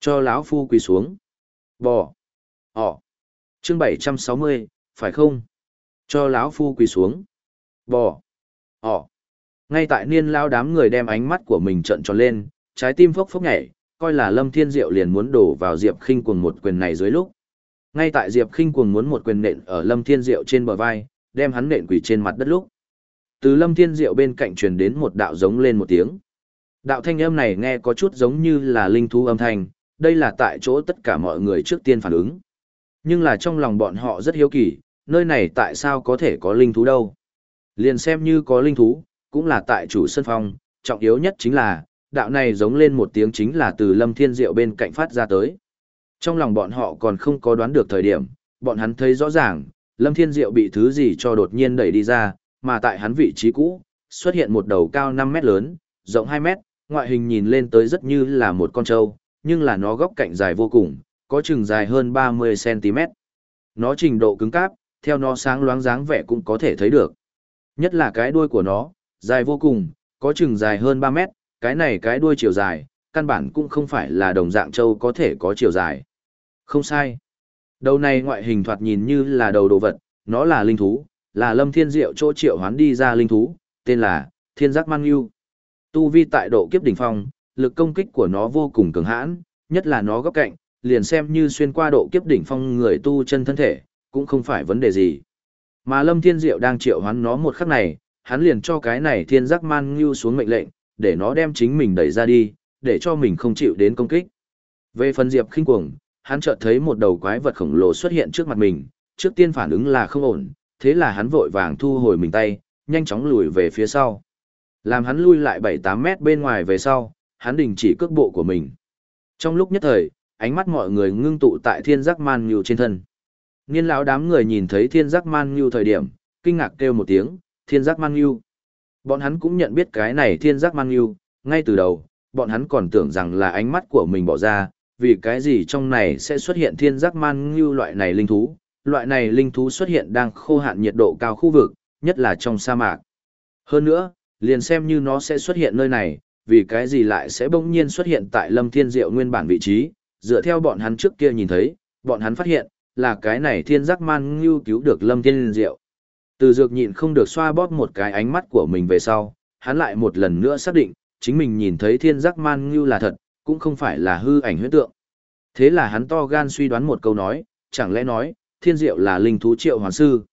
Cho lão phu quỳ xuống. Bò. Ỏ. Chương 760, phải không? Cho lão phu quỳ xuống. Bò. Ỏ. Ngay tại niên lao đám người đem ánh mắt của mình trợn tròn lên, trái tim phốc phốc nhảy, coi là Lâm Thiên Diệu liền muốn đổ vào Diệp Khinh cuồng một quyền này dưới lúc. Ngay tại Diệp Khinh cuồng muốn một quyền nện ở Lâm Thiên Diệu trên bờ vai, đem hắn nện quỳ trên mặt đất lúc. Từ Lâm Thiên Diệu bên cạnh truyền đến một đạo giống lên một tiếng. Đạo thanh âm này nghe có chút giống như là linh thú âm thanh, đây là tại chỗ tất cả mọi người trước tiên phản ứng. Nhưng là trong lòng bọn họ rất hiếu kỳ, nơi này tại sao có thể có linh thú đâu. Liền xem như có linh thú, cũng là tại chủ sân phong, trọng yếu nhất chính là, đạo này giống lên một tiếng chính là từ lâm thiên diệu bên cạnh phát ra tới. Trong lòng bọn họ còn không có đoán được thời điểm, bọn hắn thấy rõ ràng, lâm thiên diệu bị thứ gì cho đột nhiên đẩy đi ra, mà tại hắn vị trí cũ, xuất hiện một đầu cao 5 mét lớn, rộng 2 mét, ngoại hình nhìn lên tới rất như là một con trâu, nhưng là nó góc cạnh dài vô cùng, có chừng dài hơn 30cm. Nó trình độ cứng cáp, theo nó sáng loáng dáng vẻ cũng có thể thấy được. Nhất là cái đuôi của nó, dài vô cùng, có chừng dài hơn 3 mét, cái này cái đuôi chiều dài, căn bản cũng không phải là đồng dạng trâu có thể có chiều dài. Không sai. Đầu này ngoại hình thoạt nhìn như là đầu đồ vật, nó là linh thú, là lâm thiên diệu chỗ triệu hoán đi ra linh thú, tên là thiên giác mang yêu. Tu vi tại độ kiếp đỉnh phong, lực công kích của nó vô cùng cường hãn, nhất là nó góc cạnh, liền xem như xuyên qua độ kiếp đỉnh phong người tu chân thân thể, cũng không phải vấn đề gì. Mà Lâm Thiên Diệu đang triệu hoán nó một khắc này, hắn liền cho cái này thiên giác man ngưu xuống mệnh lệnh, để nó đem chính mình đẩy ra đi, để cho mình không chịu đến công kích. Về phần Diệp khinh cuồng, hắn chợt thấy một đầu quái vật khổng lồ xuất hiện trước mặt mình, trước tiên phản ứng là không ổn, thế là hắn vội vàng thu hồi mình tay, nhanh chóng lùi về phía sau. Làm hắn lui lại 7-8 mét bên ngoài về sau, hắn đình chỉ cước bộ của mình. Trong lúc nhất thời, ánh mắt mọi người ngưng tụ tại thiên giác man nhu trên thân. Niên lão đám người nhìn thấy thiên giác man nhu thời điểm, kinh ngạc kêu một tiếng, thiên giác man nhu. Bọn hắn cũng nhận biết cái này thiên giác man nhu, ngay từ đầu, bọn hắn còn tưởng rằng là ánh mắt của mình bỏ ra, vì cái gì trong này sẽ xuất hiện thiên giác man nhu loại này linh thú. Loại này linh thú xuất hiện đang khô hạn nhiệt độ cao khu vực, nhất là trong sa mạc. Hơn nữa, liền xem như nó sẽ xuất hiện nơi này, vì cái gì lại sẽ bỗng nhiên xuất hiện tại Lâm Thiên Diệu nguyên bản vị trí, dựa theo bọn hắn trước kia nhìn thấy, bọn hắn phát hiện, là cái này thiên giác man ngưu cứu được Lâm Thiên Diệu. Từ dược nhịn không được xoa bóp một cái ánh mắt của mình về sau, hắn lại một lần nữa xác định, chính mình nhìn thấy thiên giác man ngưu là thật, cũng không phải là hư ảnh huyễn tượng. Thế là hắn to gan suy đoán một câu nói, chẳng lẽ nói, thiên diệu là linh thú triệu hoàn sư.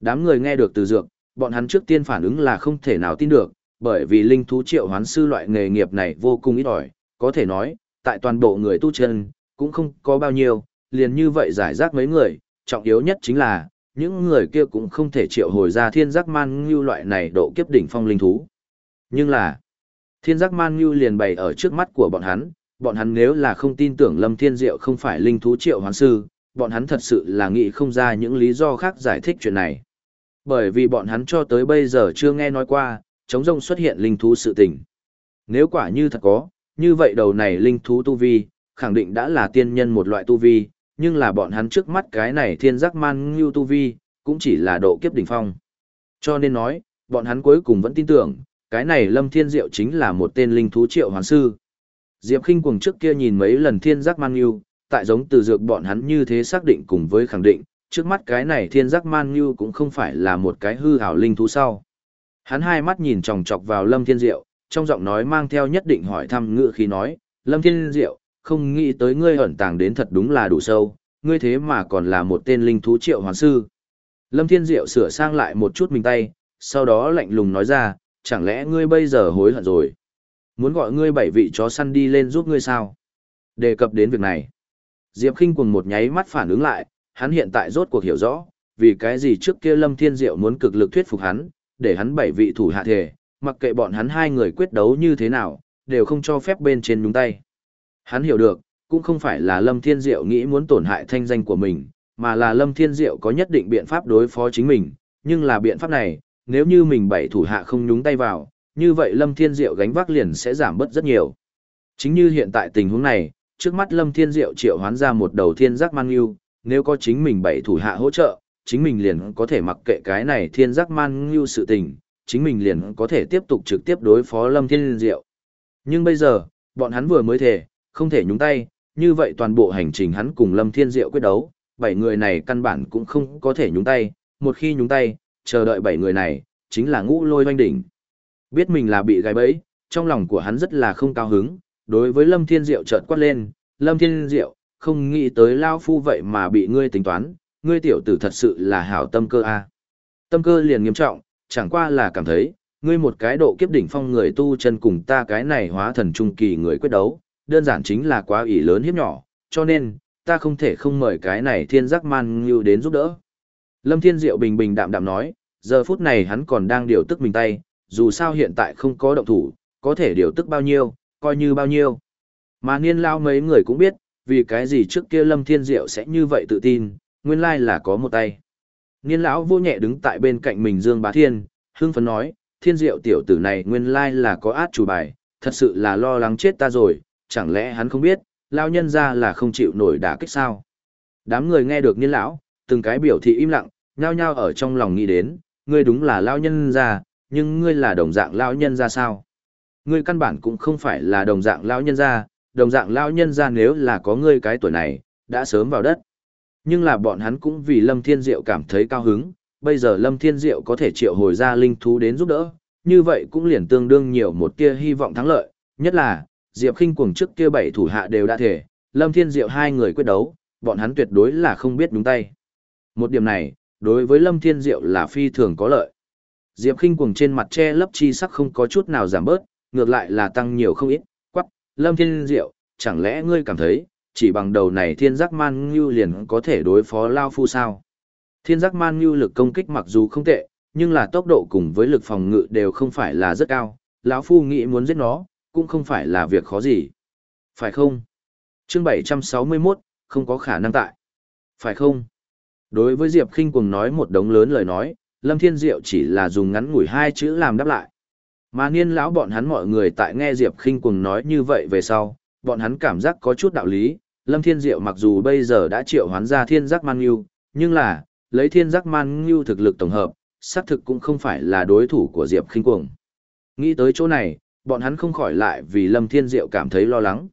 Đám người nghe được từ dược, bọn hắn trước tiên phản ứng là không thể nào tin được, bởi vì linh thú triệu hoán sư loại nghề nghiệp này vô cùng ít ỏi, có thể nói, tại toàn bộ người tu chân, cũng không có bao nhiêu, liền như vậy giải rác mấy người, trọng yếu nhất chính là, những người kia cũng không thể triệu hồi ra thiên giác man như loại này độ kiếp đỉnh phong linh thú. Nhưng là, thiên giác man như liền bày ở trước mắt của bọn hắn, bọn hắn nếu là không tin tưởng lâm thiên diệu không phải linh thú triệu hoán sư, bọn hắn thật sự là nghĩ không ra những lý do khác giải thích chuyện này. Bởi vì bọn hắn cho tới bây giờ chưa nghe nói qua, chống rông xuất hiện linh thú sự tình. Nếu quả như thật có, như vậy đầu này linh thú tu vi, khẳng định đã là tiên nhân một loại tu vi, nhưng là bọn hắn trước mắt cái này thiên giác man ngưu tu vi, cũng chỉ là độ kiếp đỉnh phong. Cho nên nói, bọn hắn cuối cùng vẫn tin tưởng, cái này lâm thiên diệu chính là một tên linh thú triệu hoàn sư. Diệp khinh cuồng trước kia nhìn mấy lần thiên giác man ngưu, tại giống từ dược bọn hắn như thế xác định cùng với khẳng định, trước mắt cái này thiên giác man ngưu cũng không phải là một cái hư hảo linh thú sau. Hắn hai mắt nhìn chòng chọc vào Lâm Thiên Diệu, trong giọng nói mang theo nhất định hỏi thăm ngựa khí nói, Lâm Thiên Diệu, không nghĩ tới ngươi ẩn tàng đến thật đúng là đủ sâu, ngươi thế mà còn là một tên linh thú triệu hoàn sư. Lâm Thiên Diệu sửa sang lại một chút mình tay, sau đó lạnh lùng nói ra, chẳng lẽ ngươi bây giờ hối hận rồi? Muốn gọi ngươi bảy vị chó săn đi lên giúp ngươi sao? Đề cập đến việc này. Diệp Kinh cùng một nháy mắt phản ứng lại, hắn hiện tại rốt cuộc hiểu rõ, vì cái gì trước kia Lâm Thiên Diệu muốn cực lực thuyết phục hắn, để hắn bảy vị thủ hạ thể, mặc kệ bọn hắn hai người quyết đấu như thế nào, đều không cho phép bên trên nhúng tay. Hắn hiểu được, cũng không phải là Lâm Thiên Diệu nghĩ muốn tổn hại thanh danh của mình, mà là Lâm Thiên Diệu có nhất định biện pháp đối phó chính mình, nhưng là biện pháp này, nếu như mình bảy thủ hạ không nhúng tay vào, như vậy Lâm Thiên Diệu gánh vác liền sẽ giảm bớt rất nhiều. Chính như hiện tại tình huống này, trước mắt Lâm Thiên Diệu triệu hoán ra một đầu thiên giác mang yêu, nếu có chính mình bảy thủ hạ hỗ trợ, chính mình liền có thể mặc kệ cái này thiên giác man ngưu sự tình, chính mình liền có thể tiếp tục trực tiếp đối phó lâm thiên diệu. Nhưng bây giờ, bọn hắn vừa mới thể, không thể nhúng tay, như vậy toàn bộ hành trình hắn cùng Lâm Thiên Diệu quyết đấu, bảy người này căn bản cũng không có thể nhúng tay, một khi nhúng tay, chờ đợi bảy người này, chính là ngũ lôi hoanh đỉnh. Biết mình là bị gai bẫy, trong lòng của hắn rất là không cao hứng, đối với Lâm Thiên Diệu chợt quát lên, Lâm Thiên Diệu, không nghĩ tới Lao Phu vậy mà bị ngươi tính toán, ngươi tiểu tử thật sự là hảo tâm cơ a. Tâm cơ liền nghiêm trọng, chẳng qua là cảm thấy, ngươi một cái độ kiếp đỉnh phong người tu chân cùng ta cái này hóa thần trung kỳ người quyết đấu, đơn giản chính là quá ỷ lớn hiếp nhỏ, cho nên, ta không thể không mời cái này thiên giác man như đến giúp đỡ. Lâm Thiên Diệu bình bình đạm đạm nói, giờ phút này hắn còn đang điều tức mình tay, dù sao hiện tại không có động thủ, có thể điều tức bao nhiêu, coi như bao nhiêu. Mà niên lao mấy người cũng biết, vì cái gì trước kia Lâm Thiên Diệu sẽ như vậy tự tin, nguyên lai là có một tay. Niên lão vô nhẹ đứng tại bên cạnh mình Dương Bá Thiên, hương phấn nói, Thiên Diệu tiểu tử này nguyên lai là có át chủ bài, thật sự là lo lắng chết ta rồi, chẳng lẽ hắn không biết, lao nhân ra là không chịu nổi đả kích sao. Đám người nghe được niên lão, từng cái biểu thị im lặng, nhao nhao ở trong lòng nghĩ đến, ngươi đúng là lao nhân ra, nhưng ngươi là đồng dạng lao nhân ra sao? Ngươi căn bản cũng không phải là đồng dạng lao nhân ra, đồng dạng lao nhân ra nếu là có ngươi cái tuổi này, đã sớm vào đất. Nhưng là bọn hắn cũng vì Lâm Thiên Diệu cảm thấy cao hứng, bây giờ Lâm Thiên Diệu có thể triệu hồi ra linh thú đến giúp đỡ, như vậy cũng liền tương đương nhiều một tia hy vọng thắng lợi, nhất là, Diệp Khinh cuồng trước kia bảy thủ hạ đều đã thể, Lâm Thiên Diệu hai người quyết đấu, bọn hắn tuyệt đối là không biết đúng tay. Một điểm này, đối với Lâm Thiên Diệu là phi thường có lợi. Diệp Khinh cuồng trên mặt che lấp chi sắc không có chút nào giảm bớt, ngược lại là tăng nhiều không ít. Quắc, Lâm Thiên Diệu, chẳng lẽ ngươi cảm thấy, chỉ bằng đầu này thiên giác man ngưu liền có thể đối phó Lao Phu sao? Thiên giác man ngưu lực công kích mặc dù không tệ, nhưng là tốc độ cùng với lực phòng ngự đều không phải là rất cao. lão Phu nghĩ muốn giết nó, cũng không phải là việc khó gì. Phải không? Chương 761, không có khả năng tại. Phải không? Đối với Diệp Kinh cuồng nói một đống lớn lời nói, Lâm Thiên Diệu chỉ là dùng ngắn ngủi hai chữ làm đáp lại. Mà niên lão bọn hắn mọi người tại nghe Diệp Kinh cuồng nói như vậy về sau, bọn hắn cảm giác có chút đạo lý. Lâm Thiên Diệu mặc dù bây giờ đã triệu hoán ra thiên giác man ngưu, nhưng là, lấy thiên giác man ngưu thực lực tổng hợp, xác thực cũng không phải là đối thủ của Diệp Kinh cuồng. Nghĩ tới chỗ này, bọn hắn không khỏi lại vì Lâm Thiên Diệu cảm thấy lo lắng.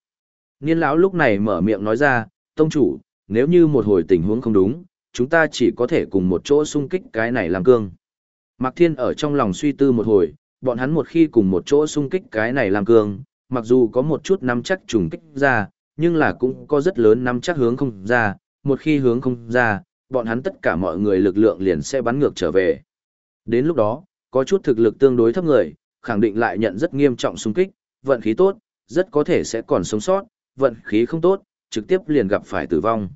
Niên lão lúc này mở miệng nói ra, tông chủ, nếu như một hồi tình huống không đúng, chúng ta chỉ có thể cùng một chỗ xung kích cái này làm cương. Mạc Thiên ở trong lòng suy tư một hồi, bọn hắn một khi cùng một chỗ xung kích cái này làm cương, mặc dù có một chút nắm chắc trùng kích ra, nhưng là cũng có rất lớn nắm chắc hướng không ra, một khi hướng không ra, bọn hắn tất cả mọi người lực lượng liền sẽ bắn ngược trở về. Đến lúc đó, có chút thực lực tương đối thấp người, khẳng định lại nhận rất nghiêm trọng xung kích, vận khí tốt, rất có thể sẽ còn sống sót, vận khí không tốt, trực tiếp liền gặp phải tử vong.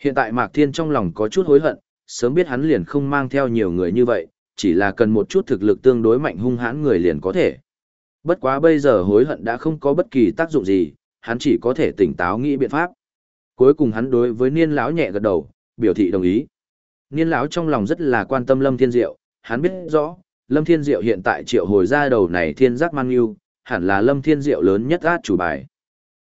Hiện tại Mạc Thiên trong lòng có chút hối hận, sớm biết hắn liền không mang theo nhiều người như vậy, chỉ là cần một chút thực lực tương đối mạnh hung hãn người liền có thể. Bất quá bây giờ hối hận đã không có bất kỳ tác dụng gì, hắn chỉ có thể tỉnh táo nghĩ biện pháp. Cuối cùng hắn đối với Niên lão nhẹ gật đầu, biểu thị đồng ý. Niên lão trong lòng rất là quan tâm Lâm Thiên Diệu, hắn biết rõ, Lâm Thiên Diệu hiện tại triệu hồi ra đầu này thiên giác mang yêu, hẳn là Lâm Thiên Diệu lớn nhất át chủ bài.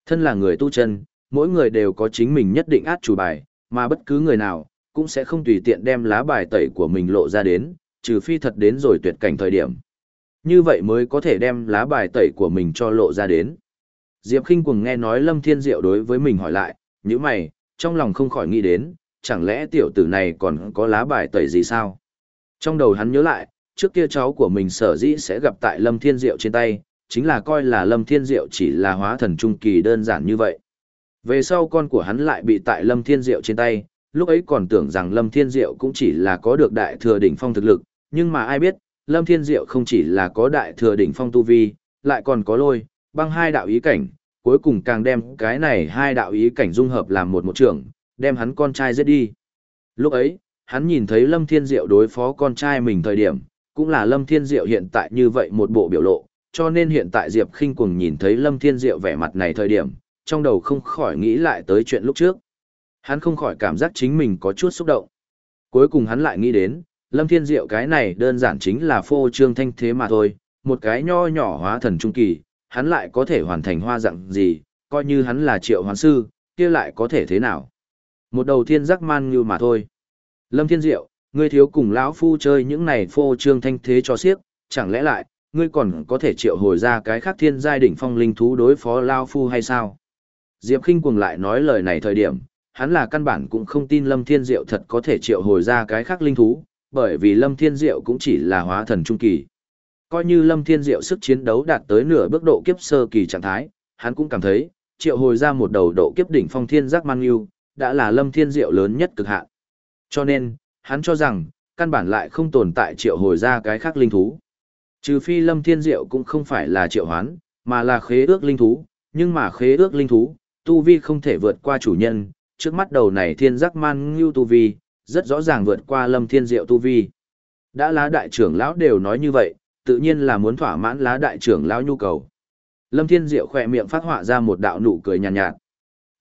Thân là người tu chân, mỗi người đều có chính mình nhất định át chủ bài, mà bất cứ người nào, cũng sẽ không tùy tiện đem lá bài tẩy của mình lộ ra đến, trừ phi thật đến rồi tuyệt cảnh thời điểm. Như vậy mới có thể đem lá bài tẩy của mình cho lộ ra đến. Diệp Kinh cuồng nghe nói Lâm Thiên Diệu đối với mình hỏi lại, như mày, trong lòng không khỏi nghĩ đến, chẳng lẽ tiểu tử này còn có lá bài tẩy gì sao? Trong đầu hắn nhớ lại, trước kia cháu của mình sở dĩ sẽ gặp tại Lâm Thiên Diệu trên tay, chính là coi là Lâm Thiên Diệu chỉ là hóa thần trung kỳ đơn giản như vậy. Về sau con của hắn lại bị tại Lâm Thiên Diệu trên tay, lúc ấy còn tưởng rằng Lâm Thiên Diệu cũng chỉ là có được đại thừa đỉnh phong thực lực, nhưng mà ai biết, Lâm Thiên Diệu không chỉ là có đại thừa đỉnh phong tu vi, lại còn có lôi, băng hai đạo ý cảnh, cuối cùng càng đem cái này hai đạo ý cảnh dung hợp làm một một trưởng, đem hắn con trai giết đi. Lúc ấy, hắn nhìn thấy Lâm Thiên Diệu đối phó con trai mình thời điểm, cũng là Lâm Thiên Diệu hiện tại như vậy một bộ biểu lộ, cho nên hiện tại Diệp Khinh Cuồng nhìn thấy Lâm Thiên Diệu vẻ mặt này thời điểm, trong đầu không khỏi nghĩ lại tới chuyện lúc trước. Hắn không khỏi cảm giác chính mình có chút xúc động. Cuối cùng hắn lại nghĩ đến, Lâm Thiên Diệu cái này đơn giản chính là phô trương thanh thế mà thôi, một cái nho nhỏ hóa thần trung kỳ, hắn lại có thể hoàn thành hoa dạng gì, coi như hắn là triệu hoán sư, kia lại có thể thế nào. Một đầu thiên giác man như mà thôi. Lâm Thiên Diệu, ngươi thiếu cùng lão phu chơi những này phô trương thanh thế cho xiếc, chẳng lẽ lại, ngươi còn có thể triệu hồi ra cái khác thiên giai đỉnh phong linh thú đối phó lão phu hay sao? Diệp Kinh cuồng lại nói lời này thời điểm, hắn là căn bản cũng không tin Lâm Thiên Diệu thật có thể triệu hồi ra cái khác linh thú, bởi vì Lâm Thiên Diệu cũng chỉ là hóa thần trung kỳ. Coi như Lâm Thiên Diệu sức chiến đấu đạt tới nửa bước độ kiếp sơ kỳ trạng thái, hắn cũng cảm thấy, triệu hồi ra một đầu độ kiếp đỉnh phong thiên giác mang yêu, đã là Lâm Thiên Diệu lớn nhất cực hạn. Cho nên, hắn cho rằng, căn bản lại không tồn tại triệu hồi ra cái khác linh thú. Trừ phi Lâm Thiên Diệu cũng không phải là triệu hoán, mà là khế ước linh thú, nhưng mà khế ước linh thú, tu vi không thể vượt qua chủ nhân, trước mắt đầu này thiên giác man ngưu tu vi, rất rõ ràng vượt qua Lâm Thiên Diệu tu vi. Đã lá đại trưởng lão đều nói như vậy, tự nhiên là muốn thỏa mãn lá đại trưởng lão nhu cầu. Lâm Thiên Diệu khỏe miệng phát họa ra một đạo nụ cười nhàn nhạt, nhạt.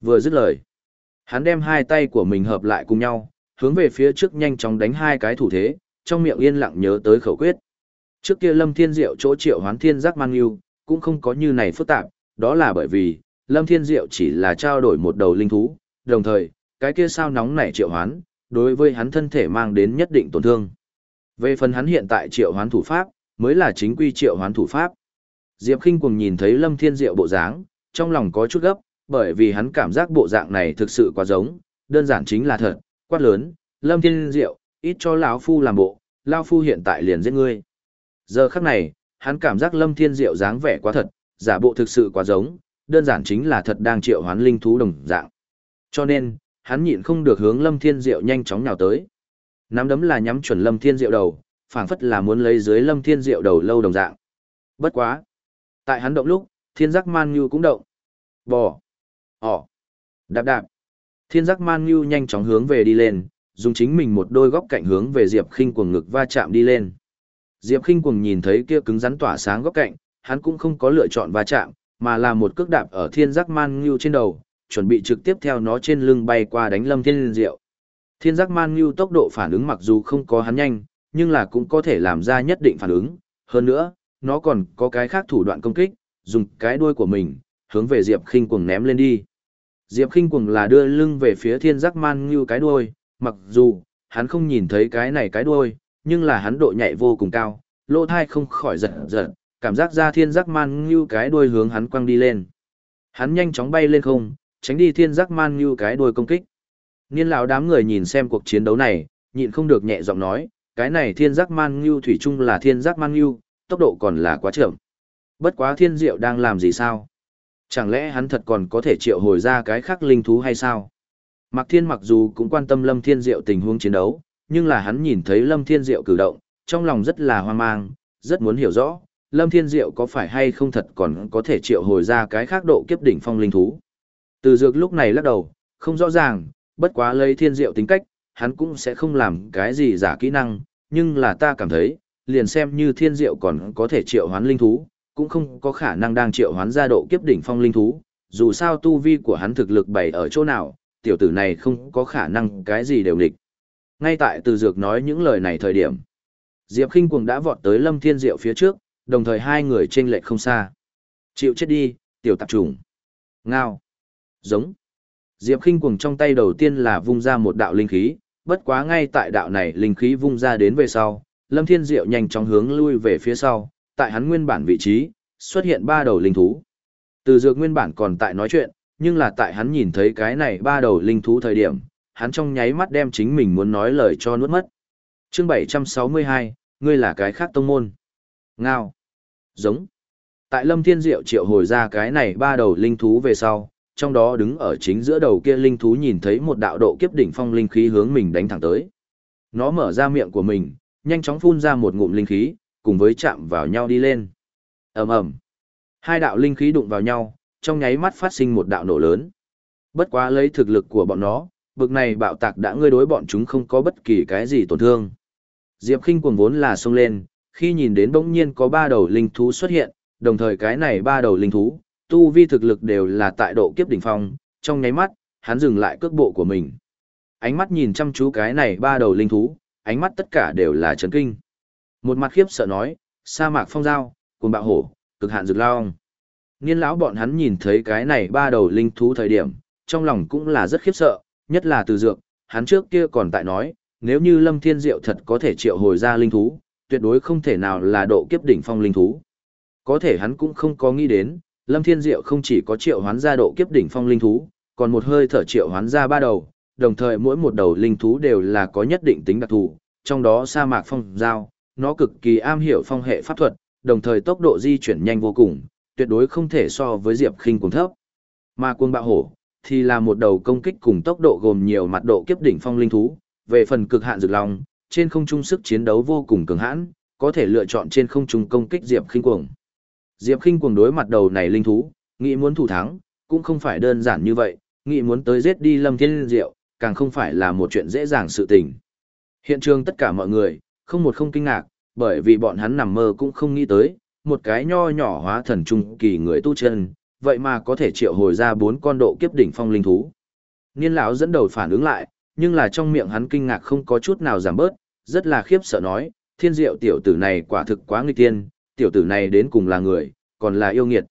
Vừa dứt lời, hắn đem hai tay của mình hợp lại cùng nhau, hướng về phía trước nhanh chóng đánh hai cái thủ thế, trong miệng yên lặng nhớ tới khẩu quyết. Trước kia Lâm Thiên Diệu chỗ triệu hoán thiên giác mang yêu, cũng không có như này phức tạp, đó là bởi vì, Lâm Thiên Diệu chỉ là trao đổi một đầu linh thú, đồng thời, cái kia sao nóng này triệu hoán, đối với hắn thân thể mang đến nhất định tổn thương. Về phần hắn hiện tại triệu hoán thủ pháp, mới là chính quy triệu hoán thủ pháp. Diệp Kinh cùng nhìn thấy Lâm Thiên Diệu bộ dáng, trong lòng có chút gấp, bởi vì hắn cảm giác bộ dạng này thực sự quá giống, đơn giản chính là thật, quát lớn, Lâm Thiên Diệu, ít cho lão phu làm bộ, lão phu hiện tại liền giết ngươi. Giờ khắc này, hắn cảm giác Lâm Thiên Diệu dáng vẻ quá thật, giả bộ thực sự quá giống, đơn giản chính là thật đang triệu hoán linh thú đồng dạng. Cho nên, hắn nhịn không được hướng Lâm Thiên Diệu nhanh chóng nhào tới. Nắm đấm là nhắm chuẩn Lâm Thiên Diệu đầu, phảng phất là muốn lấy dưới Lâm Thiên Diệu đầu lâu đồng dạng. Bất quá, tại hắn động lúc, Thiên Giác Man như cũng động. Bò, ỏ, đạp đạp. Thiên Giác Man như nhanh chóng hướng về đi lên, dùng chính mình một đôi góc cạnh hướng về Diệp Khinh cuồng ngực va chạm đi lên. Diệp Khinh cuồng nhìn thấy kia cứng rắn tỏa sáng góc cạnh, hắn cũng không có lựa chọn va chạm, mà là một cước đạp ở Thiên Giác Man như trên đầu, chuẩn bị trực tiếp theo nó trên lưng bay qua đánh Lâm Thiên Diệu. Thiên giác man như tốc độ phản ứng mặc dù không có hắn nhanh, nhưng là cũng có thể làm ra nhất định phản ứng. Hơn nữa, nó còn có cái khác thủ đoạn công kích, dùng cái đuôi của mình, hướng về Diệp khinh cuồng ném lên đi. Diệp khinh cuồng là đưa lưng về phía thiên giác man như cái đuôi, mặc dù, hắn không nhìn thấy cái này cái đuôi, nhưng là hắn độ nhạy vô cùng cao, lỗ thai không khỏi giật giật, cảm giác ra thiên giác man như cái đuôi hướng hắn quăng đi lên. Hắn nhanh chóng bay lên không, tránh đi thiên giác man như cái đuôi công kích. Niên lão đám người nhìn xem cuộc chiến đấu này, nhịn không được nhẹ giọng nói, cái này thiên giác man ngưu thủy chung là thiên giác man ngưu, tốc độ còn là quá chậm. Bất quá thiên diệu đang làm gì sao? Chẳng lẽ hắn thật còn có thể triệu hồi ra cái khác linh thú hay sao? Mạc Thiên mặc dù cũng quan tâm Lâm Thiên Diệu tình huống chiến đấu, nhưng là hắn nhìn thấy Lâm Thiên Diệu cử động, trong lòng rất là hoang mang, rất muốn hiểu rõ, Lâm Thiên Diệu có phải hay không thật còn có thể triệu hồi ra cái khác độ kiếp đỉnh phong linh thú. Từ dược lúc này lắc đầu, không rõ ràng, bất quá lấy thiên diệu tính cách, hắn cũng sẽ không làm cái gì giả kỹ năng, nhưng là ta cảm thấy, liền xem như thiên diệu còn có thể triệu hoán linh thú, cũng không có khả năng đang triệu hoán ra độ kiếp đỉnh phong linh thú, dù sao tu vi của hắn thực lực bày ở chỗ nào, tiểu tử này không có khả năng cái gì đều địch. Ngay tại từ dược nói những lời này thời điểm, Diệp Kinh Cuồng đã vọt tới Lâm Thiên Diệu phía trước, đồng thời hai người trên lệch không xa. Chịu chết đi, tiểu tạp trùng. Ngao. Giống. Diệp Kinh cuồng trong tay đầu tiên là vung ra một đạo linh khí, bất quá ngay tại đạo này linh khí vung ra đến về sau, Lâm Thiên Diệu nhanh chóng hướng lui về phía sau, tại hắn nguyên bản vị trí, xuất hiện ba đầu linh thú. Từ dược nguyên bản còn tại nói chuyện, nhưng là tại hắn nhìn thấy cái này ba đầu linh thú thời điểm, hắn trong nháy mắt đem chính mình muốn nói lời cho nuốt mất. Chương 762, ngươi là cái khác tông môn. Ngao. Giống. Tại Lâm Thiên Diệu triệu hồi ra cái này ba đầu linh thú về sau, trong đó đứng ở chính giữa đầu kia linh thú nhìn thấy một đạo độ kiếp đỉnh phong linh khí hướng mình đánh thẳng tới. Nó mở ra miệng của mình, nhanh chóng phun ra một ngụm linh khí, cùng với chạm vào nhau đi lên. Ầm ầm. Hai đạo linh khí đụng vào nhau, trong nháy mắt phát sinh một đạo nổ lớn. Bất quá lấy thực lực của bọn nó, bực này bạo tạc đã ngươi đối bọn chúng không có bất kỳ cái gì tổn thương. Diệp Khinh cuồng vốn là xông lên, khi nhìn đến bỗng nhiên có ba đầu linh thú xuất hiện, đồng thời cái này ba đầu linh thú, tu vi thực lực đều là tại độ kiếp đỉnh phong, trong nháy mắt, hắn dừng lại cước bộ của mình. Ánh mắt nhìn chăm chú cái này ba đầu linh thú, ánh mắt tất cả đều là chấn kinh. Một mặt khiếp sợ nói, sa mạc phong giao, cùng bạo hổ, cực hạn rực lao. Niên lão bọn hắn nhìn thấy cái này ba đầu linh thú thời điểm, trong lòng cũng là rất khiếp sợ, nhất là từ dược, hắn trước kia còn tại nói, nếu như Lâm Thiên Diệu thật có thể triệu hồi ra linh thú, tuyệt đối không thể nào là độ kiếp đỉnh phong linh thú. Có thể hắn cũng không có nghĩ đến, Lâm Thiên Diệu không chỉ có triệu hoán ra độ kiếp đỉnh phong linh thú, còn một hơi thở triệu hoán ra ba đầu, đồng thời mỗi một đầu linh thú đều là có nhất định tính đặc thù, trong đó sa mạc phong giao, nó cực kỳ am hiểu phong hệ pháp thuật, đồng thời tốc độ di chuyển nhanh vô cùng, tuyệt đối không thể so với Diệp Khinh cùng thấp. Mà cuồng bạo hổ thì là một đầu công kích cùng tốc độ gồm nhiều mặt độ kiếp đỉnh phong linh thú, về phần cực hạn dược long, trên không trung sức chiến đấu vô cùng cường hãn, có thể lựa chọn trên không trung công kích Diệp Khinh cuồng. Diệp Kinh cuồng đối mặt đầu này linh thú, nghĩ muốn thủ thắng, cũng không phải đơn giản như vậy, nghĩ muốn tới giết đi Lâm Thiên Diệu, càng không phải là một chuyện dễ dàng sự tình. Hiện trường tất cả mọi người, không một không kinh ngạc, bởi vì bọn hắn nằm mơ cũng không nghĩ tới, một cái nho nhỏ hóa thần trung kỳ người tu chân, vậy mà có thể triệu hồi ra bốn con độ kiếp đỉnh phong linh thú. Niên lão dẫn đầu phản ứng lại, nhưng là trong miệng hắn kinh ngạc không có chút nào giảm bớt, rất là khiếp sợ nói, thiên diệu tiểu tử này quả thực quá nguy tiên, tiểu tử này đến cùng là người, còn là yêu nghiệt.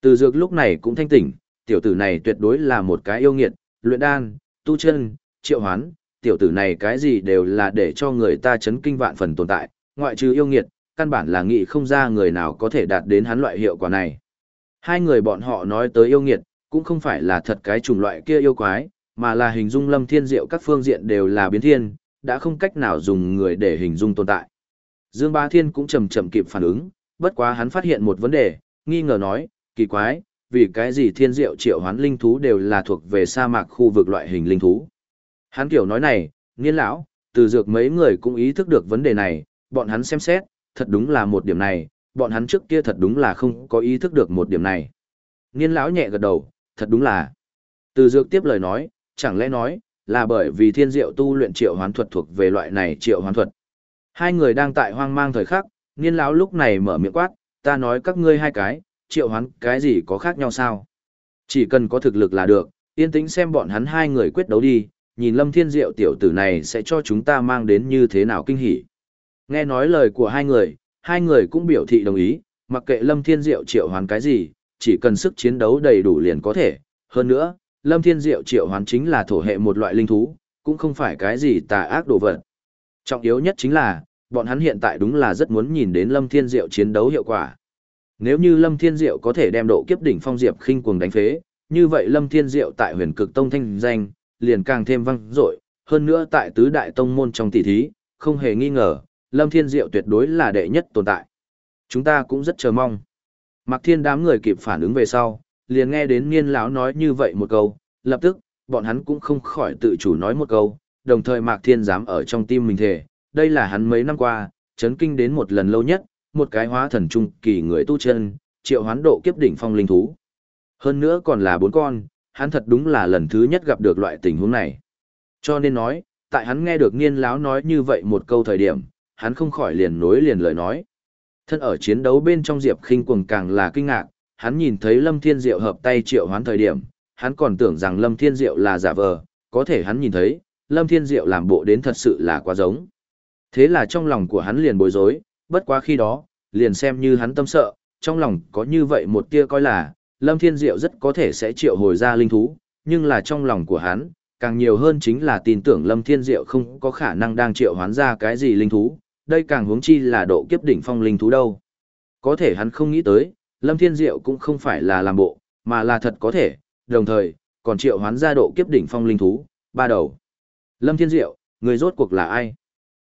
Từ dược lúc này cũng thanh tỉnh, tiểu tử này tuyệt đối là một cái yêu nghiệt, luyện đan, tu chân, triệu hoán, tiểu tử này cái gì đều là để cho người ta chấn kinh vạn phần tồn tại, ngoại trừ yêu nghiệt, căn bản là nghĩ không ra người nào có thể đạt đến hắn loại hiệu quả này. Hai người bọn họ nói tới yêu nghiệt, cũng không phải là thật cái chủng loại kia yêu quái, mà là hình dung lâm thiên diệu các phương diện đều là biến thiên, đã không cách nào dùng người để hình dung tồn tại. Dương Ba Thiên cũng chậm chậm kịp phản ứng, bất quá hắn phát hiện một vấn đề, nghi ngờ nói, kỳ quái, vì cái gì thiên diệu triệu hoán linh thú đều là thuộc về sa mạc khu vực loại hình linh thú. Hắn kiểu nói này, nghiên lão, từ dược mấy người cũng ý thức được vấn đề này, bọn hắn xem xét, thật đúng là một điểm này, bọn hắn trước kia thật đúng là không có ý thức được một điểm này. Nghiên lão nhẹ gật đầu, thật đúng là. Từ dược tiếp lời nói, chẳng lẽ nói, là bởi vì thiên diệu tu luyện triệu hoán thuật thuộc về loại này triệu hoán thuật. Hai người đang tại hoang mang thời khắc, nghiên lão lúc này mở miệng quát, ta nói các ngươi hai cái, triệu hoán cái gì có khác nhau sao? Chỉ cần có thực lực là được, yên tĩnh xem bọn hắn hai người quyết đấu đi, nhìn Lâm Thiên Diệu tiểu tử này sẽ cho chúng ta mang đến như thế nào kinh hỉ. Nghe nói lời của hai người, hai người cũng biểu thị đồng ý, mặc kệ Lâm Thiên Diệu triệu hoán cái gì, chỉ cần sức chiến đấu đầy đủ liền có thể. Hơn nữa, Lâm Thiên Diệu triệu hoán chính là thổ hệ một loại linh thú, cũng không phải cái gì tà ác đồ vật. Trọng yếu nhất chính là, bọn hắn hiện tại đúng là rất muốn nhìn đến Lâm Thiên Diệu chiến đấu hiệu quả. Nếu như Lâm Thiên Diệu có thể đem độ kiếp đỉnh phong diệp khinh cuồng đánh phế, như vậy Lâm Thiên Diệu tại Huyền Cực Tông thanh danh liền càng thêm vang dội, hơn nữa tại tứ đại tông môn trong tỷ thí, không hề nghi ngờ, Lâm Thiên Diệu tuyệt đối là đệ nhất tồn tại. Chúng ta cũng rất chờ mong. Mạc Thiên đám người kịp phản ứng về sau, liền nghe đến Niên lão nói như vậy một câu, lập tức, bọn hắn cũng không khỏi tự chủ nói một câu, đồng thời Mạc Thiên dám ở trong tim mình thề, đây là hắn mấy năm qua, chấn kinh đến một lần lâu nhất, một cái hóa thần trung kỳ người tu chân, triệu hoán độ kiếp đỉnh phong linh thú. Hơn nữa còn là bốn con, hắn thật đúng là lần thứ nhất gặp được loại tình huống này. Cho nên nói, tại hắn nghe được niên láo nói như vậy một câu thời điểm, hắn không khỏi liền nối liền lời nói. Thân ở chiến đấu bên trong Diệp khinh cuồng càng là kinh ngạc, hắn nhìn thấy Lâm Thiên Diệu hợp tay triệu hoán thời điểm, hắn còn tưởng rằng Lâm Thiên Diệu là giả vờ, có thể hắn nhìn thấy, Lâm Thiên Diệu làm bộ đến thật sự là quá giống. Thế là trong lòng của hắn liền bối rối, bất quá khi đó, liền xem như hắn tâm sợ, trong lòng có như vậy một tia coi là, Lâm Thiên Diệu rất có thể sẽ triệu hồi ra linh thú, nhưng là trong lòng của hắn, càng nhiều hơn chính là tin tưởng Lâm Thiên Diệu không có khả năng đang triệu hoán ra cái gì linh thú, đây càng huống chi là độ kiếp đỉnh phong linh thú đâu. Có thể hắn không nghĩ tới, Lâm Thiên Diệu cũng không phải là làm bộ, mà là thật có thể, đồng thời, còn triệu hoán ra độ kiếp đỉnh phong linh thú, ba đầu. Lâm Thiên Diệu, người rốt cuộc là ai?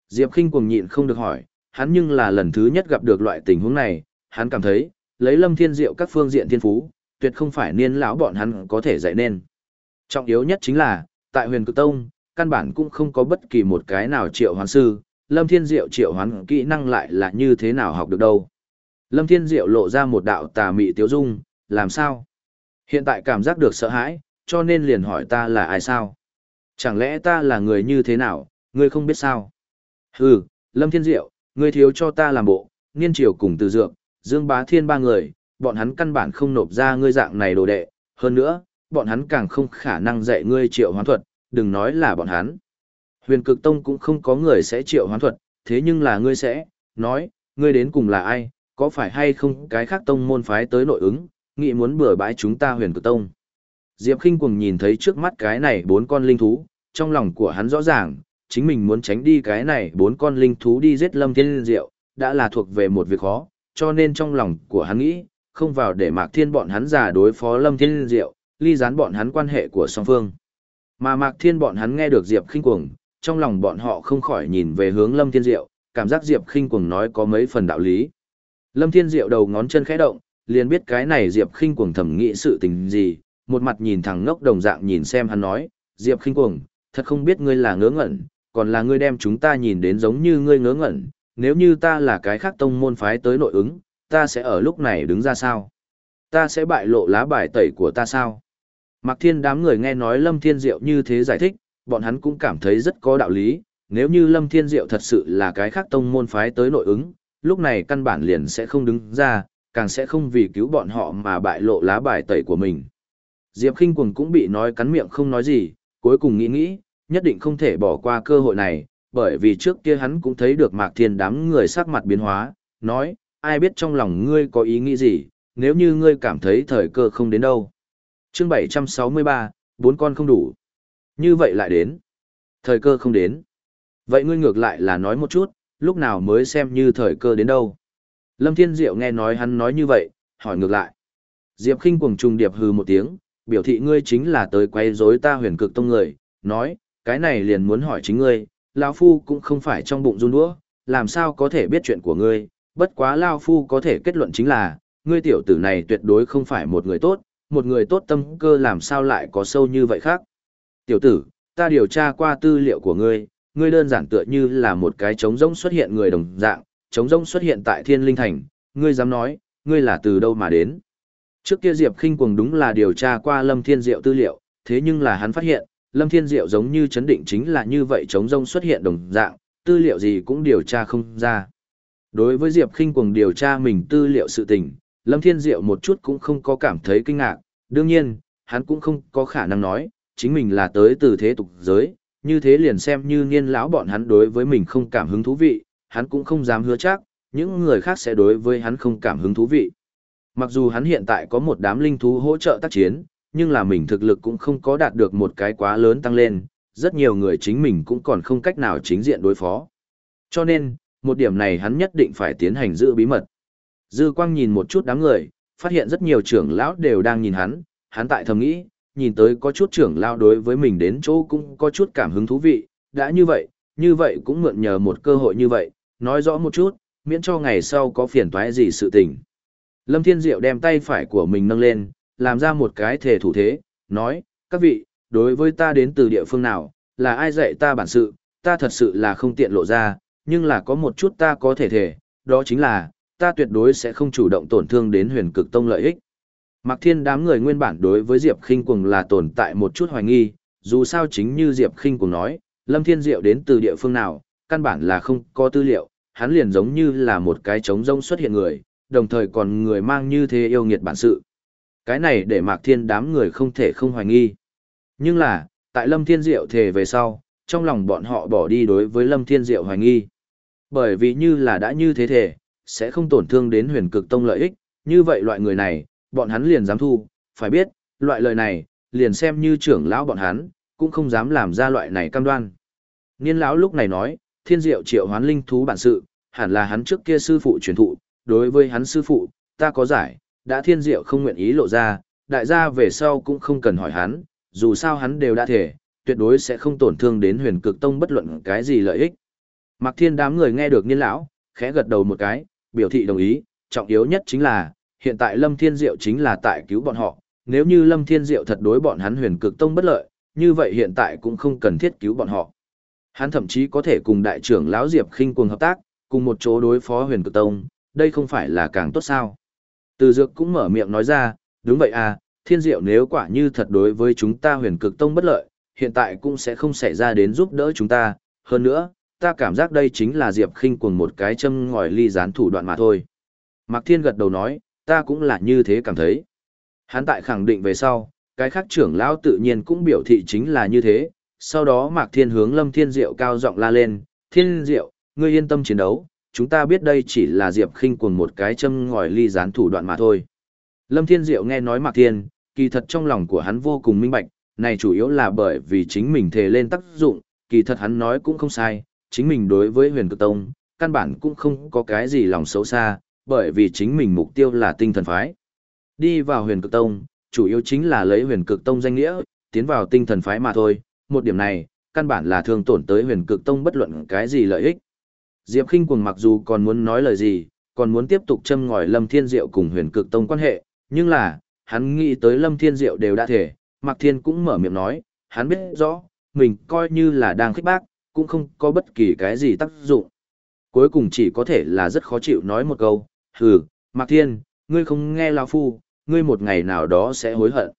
Diệp Kinh cuồng nhịn không được hỏi, hắn nhưng là lần thứ nhất gặp được loại tình huống này, hắn cảm thấy, lấy Lâm Thiên Diệu các phương diện thiên phú, tuyệt không phải niên lão bọn hắn có thể dạy nên. Trọng yếu nhất chính là, tại huyền cực tông, căn bản cũng không có bất kỳ một cái nào triệu hoán sư, Lâm Thiên Diệu triệu hoán kỹ năng lại là như thế nào học được đâu. Lâm Thiên Diệu lộ ra một đạo tà mị tiếu dung, làm sao? Hiện tại cảm giác được sợ hãi, cho nên liền hỏi ta là ai sao? Chẳng lẽ ta là người như thế nào, ngươi không biết sao? Hừ, Lâm Thiên Diệu, ngươi thiếu cho ta làm bộ, niên triều cùng từ dược, Dương Bá Thiên ba người, bọn hắn căn bản không nộp ra ngươi dạng này đồ đệ, hơn nữa, bọn hắn càng không khả năng dạy ngươi triệu hoán thuật, đừng nói là bọn hắn. Huyền cực tông cũng không có người sẽ triệu hoán thuật, thế nhưng là ngươi sẽ, nói, ngươi đến cùng là ai, có phải hay không cái khác tông môn phái tới nội ứng, nghĩ muốn bừa bãi chúng ta huyền cực tông. Diệp khinh cùng nhìn thấy trước mắt cái này bốn con linh thú, trong lòng của hắn rõ ràng, chính mình muốn tránh đi cái này bốn con linh thú đi giết lâm thiên diệu, đã là thuộc về một việc khó, cho nên trong lòng của hắn nghĩ, không vào để Mạc Thiên bọn hắn giả đối phó Lâm Thiên Diệu, ly gián bọn hắn quan hệ của song phương. Mà Mạc Thiên bọn hắn nghe được Diệp Khinh Cuồng, trong lòng bọn họ không khỏi nhìn về hướng Lâm Thiên Diệu, cảm giác Diệp Khinh Cuồng nói có mấy phần đạo lý. Lâm Thiên Diệu đầu ngón chân khẽ động, liền biết cái này Diệp Khinh Cuồng thẩm nghĩ sự tình gì, một mặt nhìn thẳng ngốc đồng dạng nhìn xem hắn nói, Diệp Khinh Cuồng, thật không biết ngươi là ngớ ngẩn, còn là ngươi đem chúng ta nhìn đến giống như ngươi ngớ ngẩn, nếu như ta là cái khác tông môn phái tới nội ứng, ta sẽ ở lúc này đứng ra sao? Ta sẽ bại lộ lá bài tẩy của ta sao? Mạc Thiên đám người nghe nói Lâm Thiên Diệu như thế giải thích, bọn hắn cũng cảm thấy rất có đạo lý, nếu như Lâm Thiên Diệu thật sự là cái khác tông môn phái tới nội ứng, lúc này căn bản liền sẽ không đứng ra, càng sẽ không vì cứu bọn họ mà bại lộ lá bài tẩy của mình. Diệp Kinh Quần cũng bị nói cắn miệng không nói gì, cuối cùng nghĩ nghĩ, nhất định không thể bỏ qua cơ hội này, bởi vì trước kia hắn cũng thấy được Mạc Thiên đám người sắc mặt biến hóa, nói, ai biết trong lòng ngươi có ý nghĩ gì, nếu như ngươi cảm thấy thời cơ không đến đâu. Chương 763, bốn con không đủ. Như vậy lại đến. Thời cơ không đến. Vậy ngươi ngược lại là nói một chút, lúc nào mới xem như thời cơ đến đâu. Lâm Thiên Diệu nghe nói hắn nói như vậy, hỏi ngược lại. Diệp Kinh cuồng trùng điệp hừ một tiếng, biểu thị ngươi chính là tới quay rối ta huyền cực tông người, nói, cái này liền muốn hỏi chính ngươi, lão phu cũng không phải trong bụng run đũa, làm sao có thể biết chuyện của ngươi, bất quá lão phu có thể kết luận chính là, ngươi tiểu tử này tuyệt đối không phải một người tốt, một người tốt tâm cơ làm sao lại có sâu như vậy khác. Tiểu tử, ta điều tra qua tư liệu của ngươi, ngươi đơn giản tựa như là một cái trống rỗng xuất hiện người đồng dạng, trống rỗng xuất hiện tại Thiên Linh Thành, ngươi dám nói, ngươi là từ đâu mà đến. Trước kia Diệp Khinh Cuồng đúng là điều tra qua Lâm Thiên Diệu tư liệu, thế nhưng là hắn phát hiện, Lâm Thiên Diệu giống như chấn định chính là như vậy chống rông xuất hiện đồng dạng, tư liệu gì cũng điều tra không ra. Đối với Diệp Khinh Cuồng điều tra mình tư liệu sự tình, Lâm Thiên Diệu một chút cũng không có cảm thấy kinh ngạc, đương nhiên, hắn cũng không có khả năng nói, chính mình là tới từ thế tục giới, như thế liền xem như niên lão bọn hắn đối với mình không cảm hứng thú vị, hắn cũng không dám hứa chắc, những người khác sẽ đối với hắn không cảm hứng thú vị. Mặc dù hắn hiện tại có một đám linh thú hỗ trợ tác chiến, nhưng là mình thực lực cũng không có đạt được một cái quá lớn tăng lên, rất nhiều người chính mình cũng còn không cách nào chính diện đối phó. Cho nên, một điểm này hắn nhất định phải tiến hành giữ bí mật. Dư quang nhìn một chút đám người, phát hiện rất nhiều trưởng lão đều đang nhìn hắn, hắn tại thầm nghĩ, nhìn tới có chút trưởng lão đối với mình đến chỗ cũng có chút cảm hứng thú vị, đã như vậy, như vậy cũng mượn nhờ một cơ hội như vậy, nói rõ một chút, miễn cho ngày sau có phiền toái gì sự tình. Lâm Thiên Diệu đem tay phải của mình nâng lên, làm ra một cái thể thủ thế, nói, các vị, đối với ta đến từ địa phương nào, là ai dạy ta bản sự, ta thật sự là không tiện lộ ra, nhưng là có một chút ta có thể thể, đó chính là, ta tuyệt đối sẽ không chủ động tổn thương đến huyền cực tông lợi ích. Mạc Thiên đám người nguyên bản đối với Diệp Khinh Cuồng là tồn tại một chút hoài nghi, dù sao chính như Diệp Khinh Cuồng nói, Lâm Thiên Diệu đến từ địa phương nào, căn bản là không có tư liệu, hắn liền giống như là một cái trống rông xuất hiện người, đồng thời còn người mang như thế yêu nghiệt bản sự. Cái này để Mạc Thiên đám người không thể không hoài nghi. Nhưng là, tại Lâm Thiên Diệu thề về sau, trong lòng bọn họ bỏ đi đối với Lâm Thiên Diệu hoài nghi. Bởi vì như là đã như thế thể, sẽ không tổn thương đến huyền cực tông lợi ích, như vậy loại người này, bọn hắn liền dám thu, phải biết, loại lời này, liền xem như trưởng lão bọn hắn, cũng không dám làm ra loại này cam đoan. Niên lão lúc này nói, thiên diệu triệu hoán linh thú bản sự, hẳn là hắn trước kia sư phụ truyền thụ, đối với hắn sư phụ, ta có giải, đã thiên diệu không nguyện ý lộ ra, đại gia về sau cũng không cần hỏi hắn, dù sao hắn đều đã thể, tuyệt đối sẽ không tổn thương đến huyền cực tông bất luận cái gì lợi ích. Mặc thiên đám người nghe được niên lão, khẽ gật đầu một cái, biểu thị đồng ý, trọng yếu nhất chính là, hiện tại Lâm Thiên Diệu chính là tại cứu bọn họ, nếu như Lâm Thiên Diệu thật đối bọn hắn huyền cực tông bất lợi, như vậy hiện tại cũng không cần thiết cứu bọn họ. Hắn thậm chí có thể cùng đại trưởng lão Diệp Khinh cùng hợp tác, cùng một chỗ đối phó huyền cực tông, đây không phải là càng tốt sao. Từ dược cũng mở miệng nói ra, đúng vậy à, Thiên Diệu nếu quả như thật đối với chúng ta huyền cực tông bất lợi, hiện tại cũng sẽ không xảy ra đến giúp đỡ chúng ta, hơn nữa, ta cảm giác đây chính là Diệp Khinh cuồng một cái châm ngòi ly gián thủ đoạn mà thôi. Mạc Thiên gật đầu nói, ta cũng là như thế cảm thấy. Hắn tại khẳng định về sau, cái khác trưởng lão tự nhiên cũng biểu thị chính là như thế, sau đó Mạc Thiên hướng Lâm Thiên Diệu cao giọng la lên, Thiên Diệu, ngươi yên tâm chiến đấu, chúng ta biết đây chỉ là Diệp khinh cuồng một cái châm ngòi ly gián thủ đoạn mà thôi. Lâm Thiên Diệu nghe nói Mạc Thiên, kỳ thật trong lòng của hắn vô cùng minh bạch, này chủ yếu là bởi vì chính mình thề lên tác dụng, kỳ thật hắn nói cũng không sai, chính mình đối với huyền cực tông, căn bản cũng không có cái gì lòng xấu xa, bởi vì chính mình mục tiêu là tinh thần phái. Đi vào huyền cực tông, chủ yếu chính là lấy huyền cực tông danh nghĩa, tiến vào tinh thần phái mà thôi, một điểm này, căn bản là thương tổn tới huyền cực tông bất luận cái gì lợi ích. Diệp Kinh Cuồng mặc dù còn muốn nói lời gì, còn muốn tiếp tục châm ngòi Lâm Thiên Diệu cùng huyền cực tông quan hệ, nhưng là, hắn nghĩ tới Lâm Thiên Diệu đều đã thể, Mạc Thiên cũng mở miệng nói, hắn biết rõ, mình coi như là đang khích bác, cũng không có bất kỳ cái gì tác dụng. Cuối cùng chỉ có thể là rất khó chịu nói một câu, hừ, Mạc Thiên, ngươi không nghe Lão Phu, ngươi một ngày nào đó sẽ hối hận.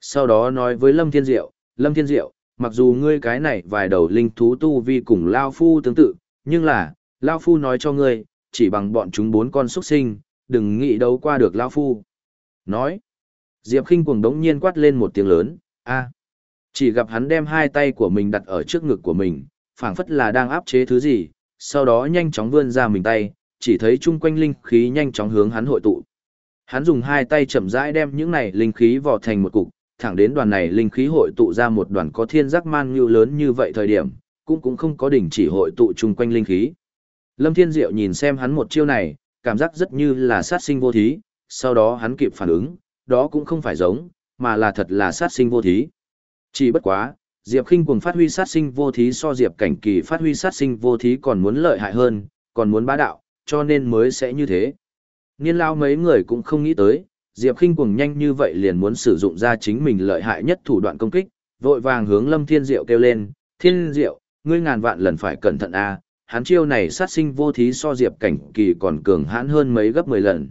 Sau đó nói với Lâm Thiên Diệu, Lâm Thiên Diệu, mặc dù ngươi cái này vài đầu linh thú tu vi cùng Lao Phu tương tự, nhưng là, Lao Phu nói cho ngươi, chỉ bằng bọn chúng bốn con xuất sinh, đừng nghĩ đấu qua được Lao Phu. Nói, Diệp khinh cuồng đống nhiên quát lên một tiếng lớn, a Chỉ gặp hắn đem hai tay của mình đặt ở trước ngực của mình, phảng phất là đang áp chế thứ gì, sau đó nhanh chóng vươn ra mình tay, chỉ thấy chung quanh linh khí nhanh chóng hướng hắn hội tụ. Hắn dùng hai tay chậm rãi đem những này linh khí vò thành một cục, thẳng đến đoàn này linh khí hội tụ ra một đoàn có thiên giác man như lớn như vậy thời điểm, cũng cũng không có đỉnh chỉ hội tụ chung quanh linh khí. Lâm Thiên Diệu nhìn xem hắn một chiêu này, cảm giác rất như là sát sinh vô thí, sau đó hắn kịp phản ứng, đó cũng không phải giống, mà là thật là sát sinh vô thí. Chỉ bất quá, Diệp Kinh cuồng phát huy sát sinh vô thí so Diệp Cảnh Kỳ phát huy sát sinh vô thí còn muốn lợi hại hơn, còn muốn bá đạo, cho nên mới sẽ như thế. Niên lao mấy người cũng không nghĩ tới, Diệp Kinh cuồng nhanh như vậy liền muốn sử dụng ra chính mình lợi hại nhất thủ đoạn công kích, vội vàng hướng Lâm Thiên Diệu kêu lên, "Thiên Diệu, ngươi ngàn vạn lần phải cẩn thận a, hắn chiêu này sát sinh vô thí so Diệp Cảnh Kỳ còn cường hãn hơn mấy gấp 10 lần."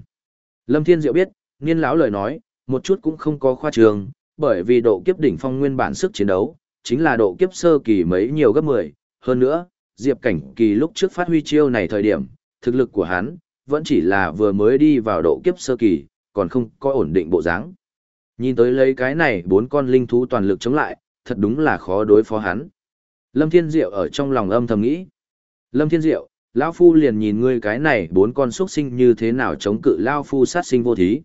Lâm Thiên Diệu biết, Niên lão lời nói, một chút cũng không có khoa trương, bởi vì độ kiếp đỉnh phong nguyên bản sức chiến đấu, chính là độ kiếp sơ kỳ mấy nhiều gấp 10, hơn nữa, Diệp Cảnh Kỳ lúc trước phát huy chiêu này thời điểm, thực lực của hắn vẫn chỉ là vừa mới đi vào độ kiếp sơ kỳ, còn không có ổn định bộ dáng. Nhìn tới lấy cái này bốn con linh thú toàn lực chống lại, thật đúng là khó đối phó hắn. Lâm Thiên Diệu ở trong lòng âm thầm nghĩ. Lâm Thiên Diệu, lão phu liền nhìn ngươi cái này bốn con xuất sinh như thế nào chống cự lão phu sát sinh vô thí.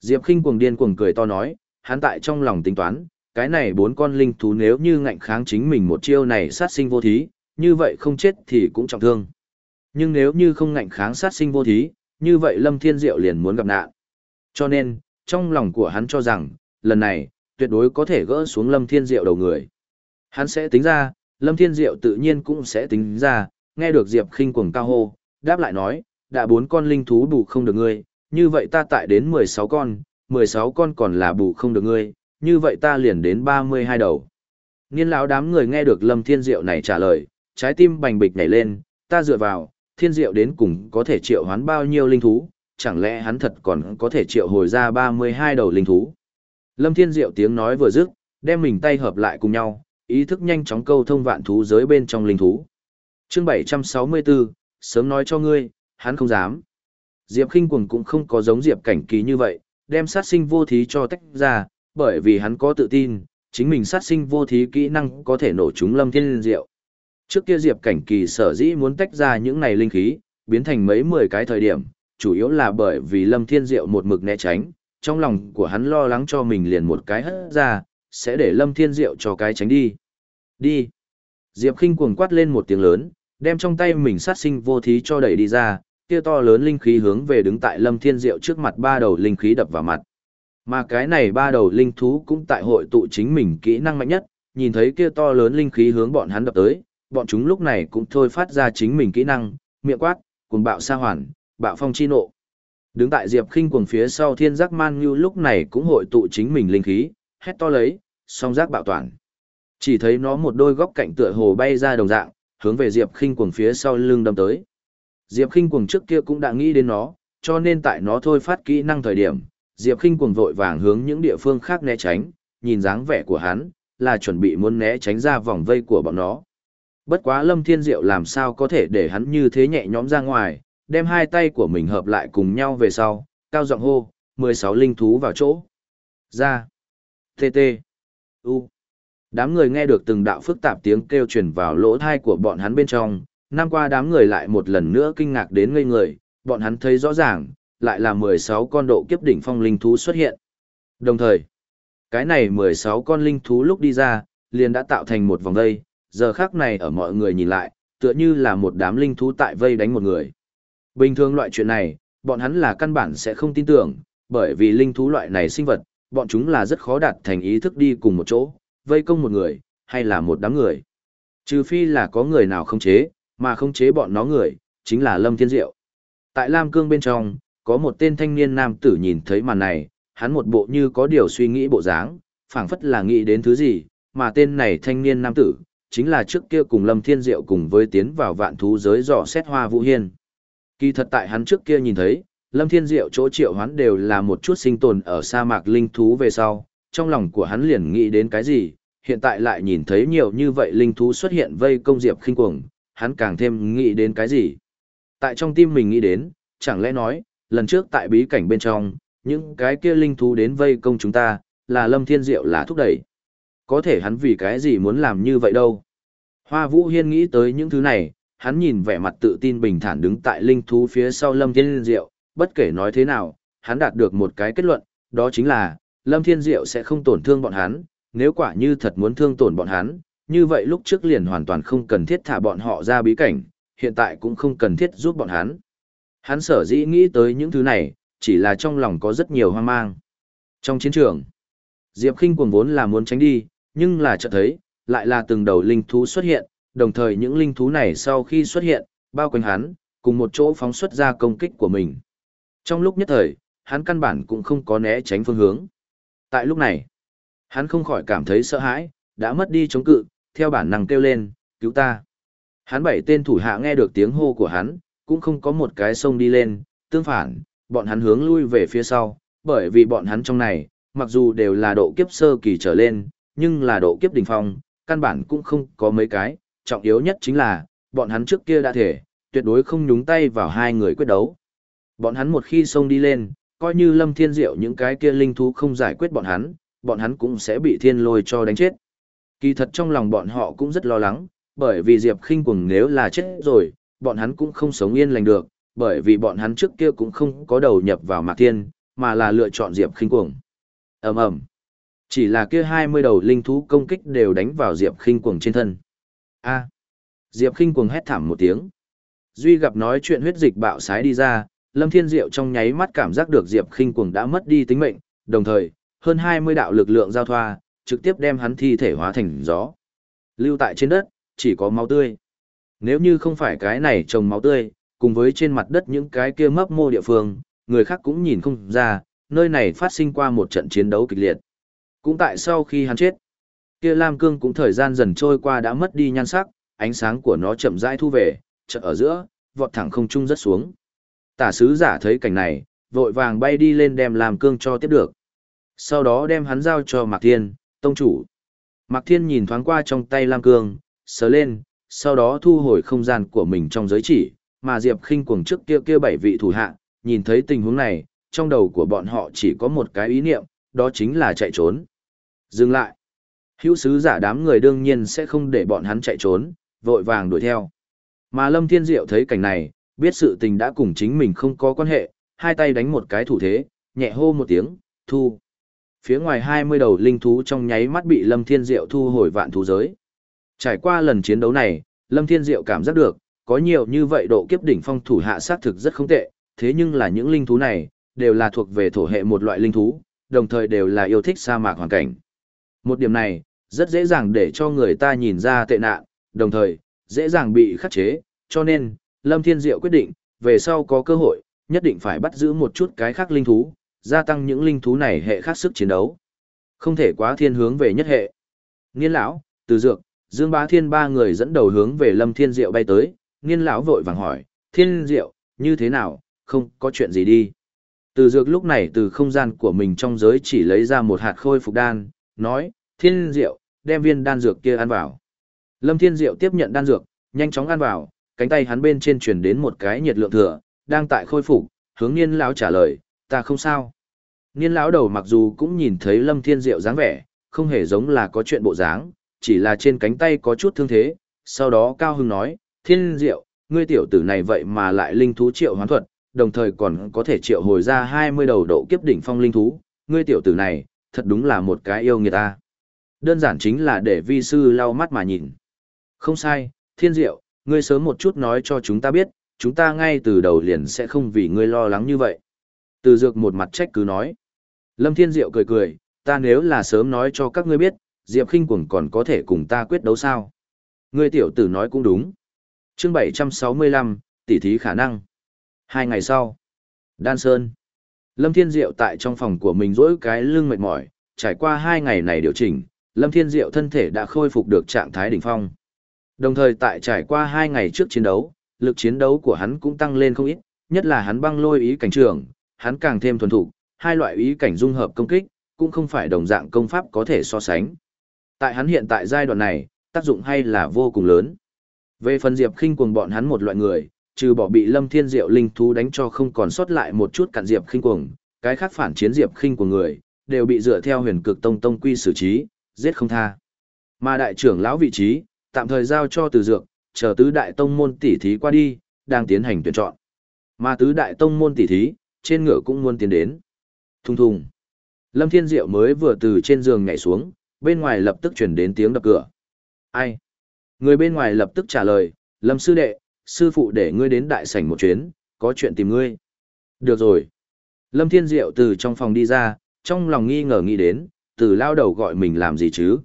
Diệp Khinh cuồng điên cuồng cười to nói, hắn tại trong lòng tính toán, cái này bốn con linh thú nếu như ngạnh kháng chính mình một chiêu này sát sinh vô thí, như vậy không chết thì cũng trọng thương. Nhưng nếu như không ngạnh kháng sát sinh vô thí, như vậy Lâm Thiên Diệu liền muốn gặp nạn. Cho nên, trong lòng của hắn cho rằng, lần này, tuyệt đối có thể gỡ xuống Lâm Thiên Diệu đầu người. Hắn sẽ tính ra, Lâm Thiên Diệu tự nhiên cũng sẽ tính ra, nghe được Diệp khinh cuồng cao hô, đáp lại nói, đã bốn con linh thú bù không được ngươi, như vậy ta tại đến 16 con, 16 con còn là bù không được ngươi, như vậy ta liền đến 32 đầu. Niên lão đám người nghe được Lâm Thiên Diệu này trả lời, trái tim bành bịch nhảy lên, ta dựa vào, Thiên Diệu đến cùng có thể triệu hoán bao nhiêu linh thú, chẳng lẽ hắn thật còn có thể triệu hồi ra 32 đầu linh thú. Lâm Thiên Diệu tiếng nói vừa dứt, đem mình tay hợp lại cùng nhau, ý thức nhanh chóng câu thông vạn thú giới bên trong linh thú. Chương 764, sớm nói cho ngươi, hắn không dám. Diệp Kinh Cuồng cũng không có giống Diệp Cảnh Kỳ như vậy, đem sát sinh vô thí cho tách ra, bởi vì hắn có tự tin, chính mình sát sinh vô thí kỹ năng có thể nổ trúng Lâm Thiên Diệu. Trước kia Diệp Cảnh Kỳ sở dĩ muốn tách ra những này linh khí, biến thành mấy mười cái thời điểm, chủ yếu là bởi vì Lâm Thiên Diệu một mực né tránh, trong lòng của hắn lo lắng cho mình liền một cái hất ra, sẽ để Lâm Thiên Diệu cho cái tránh đi. Đi. Diệp Kinh cuồng quát lên một tiếng lớn, đem trong tay mình sát sinh vô thí cho đẩy đi ra, kia to lớn linh khí hướng về đứng tại Lâm Thiên Diệu trước mặt ba đầu linh khí đập vào mặt. Mà cái này ba đầu linh thú cũng tại hội tụ chính mình kỹ năng mạnh nhất, nhìn thấy kia to lớn linh khí hướng bọn hắn đập tới, bọn chúng lúc này cũng thôi phát ra chính mình kỹ năng, miệng quát, cuồng bạo sa hoàn, bạo phong chi nộ. Đứng tại Diệp Khinh cuồng phía sau Thiên Giác Man Nhu lúc này cũng hội tụ chính mình linh khí, hét to lấy, song giác bạo toàn. Chỉ thấy nó một đôi góc cạnh tựa hồ bay ra đồng dạng, hướng về Diệp Khinh cuồng phía sau lưng đâm tới. Diệp Khinh cuồng trước kia cũng đã nghĩ đến nó, cho nên tại nó thôi phát kỹ năng thời điểm, Diệp Khinh cuồng vội vàng hướng những địa phương khác né tránh, nhìn dáng vẻ của hắn, là chuẩn bị muốn né tránh ra vòng vây của bọn nó. Bất quá Lâm Thiên Diệu làm sao có thể để hắn như thế nhẹ nhõm ra ngoài, đem hai tay của mình hợp lại cùng nhau về sau, cao giọng hô, 16 linh thú vào chỗ. Ra. TT. U. Đám người nghe được từng đạo phức tạp tiếng kêu truyền vào lỗ thai của bọn hắn bên trong, năm qua đám người lại một lần nữa kinh ngạc đến ngây người, bọn hắn thấy rõ ràng, lại là 16 con độ kiếp đỉnh phong linh thú xuất hiện. Đồng thời, cái này 16 con linh thú lúc đi ra, liền đã tạo thành một vòng vây, giờ khác này ở mọi người nhìn lại, tựa như là một đám linh thú tại vây đánh một người. Bình thường loại chuyện này, bọn hắn là căn bản sẽ không tin tưởng, bởi vì linh thú loại này sinh vật, bọn chúng là rất khó đạt thành ý thức đi cùng một chỗ, vây công một người, hay là một đám người. Trừ phi là có người nào không chế, mà không chế bọn nó người, chính là Lâm Thiên Diệu. Tại Lam Cương bên trong, có một tên thanh niên nam tử nhìn thấy màn này, hắn một bộ như có điều suy nghĩ bộ dáng, phảng phất là nghĩ đến thứ gì, mà tên này thanh niên nam tử, chính là trước kia cùng Lâm Thiên Diệu cùng với tiến vào vạn thú giới dò xét hoa vũ hiên. Kỳ thật tại hắn trước kia nhìn thấy, Lâm Thiên Diệu chỗ triệu hoán đều là một chút sinh tồn ở sa mạc linh thú về sau, trong lòng của hắn liền nghĩ đến cái gì, hiện tại lại nhìn thấy nhiều như vậy linh thú xuất hiện vây công Diệp kinh cuồng, hắn càng thêm nghĩ đến cái gì. Tại trong tim mình nghĩ đến, chẳng lẽ nói, lần trước tại bí cảnh bên trong, những cái kia linh thú đến vây công chúng ta, là Lâm Thiên Diệu là thúc đẩy. Có thể hắn vì cái gì muốn làm như vậy đâu. Hoa Vũ Hiên nghĩ tới những thứ này, hắn nhìn vẻ mặt tự tin bình thản đứng tại linh thú phía sau Lâm Thiên Diệu, bất kể nói thế nào, hắn đạt được một cái kết luận, đó chính là, Lâm Thiên Diệu sẽ không tổn thương bọn hắn, nếu quả như thật muốn thương tổn bọn hắn, như vậy lúc trước liền hoàn toàn không cần thiết thả bọn họ ra bí cảnh, hiện tại cũng không cần thiết giúp bọn hắn. Hắn sở dĩ nghĩ tới những thứ này, chỉ là trong lòng có rất nhiều hoang mang. Trong chiến trường, Diệp Kinh cuồng vốn là muốn tránh đi, nhưng là chợt thấy, lại là từng đầu linh thú xuất hiện, đồng thời những linh thú này sau khi xuất hiện, bao quanh hắn, cùng một chỗ phóng xuất ra công kích của mình. Trong lúc nhất thời, hắn căn bản cũng không có né tránh phương hướng. Tại lúc này, hắn không khỏi cảm thấy sợ hãi, đã mất đi chống cự, theo bản năng kêu lên, cứu ta. Hắn bảy tên thủ hạ nghe được tiếng hô của hắn, cũng không có một cái sông đi lên, tương phản, bọn hắn hướng lui về phía sau, bởi vì bọn hắn trong này, mặc dù đều là độ kiếp sơ kỳ trở lên, nhưng là độ kiếp đỉnh phong, căn bản cũng không có mấy cái, trọng yếu nhất chính là, bọn hắn trước kia đã thể, tuyệt đối không nhúng tay vào hai người quyết đấu. Bọn hắn một khi xông đi lên, coi như lâm thiên diệu những cái kia linh thú không giải quyết bọn hắn, bọn hắn cũng sẽ bị thiên lôi cho đánh chết. Kỳ thật trong lòng bọn họ cũng rất lo lắng, bởi vì Diệp khinh cuồng nếu là chết rồi, bọn hắn cũng không sống yên lành được, bởi vì bọn hắn trước kia cũng không có đầu nhập vào Mạc Thiên, mà là lựa chọn Diệp khinh cuồng. ầm ầm Chỉ là kia 20 đầu linh thú công kích đều đánh vào Diệp khinh cuồng trên thân. A. Diệp khinh cuồng hét thảm một tiếng. Duy gặp nói chuyện huyết dịch bạo sái đi ra, Lâm Thiên Diệu trong nháy mắt cảm giác được Diệp khinh cuồng đã mất đi tính mệnh, đồng thời, hơn 20 đạo lực lượng giao thoa, trực tiếp đem hắn thi thể hóa thành gió. Lưu tại trên đất, chỉ có máu tươi. Nếu như không phải cái này trồng máu tươi, cùng với trên mặt đất những cái kia mấp mô địa phương, người khác cũng nhìn không ra, nơi này phát sinh qua một trận chiến đấu kịch liệt. Cũng tại sau khi hắn chết, kia Lam Cương cũng thời gian dần trôi qua đã mất đi nhan sắc, ánh sáng của nó chậm rãi thu về, chợt ở giữa, vọt thẳng không trung rất xuống. Tả sứ giả thấy cảnh này, vội vàng bay đi lên đem làm Cương cho tiếp được. Sau đó đem hắn giao cho Mạc Thiên, tông chủ. Mạc Thiên nhìn thoáng qua trong tay Lam Cương, sờ lên, sau đó thu hồi không gian của mình trong giới chỉ, mà Diệp khinh cuồng trước kia kia bảy vị thủ hạ, nhìn thấy tình huống này, trong đầu của bọn họ chỉ có một cái ý niệm, đó chính là chạy trốn. Dừng lại. Hữu sứ giả đám người đương nhiên sẽ không để bọn hắn chạy trốn, vội vàng đuổi theo. Mà Lâm Thiên Diệu thấy cảnh này, biết sự tình đã cùng chính mình không có quan hệ, hai tay đánh một cái thủ thế, nhẹ hô một tiếng, thu. Phía ngoài 20 đầu linh thú trong nháy mắt bị Lâm Thiên Diệu thu hồi vạn thú giới. Trải qua lần chiến đấu này, Lâm Thiên Diệu cảm giác được, có nhiều như vậy độ kiếp đỉnh phong thủ hạ sát thực rất không tệ, thế nhưng là những linh thú này, đều là thuộc về thổ hệ một loại linh thú, đồng thời đều là yêu thích sa mạc hoàn cảnh. Một điểm này, rất dễ dàng để cho người ta nhìn ra tệ nạn, đồng thời, dễ dàng bị khắc chế, cho nên, Lâm Thiên Diệu quyết định, về sau có cơ hội, nhất định phải bắt giữ một chút cái khác linh thú, gia tăng những linh thú này hệ khác sức chiến đấu. Không thể quá thiên hướng về nhất hệ. Niên lão, Từ Dược, Dương Bá Thiên ba người dẫn đầu hướng về Lâm Thiên Diệu bay tới, Niên lão vội vàng hỏi, "Thiên Diệu, như thế nào, không có chuyện gì đi?" Từ Dược lúc này từ không gian của mình trong giới chỉ lấy ra một hạt khôi phục đan, nói, "Thiên Diệu, đem viên đan dược kia ăn vào." Lâm Thiên Diệu tiếp nhận đan dược, nhanh chóng ăn vào, cánh tay hắn bên trên truyền đến một cái nhiệt lượng thừa, đang tại khôi phục, hướng Niên lão trả lời, "Ta không sao." Niên lão đầu mặc dù cũng nhìn thấy Lâm Thiên Diệu dáng vẻ, không hề giống là có chuyện bộ dáng, chỉ là trên cánh tay có chút thương thế, sau đó Cao Hưng nói, Thiên Diệu, ngươi tiểu tử này vậy mà lại linh thú triệu hoán thuật, đồng thời còn có thể triệu hồi ra 20 đầu độ kiếp đỉnh phong linh thú, ngươi tiểu tử này, thật đúng là một cái yêu người ta. Đơn giản chính là để vi sư lau mắt mà nhìn. Không sai, Thiên Diệu, ngươi sớm một chút nói cho chúng ta biết, chúng ta ngay từ đầu liền sẽ không vì ngươi lo lắng như vậy. Từ dược một mặt trách cứ nói. Lâm Thiên Diệu cười cười, ta nếu là sớm nói cho các ngươi biết, Diệp Kinh Quẩn còn có thể cùng ta quyết đấu sao. Ngươi tiểu tử nói cũng đúng. chương 765, tỷ thí khả năng. Hai ngày sau, Đan Sơn. Lâm Thiên Diệu tại trong phòng của mình rỗi cái lưng mệt mỏi, trải qua hai ngày này điều chỉnh, Lâm Thiên Diệu thân thể đã khôi phục được trạng thái đỉnh phong. Đồng thời tại trải qua hai ngày trước chiến đấu, lực chiến đấu của hắn cũng tăng lên không ít, nhất là hắn băng lôi ý cảnh trưởng, hắn càng thêm thuần thục, hai loại ý cảnh dung hợp công kích, cũng không phải đồng dạng công pháp có thể so sánh. Tại hắn hiện tại giai đoạn này, tác dụng hay là vô cùng lớn. Về phần Diệp Khinh cuồng bọn hắn một loại người, trừ bỏ bị Lâm Thiên Diệu linh thú đánh cho không còn sót lại một chút cặn Diệp Khinh cuồng, cái khác phản chiến Diệp Khinh của người, đều bị dựa theo huyền cực tông tông quy xử trí, giết không tha. Mà đại trưởng lão vị trí, tạm thời giao cho từ dược, chờ tứ đại tông môn tỷ thí qua đi, đang tiến hành tuyển chọn. Mà tứ đại tông môn tỷ thí, trên ngựa cũng muốn tiến đến. Thùng thùng. Lâm Thiên Diệu mới vừa từ trên giường nhảy xuống, bên ngoài lập tức chuyển đến tiếng đập cửa. Ai? Người bên ngoài lập tức trả lời, Lâm sư đệ, sư phụ để ngươi đến đại sảnh một chuyến, có chuyện tìm ngươi. Được rồi. Lâm Thiên Diệu từ trong phòng đi ra, trong lòng nghi ngờ nghĩ đến, từ lao đầu gọi mình làm gì chứ?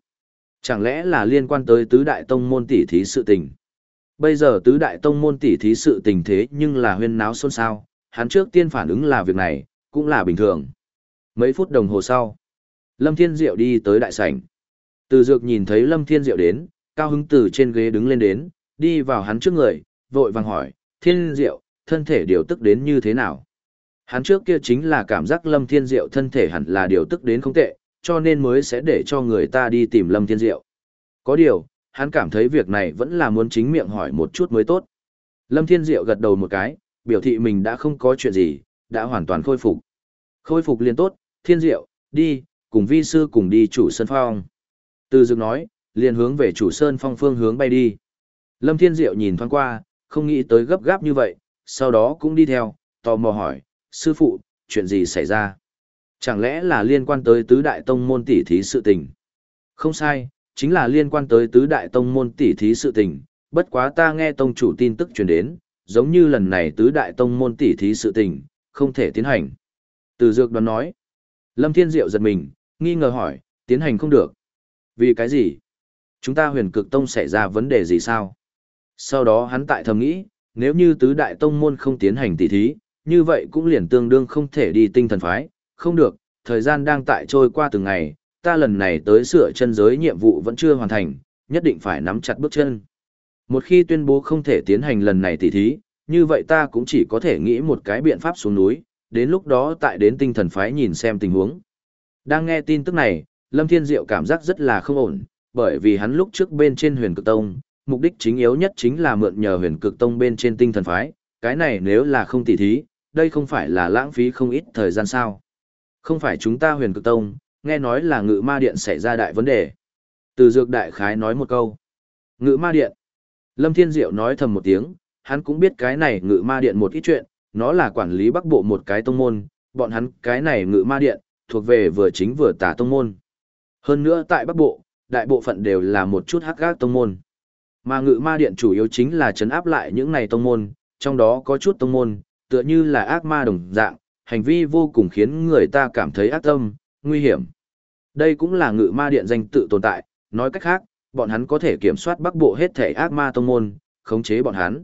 Chẳng lẽ là liên quan tới tứ đại tông môn tỷ thí sự tình? Bây giờ tứ đại tông môn tỷ thí sự tình thế nhưng là huyên náo xôn xao, hắn trước tiên phản ứng là việc này, cũng là bình thường. Mấy phút đồng hồ sau, Lâm Thiên Diệu đi tới đại sảnh. Từ dược nhìn thấy Lâm Thiên Diệu đến, cao hứng từ trên ghế đứng lên đến, đi vào hắn trước người, vội vàng hỏi, Thiên Diệu, thân thể điều tức đến như thế nào? Hắn trước kia chính là cảm giác Lâm Thiên Diệu thân thể hẳn là điều tức đến không tệ, cho nên mới sẽ để cho người ta đi tìm Lâm Thiên Diệu. Có điều, hắn cảm thấy việc này vẫn là muốn chính miệng hỏi một chút mới tốt. Lâm Thiên Diệu gật đầu một cái, biểu thị mình đã không có chuyện gì, đã hoàn toàn khôi phục. Khôi phục liền tốt, Thiên Diệu, đi, cùng vi sư cùng đi chủ sơn phong. Từ dực nói, liền hướng về chủ sơn phong phương hướng bay đi. Lâm Thiên Diệu nhìn thoáng qua, không nghĩ tới gấp gáp như vậy, sau đó cũng đi theo, tò mò hỏi, sư phụ, chuyện gì xảy ra? Chẳng lẽ là liên quan tới tứ đại tông môn tỷ thí sự tình? Không sai, chính là liên quan tới tứ đại tông môn tỷ thí sự tình, bất quá ta nghe tông chủ tin tức truyền đến, giống như lần này tứ đại tông môn tỷ thí sự tình, không thể tiến hành. Từ dược đoán nói, Lâm Thiên Diệu giật mình, nghi ngờ hỏi, tiến hành không được. Vì cái gì? Chúng ta huyền cực tông xảy ra vấn đề gì sao? Sau đó hắn tại thầm nghĩ, nếu như tứ đại tông môn không tiến hành tỷ thí, như vậy cũng liền tương đương không thể đi tinh thần phái, không được, thời gian đang tại trôi qua từng ngày, ta lần này tới sửa chân giới nhiệm vụ vẫn chưa hoàn thành, nhất định phải nắm chặt bước chân. Một khi tuyên bố không thể tiến hành lần này tỉ thí, như vậy ta cũng chỉ có thể nghĩ một cái biện pháp xuống núi, đến lúc đó tại đến tinh thần phái nhìn xem tình huống. Đang nghe tin tức này, Lâm Thiên Diệu cảm giác rất là không ổn, bởi vì hắn lúc trước bên trên huyền cực tông, mục đích chính yếu nhất chính là mượn nhờ huyền cực tông bên trên tinh thần phái, cái này nếu là không tỉ thí, đây không phải là lãng phí không ít thời gian sao. Không phải chúng ta huyền cực tông, nghe nói là ngự ma điện xảy ra đại vấn đề. Từ dược đại khái nói một câu. Ngự ma điện. Lâm Thiên Diệu nói thầm một tiếng, hắn cũng biết cái này ngự ma điện một ít chuyện, nó là quản lý bắc bộ một cái tông môn, bọn hắn cái này ngự ma điện, thuộc về vừa chính vừa tả tông môn. Hơn nữa tại bắc bộ, đại bộ phận đều là một chút hắc gác tông môn. Mà ngự ma điện chủ yếu chính là chấn áp lại những này tông môn, trong đó có chút tông môn, tựa như là ác ma đồng dạng, hành vi vô cùng khiến người ta cảm thấy ác tâm, nguy hiểm. Đây cũng là ngự ma điện danh tự tồn tại, nói cách khác, bọn hắn có thể kiểm soát bắc bộ hết thể ác ma tông môn, khống chế bọn hắn.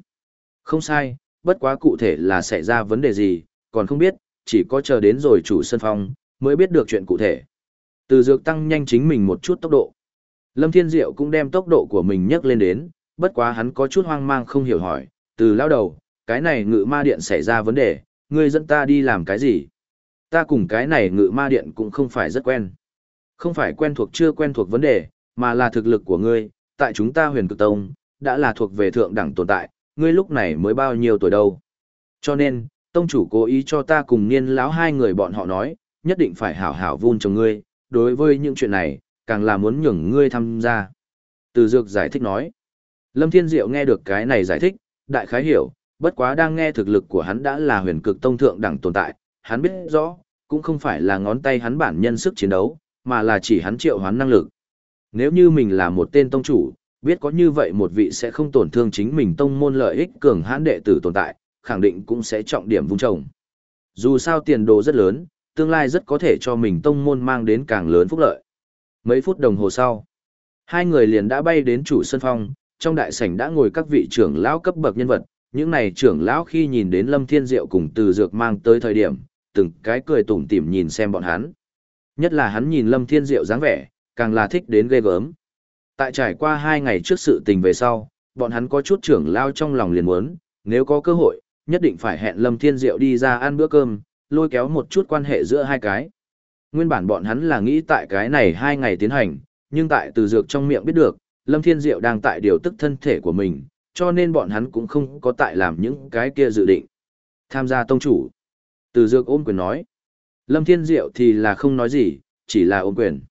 Không sai, bất quá cụ thể là xảy ra vấn đề gì, còn không biết, chỉ có chờ đến rồi chủ sân phong, mới biết được chuyện cụ thể. Từ dược tăng nhanh chính mình một chút tốc độ. Lâm Thiên Diệu cũng đem tốc độ của mình nhấc lên đến, bất quá hắn có chút hoang mang không hiểu hỏi, từ lao đầu, cái này ngự ma điện xảy ra vấn đề, ngươi dẫn ta đi làm cái gì? Ta cùng cái này ngự ma điện cũng không phải rất quen. Không phải quen thuộc chưa quen thuộc vấn đề, mà là thực lực của ngươi, tại chúng ta huyền cực tông, đã là thuộc về thượng đẳng tồn tại, ngươi lúc này mới bao nhiêu tuổi đâu. Cho nên, tông chủ cố ý cho ta cùng niên lão hai người bọn họ nói, nhất định phải hảo hảo vun cho ngươi, đối với những chuyện này, càng là muốn nhường ngươi tham gia. Từ dược giải thích nói. Lâm Thiên Diệu nghe được cái này giải thích, đại khái hiểu, bất quá đang nghe thực lực của hắn đã là huyền cực tông thượng đẳng tồn tại, hắn biết rõ, cũng không phải là ngón tay hắn bản nhân sức chiến đấu, mà là chỉ hắn triệu hoán năng lực. Nếu như mình là một tên tông chủ, biết có như vậy một vị sẽ không tổn thương chính mình tông môn lợi ích cường hãn đệ tử tồn tại, khẳng định cũng sẽ trọng điểm vung trồng. Dù sao tiền đồ rất lớn, tương lai rất có thể cho mình tông môn mang đến càng lớn phúc lợi. Mấy phút đồng hồ sau, hai người liền đã bay đến chủ sân phong, trong đại sảnh đã ngồi các vị trưởng lão cấp bậc nhân vật, những này trưởng lão khi nhìn đến Lâm Thiên Diệu cùng từ dược mang tới thời điểm, từng cái cười tủm tỉm nhìn xem bọn hắn. Nhất là hắn nhìn Lâm Thiên Diệu dáng vẻ, càng là thích đến ghê gớm. Tại trải qua hai ngày trước sự tình về sau, bọn hắn có chút trưởng lao trong lòng liền muốn, nếu có cơ hội, nhất định phải hẹn Lâm Thiên Diệu đi ra ăn bữa cơm, lôi kéo một chút quan hệ giữa hai cái. Nguyên bản bọn hắn là nghĩ tại cái này hai ngày tiến hành, nhưng tại từ dược trong miệng biết được, Lâm Thiên Diệu đang tại điều tức thân thể của mình, cho nên bọn hắn cũng không có tại làm những cái kia dự định. Tham gia tông chủ. Từ dược ôm quyền nói. Lâm Thiên Diệu thì là không nói gì, chỉ là ôm quyền.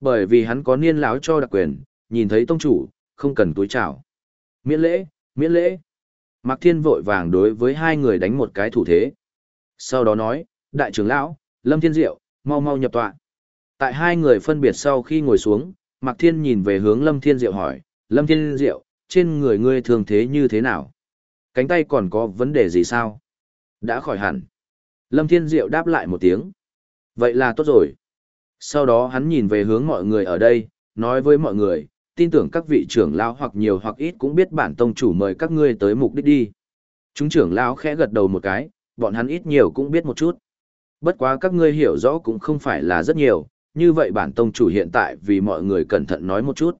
Bởi vì hắn có niên lão cho đặc quyền, nhìn thấy tông chủ, không cần túi chào. Miễn lễ, miễn lễ. Mạc Thiên vội vàng đối với hai người đánh một cái thủ thế. Sau đó nói, đại trưởng lão, Lâm Thiên Diệu, mau mau nhập tọa. Tại hai người phân biệt sau khi ngồi xuống, Mạc Thiên nhìn về hướng Lâm Thiên Diệu hỏi, Lâm Thiên Diệu, trên người ngươi thường thế như thế nào? Cánh tay còn có vấn đề gì sao? Đã khỏi hẳn. Lâm Thiên Diệu đáp lại một tiếng. Vậy là tốt rồi. Sau đó hắn nhìn về hướng mọi người ở đây, nói với mọi người, tin tưởng các vị trưởng lão hoặc nhiều hoặc ít cũng biết bản tông chủ mời các ngươi tới mục đích đi. Chúng trưởng lão khẽ gật đầu một cái, bọn hắn ít nhiều cũng biết một chút. Bất quá các ngươi hiểu rõ cũng không phải là rất nhiều, như vậy bản tông chủ hiện tại vì mọi người cẩn thận nói một chút.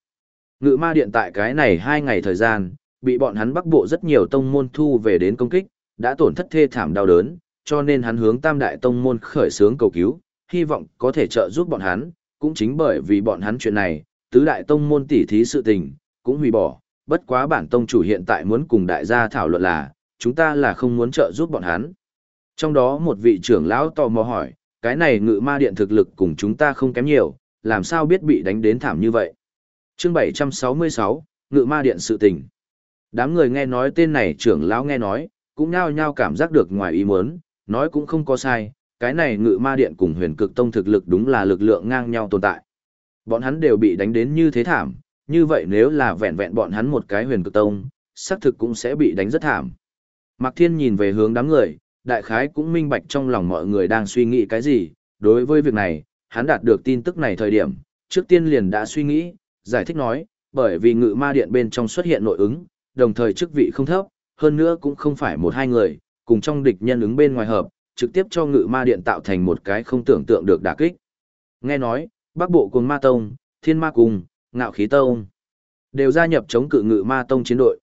Ngự ma điện tại cái này hai ngày thời gian, bị bọn hắn bắc bộ rất nhiều tông môn thu về đến công kích, đã tổn thất thê thảm đau đớn, cho nên hắn hướng tam đại tông môn khởi sướng cầu cứu, hy vọng có thể trợ giúp bọn hắn, cũng chính bởi vì bọn hắn chuyện này, tứ đại tông môn tỉ thí sự tình, cũng hủy bỏ, bất quá bản tông chủ hiện tại muốn cùng đại gia thảo luận là, chúng ta là không muốn trợ giúp bọn hắn. Trong đó một vị trưởng lão tò mò hỏi, cái này ngự ma điện thực lực cùng chúng ta không kém nhiều, làm sao biết bị đánh đến thảm như vậy? Chương 766, ngự ma điện sự tình. Đám người nghe nói tên này trưởng lão nghe nói, cũng nhao nhao cảm giác được ngoài ý muốn, nói cũng không có sai, cái này ngự ma điện cùng huyền cực tông thực lực đúng là lực lượng ngang nhau tồn tại. Bọn hắn đều bị đánh đến như thế thảm, như vậy nếu là vẹn vẹn bọn hắn một cái huyền cực tông, xác thực cũng sẽ bị đánh rất thảm. Mạc Thiên nhìn về hướng đám người, đại khái cũng minh bạch trong lòng mọi người đang suy nghĩ cái gì, đối với việc này, hắn đạt được tin tức này thời điểm, trước tiên liền đã suy nghĩ, giải thích nói, bởi vì ngự ma điện bên trong xuất hiện nội ứng, đồng thời chức vị không thấp, hơn nữa cũng không phải một hai người, cùng trong địch nhân ứng bên ngoài hợp, trực tiếp cho ngự ma điện tạo thành một cái không tưởng tượng được đả kích. Nghe nói, Bắc Bộ cùng Ma Tông, Thiên Ma Cung, Ngạo Khí Tông đều gia nhập chống cự ngự Ma Tông chiến đội.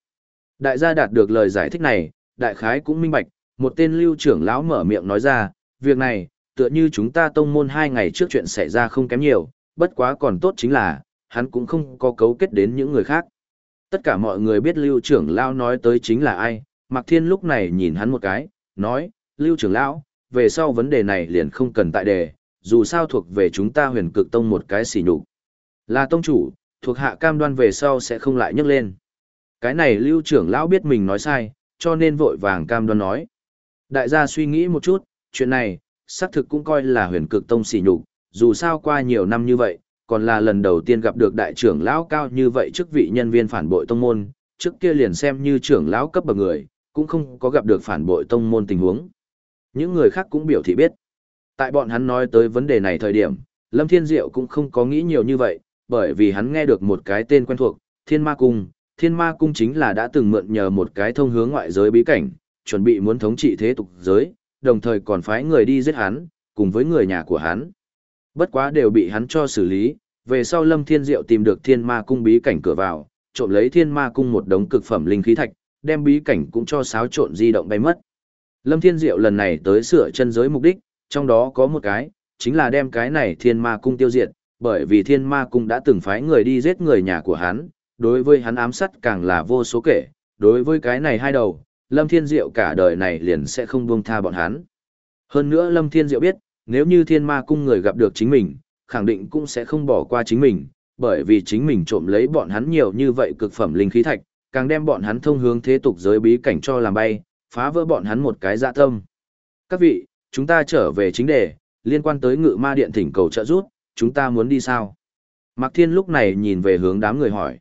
Đại gia đạt được lời giải thích này, đại khái cũng minh bạch, một tên lưu trưởng lão mở miệng nói ra, việc này, tựa như chúng ta tông môn hai ngày trước chuyện xảy ra không kém nhiều, bất quá còn tốt chính là, hắn cũng không có cấu kết đến những người khác. Tất cả mọi người biết lưu trưởng lão nói tới chính là ai, Mạc Thiên lúc này nhìn hắn một cái, nói, lưu trưởng lão, về sau vấn đề này liền không cần tại đề, dù sao thuộc về chúng ta huyền cực tông một cái xỉ nhục Là tông chủ, thuộc hạ cam đoan về sau sẽ không lại nhắc lên. Cái này lưu trưởng lão biết mình nói sai, cho nên vội vàng cam đoan nói. Đại gia suy nghĩ một chút, chuyện này, xác thực cũng coi là huyền cực tông xỉ nhục dù sao qua nhiều năm như vậy, còn là lần đầu tiên gặp được đại trưởng lão cao như vậy trước vị nhân viên phản bội tông môn, trước kia liền xem như trưởng lão cấp bậc người, cũng không có gặp được phản bội tông môn tình huống. Những người khác cũng biểu thị biết. Tại bọn hắn nói tới vấn đề này thời điểm, Lâm Thiên Diệu cũng không có nghĩ nhiều như vậy, bởi vì hắn nghe được một cái tên quen thuộc, Thiên Ma Cung. Thiên Ma Cung chính là đã từng mượn nhờ một cái thông hướng ngoại giới bí cảnh, chuẩn bị muốn thống trị thế tục giới, đồng thời còn phái người đi giết hắn, cùng với người nhà của hắn. Bất quá đều bị hắn cho xử lý, về sau Lâm Thiên Diệu tìm được Thiên Ma Cung bí cảnh cửa vào, trộm lấy Thiên Ma Cung một đống cực phẩm linh khí thạch, đem bí cảnh cũng cho xáo trộn di động bay mất. Lâm Thiên Diệu lần này tới sửa chân giới mục đích, trong đó có một cái, chính là đem cái này Thiên Ma Cung tiêu diệt, bởi vì Thiên Ma Cung đã từng phái người đi giết người nhà của hắn, đối với hắn ám sát càng là vô số kể, đối với cái này hai đầu, Lâm Thiên Diệu cả đời này liền sẽ không buông tha bọn hắn. Hơn nữa Lâm Thiên Diệu biết, nếu như Thiên Ma Cung người gặp được chính mình, khẳng định cũng sẽ không bỏ qua chính mình, bởi vì chính mình trộm lấy bọn hắn nhiều như vậy cực phẩm linh khí thạch, càng đem bọn hắn thông hướng thế tục giới bí cảnh cho làm bay, phá vỡ bọn hắn một cái dạ tâm. Các vị, chúng ta trở về chính đề, liên quan tới ngự ma điện thỉnh cầu trợ giúp, chúng ta muốn đi sao? Mạc Thiên lúc này nhìn về hướng đám người hỏi.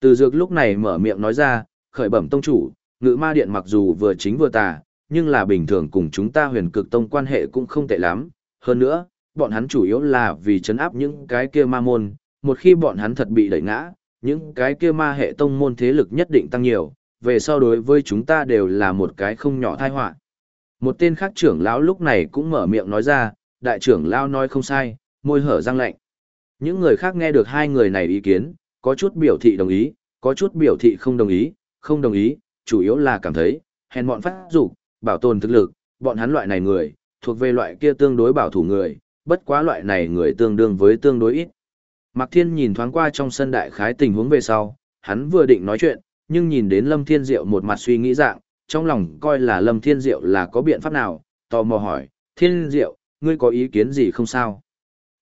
Từ dược lúc này mở miệng nói ra, khởi bẩm tông chủ, ngự ma điện mặc dù vừa chính vừa tà, nhưng là bình thường cùng chúng ta huyền cực tông quan hệ cũng không tệ lắm. Hơn nữa, bọn hắn chủ yếu là vì chấn áp những cái kia ma môn, một khi bọn hắn thật bị đẩy ngã, những cái kia ma hệ tông môn thế lực nhất định tăng nhiều, về sau đối với chúng ta đều là một cái không nhỏ tai họa. Một tên khác trưởng lão lúc này cũng mở miệng nói ra, đại trưởng lão nói không sai, môi hở răng lạnh. Những người khác nghe được hai người này ý kiến, có chút biểu thị đồng ý, có chút biểu thị không đồng ý, không đồng ý, chủ yếu là cảm thấy, hèn bọn phát dục bảo tồn thực lực, bọn hắn loại này người, thuộc về loại kia tương đối bảo thủ người, bất quá loại này người tương đương với tương đối ít. Mạc Thiên nhìn thoáng qua trong sân đại khái tình huống về sau, hắn vừa định nói chuyện, nhưng nhìn đến Lâm Thiên Diệu một mặt suy nghĩ dạng, trong lòng coi là Lâm Thiên Diệu là có biện pháp nào, tò mò hỏi, Thiên Diệu, ngươi có ý kiến gì không sao?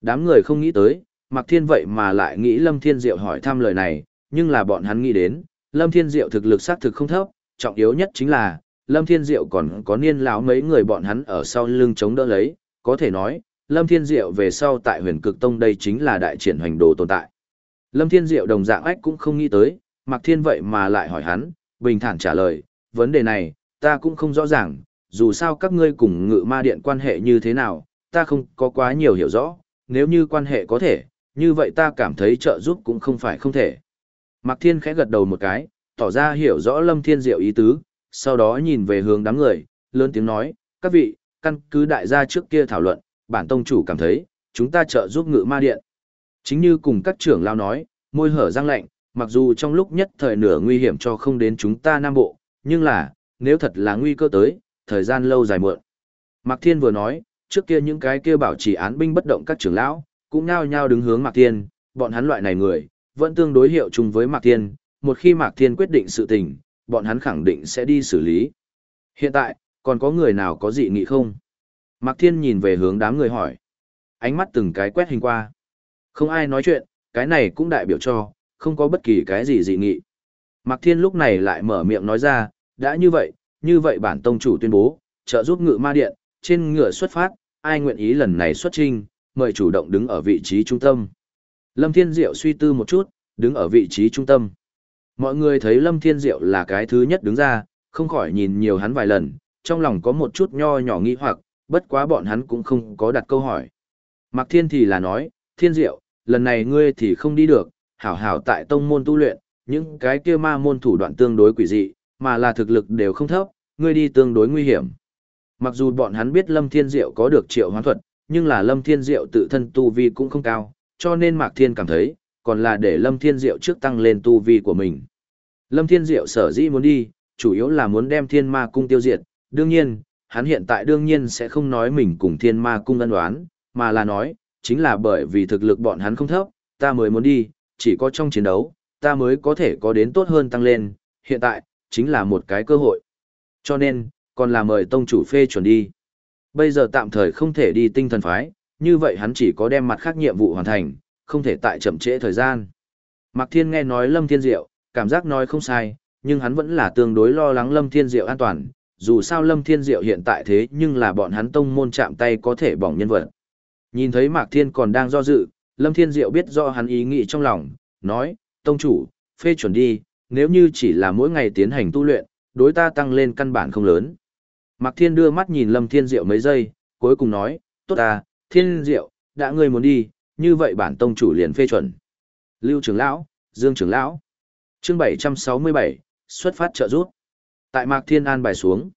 Đám người không nghĩ tới, Mạc Thiên vậy mà lại nghĩ Lâm Thiên Diệu hỏi thăm lời này, nhưng là bọn hắn nghĩ đến, Lâm Thiên Diệu thực lực xác thực không thấp, trọng yếu nhất chính là, Lâm Thiên Diệu còn có niên lão mấy người bọn hắn ở sau lưng chống đỡ lấy, có thể nói, Lâm Thiên Diệu về sau tại huyền cực tông đây chính là đại triển hoành đồ tồn tại. Lâm Thiên Diệu đồng dạng ách cũng không nghĩ tới, Mạc Thiên vậy mà lại hỏi hắn, bình thản trả lời, vấn đề này, ta cũng không rõ ràng, dù sao các ngươi cùng ngự ma điện quan hệ như thế nào, ta không có quá nhiều hiểu rõ, nếu như quan hệ có thể, như vậy ta cảm thấy trợ giúp cũng không phải không thể. Mạc Thiên khẽ gật đầu một cái, tỏ ra hiểu rõ Lâm Thiên Diệu ý tứ, sau đó nhìn về hướng đám người, lớn tiếng nói, các vị, căn cứ đại gia trước kia thảo luận, bản tông chủ cảm thấy, chúng ta trợ giúp ngự ma điện. Chính như cùng các trưởng lao nói, môi hở răng lạnh, mặc dù trong lúc nhất thời nửa nguy hiểm cho không đến chúng ta Nam Bộ, nhưng là, nếu thật là nguy cơ tới, thời gian lâu dài muộn. Mạc Thiên vừa nói, trước kia những cái kia bảo trì án binh bất động các trưởng lão, cũng nhao nhao đứng hướng Mạc Thiên, bọn hắn loại này người, vẫn tương đối hiệu chung với Mạc Thiên, một khi Mạc Thiên quyết định sự tình, bọn hắn khẳng định sẽ đi xử lý. Hiện tại, còn có người nào có dị nghị không? Mạc Thiên nhìn về hướng đám người hỏi. Ánh mắt từng cái quét hình qua. Không ai nói chuyện, cái này cũng đại biểu cho, không có bất kỳ cái gì dị nghị. Mạc Thiên lúc này lại mở miệng nói ra, đã như vậy, như vậy bản tông chủ tuyên bố, trợ giúp ngự ma điện, trên ngựa xuất phát, ai nguyện ý lần này xuất trinh, mời chủ động đứng ở vị trí trung tâm. Lâm Thiên Diệu suy tư một chút, đứng ở vị trí trung tâm. Mọi người thấy Lâm Thiên Diệu là cái thứ nhất đứng ra, không khỏi nhìn nhiều hắn vài lần, trong lòng có một chút nho nhỏ nghi hoặc, bất quá bọn hắn cũng không có đặt câu hỏi. Mạc Thiên thì là nói, Thiên Diệu, lần này ngươi thì không đi được, hảo hảo tại tông môn tu luyện, những cái kia ma môn thủ đoạn tương đối quỷ dị, mà là thực lực đều không thấp, ngươi đi tương đối nguy hiểm. Mặc dù bọn hắn biết Lâm Thiên Diệu có được triệu hoán thuật, nhưng là Lâm Thiên Diệu tự thân tu vi cũng không cao, cho nên Mạc Thiên cảm thấy, còn là để Lâm Thiên Diệu trước tăng lên tu vi của mình. Lâm Thiên Diệu sở dĩ muốn đi, chủ yếu là muốn đem thiên ma cung tiêu diệt, đương nhiên, hắn hiện tại đương nhiên sẽ không nói mình cùng thiên ma cung ân đoán, mà là nói, chính là bởi vì thực lực bọn hắn không thấp, ta mới muốn đi, chỉ có trong chiến đấu, ta mới có thể có đến tốt hơn tăng lên, hiện tại, chính là một cái cơ hội. Cho nên, còn là mời tông chủ phê chuẩn đi. Bây giờ tạm thời không thể đi tinh thần phái, như vậy hắn chỉ có đem mặt khác nhiệm vụ hoàn thành, không thể tại chậm trễ thời gian. Mạc Thiên nghe nói Lâm Thiên Diệu, cảm giác nói không sai, nhưng hắn vẫn là tương đối lo lắng Lâm Thiên Diệu an toàn, dù sao Lâm Thiên Diệu hiện tại thế nhưng là bọn hắn tông môn chạm tay có thể bỏng nhân vật. Nhìn thấy Mạc Thiên còn đang do dự, Lâm Thiên Diệu biết do hắn ý nghĩ trong lòng, nói, tông chủ, phê chuẩn đi, nếu như chỉ là mỗi ngày tiến hành tu luyện, đối ta tăng lên căn bản không lớn. Mạc Thiên đưa mắt nhìn Lâm Thiên Diệu mấy giây, cuối cùng nói, tốt ta, Thiên Diệu, đã ngươi muốn đi, như vậy bản tông chủ liền phê chuẩn. Lưu trưởng lão, Dương trưởng lão. Chương 767, xuất phát trợ rút. Tại Mạc Thiên An bài xuống,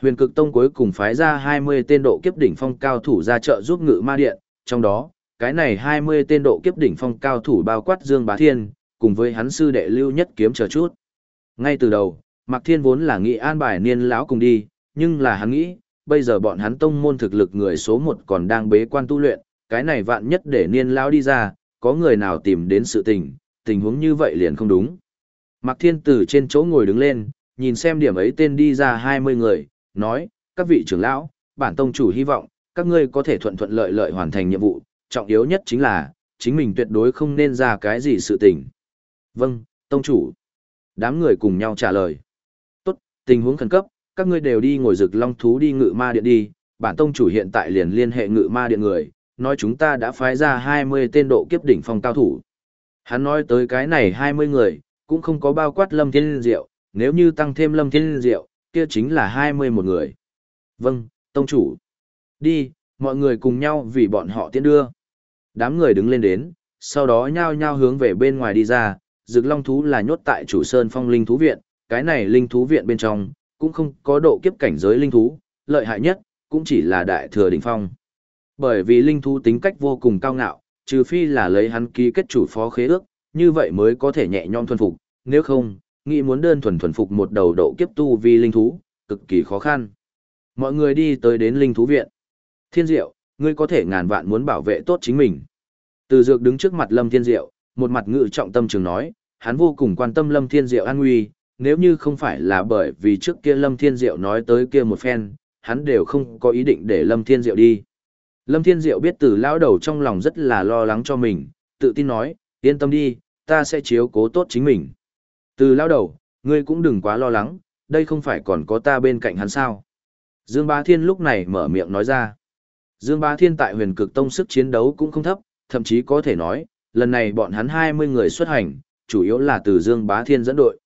Huyền Cực Tông cuối cùng phái ra 20 tên độ kiếp đỉnh phong cao thủ ra trợ giúp Ngự Ma Điện, trong đó, cái này 20 tên độ kiếp đỉnh phong cao thủ bao quát Dương Bá Thiên, cùng với hắn sư đệ Lưu Nhất Kiếm chờ chút. Ngay từ đầu, Mạc Thiên vốn là nghĩ an bài niên lão cùng đi, nhưng là hắn nghĩ, bây giờ bọn hắn tông môn thực lực người số 1 còn đang bế quan tu luyện, cái này vạn nhất để niên lão đi ra, có người nào tìm đến sự tình, tình huống như vậy liền không đúng. Mạc Thiên từ trên chỗ ngồi đứng lên, nhìn xem điểm ấy tên đi ra 20 người, nói, các vị trưởng lão, bản tông chủ hy vọng, các ngươi có thể thuận thuận lợi lợi hoàn thành nhiệm vụ, trọng yếu nhất chính là, chính mình tuyệt đối không nên ra cái gì sự tình. Vâng, tông chủ. Đám người cùng nhau trả lời. Tốt, tình huống khẩn cấp, các ngươi đều đi ngồi rực long thú đi ngự ma điện đi, bản tông chủ hiện tại liền liên hệ ngự ma điện người, nói chúng ta đã phái ra 20 tên độ kiếp đỉnh phong cao thủ. Hắn nói tới cái này 20 người, cũng không có bao quát Lâm Thiên Diệu, nếu như tăng thêm Lâm Thiên Diệu, kia chính là 21 người. Vâng, tông chủ. Đi, mọi người cùng nhau vì bọn họ tiến đưa. Đám người đứng lên đến, sau đó nhao nhao hướng về bên ngoài đi ra, rực long thú là nhốt tại chủ sơn phong linh thú viện, cái này linh thú viện bên trong, cũng không có độ kiếp cảnh giới linh thú, lợi hại nhất, cũng chỉ là đại thừa đỉnh phong. Bởi vì linh thú tính cách vô cùng cao ngạo, trừ phi là lấy hắn ký kết chủ phó khế ước, như vậy mới có thể nhẹ nhõm thuần phục, nếu không, nghĩ muốn đơn thuần thuần phục một đầu độ kiếp tu vi linh thú, cực kỳ khó khăn. Mọi người đi tới đến linh thú viện. Thiên Diệu, ngươi có thể ngàn vạn muốn bảo vệ tốt chính mình. Từ Dược đứng trước mặt Lâm Thiên Diệu, một mặt ngự trọng tâm trường nói, hắn vô cùng quan tâm Lâm Thiên Diệu an nguy, nếu như không phải là bởi vì trước kia Lâm Thiên Diệu nói tới kia một phen, hắn đều không có ý định để Lâm Thiên Diệu đi. Lâm Thiên Diệu biết từ lão đầu trong lòng rất là lo lắng cho mình, tự tin nói, yên tâm đi, ta sẽ chiếu cố tốt chính mình. Từ lão đầu, ngươi cũng đừng quá lo lắng, đây không phải còn có ta bên cạnh hắn sao. Dương Bá Thiên lúc này mở miệng nói ra. Dương Bá Thiên tại huyền cực tông sức chiến đấu cũng không thấp, thậm chí có thể nói, lần này bọn hắn 20 người xuất hành, chủ yếu là từ Dương Bá Thiên dẫn đội.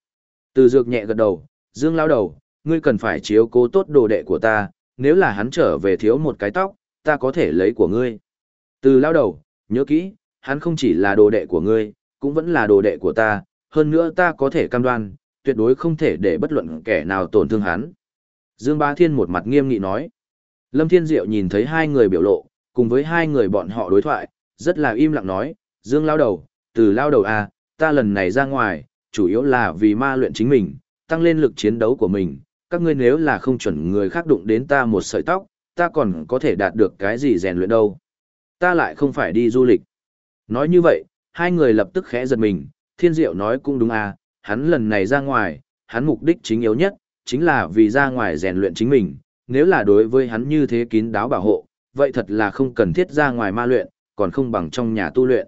Từ Dược nhẹ gật đầu, Dương lao đầu, ngươi cần phải chiếu cố tốt đồ đệ của ta, nếu là hắn trở về thiếu một cái tóc, ta có thể lấy của ngươi. Từ lao đầu, nhớ kỹ, hắn không chỉ là đồ đệ của ngươi, cũng vẫn là đồ đệ của ta, hơn nữa ta có thể cam đoan, tuyệt đối không thể để bất luận kẻ nào tổn thương hắn. Dương Bá Thiên một mặt nghiêm nghị nói. Lâm Thiên Diệu nhìn thấy hai người biểu lộ, cùng với hai người bọn họ đối thoại, rất là im lặng nói, Dương lao đầu, từ lao đầu à, ta lần này ra ngoài, chủ yếu là vì ma luyện chính mình, tăng lên lực chiến đấu của mình, các ngươi nếu là không chuẩn người khác đụng đến ta một sợi tóc, ta còn có thể đạt được cái gì rèn luyện đâu. Ta lại không phải đi du lịch. Nói như vậy, hai người lập tức khẽ giật mình, thiên diệu nói cũng đúng à, hắn lần này ra ngoài, hắn mục đích chính yếu nhất, chính là vì ra ngoài rèn luyện chính mình, nếu là đối với hắn như thế kín đáo bảo hộ, vậy thật là không cần thiết ra ngoài ma luyện, còn không bằng trong nhà tu luyện.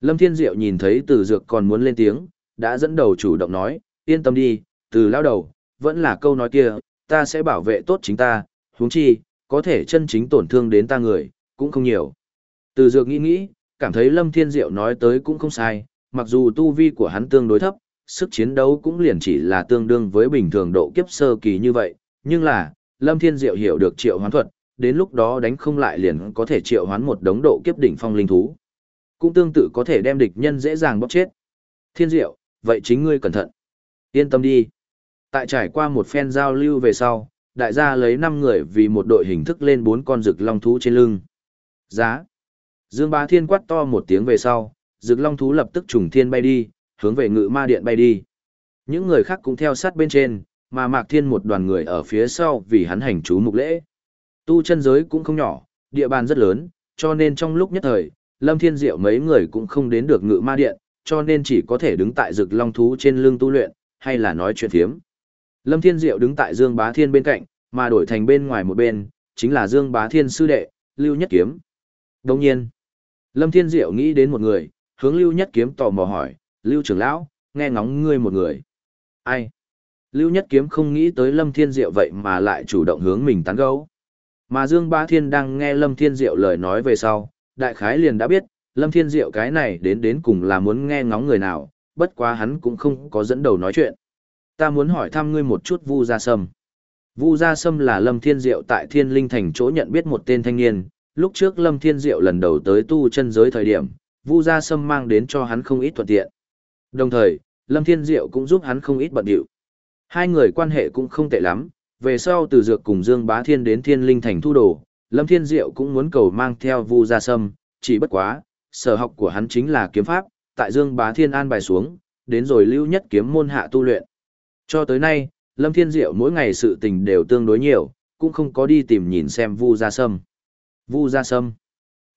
Lâm Thiên Diệu nhìn thấy Từ Dược còn muốn lên tiếng, đã dẫn đầu chủ động nói, yên tâm đi, Từ lao đầu, vẫn là câu nói kia, ta sẽ bảo vệ tốt chính ta, huống chi, có thể chân chính tổn thương đến ta người, cũng không nhiều. Từ Dược nghĩ nghĩ, cảm thấy Lâm Thiên Diệu nói tới cũng không sai, mặc dù tu vi của hắn tương đối thấp, sức chiến đấu cũng liền chỉ là tương đương với bình thường độ kiếp sơ kỳ như vậy, nhưng là, Lâm Thiên Diệu hiểu được triệu hoán thuật, đến lúc đó đánh không lại liền có thể triệu hoán một đống độ kiếp đỉnh phong linh thú. Cũng tương tự có thể đem địch nhân dễ dàng bóc chết. Thiên Diệu, vậy chính ngươi cẩn thận. Yên tâm đi. Tại trải qua một phen giao lưu về sau, đại gia lấy 5 người vì một đội hình thức lên bốn con rực long thú trên lưng. Giá. Dương Bá Thiên quát to một tiếng về sau, rực long thú lập tức trùng thiên bay đi, hướng về ngự ma điện bay đi. Những người khác cũng theo sát bên trên, mà Mạc Thiên một đoàn người ở phía sau vì hắn hành chú mục lễ. Tu chân giới cũng không nhỏ, địa bàn rất lớn, cho nên trong lúc nhất thời, Lâm Thiên Diệu mấy người cũng không đến được ngự ma điện, cho nên chỉ có thể đứng tại rực long thú trên lưng tu luyện, hay là nói chuyện thiếm. Lâm Thiên Diệu đứng tại Dương Bá Thiên bên cạnh, mà đổi thành bên ngoài một bên, chính là Dương Bá Thiên sư đệ, Lưu Nhất Kiếm. Đồng nhiên, Lâm Thiên Diệu nghĩ đến một người, hướng Lưu Nhất Kiếm tò mò hỏi, Lưu trưởng lão, nghe ngóng ngươi một người. Ai? Lưu Nhất Kiếm không nghĩ tới Lâm Thiên Diệu vậy mà lại chủ động hướng mình tán gẫu. Mà Dương Ba Thiên đang nghe Lâm Thiên Diệu lời nói về sau, đại khái liền đã biết, Lâm Thiên Diệu cái này đến đến cùng là muốn nghe ngóng người nào, bất quá hắn cũng không có dẫn đầu nói chuyện. Ta muốn hỏi thăm ngươi một chút Vu Gia Sâm. Vu Gia Sâm là Lâm Thiên Diệu tại Thiên Linh Thành chỗ nhận biết một tên thanh niên, lúc trước Lâm Thiên Diệu lần đầu tới tu chân giới thời điểm, Vu Gia Sâm mang đến cho hắn không ít thuận tiện. Đồng thời, Lâm Thiên Diệu cũng giúp hắn không ít bận điệu. Hai người quan hệ cũng không tệ lắm, về sau từ dược cùng Dương Bá Thiên đến Thiên Linh Thành thu đồ, Lâm Thiên Diệu cũng muốn cầu mang theo Vu Gia Sâm, chỉ bất quá, sở học của hắn chính là kiếm pháp, tại Dương Bá Thiên an bài xuống, đến rồi lưu nhất kiếm môn hạ tu luyện. Cho tới nay, Lâm Thiên Diệu mỗi ngày sự tình đều tương đối nhiều, cũng không có đi tìm nhìn xem Vu Gia Sâm. Vu Gia Sâm.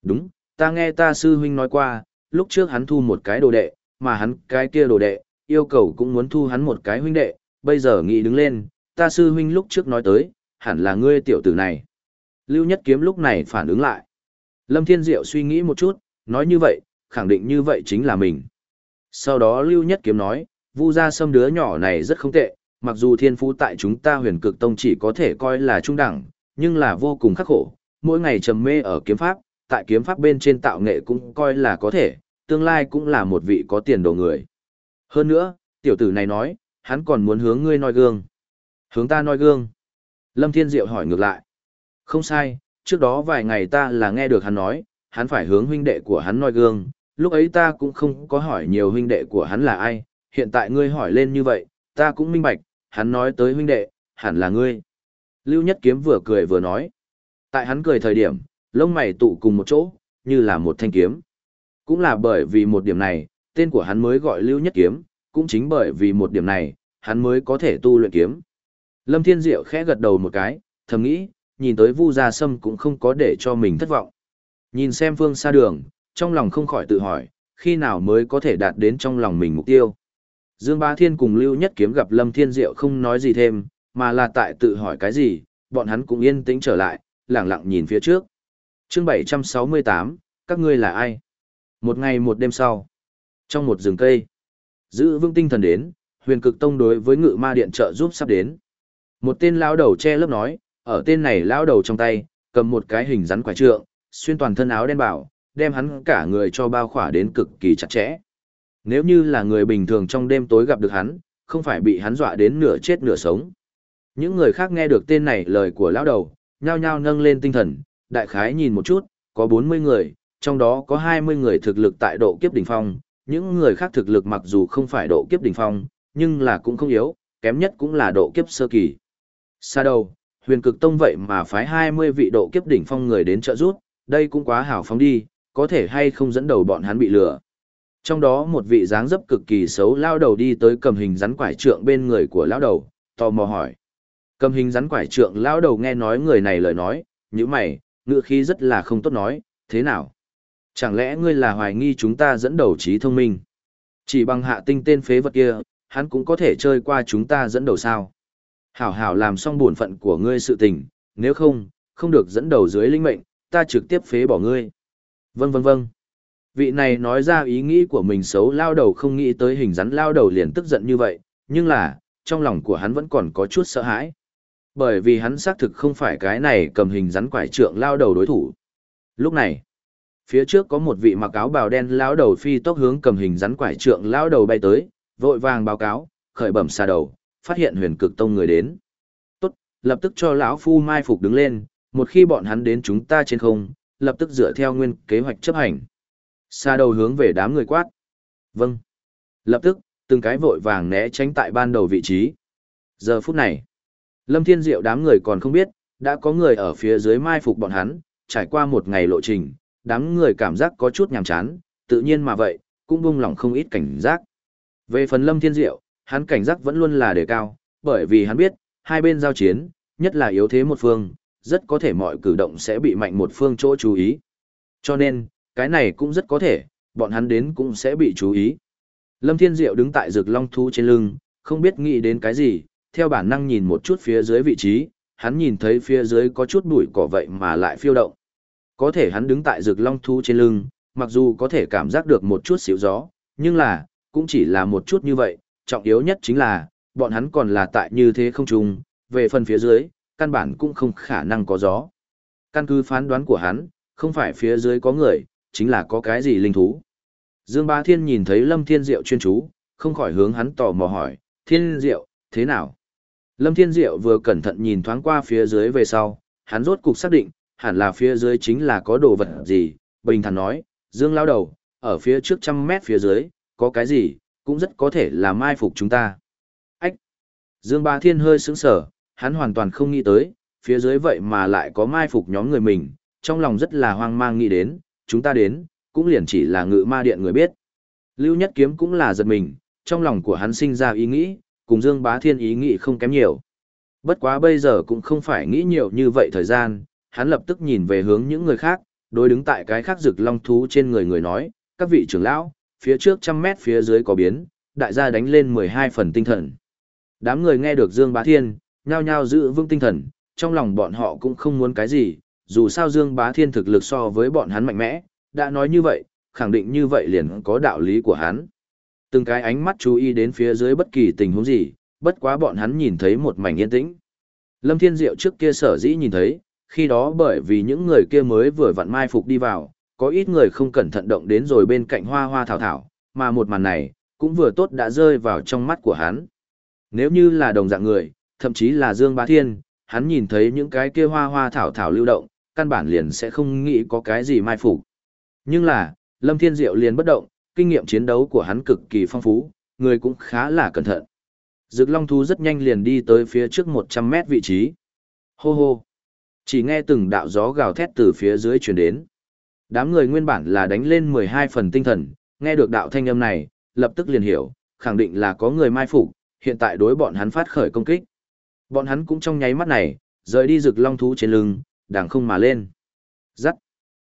Đúng, ta nghe ta sư huynh nói qua, lúc trước hắn thu một cái đồ đệ, mà hắn cái kia đồ đệ, yêu cầu cũng muốn thu hắn một cái huynh đệ, bây giờ nghĩ đứng lên, ta sư huynh lúc trước nói tới, hẳn là ngươi tiểu tử này. Lưu Nhất Kiếm lúc này phản ứng lại. Lâm Thiên Diệu suy nghĩ một chút, nói như vậy, khẳng định như vậy chính là mình. Sau đó Lưu Nhất Kiếm nói, Vu gia sâm đứa nhỏ này rất không tệ, mặc dù thiên phú tại chúng ta huyền cực tông chỉ có thể coi là trung đẳng, nhưng là vô cùng khắc khổ, mỗi ngày trầm mê ở kiếm pháp, tại kiếm pháp bên trên tạo nghệ cũng coi là có thể, tương lai cũng là một vị có tiền đồ người. Hơn nữa, tiểu tử này nói, hắn còn muốn hướng ngươi noi gương. Hướng ta noi gương. Lâm Thiên Diệu hỏi ngược lại. Không sai, trước đó vài ngày ta là nghe được hắn nói, hắn phải hướng huynh đệ của hắn noi gương, lúc ấy ta cũng không có hỏi nhiều huynh đệ của hắn là ai, hiện tại ngươi hỏi lên như vậy, ta cũng minh bạch, hắn nói tới huynh đệ, hẳn là ngươi. Lưu Nhất Kiếm vừa cười vừa nói. Tại hắn cười thời điểm, lông mày tụ cùng một chỗ, như là một thanh kiếm. Cũng là bởi vì một điểm này, tên của hắn mới gọi Lưu Nhất Kiếm, cũng chính bởi vì một điểm này, hắn mới có thể tu luyện kiếm. Lâm Thiên Diệu khẽ gật đầu một cái, thầm nghĩ, nhìn tới Vu Gia Sâm cũng không có để cho mình thất vọng. Nhìn xem phương xa đường, trong lòng không khỏi tự hỏi, khi nào mới có thể đạt đến trong lòng mình mục tiêu. Dương Bá Thiên cùng Lưu Nhất Kiếm gặp Lâm Thiên Diệu không nói gì thêm, mà là tại tự hỏi cái gì, bọn hắn cũng yên tĩnh trở lại, lặng lặng nhìn phía trước. Chương 768, các ngươi là ai? Một ngày một đêm sau, trong một rừng cây, giữ vững tinh thần đến, huyền cực tông đối với ngự ma điện trợ giúp sắp đến. Một tên lão đầu che lớp nói, ở tên này lão đầu trong tay, cầm một cái hình rắn quải trượng, xuyên toàn thân áo đen bảo, đem hắn cả người cho bao khỏa đến cực kỳ chặt chẽ. Nếu như là người bình thường trong đêm tối gặp được hắn, không phải bị hắn dọa đến nửa chết nửa sống. Những người khác nghe được tên này lời của lão đầu, nhao nhao nâng lên tinh thần, đại khái nhìn một chút, có 40 người, trong đó có 20 người thực lực tại độ kiếp đỉnh phong, những người khác thực lực mặc dù không phải độ kiếp đỉnh phong, nhưng là cũng không yếu, kém nhất cũng là độ kiếp sơ kỳ. Xa đầu, huyền cực tông vậy mà phái 20 vị độ kiếp đỉnh phong người đến trợ giúp, đây cũng quá hảo phóng đi, có thể hay không dẫn đầu bọn hắn bị lừa. Trong đó một vị dáng dấp cực kỳ xấu lao đầu đi tới cầm hình rắn quải trượng bên người của lao đầu, tò mò hỏi. Cầm hình rắn quải trượng lao đầu nghe nói người này lời nói, như mày, ngựa khí rất là không tốt nói, thế nào? Chẳng lẽ ngươi là hoài nghi chúng ta dẫn đầu trí thông minh? Chỉ bằng hạ tinh tên phế vật kia, hắn cũng có thể chơi qua chúng ta dẫn đầu sao? Hảo hảo làm xong bổn phận của ngươi sự tình, nếu không, không được dẫn đầu dưới linh mệnh, ta trực tiếp phế bỏ ngươi. Vâng vâng vâng. Vị này nói ra ý nghĩ của mình xấu lao đầu không nghĩ tới hình rắn lao đầu liền tức giận như vậy, nhưng là, trong lòng của hắn vẫn còn có chút sợ hãi. Bởi vì hắn xác thực không phải cái này cầm hình rắn quải trượng lao đầu đối thủ. Lúc này, phía trước có một vị mặc áo bào đen lao đầu phi tốc hướng cầm hình rắn quải trượng lao đầu bay tới, vội vàng báo cáo, khởi bẩm xa đầu, phát hiện huyền cực tông người đến. Tốt, lập tức cho lão phu mai phục đứng lên, một khi bọn hắn đến chúng ta trên không, lập tức dựa theo nguyên kế hoạch chấp hành. Xa đầu hướng về đám người quát. Vâng. Lập tức, từng cái vội vàng né tránh tại ban đầu vị trí. Giờ phút này, Lâm Thiên Diệu đám người còn không biết, đã có người ở phía dưới mai phục bọn hắn, trải qua một ngày lộ trình, đám người cảm giác có chút nhàm chán, tự nhiên mà vậy, cũng buông lỏng không ít cảnh giác. Về phần Lâm Thiên Diệu, hắn cảnh giác vẫn luôn là đề cao, bởi vì hắn biết, hai bên giao chiến, nhất là yếu thế một phương, rất có thể mọi cử động sẽ bị mạnh một phương chỗ chú ý. Cho nên, cái này cũng rất có thể, bọn hắn đến cũng sẽ bị chú ý. Lâm Thiên Diệu đứng tại rực long thú trên lưng, không biết nghĩ đến cái gì, theo bản năng nhìn một chút phía dưới vị trí, hắn nhìn thấy phía dưới có chút bụi cỏ vậy mà lại phiêu động. Có thể hắn đứng tại rực long thú trên lưng, mặc dù có thể cảm giác được một chút xíu gió, nhưng là, cũng chỉ là một chút như vậy, trọng yếu nhất chính là, bọn hắn còn là tại như thế không trùng, về phần phía dưới, căn bản cũng không khả năng có gió. Căn cứ phán đoán của hắn, không phải phía dưới có người, chính là có cái gì linh thú. Dương Bá Thiên nhìn thấy Lâm Thiên Diệu chuyên chú, không khỏi hướng hắn tò mò hỏi, Thiên Diệu, thế nào? Lâm Thiên Diệu vừa cẩn thận nhìn thoáng qua phía dưới về sau, hắn rốt cục xác định, hẳn là phía dưới chính là có đồ vật gì, bình thản nói, Dương lao đầu, ở phía trước trăm mét phía dưới, có cái gì, cũng rất có thể là mai phục chúng ta. Ách! Dương Ba Thiên hơi sững sở, hắn hoàn toàn không nghĩ tới, phía dưới vậy mà lại có mai phục nhóm người mình, trong lòng rất là hoang mang nghĩ đến, chúng ta đến, cũng liền chỉ là ngự ma điện người biết. Lưu Nhất Kiếm cũng là giật mình, trong lòng của hắn sinh ra ý nghĩ, cùng Dương Bá Thiên ý nghĩ không kém nhiều. Bất quá bây giờ cũng không phải nghĩ nhiều như vậy thời gian, hắn lập tức nhìn về hướng những người khác, đối đứng tại cái khác rực long thú trên người người nói, các vị trưởng lão, phía trước trăm mét phía dưới có biến, đại gia đánh lên 12 phần tinh thần. Đám người nghe được Dương Bá Thiên, nhao nhao giữ vững tinh thần, trong lòng bọn họ cũng không muốn cái gì, dù sao Dương Bá Thiên thực lực so với bọn hắn mạnh mẽ, đã nói như vậy, khẳng định như vậy liền có đạo lý của hắn. Từng cái ánh mắt chú ý đến phía dưới bất kỳ tình huống gì, bất quá bọn hắn nhìn thấy một mảnh yên tĩnh. Lâm Thiên Diệu trước kia sở dĩ nhìn thấy, khi đó bởi vì những người kia mới vừa vặn mai phục đi vào, có ít người không cẩn thận động đến rồi bên cạnh hoa hoa thảo thảo, mà một màn này, cũng vừa tốt đã rơi vào trong mắt của hắn. Nếu như là đồng dạng người, thậm chí là Dương Bá Thiên, hắn nhìn thấy những cái kia hoa hoa thảo thảo lưu động, căn bản liền sẽ không nghĩ có cái gì mai phục. Nhưng là, Lâm Thiên Diệu liền bất động, kinh nghiệm chiến đấu của hắn cực kỳ phong phú, người cũng khá là cẩn thận. Dực Long thú rất nhanh liền đi tới phía trước 100 mét vị trí. Hô hô. Chỉ nghe từng đạo gió gào thét từ phía dưới truyền đến. Đám người nguyên bản là đánh lên 12 phần tinh thần, nghe được đạo thanh âm này, lập tức liền hiểu, khẳng định là có người mai phục, hiện tại đối bọn hắn phát khởi công kích. Bọn hắn cũng trong nháy mắt này, rời đi rực long thú trên lưng, đàng không mà lên. Rắc.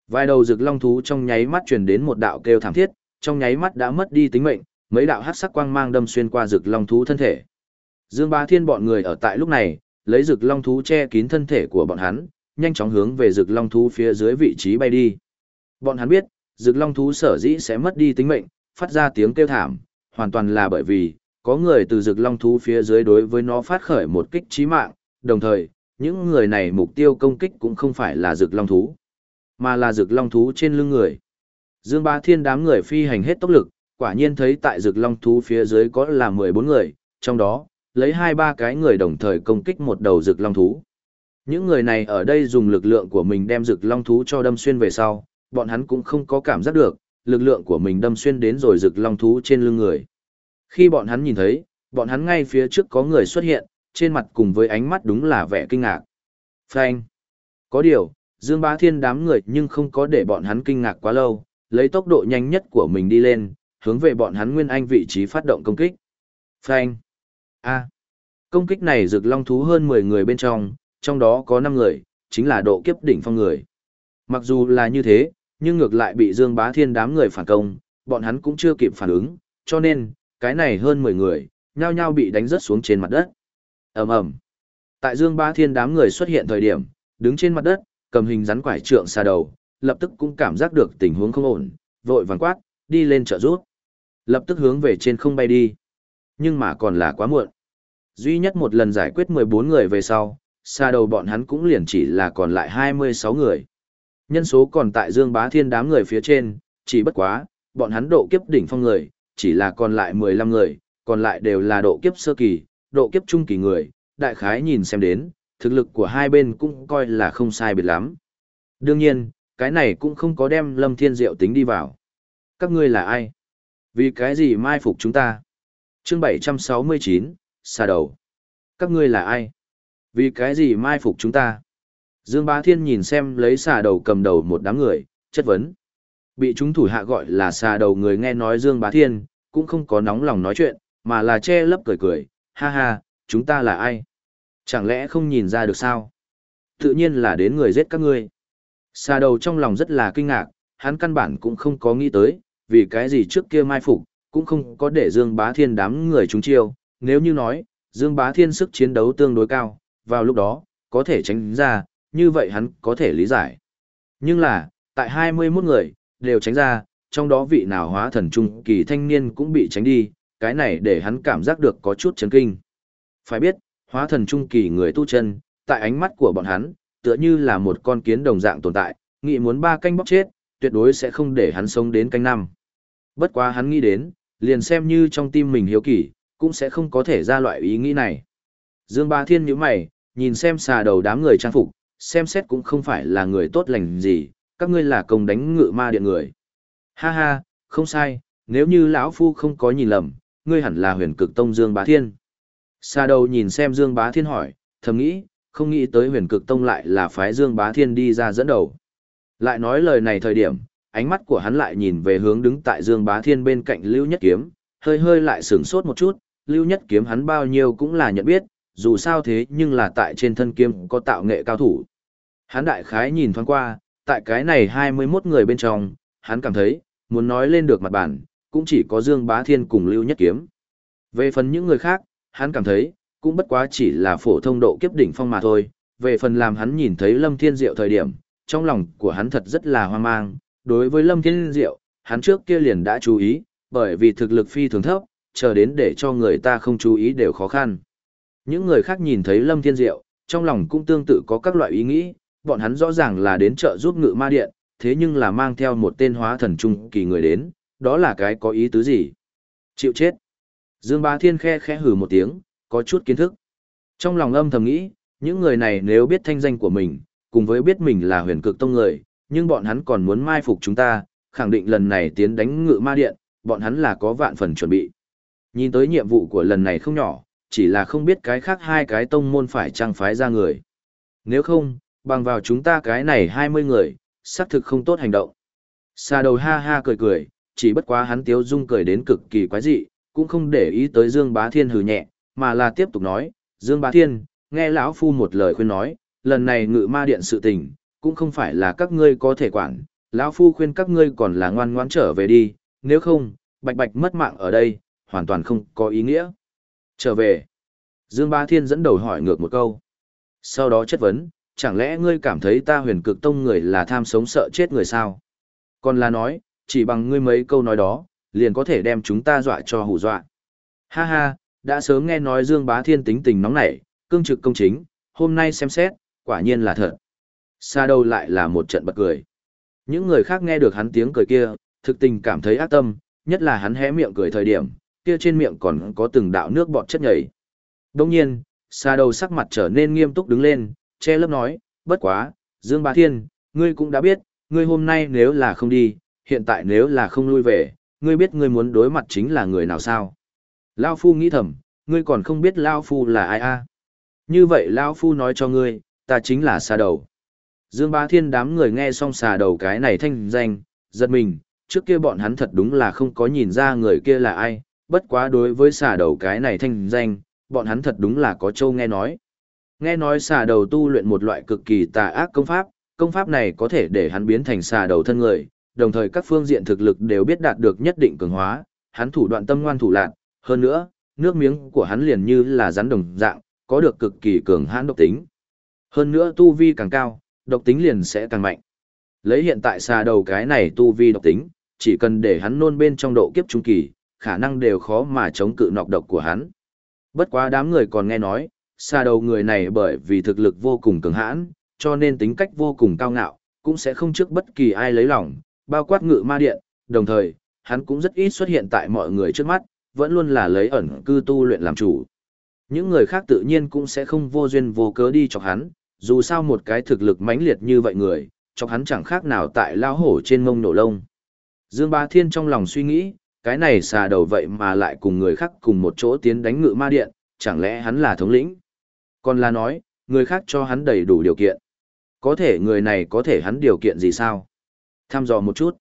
Vài đầu rực long thú trong nháy mắt truyền đến một đạo kêu thảm thiết, trong nháy mắt đã mất đi tính mệnh, mấy đạo hắc sắc quang mang đâm xuyên qua rực long thú thân thể. Dương Bá Thiên bọn người ở tại lúc này, lấy rực long thú che kín thân thể của bọn hắn, nhanh chóng hướng về rực long thú phía dưới vị trí bay đi. Bọn hắn biết, rực long thú sở dĩ sẽ mất đi tính mệnh, phát ra tiếng kêu thảm, hoàn toàn là bởi vì, có người từ rực long thú phía dưới đối với nó phát khởi một kích chí mạng, đồng thời, những người này mục tiêu công kích cũng không phải là rực long thú, mà là rực long thú trên lưng người. Dương Bá Thiên đám người phi hành hết tốc lực, quả nhiên thấy tại rực long thú phía dưới có là 14 người, trong đó, lấy hai ba cái người đồng thời công kích một đầu rực long thú. Những người này ở đây dùng lực lượng của mình đem rực long thú cho đâm xuyên về sau, bọn hắn cũng không có cảm giác được, lực lượng của mình đâm xuyên đến rồi rực long thú trên lưng người. Khi bọn hắn nhìn thấy, bọn hắn ngay phía trước có người xuất hiện, trên mặt cùng với ánh mắt đúng là vẻ kinh ngạc. Phanh. Có điều, Dương Bá Thiên đám người nhưng không có để bọn hắn kinh ngạc quá lâu, lấy tốc độ nhanh nhất của mình đi lên, hướng về bọn hắn nguyên anh vị trí phát động công kích. Phanh. A. Công kích này rực long thú hơn 10 người bên trong, trong đó có 5 người, chính là độ kiếp đỉnh phong người. Mặc dù là như thế, nhưng ngược lại bị Dương Bá Thiên đám người phản công, bọn hắn cũng chưa kịp phản ứng, cho nên, cái này hơn 10 người, nhao nhao bị đánh rớt xuống trên mặt đất. ầm ầm Tại Dương Bá Thiên đám người xuất hiện thời điểm, đứng trên mặt đất, cầm hình rắn quải trượng xa đầu, lập tức cũng cảm giác được tình huống không ổn, vội vàng quát, đi lên trợ rút. Lập tức hướng về trên không bay đi. Nhưng mà còn là quá muộn. Duy nhất một lần giải quyết 14 người về sau, xa đầu bọn hắn cũng liền chỉ là còn lại 26 người. Nhân số còn tại Dương Bá Thiên đám người phía trên, chỉ bất quá, bọn hắn độ kiếp đỉnh phong người, chỉ là còn lại 15 người, còn lại đều là độ kiếp sơ kỳ, độ kiếp trung kỳ người, đại khái nhìn xem đến, thực lực của hai bên cũng coi là không sai biệt lắm. Đương nhiên, cái này cũng không có đem Lâm Thiên Diệu tính đi vào. Các ngươi là ai? Vì cái gì mai phục chúng ta? Chương 769, xà đầu. Các ngươi là ai? Vì cái gì mai phục chúng ta? Dương Bá Thiên nhìn xem lấy xà đầu cầm đầu một đám người, chất vấn. Bị chúng thủ hạ gọi là xà đầu người nghe nói Dương Bá Thiên, cũng không có nóng lòng nói chuyện, mà là che lấp cười cười, ha ha, chúng ta là ai? Chẳng lẽ không nhìn ra được sao? Tự nhiên là đến người giết các ngươi. Xà đầu trong lòng rất là kinh ngạc, hắn căn bản cũng không có nghĩ tới, vì cái gì trước kia mai phục, cũng không có để Dương Bá Thiên đám người chúng chiêu, nếu như nói, Dương Bá Thiên sức chiến đấu tương đối cao, vào lúc đó, có thể tránh ra, như vậy hắn có thể lý giải. Nhưng là, tại 21 người, đều tránh ra, trong đó vị nào hóa thần trung kỳ thanh niên cũng bị tránh đi, cái này để hắn cảm giác được có chút chấn kinh. Phải biết, hóa thần trung kỳ người tu chân, tại ánh mắt của bọn hắn, tựa như là một con kiến đồng dạng tồn tại, nghĩ muốn ba canh bóc chết, tuyệt đối sẽ không để hắn sống đến canh năm. Bất quá hắn nghĩ đến, liền xem như trong tim mình hiếu kỳ, cũng sẽ không có thể ra loại ý nghĩ này. Dương Ba Thiên nhíu mày, nhìn xem xà đầu đám người trang phục, xem xét cũng không phải là người tốt lành gì, các ngươi là công đánh ngự ma điện người. Ha ha, không sai, nếu như lão phu không có nhìn lầm, ngươi hẳn là huyền cực tông Dương Bá Thiên. Xà đầu nhìn xem Dương Bá Thiên hỏi, thầm nghĩ, không nghĩ tới huyền cực tông lại là phái Dương Bá Thiên đi ra dẫn đầu. Lại nói lời này thời điểm, ánh mắt của hắn lại nhìn về hướng đứng tại Dương Bá Thiên bên cạnh Lưu Nhất Kiếm, hơi hơi lại sửng sốt một chút, Lưu Nhất Kiếm hắn bao nhiêu cũng là nhận biết, dù sao thế nhưng là tại trên thân kiếm có tạo nghệ cao thủ. Hắn đại khái nhìn thoáng qua, tại cái này 21 người bên trong, hắn cảm thấy, muốn nói lên được mặt bản, cũng chỉ có Dương Bá Thiên cùng Lưu Nhất Kiếm. Về phần những người khác, hắn cảm thấy, cũng bất quá chỉ là phổ thông độ kiếp đỉnh phong mà thôi. Về phần làm hắn nhìn thấy Lâm Thiên Diệu thời điểm, trong lòng của hắn thật rất là hoang mang. Đối với Lâm Thiên Diệu, hắn trước kia liền đã chú ý, bởi vì thực lực phi thường thấp, chờ đến để cho người ta không chú ý đều khó khăn. Những người khác nhìn thấy Lâm Thiên Diệu, trong lòng cũng tương tự có các loại ý nghĩ, bọn hắn rõ ràng là đến chợ giúp ngự ma điện, thế nhưng là mang theo một tên hóa thần trung kỳ người đến, đó là cái có ý tứ gì? Chịu chết. Dương Bá Thiên khe khẽ hừ một tiếng, có chút kiến thức. Trong lòng âm thầm nghĩ, những người này nếu biết thanh danh của mình, cùng với biết mình là huyền cực tông người, nhưng bọn hắn còn muốn mai phục chúng ta, khẳng định lần này tiến đánh ngự ma điện, bọn hắn là có vạn phần chuẩn bị. Nhìn tới nhiệm vụ của lần này không nhỏ, chỉ là không biết cái khác hai cái tông môn phải trang phái ra người. Nếu không, bằng vào chúng ta cái này 20 người, xác thực không tốt hành động. Xa đầu ha ha cười cười, chỉ bất quá hắn tiếu dung cười đến cực kỳ quái dị, cũng không để ý tới Dương Bá Thiên hừ nhẹ, mà là tiếp tục nói, Dương Bá Thiên, nghe lão phu một lời khuyên nói, lần này ngự ma điện sự tình, cũng không phải là các ngươi có thể quản, lão phu khuyên các ngươi còn là ngoan ngoãn trở về đi, nếu không, bạch bạch mất mạng ở đây, hoàn toàn không có ý nghĩa. Trở về. Dương Bá Thiên dẫn đầu hỏi ngược một câu. Sau đó chất vấn, chẳng lẽ ngươi cảm thấy ta huyền cực tông người là tham sống sợ chết người sao? Còn là nói, chỉ bằng ngươi mấy câu nói đó, liền có thể đem chúng ta dọa cho hù dọa. Ha ha, đã sớm nghe nói Dương Bá Thiên tính tình nóng nảy, cương trực công chính, hôm nay xem xét, quả nhiên là thật. Xa đâu lại là một trận bật cười. Những người khác nghe được hắn tiếng cười kia, thực tình cảm thấy ác tâm, nhất là hắn hé miệng cười thời điểm, kia trên miệng còn có từng đạo nước bọt chất nhảy. Đồng nhiên, xa đầu sắc mặt trở nên nghiêm túc đứng lên, che lớp nói, bất quá, Dương Bá Thiên, ngươi cũng đã biết, ngươi hôm nay nếu là không đi, hiện tại nếu là không lui về, ngươi biết ngươi muốn đối mặt chính là người nào sao? Lao Phu nghĩ thầm, ngươi còn không biết Lao Phu là ai a? Như vậy Lao Phu nói cho ngươi, ta chính là xà đầu. Dương Ba Thiên đám người nghe xong xà đầu cái này thanh danh, giật mình, trước kia bọn hắn thật đúng là không có nhìn ra người kia là ai, bất quá đối với xà đầu cái này thanh danh, bọn hắn thật đúng là có châu nghe nói. Nghe nói xà đầu tu luyện một loại cực kỳ tà ác công pháp, công pháp này có thể để hắn biến thành xà đầu thân người, đồng thời các phương diện thực lực đều biết đạt được nhất định cường hóa, hắn thủ đoạn tâm ngoan thủ lạn, hơn nữa, nước miếng của hắn liền như là rắn đồng dạng, có được cực kỳ cường hãn độc tính. Hơn nữa tu vi càng cao, độc tính liền sẽ càng mạnh. Lấy hiện tại xà đầu cái này tu vi độc tính, chỉ cần để hắn nôn bên trong độ kiếp trung kỳ, khả năng đều khó mà chống cự nọc độc của hắn. Bất quá đám người còn nghe nói, xà đầu người này bởi vì thực lực vô cùng cường hãn, cho nên tính cách vô cùng cao ngạo, cũng sẽ không trước bất kỳ ai lấy lòng, bao quát ngự ma điện, đồng thời, hắn cũng rất ít xuất hiện tại mọi người trước mắt, vẫn luôn là lấy ẩn cư tu luyện làm chủ. Những người khác tự nhiên cũng sẽ không vô duyên vô cớ đi chọc hắn, dù sao một cái thực lực mãnh liệt như vậy người, chọc hắn chẳng khác nào tại lao hổ trên mông nổ lông. Dương Ba Thiên trong lòng suy nghĩ, cái này xà đầu vậy mà lại cùng người khác cùng một chỗ tiến đánh ngự ma điện, chẳng lẽ hắn là thống lĩnh? Còn là nói, người khác cho hắn đầy đủ điều kiện. Có thể người này có thể hắn điều kiện gì sao? Tham dò một chút.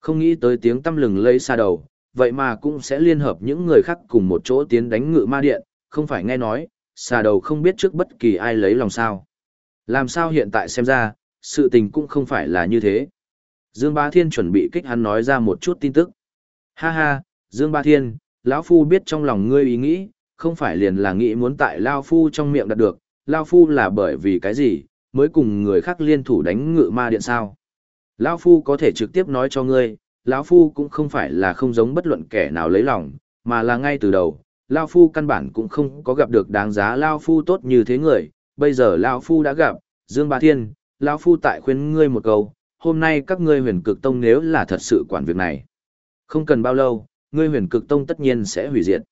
Không nghĩ tới tiếng tâm lừng lấy xa đầu, vậy mà cũng sẽ liên hợp những người khác cùng một chỗ tiến đánh ngự ma điện, không phải nghe nói, xà đầu không biết trước bất kỳ ai lấy lòng sao. Làm sao hiện tại xem ra, sự tình cũng không phải là như thế. Dương Ba Thiên chuẩn bị kích hắn nói ra một chút tin tức. Ha ha, Dương Ba Thiên, lão Phu biết trong lòng ngươi ý nghĩ, không phải liền là nghĩ muốn tại Lao Phu trong miệng đạt được, Lao Phu là bởi vì cái gì, mới cùng người khác liên thủ đánh ngự ma điện sao. Lao Phu có thể trực tiếp nói cho ngươi, lão Phu cũng không phải là không giống bất luận kẻ nào lấy lòng, mà là ngay từ đầu, Lão Phu căn bản cũng không có gặp được đáng giá Lão Phu tốt như thế người, bây giờ Lão Phu đã gặp, Dương Ba Thiên, Lão Phu tại khuyên ngươi một câu, hôm nay các ngươi huyền cực tông nếu là thật sự quản việc này. Không cần bao lâu, ngươi huyền cực tông tất nhiên sẽ hủy diệt.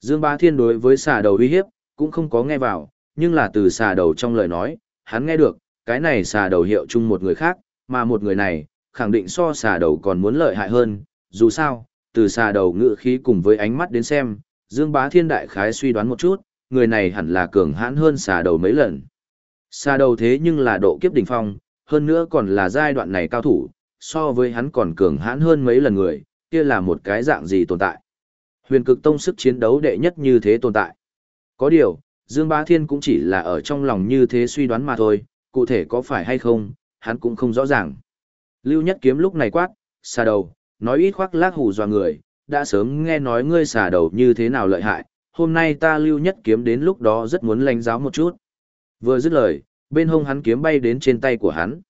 Dương Ba Thiên đối với xà đầu uy hiếp, cũng không có nghe vào, nhưng là từ xà đầu trong lời nói, hắn nghe được, cái này xà đầu hiệu chung một người khác, mà một người này, khẳng định so xà đầu còn muốn lợi hại hơn, dù sao, từ xà đầu ngự khí cùng với ánh mắt đến xem, Dương Bá Thiên Đại Khái suy đoán một chút, người này hẳn là cường hãn hơn xà đầu mấy lần. Xà đầu thế nhưng là độ kiếp đỉnh phong, hơn nữa còn là giai đoạn này cao thủ, so với hắn còn cường hãn hơn mấy lần người, kia là một cái dạng gì tồn tại. Huyền cực tông sức chiến đấu đệ nhất như thế tồn tại. Có điều, Dương Bá Thiên cũng chỉ là ở trong lòng như thế suy đoán mà thôi, cụ thể có phải hay không, hắn cũng không rõ ràng. Lưu Nhất Kiếm lúc này quát, xà đầu, nói ít khoác lác hù dọa người, đã sớm nghe nói ngươi xà đầu như thế nào lợi hại, hôm nay ta Lưu Nhất Kiếm đến lúc đó rất muốn lãnh giáo một chút. Vừa dứt lời, bên hông hắn kiếm bay đến trên tay của hắn.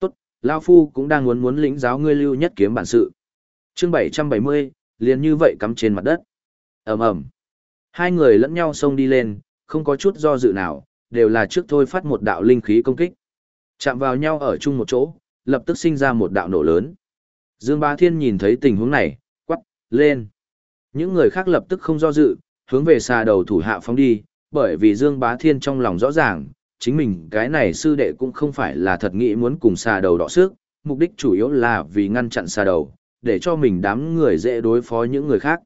Tốt, Lao Phu cũng đang muốn muốn lĩnh giáo ngươi Lưu Nhất Kiếm bản sự. chương 770, liền như vậy cắm trên mặt đất. ầm ầm Hai người lẫn nhau xông đi lên, không có chút do dự nào, đều là trước thôi phát một đạo linh khí công kích. Chạm vào nhau ở chung một chỗ, lập tức sinh ra một đạo nổ lớn. Dương Bá Thiên nhìn thấy tình huống này, quắc, lên. Những người khác lập tức không do dự, hướng về xa đầu thủ hạ phóng đi, bởi vì Dương Bá Thiên trong lòng rõ ràng, chính mình cái này sư đệ cũng không phải là thật nghĩ muốn cùng xa đầu đọ sức, mục đích chủ yếu là vì ngăn chặn xa đầu, để cho mình đám người dễ đối phó những người khác.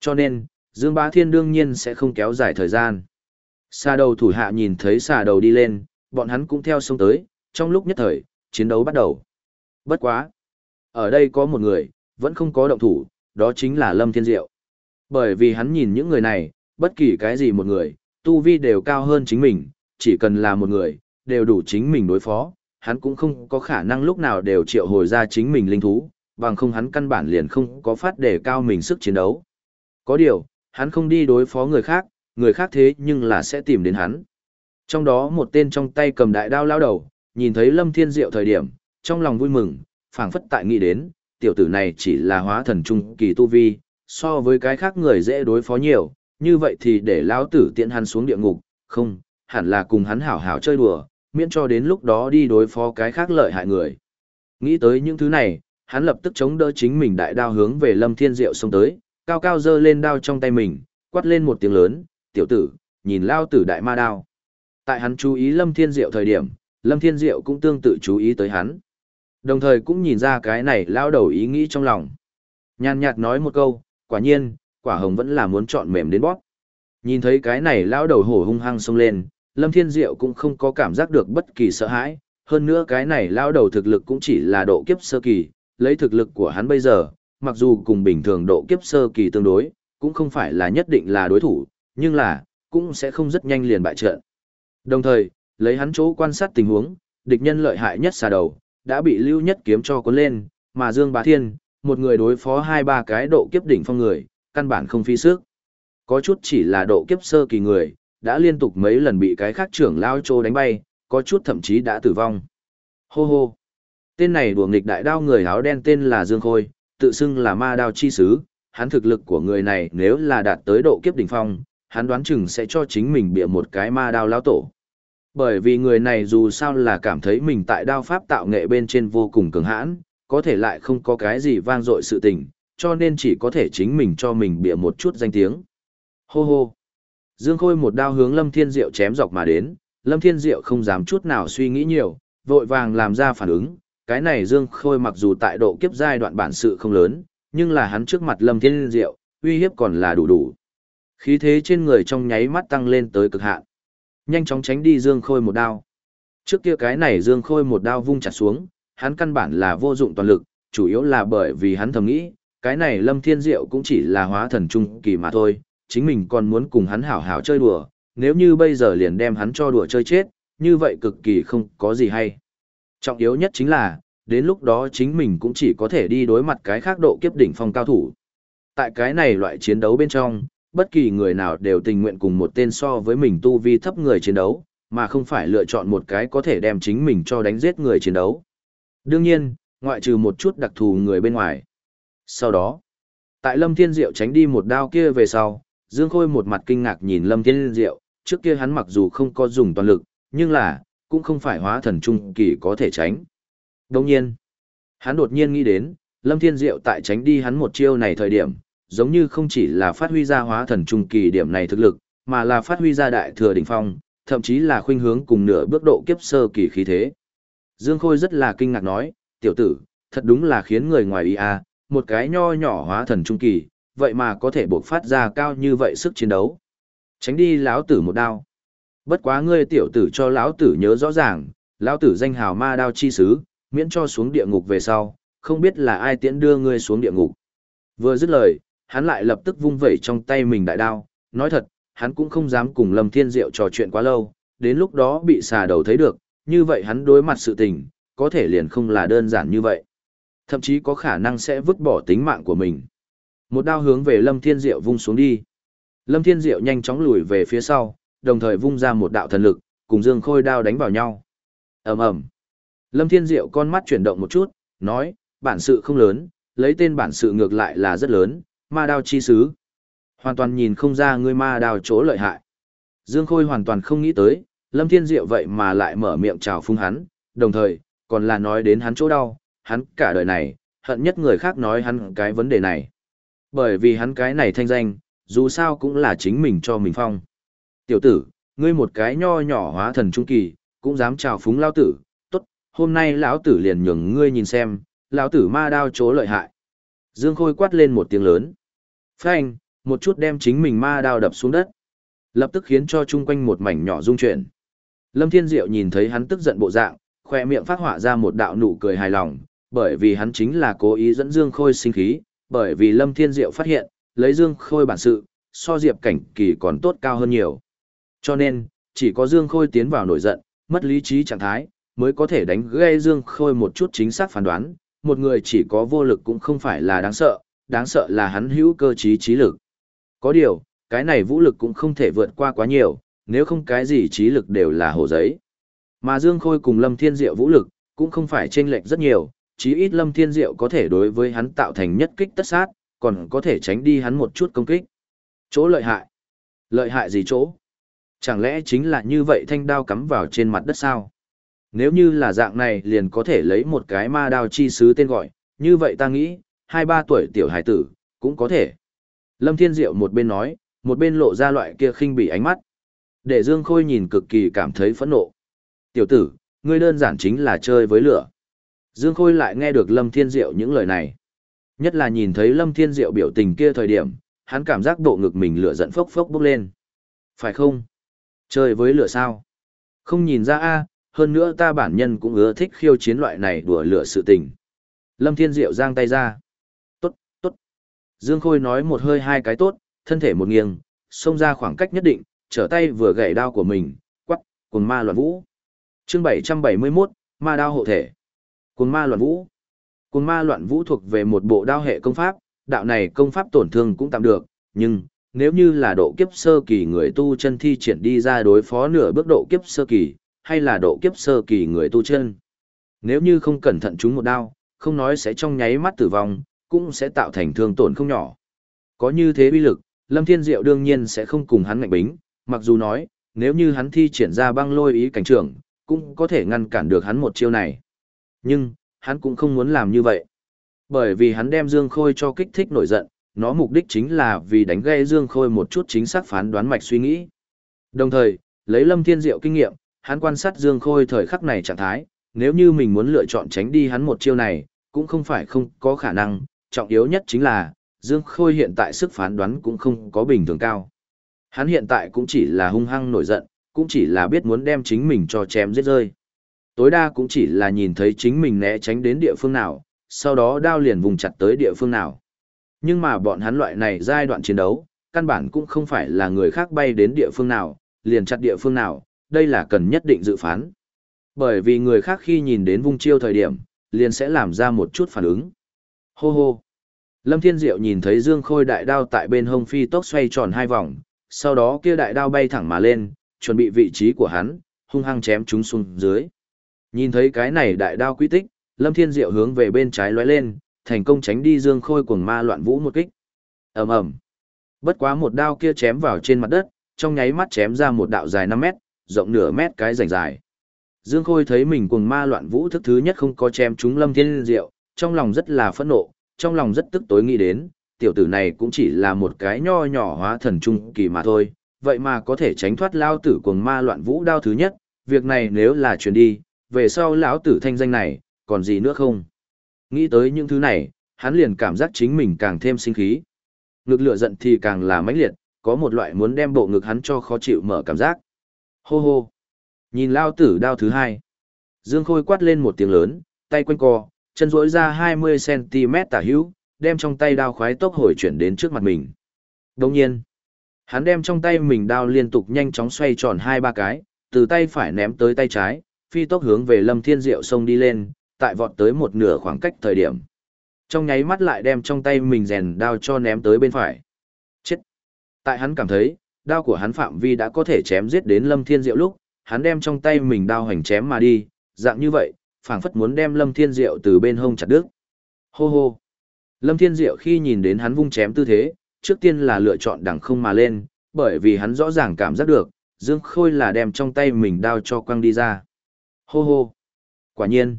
Cho nên, Dương Bá Thiên đương nhiên sẽ không kéo dài thời gian. Xa đầu thủ hạ nhìn thấy xa đầu đi lên, bọn hắn cũng theo sông tới, trong lúc nhất thời, chiến đấu bắt đầu. Bất quá. Ở đây có một người, vẫn không có động thủ, đó chính là Lâm Thiên Diệu. Bởi vì hắn nhìn những người này, bất kỳ cái gì một người, tu vi đều cao hơn chính mình, chỉ cần là một người, đều đủ chính mình đối phó, hắn cũng không có khả năng lúc nào đều triệu hồi ra chính mình linh thú, bằng không hắn căn bản liền không có phát để cao mình sức chiến đấu. Có điều, hắn không đi đối phó người khác, người khác thế nhưng là sẽ tìm đến hắn. Trong đó một tên trong tay cầm đại đao lao đầu, nhìn thấy Lâm Thiên Diệu thời điểm, trong lòng vui mừng, phảng phất tại nghĩ đến, tiểu tử này chỉ là hóa thần trung kỳ tu vi, so với cái khác người dễ đối phó nhiều, như vậy thì để lão tử tiện hắn xuống địa ngục, không, hẳn là cùng hắn hảo hảo chơi đùa, miễn cho đến lúc đó đi đối phó cái khác lợi hại người. Nghĩ tới những thứ này, hắn lập tức chống đỡ chính mình đại đao hướng về Lâm Thiên Diệu xông tới, cao cao giơ lên đao trong tay mình, quát lên một tiếng lớn, tiểu tử, nhìn lao tử đại ma đao. Tại hắn chú ý Lâm Thiên Diệu thời điểm, Lâm Thiên Diệu cũng tương tự chú ý tới hắn. Đồng thời cũng nhìn ra cái này lao đầu ý nghĩ trong lòng. Nhàn nhạt nói một câu, quả nhiên, quả hồng vẫn là muốn chọn mềm đến bóp. Nhìn thấy cái này lao đầu hổ hung hăng xông lên, Lâm Thiên Diệu cũng không có cảm giác được bất kỳ sợ hãi, hơn nữa cái này lao đầu thực lực cũng chỉ là độ kiếp sơ kỳ, lấy thực lực của hắn bây giờ, mặc dù cùng bình thường độ kiếp sơ kỳ tương đối, cũng không phải là nhất định là đối thủ, nhưng là, cũng sẽ không rất nhanh liền bại trận. Đồng thời, lấy hắn chỗ quan sát tình huống, địch nhân lợi hại nhất xà đầu, đã bị lưu nhất kiếm cho cuốn lên, mà Dương Bá Thiên, một người đối phó hai ba cái độ kiếp đỉnh phong người, căn bản không phí sức. Có chút chỉ là độ kiếp sơ kỳ người, đã liên tục mấy lần bị cái khác trưởng lao trô đánh bay, có chút thậm chí đã tử vong. Hô hô. Tên này đùa nghịch đại đao người áo đen tên là Dương Khôi, tự xưng là ma đao chi sứ, hắn thực lực của người này nếu là đạt tới độ kiếp đỉnh phong, hắn đoán chừng sẽ cho chính mình bịa một cái ma đao lao tổ. Bởi vì người này dù sao là cảm thấy mình tại đao pháp tạo nghệ bên trên vô cùng cường hãn, có thể lại không có cái gì vang dội sự tình, cho nên chỉ có thể chính mình cho mình bịa một chút danh tiếng. Hô hô! Dương Khôi một đao hướng Lâm Thiên Diệu chém dọc mà đến, Lâm Thiên Diệu không dám chút nào suy nghĩ nhiều, vội vàng làm ra phản ứng, cái này Dương Khôi mặc dù tại độ kiếp giai đoạn bản sự không lớn, nhưng là hắn trước mặt Lâm Thiên Diệu, uy hiếp còn là đủ đủ. Khí thế trên người trong nháy mắt tăng lên tới cực hạn. Nhanh chóng tránh đi Dương Khôi một đao. Trước kia cái này Dương Khôi một đao vung chặt xuống, hắn căn bản là vô dụng toàn lực, chủ yếu là bởi vì hắn thầm nghĩ, cái này Lâm Thiên Diệu cũng chỉ là hóa thần trung kỳ mà thôi, chính mình còn muốn cùng hắn hảo hảo chơi đùa, nếu như bây giờ liền đem hắn cho đùa chơi chết, như vậy cực kỳ không có gì hay. Trọng yếu nhất chính là, đến lúc đó chính mình cũng chỉ có thể đi đối mặt cái khác độ kiếp đỉnh phong cao thủ. Tại cái này loại chiến đấu bên trong, bất kỳ người nào đều tình nguyện cùng một tên so với mình tu vi thấp người chiến đấu, mà không phải lựa chọn một cái có thể đem chính mình cho đánh giết người chiến đấu. Đương nhiên, ngoại trừ một chút đặc thù người bên ngoài. Sau đó, tại Lâm Thiên Diệu tránh đi một đao kia về sau, Dương Khôi một mặt kinh ngạc nhìn Lâm Thiên Diệu, trước kia hắn mặc dù không có dùng toàn lực, nhưng là, cũng không phải hóa thần trung kỳ có thể tránh. Đồng nhiên, hắn đột nhiên nghĩ đến, Lâm Thiên Diệu tại tránh đi hắn một chiêu này thời điểm, giống như không chỉ là phát huy ra hóa thần trung kỳ điểm này thực lực, mà là phát huy ra đại thừa đỉnh phong, thậm chí là khuynh hướng cùng nửa bước độ kiếp sơ kỳ khí thế. Dương Khôi rất là kinh ngạc nói, tiểu tử, thật đúng là khiến người ngoài ý à, một cái nho nhỏ hóa thần trung kỳ, vậy mà có thể buộc phát ra cao như vậy sức chiến đấu. Tránh đi lão tử một đao. Bất quá ngươi tiểu tử cho lão tử nhớ rõ ràng, lão tử danh hào ma đao chi sứ, miễn cho xuống địa ngục về sau, không biết là ai tiễn đưa ngươi xuống địa ngục. Vừa dứt lời, hắn lại lập tức vung vẩy trong tay mình đại đao, nói thật, hắn cũng không dám cùng Lâm Thiên Diệu trò chuyện quá lâu, đến lúc đó bị xà đầu thấy được, như vậy hắn đối mặt sự tình, có thể liền không là đơn giản như vậy. Thậm chí có khả năng sẽ vứt bỏ tính mạng của mình. Một đao hướng về Lâm Thiên Diệu vung xuống đi. Lâm Thiên Diệu nhanh chóng lùi về phía sau, đồng thời vung ra một đạo thần lực, cùng Dương Khôi đao đánh vào nhau. ầm ầm. Lâm Thiên Diệu con mắt chuyển động một chút, nói, bản sự không lớn, lấy tên bản sự ngược lại là rất lớn, ma đao chi sứ. Hoàn toàn nhìn không ra ngươi ma đao chỗ lợi hại. Dương Khôi hoàn toàn không nghĩ tới, Lâm Thiên Diệu vậy mà lại mở miệng chào phung hắn, đồng thời, còn là nói đến hắn chỗ đau, hắn cả đời này, hận nhất người khác nói hắn cái vấn đề này. Bởi vì hắn cái này thanh danh, dù sao cũng là chính mình cho mình phong. Tiểu tử, ngươi một cái nho nhỏ hóa thần trung kỳ, cũng dám chào phúng lao tử, tốt, hôm nay lão tử liền nhường ngươi nhìn xem, lão tử ma đao chỗ lợi hại. Dương Khôi quát lên một tiếng lớn. Phanh, một chút đem chính mình ma đao đập xuống đất. Lập tức khiến cho chung quanh một mảnh nhỏ rung chuyển. Lâm Thiên Diệu nhìn thấy hắn tức giận bộ dạng, khoe miệng phát họa ra một đạo nụ cười hài lòng, bởi vì hắn chính là cố ý dẫn Dương Khôi sinh khí, bởi vì Lâm Thiên Diệu phát hiện, lấy Dương Khôi bản sự, so Diệp Cảnh Kỳ còn tốt cao hơn nhiều. Cho nên, chỉ có Dương Khôi tiến vào nổi giận, mất lý trí trạng thái, mới có thể đánh gây Dương Khôi một chút chính xác phán đoán, một người chỉ có vô lực cũng không phải là đáng sợ, đáng sợ là hắn hữu cơ trí trí lực. Có điều, cái này vũ lực cũng không thể vượt qua quá nhiều, nếu không cái gì trí lực đều là hồ giấy. Mà Dương Khôi cùng Lâm Thiên Diệu vũ lực, cũng không phải chênh lệch rất nhiều, chí ít Lâm Thiên Diệu có thể đối với hắn tạo thành nhất kích tất sát, còn có thể tránh đi hắn một chút công kích. Chỗ lợi hại. Lợi hại gì chỗ? Chẳng lẽ chính là như vậy thanh đao cắm vào trên mặt đất sao? Nếu như là dạng này liền có thể lấy một cái ma đao chi sứ tên gọi, như vậy ta nghĩ, hai ba tuổi tiểu hải tử, cũng có thể. Lâm Thiên Diệu một bên nói, một bên lộ ra loại kia khinh bỉ ánh mắt. Để Dương Khôi nhìn cực kỳ cảm thấy phẫn nộ. Tiểu tử, ngươi đơn giản chính là chơi với lửa. Dương Khôi lại nghe được Lâm Thiên Diệu những lời này. Nhất là nhìn thấy Lâm Thiên Diệu biểu tình kia thời điểm, hắn cảm giác độ ngực mình lửa giận phốc phốc bốc lên. Phải không? Chơi với lửa sao? Không nhìn ra a, hơn nữa ta bản nhân cũng ưa thích khiêu chiến loại này đùa lửa sự tình. Lâm Thiên Diệu giang tay ra. Tốt, tốt. Dương Khôi nói một hơi hai cái tốt, thân thể một nghiêng, xông ra khoảng cách nhất định, trở tay vừa gãy đao của mình, quắc, cùng ma loạn vũ. Chương 771, ma đao hộ thể. Cùng ma loạn vũ. Cùng ma loạn vũ thuộc về một bộ đao hệ công pháp, đạo này công pháp tổn thương cũng tạm được, nhưng, nếu như là độ kiếp sơ kỳ người tu chân thi triển đi ra đối phó nửa bước độ kiếp sơ kỳ, hay là độ kiếp sơ kỳ người tu chân. Nếu như không cẩn thận chúng một đao, không nói sẽ trong nháy mắt tử vong, cũng sẽ tạo thành thương tổn không nhỏ. Có như thế uy lực, Lâm Thiên Diệu đương nhiên sẽ không cùng hắn ngạnh bính, mặc dù nói, nếu như hắn thi triển ra băng lôi ý cảnh trưởng, cũng có thể ngăn cản được hắn một chiêu này. Nhưng, hắn cũng không muốn làm như vậy. Bởi vì hắn đem Dương Khôi cho kích thích nổi giận, nó mục đích chính là vì đánh gây Dương Khôi một chút chính xác phán đoán mạch suy nghĩ. Đồng thời, lấy Lâm Thiên Diệu kinh nghiệm, hắn quan sát Dương Khôi thời khắc này trạng thái, nếu như mình muốn lựa chọn tránh đi hắn một chiêu này, cũng không phải không có khả năng, trọng yếu nhất chính là, Dương Khôi hiện tại sức phán đoán cũng không có bình thường cao. Hắn hiện tại cũng chỉ là hung hăng nổi giận, cũng chỉ là biết muốn đem chính mình cho chém giết rơi. Tối đa cũng chỉ là nhìn thấy chính mình né tránh đến địa phương nào, sau đó đao liền vùng chặt tới địa phương nào. Nhưng mà bọn hắn loại này giai đoạn chiến đấu, căn bản cũng không phải là người khác bay đến địa phương nào, liền chặt địa phương nào, đây là cần nhất định dự phán. Bởi vì người khác khi nhìn đến vung chiêu thời điểm, liền sẽ làm ra một chút phản ứng. Hô hô. Lâm Thiên Diệu nhìn thấy Dương Khôi đại đao tại bên hông phi tốc xoay tròn hai vòng, sau đó kia đại đao bay thẳng mà lên, chuẩn bị vị trí của hắn, hung hăng chém chúng xuống dưới. Nhìn thấy cái này đại đao quy tích, Lâm Thiên Diệu hướng về bên trái lóe lên, thành công tránh đi Dương Khôi cuồng ma loạn vũ một kích. Ầm ầm. Bất quá một đao kia chém vào trên mặt đất, trong nháy mắt chém ra một đạo dài 5 mét, rộng nửa mét cái rảnh dài. Dương Khôi thấy mình cuồng ma loạn vũ thức thứ nhất không có chém trúng Lâm Thiên Diệu, trong lòng rất là phẫn nộ, trong lòng rất tức tối nghĩ đến, tiểu tử này cũng chỉ là một cái nho nhỏ hóa thần trung kỳ mà thôi, vậy mà có thể tránh thoát lao tử cuồng ma loạn vũ đao thứ nhất, việc này nếu là chuyển đi, về sau lão tử thanh danh này, còn gì nữa không? Nghĩ tới những thứ này, hắn liền cảm giác chính mình càng thêm sinh khí. Ngực lửa giận thì càng là mãnh liệt, có một loại muốn đem bộ ngực hắn cho khó chịu mở cảm giác. Hô hô. Nhìn lao tử đao thứ hai. Dương Khôi quát lên một tiếng lớn, tay quanh co, chân rỗi ra 20cm tả hữu, đem trong tay đao khoái tốc hồi chuyển đến trước mặt mình. Đồng nhiên, hắn đem trong tay mình đao liên tục nhanh chóng xoay tròn hai ba cái, từ tay phải ném tới tay trái, phi tốc hướng về Lâm Thiên Diệu sông đi lên, tại vọt tới một nửa khoảng cách thời điểm. Trong nháy mắt lại đem trong tay mình rèn đao cho ném tới bên phải. Chết! Tại hắn cảm thấy, đao của hắn phạm vi đã có thể chém giết đến Lâm Thiên Diệu lúc, hắn đem trong tay mình đao hành chém mà đi, dạng như vậy, phảng phất muốn đem Lâm Thiên Diệu từ bên hông chặt đứt. Hô hô! Lâm Thiên Diệu khi nhìn đến hắn vung chém tư thế, trước tiên là lựa chọn đằng không mà lên, bởi vì hắn rõ ràng cảm giác được, Dương Khôi là đem trong tay mình đao cho quăng đi ra. Hô hô! Quả nhiên!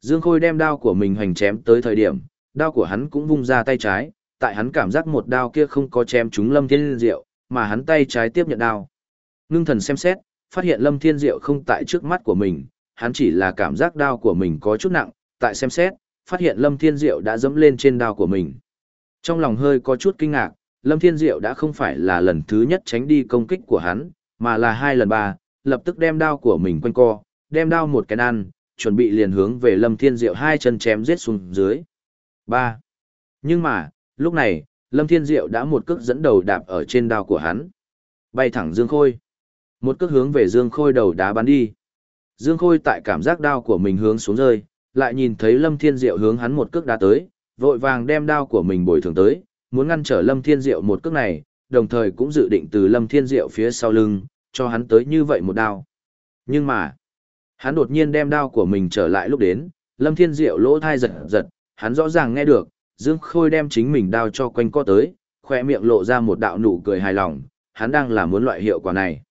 Dương Khôi đem đao của mình hoành chém tới thời điểm, đao của hắn cũng vung ra tay trái, tại hắn cảm giác một đao kia không có chém trúng Lâm Thiên Diệu, mà hắn tay trái tiếp nhận đao. Ngưng thần xem xét, phát hiện Lâm Thiên Diệu không tại trước mắt của mình, hắn chỉ là cảm giác đao của mình có chút nặng, tại xem xét, phát hiện Lâm Thiên Diệu đã dẫm lên trên đao của mình. Trong lòng hơi có chút kinh ngạc, Lâm Thiên Diệu đã không phải là lần thứ nhất tránh đi công kích của hắn, mà là hai lần ba, lập tức đem đao của mình quanh co, đem đao một cái ăn, chuẩn bị liền hướng về Lâm Thiên Diệu hai chân chém giết xuống dưới. Ba. Nhưng mà, lúc này, Lâm Thiên Diệu đã một cước dẫn đầu đạp ở trên đao của hắn. Bay thẳng Dương Khôi. Một cước hướng về Dương Khôi đầu đá bắn đi. Dương Khôi tại cảm giác đao của mình hướng xuống rơi, lại nhìn thấy Lâm Thiên Diệu hướng hắn một cước đá tới, vội vàng đem đao của mình bồi thường tới, muốn ngăn trở Lâm Thiên Diệu một cước này, đồng thời cũng dự định từ Lâm Thiên Diệu phía sau lưng, cho hắn tới như vậy một đao. Nhưng mà, hắn đột nhiên đem đao của mình trở lại lúc đến, Lâm Thiên Diệu lỗ thai giật giật, hắn rõ ràng nghe được, Dương Khôi đem chính mình đao cho quanh co tới, khoe miệng lộ ra một đạo nụ cười hài lòng, hắn đang làm muốn loại hiệu quả này.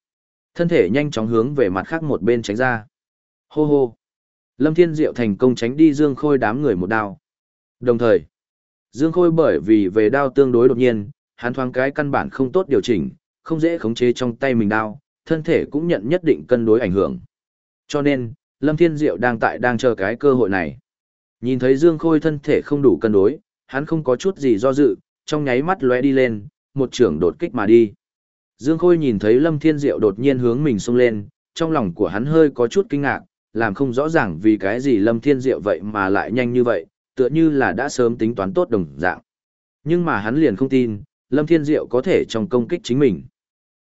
Thân thể nhanh chóng hướng về mặt khác một bên tránh ra. Hô hô. Lâm Thiên Diệu thành công tránh đi Dương Khôi đám người một đao. Đồng thời, Dương Khôi bởi vì về đao tương đối đột nhiên, hắn thoáng cái căn bản không tốt điều chỉnh, không dễ khống chế trong tay mình đao, thân thể cũng nhận nhất định cân đối ảnh hưởng. Cho nên, Lâm Thiên Diệu đang tại đang chờ cái cơ hội này. Nhìn thấy Dương Khôi thân thể không đủ cân đối, hắn không có chút gì do dự, trong nháy mắt lóe đi lên, một trưởng đột kích mà đi. Dương Khôi nhìn thấy Lâm Thiên Diệu đột nhiên hướng mình xông lên, trong lòng của hắn hơi có chút kinh ngạc, làm không rõ ràng vì cái gì Lâm Thiên Diệu vậy mà lại nhanh như vậy, tựa như là đã sớm tính toán tốt đồng dạng. Nhưng mà hắn liền không tin, Lâm Thiên Diệu có thể trong công kích chính mình.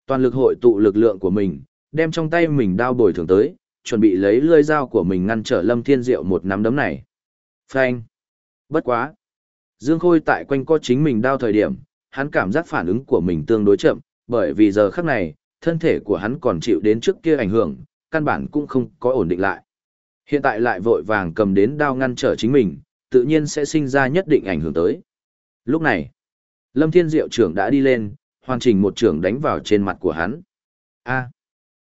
Toàn lực hội tụ lực lượng của mình, đem trong tay mình đao bồi thường tới, chuẩn bị lấy lưỡi dao của mình ngăn trở Lâm Thiên Diệu một nắm đấm này. Phanh. Bất quá. Dương Khôi tại quanh co chính mình đao thời điểm, hắn cảm giác phản ứng của mình tương đối chậm, bởi vì giờ khắc này, thân thể của hắn còn chịu đến trước kia ảnh hưởng, căn bản cũng không có ổn định lại. Hiện tại lại vội vàng cầm đến đao ngăn trở chính mình, tự nhiên sẽ sinh ra nhất định ảnh hưởng tới. Lúc này, Lâm Thiên Diệu trưởng đã đi lên, hoàn chỉnh một trưởng đánh vào trên mặt của hắn. A.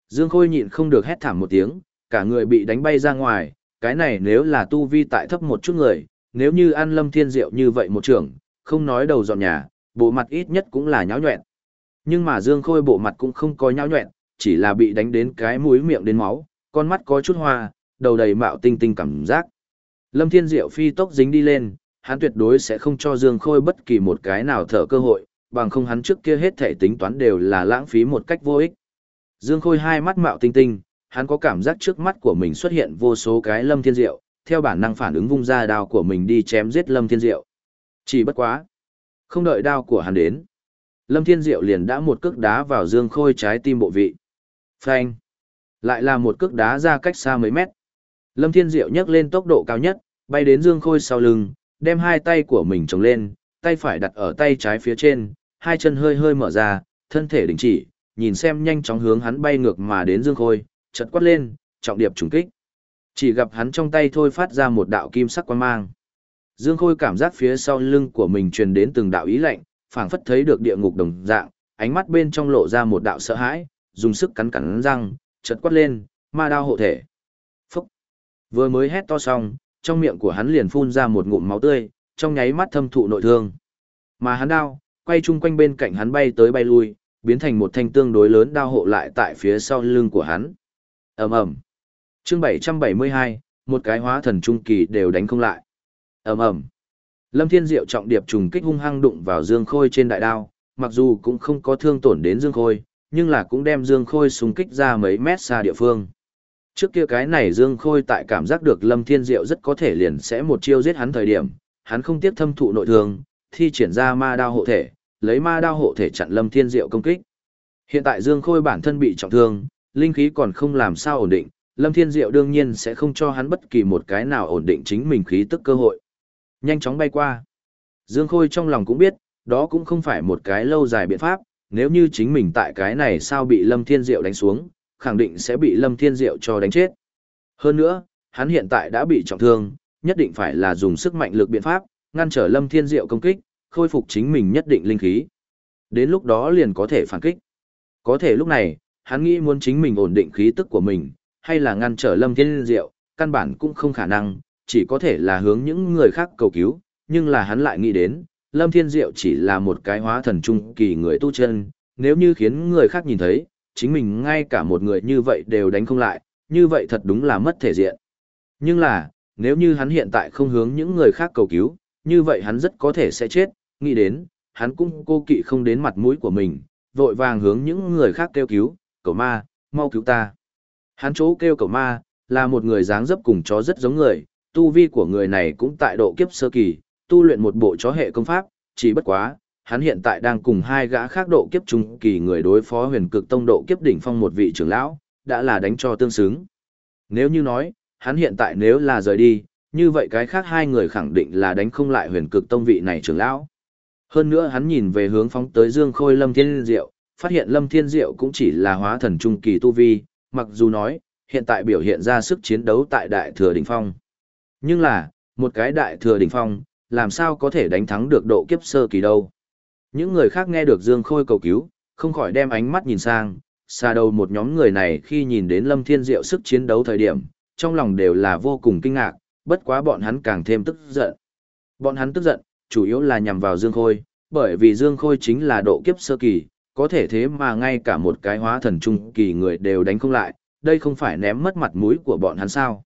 Dương Khôi nhịn không được hét thảm một tiếng, cả người bị đánh bay ra ngoài, cái này nếu là tu vi tại thấp một chút người, nếu như ăn Lâm Thiên Diệu như vậy một trưởng, không nói đầu dọn nhà, bộ mặt ít nhất cũng là nháo nhuẹn. Nhưng mà Dương Khôi bộ mặt cũng không có nháo nhuẹn, chỉ là bị đánh đến cái mũi miệng đến máu, con mắt có chút hoa, đầu đầy mạo tinh tinh cảm giác. Lâm Thiên Diệu phi tốc dính đi lên, hắn tuyệt đối sẽ không cho Dương Khôi bất kỳ một cái nào thở cơ hội, bằng không hắn trước kia hết thể tính toán đều là lãng phí một cách vô ích. Dương Khôi hai mắt mạo tinh tinh, hắn có cảm giác trước mắt của mình xuất hiện vô số cái Lâm Thiên Diệu, theo bản năng phản ứng vung ra đao của mình đi chém giết Lâm Thiên Diệu. Chỉ bất quá. Không đợi đao của hắn đến. Lâm Thiên Diệu liền đã một cước đá vào Dương Khôi trái tim bộ vị. Phanh. Lại là một cước đá ra cách xa mấy mét. Lâm Thiên Diệu nhấc lên tốc độ cao nhất, bay đến Dương Khôi sau lưng, đem hai tay của mình chống lên, tay phải đặt ở tay trái phía trên, hai chân hơi hơi mở ra, thân thể đình chỉ, nhìn xem nhanh chóng hướng hắn bay ngược mà đến Dương Khôi, chật quát lên, trọng điệp trùng kích. Chỉ gặp hắn trong tay thôi phát ra một đạo kim sắc quang mang. Dương Khôi cảm giác phía sau lưng của mình truyền đến từng đạo ý lạnh, phảng phất thấy được địa ngục đồng dạng, ánh mắt bên trong lộ ra một đạo sợ hãi, dùng sức cắn cắn răng, chật quát lên, ma đao hộ thể. Phúc! Vừa mới hét to xong, trong miệng của hắn liền phun ra một ngụm máu tươi, trong nháy mắt thâm thụ nội thương. Mà hắn đao, quay chung quanh bên cạnh hắn bay tới bay lui, biến thành một thanh tương đối lớn đao hộ lại tại phía sau lưng của hắn. ầm ầm chương 772, một cái hóa thần trung kỳ đều đánh không lại. ầm ầm Lâm Thiên Diệu trọng điệp trùng kích hung hăng đụng vào Dương Khôi trên đại đao, mặc dù cũng không có thương tổn đến Dương Khôi, nhưng là cũng đem Dương Khôi xung kích ra mấy mét xa địa phương. Trước kia cái này Dương Khôi tại cảm giác được Lâm Thiên Diệu rất có thể liền sẽ một chiêu giết hắn thời điểm, hắn không tiếp thâm thụ nội thương, thi triển ra ma đao hộ thể, lấy ma đao hộ thể chặn Lâm Thiên Diệu công kích. Hiện tại Dương Khôi bản thân bị trọng thương, linh khí còn không làm sao ổn định, Lâm Thiên Diệu đương nhiên sẽ không cho hắn bất kỳ một cái nào ổn định chính mình khí tức cơ hội. Nhanh chóng bay qua. Dương Khôi trong lòng cũng biết, đó cũng không phải một cái lâu dài biện pháp, nếu như chính mình tại cái này sao bị Lâm Thiên Diệu đánh xuống, khẳng định sẽ bị Lâm Thiên Diệu cho đánh chết. Hơn nữa, hắn hiện tại đã bị trọng thương, nhất định phải là dùng sức mạnh lực biện pháp, ngăn trở Lâm Thiên Diệu công kích, khôi phục chính mình nhất định linh khí. Đến lúc đó liền có thể phản kích. Có thể lúc này, hắn nghĩ muốn chính mình ổn định khí tức của mình, hay là ngăn trở Lâm Thiên Diệu, căn bản cũng không khả năng, chỉ có thể là hướng những người khác cầu cứu, nhưng là hắn lại nghĩ đến, Lâm Thiên Diệu chỉ là một cái hóa thần trung kỳ người tu chân, nếu như khiến người khác nhìn thấy, chính mình ngay cả một người như vậy đều đánh không lại, như vậy thật đúng là mất thể diện. Nhưng là, nếu như hắn hiện tại không hướng những người khác cầu cứu, như vậy hắn rất có thể sẽ chết, nghĩ đến, hắn cũng cô kỵ không đến mặt mũi của mình, vội vàng hướng những người khác kêu cứu, cầu ma, mau cứu ta. Hắn chỗ kêu cầu ma, là một người dáng dấp cùng chó rất giống người, tu vi của người này cũng tại độ kiếp sơ kỳ, tu luyện một bộ chó hệ công pháp, chỉ bất quá, hắn hiện tại đang cùng hai gã khác độ kiếp trung kỳ người đối phó huyền cực tông độ kiếp đỉnh phong một vị trưởng lão, đã là đánh cho tương xứng. Nếu như nói, hắn hiện tại nếu là rời đi, như vậy cái khác hai người khẳng định là đánh không lại huyền cực tông vị này trưởng lão. Hơn nữa hắn nhìn về hướng phóng tới Dương Khôi Lâm Thiên Diệu, phát hiện Lâm Thiên Diệu cũng chỉ là hóa thần trung kỳ tu vi, mặc dù nói, hiện tại biểu hiện ra sức chiến đấu tại đại thừa đỉnh phong. Nhưng là, một cái đại thừa đỉnh phong, làm sao có thể đánh thắng được độ kiếp sơ kỳ đâu. Những người khác nghe được Dương Khôi cầu cứu, không khỏi đem ánh mắt nhìn sang, xa đầu một nhóm người này khi nhìn đến Lâm Thiên Diệu sức chiến đấu thời điểm, trong lòng đều là vô cùng kinh ngạc, bất quá bọn hắn càng thêm tức giận. Bọn hắn tức giận, chủ yếu là nhằm vào Dương Khôi, bởi vì Dương Khôi chính là độ kiếp sơ kỳ, có thể thế mà ngay cả một cái hóa thần trung kỳ người đều đánh không lại, đây không phải ném mất mặt mũi của bọn hắn sao.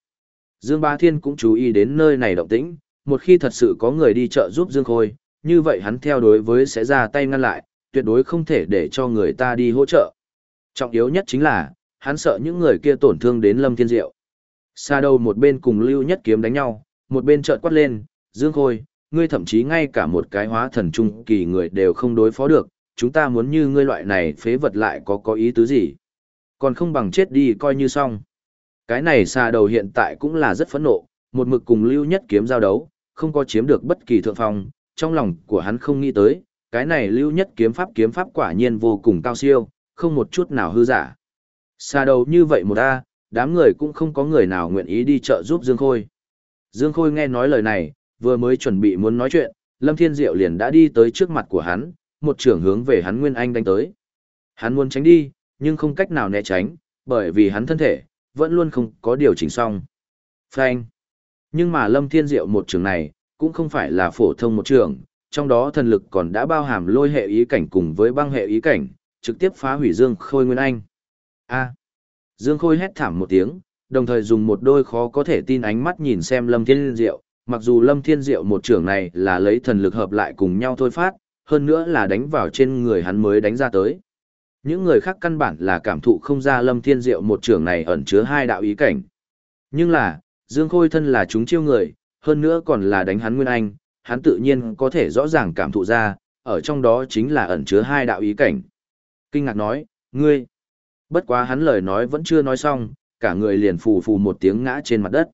Dương Ba Thiên cũng chú ý đến nơi này động tĩnh, một khi thật sự có người đi chợ giúp Dương Khôi, như vậy hắn theo đối với sẽ ra tay ngăn lại, tuyệt đối không thể để cho người ta đi hỗ trợ. Trọng yếu nhất chính là, hắn sợ những người kia tổn thương đến Lâm Thiên Diệu. Xa đầu một bên cùng Lưu Nhất Kiếm đánh nhau, một bên trợn quát lên, Dương Khôi, ngươi thậm chí ngay cả một cái hóa thần trung kỳ người đều không đối phó được, chúng ta muốn như ngươi loại này phế vật lại có có ý tứ gì. Còn không bằng chết đi coi như xong. Cái này xa đầu hiện tại cũng là rất phẫn nộ, một mực cùng Lưu Nhất Kiếm giao đấu, không có chiếm được bất kỳ thượng phong, trong lòng của hắn không nghĩ tới, cái này Lưu Nhất Kiếm pháp kiếm pháp quả nhiên vô cùng cao siêu, không một chút nào hư giả. Xa đầu như vậy một a, đám người cũng không có người nào nguyện ý đi chợ giúp Dương Khôi. Dương Khôi nghe nói lời này, vừa mới chuẩn bị muốn nói chuyện, Lâm Thiên Diệu liền đã đi tới trước mặt của hắn, một trưởng hướng về hắn Nguyên Anh đánh tới. Hắn muốn tránh đi, nhưng không cách nào né tránh, bởi vì hắn thân thể, vẫn luôn không có điều chỉnh xong. Phanh. Nhưng mà Lâm Thiên Diệu một trường này, cũng không phải là phổ thông một trường, trong đó thần lực còn đã bao hàm lôi hệ ý cảnh cùng với băng hệ ý cảnh, trực tiếp phá hủy Dương Khôi Nguyên Anh. A. Dương Khôi hét thảm một tiếng, đồng thời dùng một đôi khó có thể tin ánh mắt nhìn xem Lâm Thiên Diệu, mặc dù Lâm Thiên Diệu một trưởng này là lấy thần lực hợp lại cùng nhau thôi phát, hơn nữa là đánh vào trên người hắn mới đánh ra tới. Những người khác căn bản là cảm thụ không ra Lâm Thiên Diệu một trưởng này ẩn chứa hai đạo ý cảnh. Nhưng là, Dương Khôi thân là chúng chiêu người, hơn nữa còn là đánh hắn Nguyên Anh, hắn tự nhiên có thể rõ ràng cảm thụ ra, ở trong đó chính là ẩn chứa hai đạo ý cảnh. Kinh ngạc nói, ngươi, Bất quá hắn lời nói vẫn chưa nói xong, cả người liền phù phù một tiếng ngã trên mặt đất.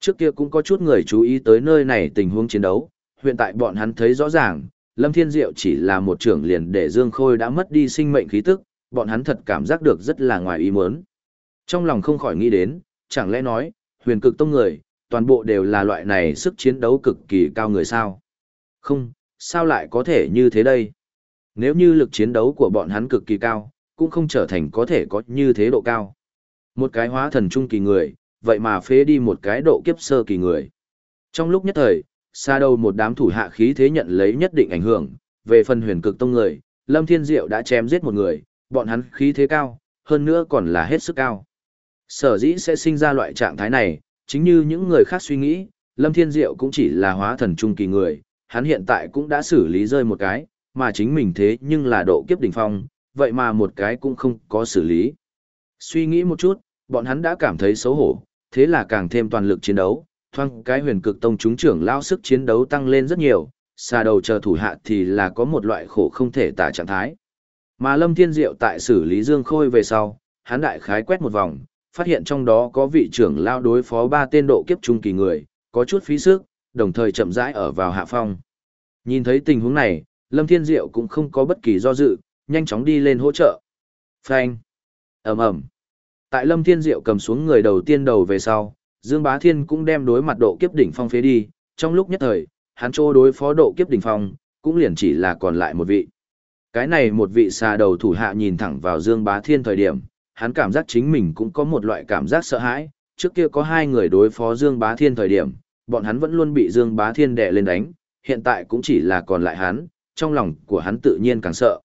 Trước kia cũng có chút người chú ý tới nơi này tình huống chiến đấu, hiện tại bọn hắn thấy rõ ràng, Lâm Thiên Diệu chỉ là một trưởng liền để Dương Khôi đã mất đi sinh mệnh khí tức, bọn hắn thật cảm giác được rất là ngoài ý muốn. Trong lòng không khỏi nghĩ đến, chẳng lẽ nói, huyền cực tông người, toàn bộ đều là loại này sức chiến đấu cực kỳ cao người sao? Không, sao lại có thể như thế đây? Nếu như lực chiến đấu của bọn hắn cực kỳ cao, cũng không trở thành có thể có như thế độ cao. Một cái hóa thần trung kỳ người, vậy mà phế đi một cái độ kiếp sơ kỳ người. Trong lúc nhất thời, xa đầu một đám thủ hạ khí thế nhận lấy nhất định ảnh hưởng, về phần huyền cực tông người, Lâm Thiên Diệu đã chém giết một người, bọn hắn khí thế cao, hơn nữa còn là hết sức cao. Sở dĩ sẽ sinh ra loại trạng thái này, chính như những người khác suy nghĩ, Lâm Thiên Diệu cũng chỉ là hóa thần trung kỳ người, hắn hiện tại cũng đã xử lý rơi một cái, mà chính mình thế nhưng là độ kiếp đỉnh phong, vậy mà một cái cũng không có xử lý. Suy nghĩ một chút, bọn hắn đã cảm thấy xấu hổ, thế là càng thêm toàn lực chiến đấu, thoang cái huyền cực tông chúng trưởng lao sức chiến đấu tăng lên rất nhiều, xa đầu chờ thủ hạ thì là có một loại khổ không thể tả trạng thái. Mà Lâm Thiên Diệu tại xử lý Dương Khôi về sau, hắn đại khái quét một vòng, phát hiện trong đó có vị trưởng lao đối phó ba tên độ kiếp trung kỳ người, có chút phí sức, đồng thời chậm rãi ở vào hạ phong. Nhìn thấy tình huống này, Lâm Thiên Diệu cũng không có bất kỳ do dự, nhanh chóng đi lên hỗ trợ. Phanh. ầm ầm. Tại Lâm Thiên Diệu cầm xuống người đầu tiên đầu về sau, Dương Bá Thiên cũng đem đối mặt độ kiếp đỉnh phong phế đi, trong lúc nhất thời, hắn trô đối phó độ kiếp đỉnh phong, cũng liền chỉ là còn lại một vị. Cái này một vị xà đầu thủ hạ nhìn thẳng vào Dương Bá Thiên thời điểm, hắn cảm giác chính mình cũng có một loại cảm giác sợ hãi, trước kia có hai người đối phó Dương Bá Thiên thời điểm, bọn hắn vẫn luôn bị Dương Bá Thiên đè lên đánh, hiện tại cũng chỉ là còn lại hắn, trong lòng của hắn tự nhiên càng sợ.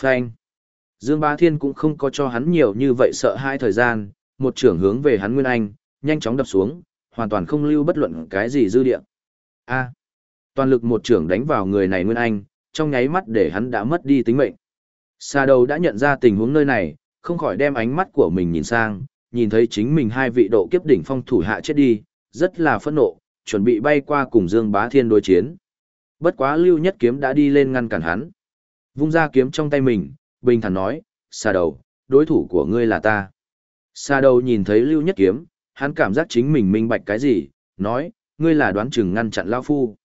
Phanh. Dương Bá Thiên cũng không có cho hắn nhiều như vậy sợ hai thời gian, một trưởng hướng về hắn Nguyên Anh, nhanh chóng đập xuống, hoàn toàn không lưu bất luận cái gì dư địa. A. Toàn lực một trưởng đánh vào người này Nguyên Anh, trong nháy mắt để hắn đã mất đi tính mệnh. Sa đầu đã nhận ra tình huống nơi này, không khỏi đem ánh mắt của mình nhìn sang, nhìn thấy chính mình hai vị độ kiếp đỉnh phong thủ hạ chết đi, rất là phẫn nộ, chuẩn bị bay qua cùng Dương Bá Thiên đối chiến. Bất quá Lưu Nhất Kiếm đã đi lên ngăn cản hắn. Vung ra kiếm trong tay mình, bình thản nói, xa đầu, đối thủ của ngươi là ta. Xa đầu nhìn thấy Lưu Nhất Kiếm, hắn cảm giác chính mình minh bạch cái gì, nói, ngươi là đoán chừng ngăn chặn Lao Phu.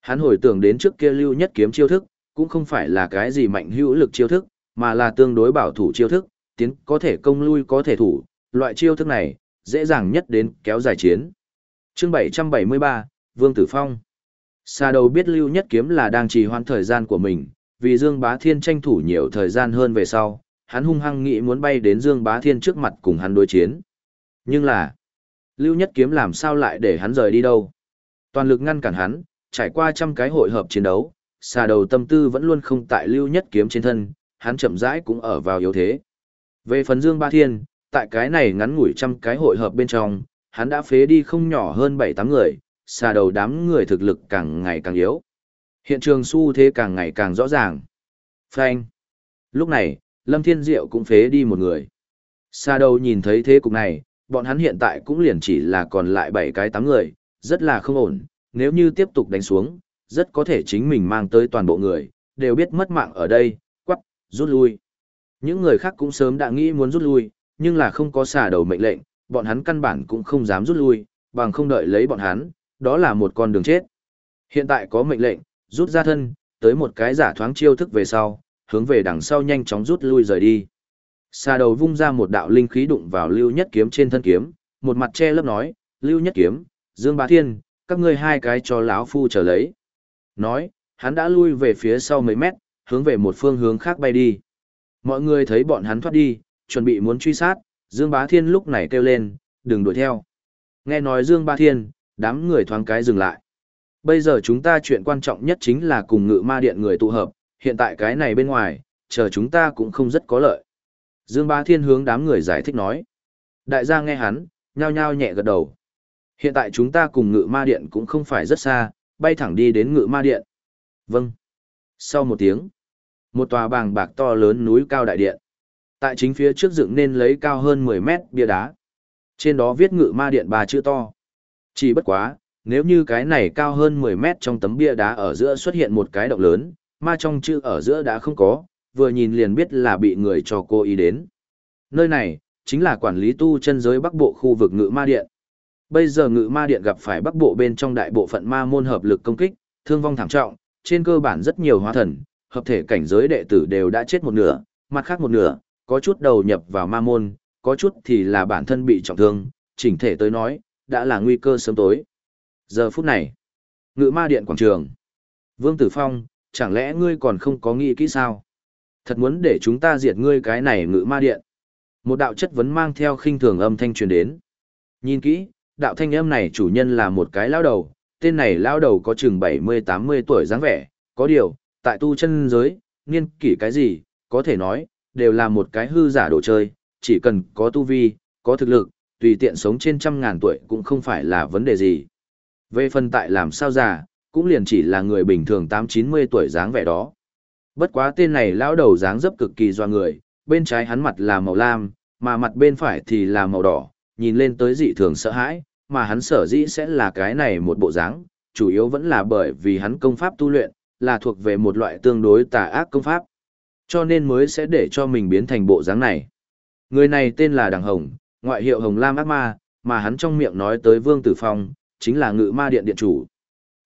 Hắn hồi tưởng đến trước kia Lưu Nhất Kiếm chiêu thức, cũng không phải là cái gì mạnh hữu lực chiêu thức, mà là tương đối bảo thủ chiêu thức, tiến có thể công lui có thể thủ, loại chiêu thức này, dễ dàng nhất đến kéo dài chiến. chương 773, Vương Tử Phong. Xa đầu biết Lưu Nhất Kiếm là đang trì hoãn thời gian của mình, vì Dương Bá Thiên tranh thủ nhiều thời gian hơn về sau, hắn hung hăng nghĩ muốn bay đến Dương Bá Thiên trước mặt cùng hắn đối chiến. Nhưng là, Lưu Nhất Kiếm làm sao lại để hắn rời đi đâu? Toàn lực ngăn cản hắn, trải qua trăm cái hội hợp chiến đấu, xà đầu tâm tư vẫn luôn không tại Lưu Nhất Kiếm trên thân, hắn chậm rãi cũng ở vào yếu thế. Về phần Dương Ba Thiên, tại cái này ngắn ngủi trăm cái hội hợp bên trong, hắn đã phế đi không nhỏ hơn 7-8 người, xà đầu đám người thực lực càng ngày càng yếu. Hiện trường xu thế càng ngày càng rõ ràng. Phanh. Lúc này, Lâm Thiên Diệu cũng phế đi một người. Xà đầu nhìn thấy thế cục này, bọn hắn hiện tại cũng liền chỉ là còn lại 7 cái 8 người, rất là không ổn, nếu như tiếp tục đánh xuống, rất có thể chính mình mang tới toàn bộ người, đều biết mất mạng ở đây, quắc, rút lui. Những người khác cũng sớm đã nghĩ muốn rút lui, nhưng là không có xả đầu mệnh lệnh, bọn hắn căn bản cũng không dám rút lui, bằng không đợi lấy bọn hắn, đó là một con đường chết. Hiện tại có mệnh lệnh, rút ra thân, tới một cái giả thoáng chiêu thức về sau, hướng về đằng sau nhanh chóng rút lui rời đi. Xà đầu vung ra một đạo linh khí đụng vào Lưu Nhất Kiếm trên thân kiếm, một mặt che lấp nói, Lưu Nhất Kiếm, Dương Bá Thiên, các ngươi hai cái cho lão phu trở lấy. Nói, hắn đã lui về phía sau mấy mét, hướng về một phương hướng khác bay đi. Mọi người thấy bọn hắn thoát đi, chuẩn bị muốn truy sát, Dương Bá Thiên lúc này kêu lên, đừng đuổi theo. Nghe nói Dương Bá Thiên, đám người thoáng cái dừng lại. Bây giờ chúng ta chuyện quan trọng nhất chính là cùng ngự ma điện người tụ hợp, hiện tại cái này bên ngoài, chờ chúng ta cũng không rất có lợi. Dương Ba Thiên hướng đám người giải thích nói. Đại gia nghe hắn, nhao nhao nhẹ gật đầu. Hiện tại chúng ta cùng ngự ma điện cũng không phải rất xa, bay thẳng đi đến ngự ma điện. Vâng. Sau một tiếng, một tòa bàng bạc to lớn núi cao đại điện. Tại chính phía trước dựng nên lấy cao hơn 10 mét bia đá. Trên đó viết ngự ma điện ba chữ to. Chỉ bất quá, nếu như cái này cao hơn 10 mét trong tấm bia đá ở giữa xuất hiện một cái động lớn, ma trong chữ ở giữa đã không có, vừa nhìn liền biết là bị người cho cô ý đến. Nơi này, chính là quản lý tu chân giới bắc bộ khu vực ngự ma điện. Bây giờ ngự ma điện gặp phải bắc bộ bên trong đại bộ phận ma môn hợp lực công kích, thương vong thảm trọng, trên cơ bản rất nhiều hóa thần, hợp thể cảnh giới đệ tử đều đã chết một nửa, mặt khác một nửa, có chút đầu nhập vào ma môn, có chút thì là bản thân bị trọng thương, chỉnh thể tới nói, đã là nguy cơ sớm tối. Giờ phút này, ngự ma điện quảng trường. Vương Tử Phong, chẳng lẽ ngươi còn không có nghĩ kỹ sao? Thật muốn để chúng ta diệt ngươi cái này ngự ma điện. Một đạo chất vấn mang theo khinh thường âm thanh truyền đến. Nhìn kỹ, đạo thanh âm này chủ nhân là một cái lao đầu, tên này lao đầu có chừng 70-80 tuổi dáng vẻ, có điều, tại tu chân giới, niên kỷ cái gì, có thể nói, đều là một cái hư giả đồ chơi, chỉ cần có tu vi, có thực lực, tùy tiện sống trên trăm ngàn tuổi cũng không phải là vấn đề gì. Về phần tại làm sao già, cũng liền chỉ là người bình thường 8-90 tuổi dáng vẻ đó. Bất quá tên này lão đầu dáng dấp cực kỳ doa người, bên trái hắn mặt là màu lam, mà mặt bên phải thì là màu đỏ, nhìn lên tới dị thường sợ hãi, mà hắn sở dĩ sẽ là cái này một bộ dáng, chủ yếu vẫn là bởi vì hắn công pháp tu luyện, là thuộc về một loại tương đối tà ác công pháp. Cho nên mới sẽ để cho mình biến thành bộ dáng này. Người này tên là Đằng Hồng, ngoại hiệu Hồng Lam Ác Ma, mà hắn trong miệng nói tới Vương Tử Phong, chính là ngự ma điện điện chủ.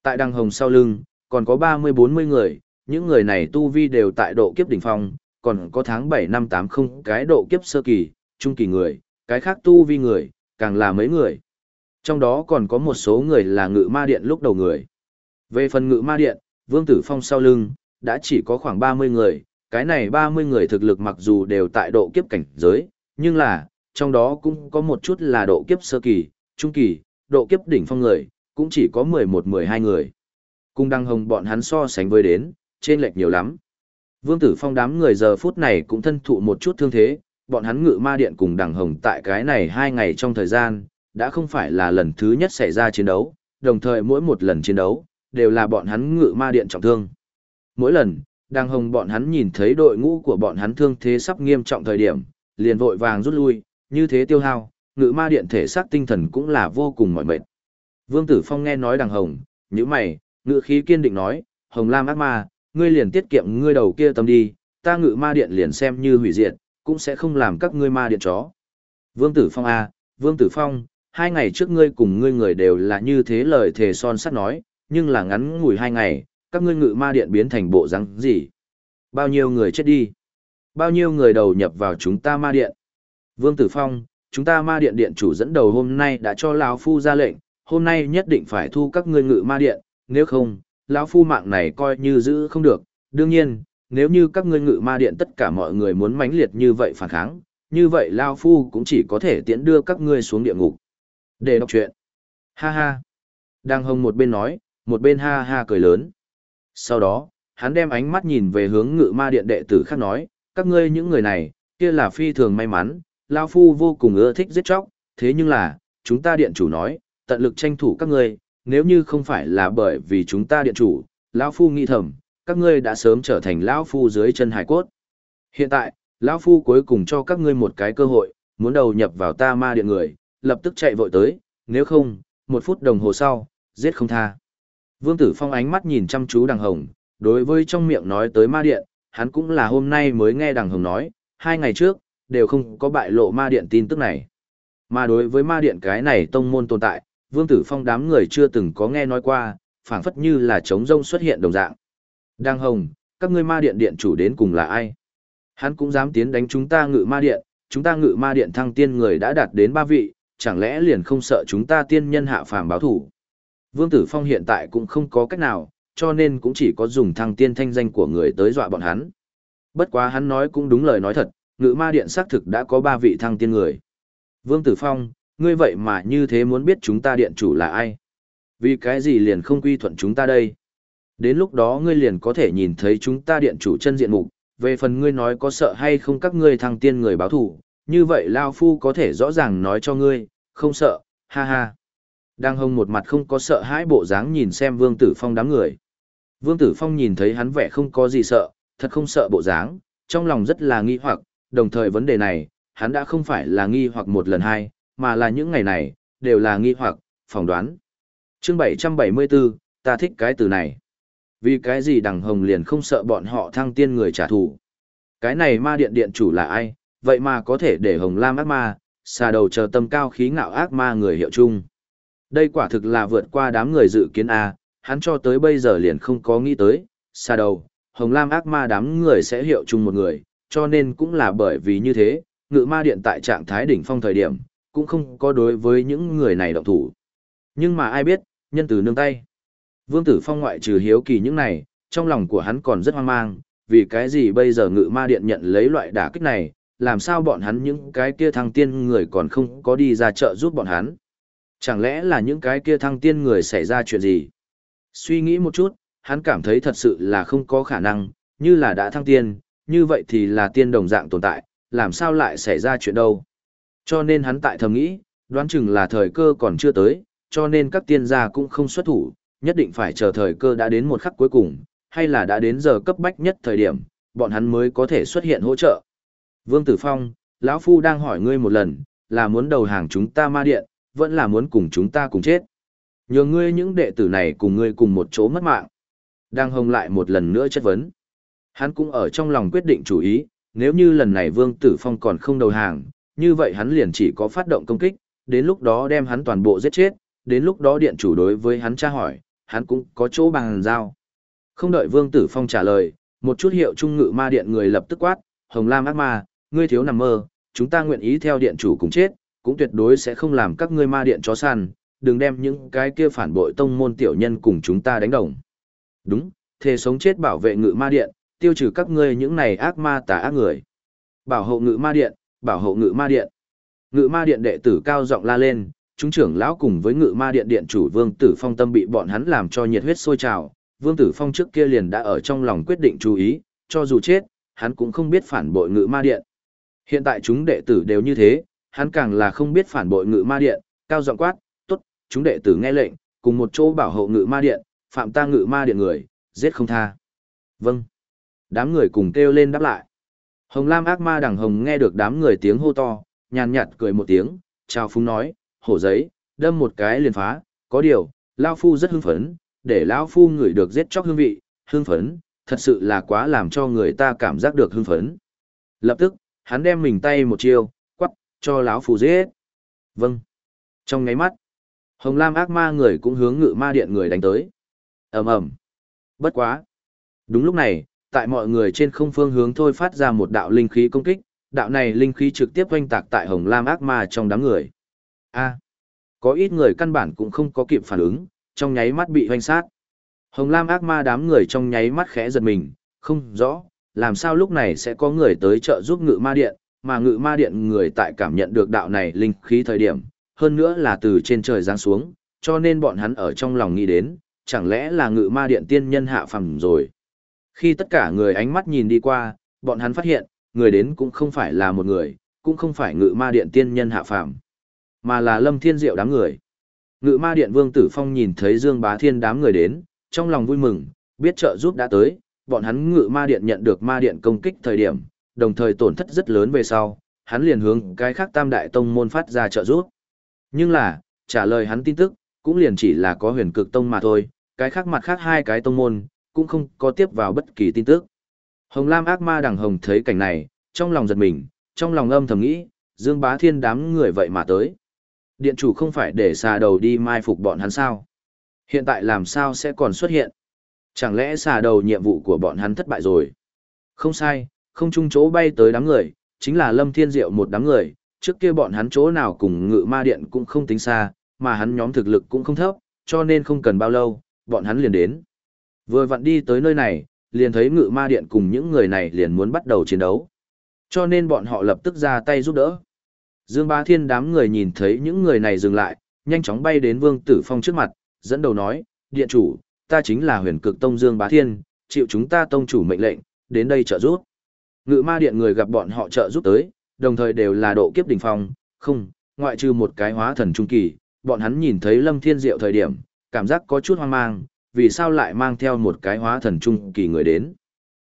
Tại Đằng Hồng sau lưng, còn có 30-40 người, những người này tu vi đều tại độ kiếp đỉnh phong, còn có tháng 7 năm 80 cái độ kiếp sơ kỳ, trung kỳ người, cái khác tu vi người, càng là mấy người. Trong đó còn có một số người là ngự ma điện lúc đầu người. Về phần ngự ma điện, Vương Tử Phong sau lưng, đã chỉ có khoảng 30 người, cái này 30 người thực lực mặc dù đều tại độ kiếp cảnh giới, nhưng là, trong đó cũng có một chút là độ kiếp sơ kỳ, trung kỳ, độ kiếp đỉnh phong người, cũng chỉ có 11-12 người. Cung đăng hồng bọn hắn so sánh với đến, trên lệch nhiều lắm. Vương Tử Phong đám người giờ phút này cũng thân thụ một chút thương thế, bọn hắn ngự ma điện cùng đằng hồng tại cái này hai ngày trong thời gian, đã không phải là lần thứ nhất xảy ra chiến đấu, đồng thời mỗi một lần chiến đấu, đều là bọn hắn ngự ma điện trọng thương. Mỗi lần, đằng hồng bọn hắn nhìn thấy đội ngũ của bọn hắn thương thế sắp nghiêm trọng thời điểm, liền vội vàng rút lui, như thế tiêu hao, ngự ma điện thể xác tinh thần cũng là vô cùng mỏi mệt. Vương Tử Phong nghe nói đằng hồng, như mày, ngự khí kiên định nói, hồng lam ác ma, ngươi liền tiết kiệm ngươi đầu kia tâm đi, ta ngự ma điện liền xem như hủy diệt, cũng sẽ không làm các ngươi ma điện chó. Vương Tử Phong A, Vương Tử Phong, hai ngày trước ngươi cùng ngươi người đều là như thế lời thề son sắt nói, nhưng là ngắn ngủi hai ngày, các ngươi ngự ma điện biến thành bộ răng gì? Bao nhiêu người chết đi? Bao nhiêu người đầu nhập vào chúng ta ma điện? Vương Tử Phong, chúng ta ma điện điện chủ dẫn đầu hôm nay đã cho lão Phu ra lệnh, hôm nay nhất định phải thu các ngươi ngự ma điện, nếu không, lão Phu mạng này coi như giữ không được. Đương nhiên, nếu như các ngươi ngự ma điện tất cả mọi người muốn mãnh liệt như vậy phản kháng, như vậy lão Phu cũng chỉ có thể tiễn đưa các ngươi xuống địa ngục. Để đọc chuyện. Ha ha. Đang hồng một bên nói, một bên ha ha cười lớn. Sau đó, hắn đem ánh mắt nhìn về hướng ngự ma điện đệ tử khác nói, các ngươi những người này, kia là phi thường may mắn, Lão Phu vô cùng ưa thích giết chóc, thế nhưng là, chúng ta điện chủ nói, tận lực tranh thủ các ngươi, nếu như không phải là bởi vì chúng ta điện chủ, lão Phu nghĩ thầm, các ngươi đã sớm trở thành lão phu dưới chân hải cốt. Hiện tại, lão phu cuối cùng cho các ngươi một cái cơ hội, muốn đầu nhập vào ta ma điện người, lập tức chạy vội tới, nếu không, một phút đồng hồ sau, giết không tha. Vương Tử Phong ánh mắt nhìn chăm chú đằng hồng, đối với trong miệng nói tới ma điện, hắn cũng là hôm nay mới nghe đằng hồng nói, hai ngày trước, đều không có bại lộ ma điện tin tức này. Mà đối với ma điện cái này tông môn tồn tại, Vương Tử Phong đám người chưa từng có nghe nói qua, phảng phất như là trống rông xuất hiện đồng dạng. Đang hồng, các ngươi ma điện điện chủ đến cùng là ai? Hắn cũng dám tiến đánh chúng ta ngự ma điện, chúng ta ngự ma điện thăng tiên người đã đạt đến ba vị, chẳng lẽ liền không sợ chúng ta tiên nhân hạ phàm báo thủ? Vương Tử Phong hiện tại cũng không có cách nào, cho nên cũng chỉ có dùng thăng tiên thanh danh của người tới dọa bọn hắn. Bất quá hắn nói cũng đúng lời nói thật, ngự ma điện xác thực đã có ba vị thăng tiên người. Vương Tử Phong, ngươi vậy mà như thế muốn biết chúng ta điện chủ là ai? Vì cái gì liền không quy thuận chúng ta đây? Đến lúc đó ngươi liền có thể nhìn thấy chúng ta điện chủ chân diện mục, về phần ngươi nói có sợ hay không các ngươi thăng tiên người báo thủ, như vậy Lao Phu có thể rõ ràng nói cho ngươi, không sợ, ha ha. Đang hông một mặt không có sợ hãi bộ dáng nhìn xem Vương Tử Phong đám người. Vương Tử Phong nhìn thấy hắn vẻ không có gì sợ, thật không sợ bộ dáng, trong lòng rất là nghi hoặc, đồng thời vấn đề này, hắn đã không phải là nghi hoặc một lần hai, mà là những ngày này, đều là nghi hoặc, phỏng đoán. chương 774, ta thích cái từ này. Vì cái gì đằng hồng liền không sợ bọn họ thăng tiên người trả thù. Cái này ma điện điện chủ là ai, vậy mà có thể để hồng lam ác ma, xà đầu chờ tâm cao khí ngạo ác ma người hiệu chung. Đây quả thực là vượt qua đám người dự kiến A, hắn cho tới bây giờ liền không có nghĩ tới, xà đầu, hồng lam ác ma đám người sẽ hiệu chung một người, cho nên cũng là bởi vì như thế, ngự ma điện tại trạng thái đỉnh phong thời điểm, cũng không có đối với những người này động thủ. Nhưng mà ai biết, nhân từ nương tay. Vương Tử Phong ngoại trừ hiếu kỳ những này, trong lòng của hắn còn rất hoang mang, vì cái gì bây giờ ngự ma điện nhận lấy loại đả kích này, làm sao bọn hắn những cái kia thăng tiên người còn không có đi ra chợ giúp bọn hắn. Chẳng lẽ là những cái kia thăng tiên người xảy ra chuyện gì? Suy nghĩ một chút, hắn cảm thấy thật sự là không có khả năng, như là đã thăng tiên, như vậy thì là tiên đồng dạng tồn tại, làm sao lại xảy ra chuyện đâu. Cho nên hắn tại thầm nghĩ, đoán chừng là thời cơ còn chưa tới, cho nên các tiên gia cũng không xuất thủ, nhất định phải chờ thời cơ đã đến một khắc cuối cùng, hay là đã đến giờ cấp bách nhất thời điểm, bọn hắn mới có thể xuất hiện hỗ trợ. Vương Tử Phong, lão Phu đang hỏi ngươi một lần, là muốn đầu hàng chúng ta ma điện, vẫn là muốn cùng chúng ta cùng chết. Nhờ ngươi những đệ tử này cùng ngươi cùng một chỗ mất mạng. Đang hồng lại một lần nữa chất vấn. Hắn cũng ở trong lòng quyết định chủ ý, nếu như lần này Vương Tử Phong còn không đầu hàng, như vậy hắn liền chỉ có phát động công kích, đến lúc đó đem hắn toàn bộ giết chết, đến lúc đó điện chủ đối với hắn tra hỏi, hắn cũng có chỗ bằng giao. Không đợi Vương Tử Phong trả lời, một chút hiệu trung ngự ma điện người lập tức quát, Hồng Lam ác ma, ngươi thiếu nằm mơ, chúng ta nguyện ý theo điện chủ cùng chết, cũng tuyệt đối sẽ không làm các ngươi ma điện chó săn, đừng đem những cái kia phản bội tông môn tiểu nhân cùng chúng ta đánh đồng. Đúng, thề sống chết bảo vệ ngự ma điện, tiêu trừ các ngươi những này ác ma tà ác người. Bảo hộ ngự ma điện, bảo hộ ngự ma điện. Ngự ma điện đệ tử cao giọng la lên, chúng trưởng lão cùng với ngự ma điện điện chủ vương tử phong tâm bị bọn hắn làm cho nhiệt huyết sôi trào, Vương Tử Phong trước kia liền đã ở trong lòng quyết định chú ý, cho dù chết, hắn cũng không biết phản bội ngự ma điện. Hiện tại chúng đệ tử đều như thế, hắn càng là không biết phản bội ngự ma điện, cao giọng quát, tốt, chúng đệ tử nghe lệnh, cùng một chỗ bảo hộ ngự ma điện, phạm ta ngự ma điện người, giết không tha. Vâng. Đám người cùng kêu lên đáp lại. Hồng Lam ác ma đằng hồng nghe được đám người tiếng hô to, nhàn nhạt cười một tiếng, chào phúng nói, hổ giấy, đâm một cái liền phá, có điều, Lao Phu rất hưng phấn, để Lão Phu ngửi được giết chóc hương vị, hưng phấn, thật sự là quá làm cho người ta cảm giác được hưng phấn. Lập tức, hắn đem mình tay một chiêu, quắc, cho lão Phu giết. Vâng. Trong ngáy mắt, Hồng Lam ác ma người cũng hướng ngự ma điện người đánh tới. ầm ầm Bất quá. Đúng lúc này, tại mọi người trên không phương hướng thôi phát ra một đạo linh khí công kích, đạo này linh khí trực tiếp oanh tạc tại Hồng Lam ác ma trong đám người. A. có ít người căn bản cũng không có kịp phản ứng, trong nháy mắt bị oanh sát. Hồng Lam ác ma đám người trong nháy mắt khẽ giật mình, không rõ, làm sao lúc này sẽ có người tới trợ giúp ngự ma điện, mà ngự ma điện người tại cảm nhận được đạo này linh khí thời điểm, hơn nữa là từ trên trời giáng xuống, cho nên bọn hắn ở trong lòng nghĩ đến, chẳng lẽ là ngự ma điện tiên nhân hạ phàm rồi. Khi tất cả người ánh mắt nhìn đi qua, bọn hắn phát hiện, người đến cũng không phải là một người, cũng không phải ngự ma điện tiên nhân hạ phàm, mà là lâm thiên diệu đám người. Ngự ma điện vương tử phong nhìn thấy Dương Bá Thiên đám người đến, trong lòng vui mừng, biết trợ giúp đã tới, bọn hắn ngự ma điện nhận được ma điện công kích thời điểm, đồng thời tổn thất rất lớn về sau, hắn liền hướng cái khác tam đại tông môn phát ra trợ giúp. Nhưng là, trả lời hắn tin tức, cũng liền chỉ là có huyền cực tông mà thôi, cái khác mặt khác hai cái tông môn, cũng không có tiếp vào bất kỳ tin tức. Hồng Lam ác ma đằng hồng thấy cảnh này, trong lòng giật mình, trong lòng âm thầm nghĩ, Dương Bá Thiên đám người vậy mà tới. Điện chủ không phải để xà đầu đi mai phục bọn hắn sao? Hiện tại làm sao sẽ còn xuất hiện? Chẳng lẽ xà đầu nhiệm vụ của bọn hắn thất bại rồi? Không sai, không chung chỗ bay tới đám người, chính là Lâm Thiên Diệu một đám người, trước kia bọn hắn chỗ nào cùng ngự ma điện cũng không tính xa, mà hắn nhóm thực lực cũng không thấp, cho nên không cần bao lâu, bọn hắn liền đến. Vừa vặn đi tới nơi này, liền thấy ngự ma điện cùng những người này liền muốn bắt đầu chiến đấu. Cho nên bọn họ lập tức ra tay giúp đỡ. Dương Bá Thiên đám người nhìn thấy những người này dừng lại, nhanh chóng bay đến Vương Tử Phong trước mặt, dẫn đầu nói, điện chủ, ta chính là huyền cực tông Dương Bá Thiên, chịu chúng ta tông chủ mệnh lệnh, đến đây trợ giúp. Ngự ma điện người gặp bọn họ trợ giúp tới, đồng thời đều là độ kiếp đỉnh phong, không, ngoại trừ một cái hóa thần trung kỳ, bọn hắn nhìn thấy Lâm Thiên Diệu thời điểm, cảm giác có chút hoang mang, vì sao lại mang theo một cái hóa thần trung kỳ người đến.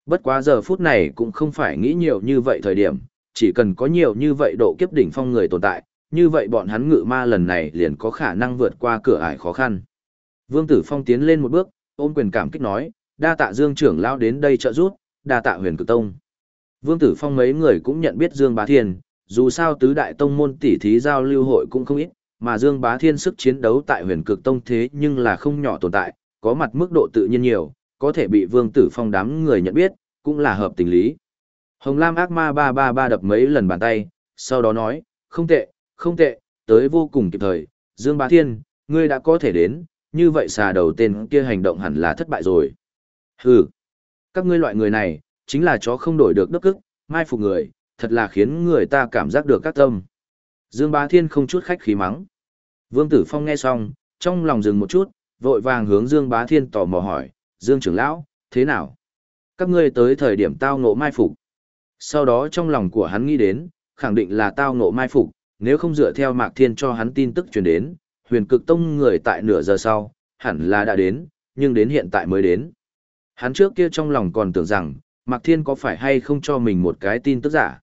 Bất quá giờ phút này cũng không phải nghĩ nhiều như vậy thời điểm, chỉ cần có nhiều như vậy độ kiếp đỉnh phong người tồn tại, như vậy bọn hắn ngự ma lần này liền có khả năng vượt qua cửa ải khó khăn. Vương Tử Phong tiến lên một bước, ôm quyền cảm kích nói, đa tạ Dương trưởng lão đến đây trợ giúp, đa tạ huyền cực tông. Vương Tử Phong mấy người cũng nhận biết Dương Bá Thiên, dù sao tứ đại tông môn tỷ thí giao lưu hội cũng không ít, mà Dương Bá Thiên sức chiến đấu tại huyền cực tông thế nhưng là không nhỏ tồn tại, có mặt mức độ tự nhiên nhiều, có thể bị Vương Tử Phong đám người nhận biết, cũng là hợp tình lý. Hồng Lam ác ma ba ba ba đập mấy lần bàn tay, sau đó nói, không tệ, không tệ, tới vô cùng kịp thời, Dương Bá Thiên, ngươi đã có thể đến, như vậy xà đầu tên kia hành động hẳn là thất bại rồi. Hừ, các ngươi loại người này, chính là chó không đổi được đất cức, mai phục người, thật là khiến người ta cảm giác được các tâm. Dương Bá Thiên không chút khách khí mắng. Vương Tử Phong nghe xong, trong lòng dừng một chút, vội vàng hướng Dương Bá Thiên tò mò hỏi, Dương trưởng lão, thế nào? Các ngươi tới thời điểm tao ngộ mai phục. Sau đó trong lòng của hắn nghĩ đến, khẳng định là tao ngộ mai phục, nếu không dựa theo Mạc Thiên cho hắn tin tức truyền đến, huyền cực tông người tại nửa giờ sau, hẳn là đã đến, nhưng đến hiện tại mới đến. Hắn trước kia trong lòng còn tưởng rằng, Mạc Thiên có phải hay không cho mình một cái tin tức giả.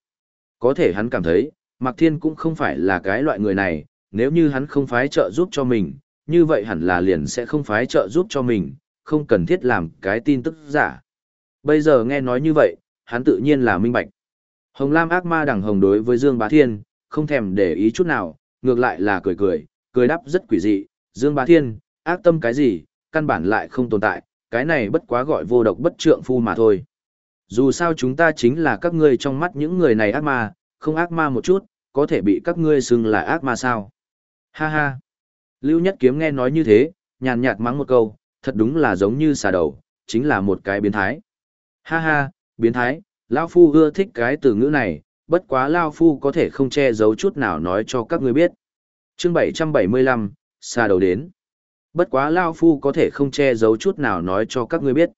Có thể hắn cảm thấy, Mạc Thiên cũng không phải là cái loại người này, nếu như hắn không phái trợ giúp cho mình, như vậy hẳn là liền sẽ không phái trợ giúp cho mình, không cần thiết làm cái tin tức giả. Bây giờ nghe nói như vậy, hắn tự nhiên là minh bạch. Hồng Lam ác ma đằng hồng đối với Dương Bá Thiên, không thèm để ý chút nào, ngược lại là cười cười, cười đáp rất quỷ dị, Dương Bá Thiên, ác tâm cái gì, căn bản lại không tồn tại, cái này bất quá gọi vô độc bất trượng phu mà thôi. Dù sao chúng ta chính là các ngươi trong mắt những người này ác ma, không ác ma một chút, có thể bị các ngươi xưng là ác ma sao. Ha ha. Lưu Nhất Kiếm nghe nói như thế, nhàn nhạt mắng một câu, thật đúng là giống như xà đầu, chính là một cái biến thái. Ha ha, biến thái, Lao Phu ưa thích cái từ ngữ này, bất quá Lao Phu có thể không che giấu chút nào nói cho các ngươi biết. chương 775, xà đầu đến. Bất quá Lao Phu có thể không che giấu chút nào nói cho các ngươi biết.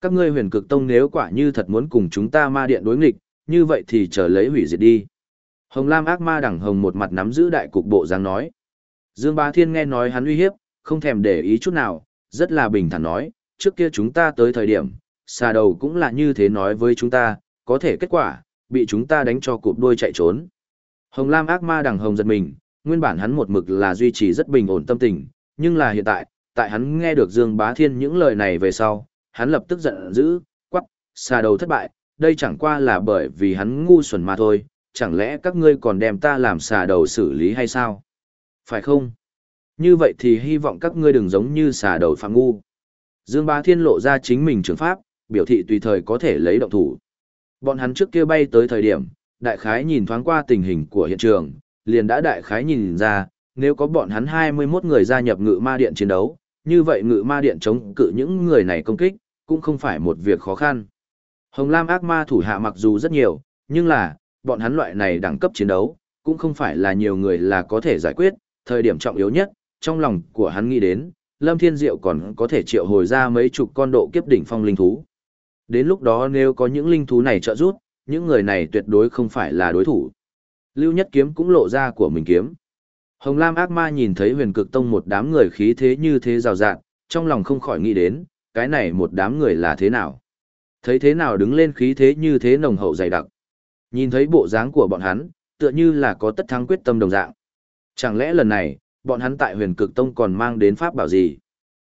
Các ngươi huyền cực tông nếu quả như thật muốn cùng chúng ta ma điện đối nghịch, như vậy thì chờ lấy hủy diệt đi. Hồng Lam ác ma đẳng hồng một mặt nắm giữ đại cục bộ dáng nói. Dương Bá Thiên nghe nói hắn uy hiếp, không thèm để ý chút nào, rất là bình thản nói, trước kia chúng ta tới thời điểm, xà đầu cũng là như thế nói với chúng ta, có thể kết quả, bị chúng ta đánh cho cụp đuôi chạy trốn. Hồng Lam ác ma đằng hồng giật mình, nguyên bản hắn một mực là duy trì rất bình ổn tâm tình, nhưng là hiện tại, tại hắn nghe được Dương Bá Thiên những lời này về sau, hắn lập tức giận dữ, quắc, xà đầu thất bại, đây chẳng qua là bởi vì hắn ngu xuẩn mà thôi, chẳng lẽ các ngươi còn đem ta làm xà đầu xử lý hay sao? Phải không? Như vậy thì hy vọng các ngươi đừng giống như xà đầu phạm ngu. Dương Bá Thiên lộ ra chính mình trường pháp, biểu thị tùy thời có thể lấy động thủ. Bọn hắn trước kia bay tới thời điểm, đại khái nhìn thoáng qua tình hình của hiện trường, liền đã đại khái nhìn ra, nếu có bọn hắn 21 người gia nhập ngự ma điện chiến đấu, như vậy ngự ma điện chống cự những người này công kích, cũng không phải một việc khó khăn. Hồng Lam ác ma thủ hạ mặc dù rất nhiều, nhưng là, bọn hắn loại này đẳng cấp chiến đấu, cũng không phải là nhiều người là có thể giải quyết, thời điểm trọng yếu nhất, trong lòng của hắn nghĩ đến, Lâm Thiên Diệu còn có thể triệu hồi ra mấy chục con độ kiếp đỉnh phong linh thú. Đến lúc đó nếu có những linh thú này trợ giúp, những người này tuyệt đối không phải là đối thủ. Lưu Nhất Kiếm cũng lộ ra của mình kiếm. Hồng Lam ác ma nhìn thấy huyền cực tông một đám người khí thế như thế rào rạng, trong lòng không khỏi nghĩ đến, cái này một đám người là thế nào. Thấy thế nào đứng lên khí thế như thế nồng hậu dày đặc. Nhìn thấy bộ dáng của bọn hắn, tựa như là có tất thắng quyết tâm đồng dạng. Chẳng lẽ lần này, bọn hắn tại huyền cực tông còn mang đến pháp bảo gì?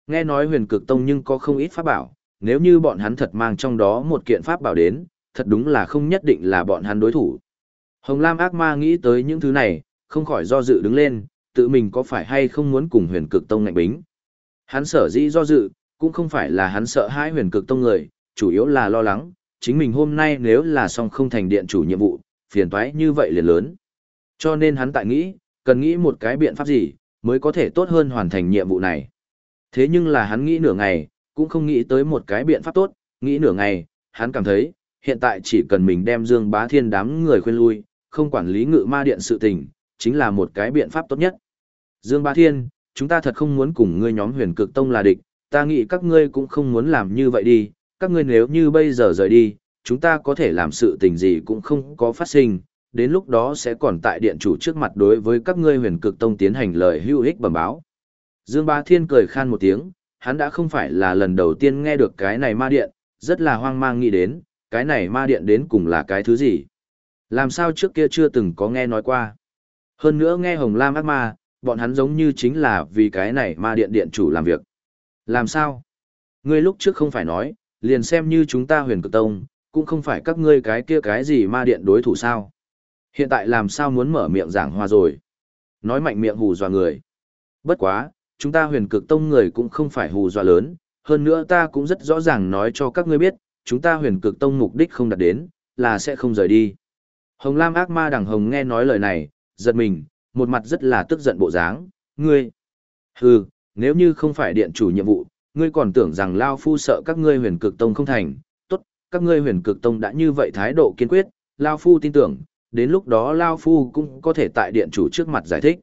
Nghe nói huyền cực tông nhưng có không ít pháp bảo, nếu như bọn hắn thật mang trong đó một kiện pháp bảo đến, thật đúng là không nhất định là bọn hắn đối thủ. Hồng Lam ác ma nghĩ tới những thứ này, không khỏi do dự đứng lên, tự mình có phải hay không muốn cùng huyền cực tông ngạnh bính. Hắn sở dĩ do dự, cũng không phải là hắn sợ hai huyền cực tông người, chủ yếu là lo lắng, chính mình hôm nay nếu là xong không thành điện chủ nhiệm vụ, phiền toái như vậy liền lớn. Cho nên hắn tại nghĩ, cần nghĩ một cái biện pháp gì, mới có thể tốt hơn hoàn thành nhiệm vụ này. Thế nhưng là hắn nghĩ nửa ngày, cũng không nghĩ tới một cái biện pháp tốt, nghĩ nửa ngày, hắn cảm thấy, hiện tại chỉ cần mình đem Dương Bá Thiên đám người khuyên lui, không quản lý ngự ma điện sự tình, chính là một cái biện pháp tốt nhất. Dương Bá Thiên, chúng ta thật không muốn cùng ngươi nhóm huyền cực tông là địch, ta nghĩ các ngươi cũng không muốn làm như vậy đi, các ngươi nếu như bây giờ rời đi, chúng ta có thể làm sự tình gì cũng không có phát sinh, đến lúc đó sẽ còn tại điện chủ trước mặt đối với các ngươi huyền cực tông tiến hành lời hữu ích bẩm báo. Dương Ba Thiên cười khan một tiếng, hắn đã không phải là lần đầu tiên nghe được cái này ma điện, rất là hoang mang nghĩ đến, cái này ma điện đến cùng là cái thứ gì. Làm sao trước kia chưa từng có nghe nói qua. Hơn nữa nghe Hồng Lam ác ma, bọn hắn giống như chính là vì cái này ma điện điện chủ làm việc. Làm sao? Ngươi lúc trước không phải nói, liền xem như chúng ta huyền cực tông, cũng không phải các ngươi cái kia cái gì ma điện đối thủ sao. Hiện tại làm sao muốn mở miệng giảng hòa rồi. Nói mạnh miệng hù dọa người. Bất quá, chúng ta huyền cực tông người cũng không phải hù dọa lớn, hơn nữa ta cũng rất rõ ràng nói cho các ngươi biết, chúng ta huyền cực tông mục đích không đạt đến, là sẽ không rời đi. Hồng Lam ác ma đằng hồng nghe nói lời này, giật mình, một mặt rất là tức giận bộ dáng, ngươi. Hừ, nếu như không phải điện chủ nhiệm vụ, ngươi còn tưởng rằng Lao Phu sợ các ngươi huyền cực tông không thành, tốt, các ngươi huyền cực tông đã như vậy thái độ kiên quyết, Lao Phu tin tưởng, đến lúc đó Lao Phu cũng có thể tại điện chủ trước mặt giải thích.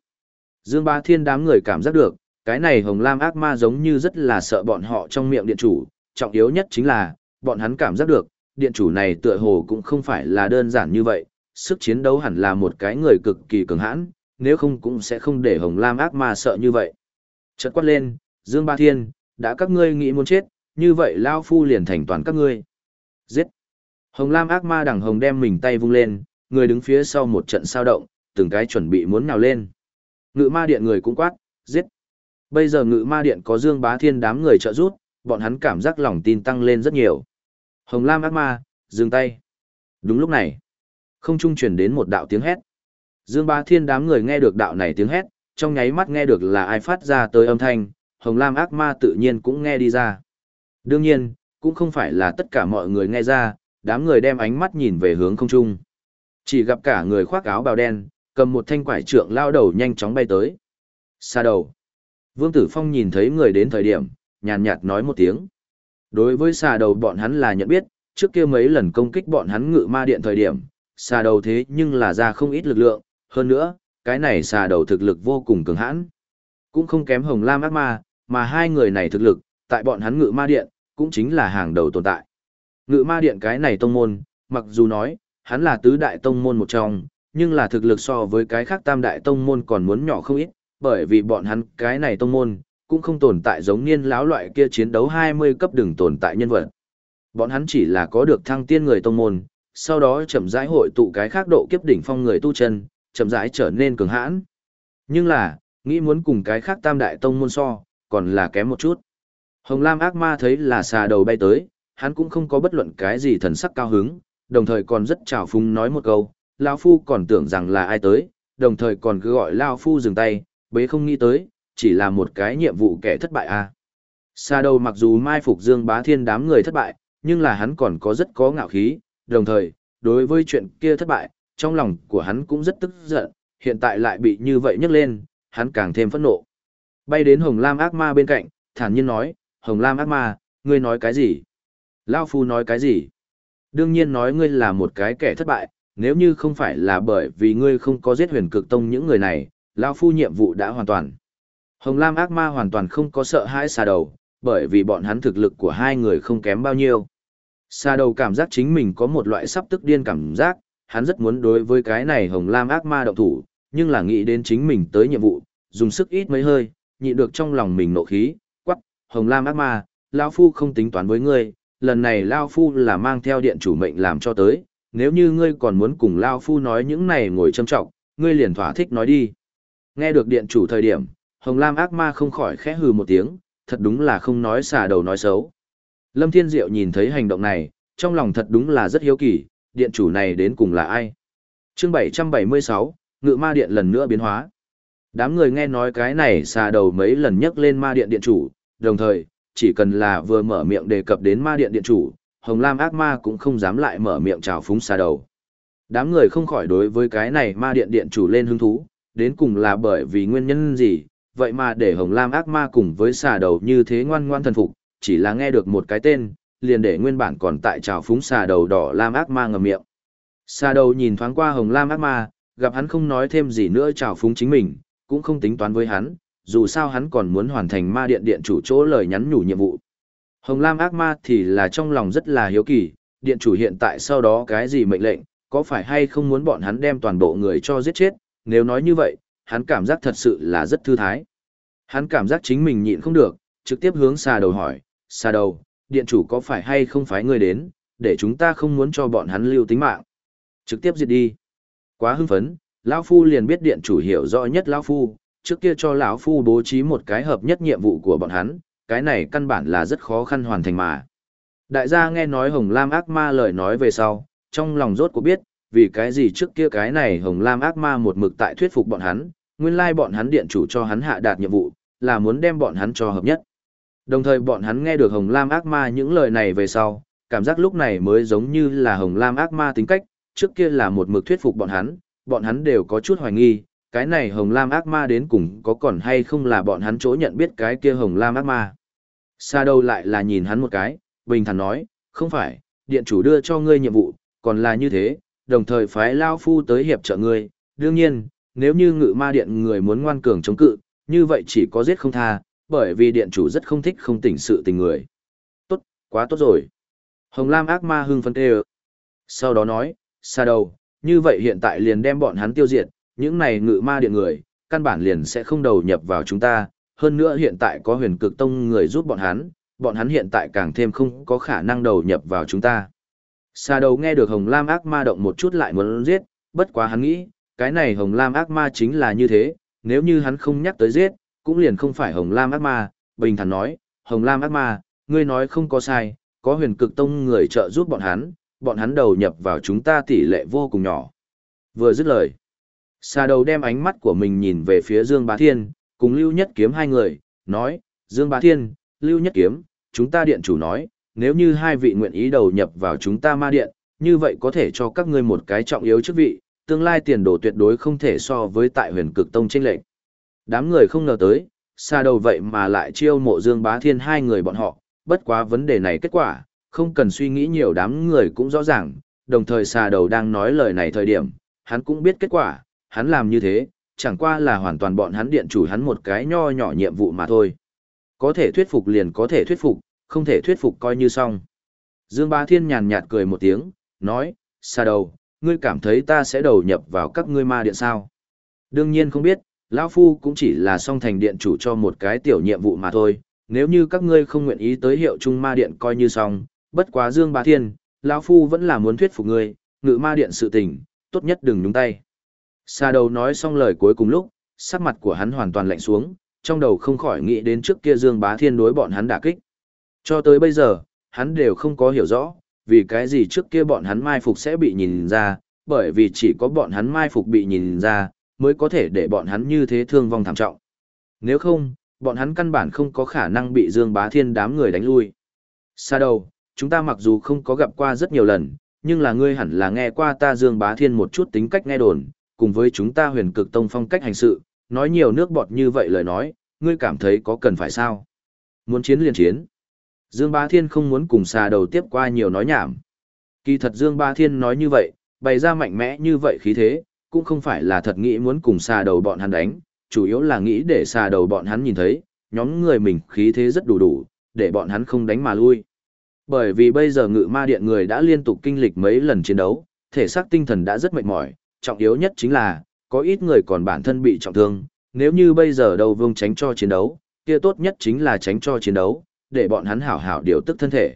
Dương Ba Thiên đám người cảm giác được, cái này Hồng Lam ác ma giống như rất là sợ bọn họ trong miệng điện chủ, trọng yếu nhất chính là, bọn hắn cảm giác được, điện chủ này tựa hồ cũng không phải là đơn giản như vậy, sức chiến đấu hẳn là một cái người cực kỳ cường hãn, nếu không cũng sẽ không để Hồng Lam ác ma sợ như vậy. Chợt quát lên, Dương Ba Thiên, đã các ngươi nghĩ muốn chết, như vậy Lao Phu liền thành toàn các ngươi. Giết! Hồng Lam ác ma đằng hồng đem mình tay vung lên, người đứng phía sau một trận sao động, từng cái chuẩn bị muốn nhào lên. Ngự ma điện người cũng quát, giết! Bây giờ ngự ma điện có Dương Bá Thiên đám người trợ giúp, bọn hắn cảm giác lòng tin tăng lên rất nhiều. Hồng Lam ác ma, dừng tay. Đúng lúc này, không trung truyền đến một đạo tiếng hét. Dương Bá Thiên đám người nghe được đạo này tiếng hét, trong nháy mắt nghe được là ai phát ra tới âm thanh, Hồng Lam ác ma tự nhiên cũng nghe đi ra. Đương nhiên, cũng không phải là tất cả mọi người nghe ra, đám người đem ánh mắt nhìn về hướng không trung. Chỉ gặp cả người khoác áo bào đen, cầm một thanh quải trượng lao đầu nhanh chóng bay tới. Xa đầu. Vương Tử Phong nhìn thấy người đến thời điểm, nhàn nhạt nói một tiếng. Đối với xà đầu bọn hắn là nhận biết, trước kia mấy lần công kích bọn hắn ngự ma điện thời điểm, xà đầu thế nhưng là ra không ít lực lượng, hơn nữa, cái này xà đầu thực lực vô cùng cường hãn. Cũng không kém hồng lam ác ma, mà hai người này thực lực, tại bọn hắn ngự ma điện, cũng chính là hàng đầu tồn tại. Ngự ma điện cái này tông môn, mặc dù nói, hắn là tứ đại tông môn một trong, nhưng là thực lực so với cái khác tam đại tông môn còn muốn nhỏ không ít, bởi vì bọn hắn cái này tông môn, cũng không tồn tại giống niên lão loại kia chiến đấu 20 cấp đừng tồn tại nhân vật. Bọn hắn chỉ là có được thăng tiên người tông môn, sau đó chậm rãi hội tụ cái khác độ kiếp đỉnh phong người tu chân, chậm rãi trở nên cường hãn. Nhưng là, nghĩ muốn cùng cái khác tam đại tông môn so, còn là kém một chút. Hồng Lam ác ma thấy là xà đầu bay tới, hắn cũng không có bất luận cái gì thần sắc cao hứng, đồng thời còn rất trào phúng nói một câu, Lao Phu còn tưởng rằng là ai tới, đồng thời còn cứ gọi Lao Phu dừng tay, bế không nghĩ tới, chỉ là một cái nhiệm vụ kẻ thất bại à. Xa đầu mặc dù mai phục Dương Bá Thiên đám người thất bại, nhưng là hắn còn có rất có ngạo khí, đồng thời, đối với chuyện kia thất bại, trong lòng của hắn cũng rất tức giận, hiện tại lại bị như vậy nhấc lên, hắn càng thêm phẫn nộ. Bay đến Hồng Lam ác ma bên cạnh, thản nhiên nói, Hồng Lam ác ma, ngươi nói cái gì? Lao Phu nói cái gì? Đương nhiên nói ngươi là một cái kẻ thất bại, nếu như không phải là bởi vì ngươi không có giết huyền cực tông những người này, lão Phu nhiệm vụ đã hoàn toàn. Hồng Lam ác ma hoàn toàn không có sợ hãi xà đầu, bởi vì bọn hắn thực lực của hai người không kém bao nhiêu. Xà đầu cảm giác chính mình có một loại sắp tức điên cảm giác, hắn rất muốn đối với cái này Hồng Lam ác ma động thủ, nhưng là nghĩ đến chính mình tới nhiệm vụ, dùng sức ít mấy hơi, nhịn được trong lòng mình nộ khí, quắc, Hồng Lam ác ma, lão Phu không tính toán với ngươi, lần này Lao Phu là mang theo điện chủ mệnh làm cho tới, nếu như ngươi còn muốn cùng Lao Phu nói những này ngồi châm trọng, ngươi liền thỏa thích nói đi. Nghe được điện chủ thời điểm, Hồng Lam ác ma không khỏi khẽ hừ một tiếng, thật đúng là không nói xả đầu nói xấu. Lâm Thiên Diệu nhìn thấy hành động này, trong lòng thật đúng là rất hiếu kỳ, điện chủ này đến cùng là ai? Chương 776, Ngự Ma Điện lần nữa biến hóa. Đám người nghe nói cái này xà đầu mấy lần nhắc lên Ma Điện điện chủ, đồng thời, chỉ cần là vừa mở miệng đề cập đến Ma Điện điện chủ, Hồng Lam ác ma cũng không dám lại mở miệng chào phúng xa đầu. Đám người không khỏi đối với cái này Ma Điện điện chủ lên hứng thú, đến cùng là bởi vì nguyên nhân gì, vậy mà để Hồng Lam ác ma cùng với xà đầu như thế ngoan ngoan thần phục, chỉ là nghe được một cái tên, liền để nguyên bản còn tại trào phúng xà đầu đỏ Lam ác ma ngầm miệng. Xà đầu nhìn thoáng qua Hồng Lam ác ma, gặp hắn không nói thêm gì nữa trào phúng chính mình, cũng không tính toán với hắn, dù sao hắn còn muốn hoàn thành ma điện điện chủ chỗ lời nhắn nhủ nhiệm vụ. Hồng Lam ác ma thì là trong lòng rất là hiếu kỳ, điện chủ hiện tại sau đó cái gì mệnh lệnh, có phải hay không muốn bọn hắn đem toàn bộ người cho giết chết, nếu nói như vậy, hắn cảm giác thật sự là rất thư thái. Hắn cảm giác chính mình nhịn không được, trực tiếp hướng xà đầu hỏi, xà đầu, điện chủ có phải hay không phải người đến, để chúng ta không muốn cho bọn hắn lưu tính mạng. Trực tiếp diệt đi. Quá hưng phấn, lão Phu liền biết điện chủ hiểu rõ nhất lão Phu, trước kia cho lão Phu bố trí một cái hợp nhất nhiệm vụ của bọn hắn, cái này căn bản là rất khó khăn hoàn thành mà. Đại gia nghe nói Hồng Lam ác ma lời nói về sau, trong lòng rốt cuộc biết, vì cái gì trước kia cái này Hồng Lam ác ma một mực tại thuyết phục bọn hắn, nguyên lai bọn hắn điện chủ cho hắn hạ đạt nhiệm vụ, là muốn đem bọn hắn cho hợp nhất. Đồng thời bọn hắn nghe được Hồng Lam ác ma những lời này về sau, cảm giác lúc này mới giống như là Hồng Lam ác ma tính cách, trước kia là một mực thuyết phục bọn hắn, bọn hắn đều có chút hoài nghi, cái này Hồng Lam ác ma đến cùng có còn hay không là bọn hắn chỗ nhận biết cái kia Hồng Lam ác ma. Xa đâu lại là nhìn hắn một cái, bình thản nói, không phải, điện chủ đưa cho ngươi nhiệm vụ, còn là như thế, đồng thời phái Lao Phu tới hiệp trợ ngươi, đương nhiên, nếu như ngự ma điện người muốn ngoan cường chống cự, như vậy chỉ có giết không tha, bởi vì điện chủ rất không thích không tỉnh sự tình người. Tốt, quá tốt rồi. Hồng Lam ác ma hưng phấn tê Sau đó nói, xa đầu, như vậy hiện tại liền đem bọn hắn tiêu diệt, những này ngự ma điện người, căn bản liền sẽ không đầu nhập vào chúng ta, hơn nữa hiện tại có huyền cực tông người giúp bọn hắn, bọn hắn hiện tại càng thêm không có khả năng đầu nhập vào chúng ta. Xa đầu nghe được Hồng Lam ác ma động một chút lại muốn giết, bất quá hắn nghĩ, cái này Hồng Lam ác ma chính là như thế, nếu như hắn không nhắc tới giết, cũng liền không phải Hồng Lam ác ma, bình thản nói, Hồng Lam ác ma, ngươi nói không có sai, có huyền cực tông người trợ giúp bọn hắn, bọn hắn đầu nhập vào chúng ta tỷ lệ vô cùng nhỏ. Vừa dứt lời, xà đầu đem ánh mắt của mình nhìn về phía Dương Bá Thiên, cùng Lưu Nhất Kiếm hai người, nói, Dương Bá Thiên, Lưu Nhất Kiếm, chúng ta điện chủ nói, nếu như hai vị nguyện ý đầu nhập vào chúng ta ma điện, như vậy có thể cho các ngươi một cái trọng yếu chức vị, tương lai tiền đồ tuyệt đối không thể so với tại huyền cực tông tranh lệch. Đám người không ngờ tới, xa đầu vậy mà lại chiêu mộ Dương Bá Thiên hai người bọn họ, bất quá vấn đề này kết quả, không cần suy nghĩ nhiều đám người cũng rõ ràng, đồng thời xà đầu đang nói lời này thời điểm, hắn cũng biết kết quả, hắn làm như thế, chẳng qua là hoàn toàn bọn hắn điện chủ hắn một cái nho nhỏ nhiệm vụ mà thôi. Có thể thuyết phục liền có thể thuyết phục, không thể thuyết phục coi như xong. Dương Ba Thiên nhàn nhạt cười một tiếng, nói, xa đầu, ngươi cảm thấy ta sẽ đầu nhập vào các ngươi ma điện sao? Đương nhiên không biết, lão Phu cũng chỉ là song thành điện chủ cho một cái tiểu nhiệm vụ mà thôi, nếu như các ngươi không nguyện ý tới hiệu trung ma điện coi như xong, bất quá Dương Ba Thiên, lão Phu vẫn là muốn thuyết phục ngươi, ngự ma điện sự tình, tốt nhất đừng nhúng tay. Xa đầu nói xong lời cuối cùng lúc, sắc mặt của hắn hoàn toàn lạnh xuống, trong đầu không khỏi nghĩ đến trước kia Dương Bá Thiên đối bọn hắn đả kích. Cho tới bây giờ, hắn đều không có hiểu rõ, vì cái gì trước kia bọn hắn mai phục sẽ bị nhìn ra, bởi vì chỉ có bọn hắn mai phục bị nhìn ra, mới có thể để bọn hắn như thế thương vong thảm trọng. Nếu không, bọn hắn căn bản không có khả năng bị Dương Bá Thiên đám người đánh lui. Xa đầu, chúng ta mặc dù không có gặp qua rất nhiều lần, nhưng là ngươi hẳn là nghe qua ta Dương Bá Thiên một chút tính cách nghe đồn, cùng với chúng ta huyền cực tông phong cách hành sự, nói nhiều nước bọt như vậy lời nói, ngươi cảm thấy có cần phải sao? Muốn chiến liền chiến. Dương ba Thiên không muốn cùng xà đầu tiếp qua nhiều nói nhảm. Kỳ thật Dương ba Thiên nói như vậy, bày ra mạnh mẽ như vậy khí thế, cũng không phải là thật nghĩ muốn cùng xà đầu bọn hắn đánh, chủ yếu là nghĩ để xà đầu bọn hắn nhìn thấy, nhóm người mình khí thế rất đủ đủ, để bọn hắn không đánh mà lui. Bởi vì bây giờ ngự ma điện người đã liên tục kinh lịch mấy lần chiến đấu, thể xác tinh thần đã rất mệt mỏi, trọng yếu nhất chính là, có ít người còn bản thân bị trọng thương, nếu như bây giờ đầu vương tránh cho chiến đấu, kia tốt nhất chính là tránh cho chiến đấu, để bọn hắn hảo hảo điều tức thân thể.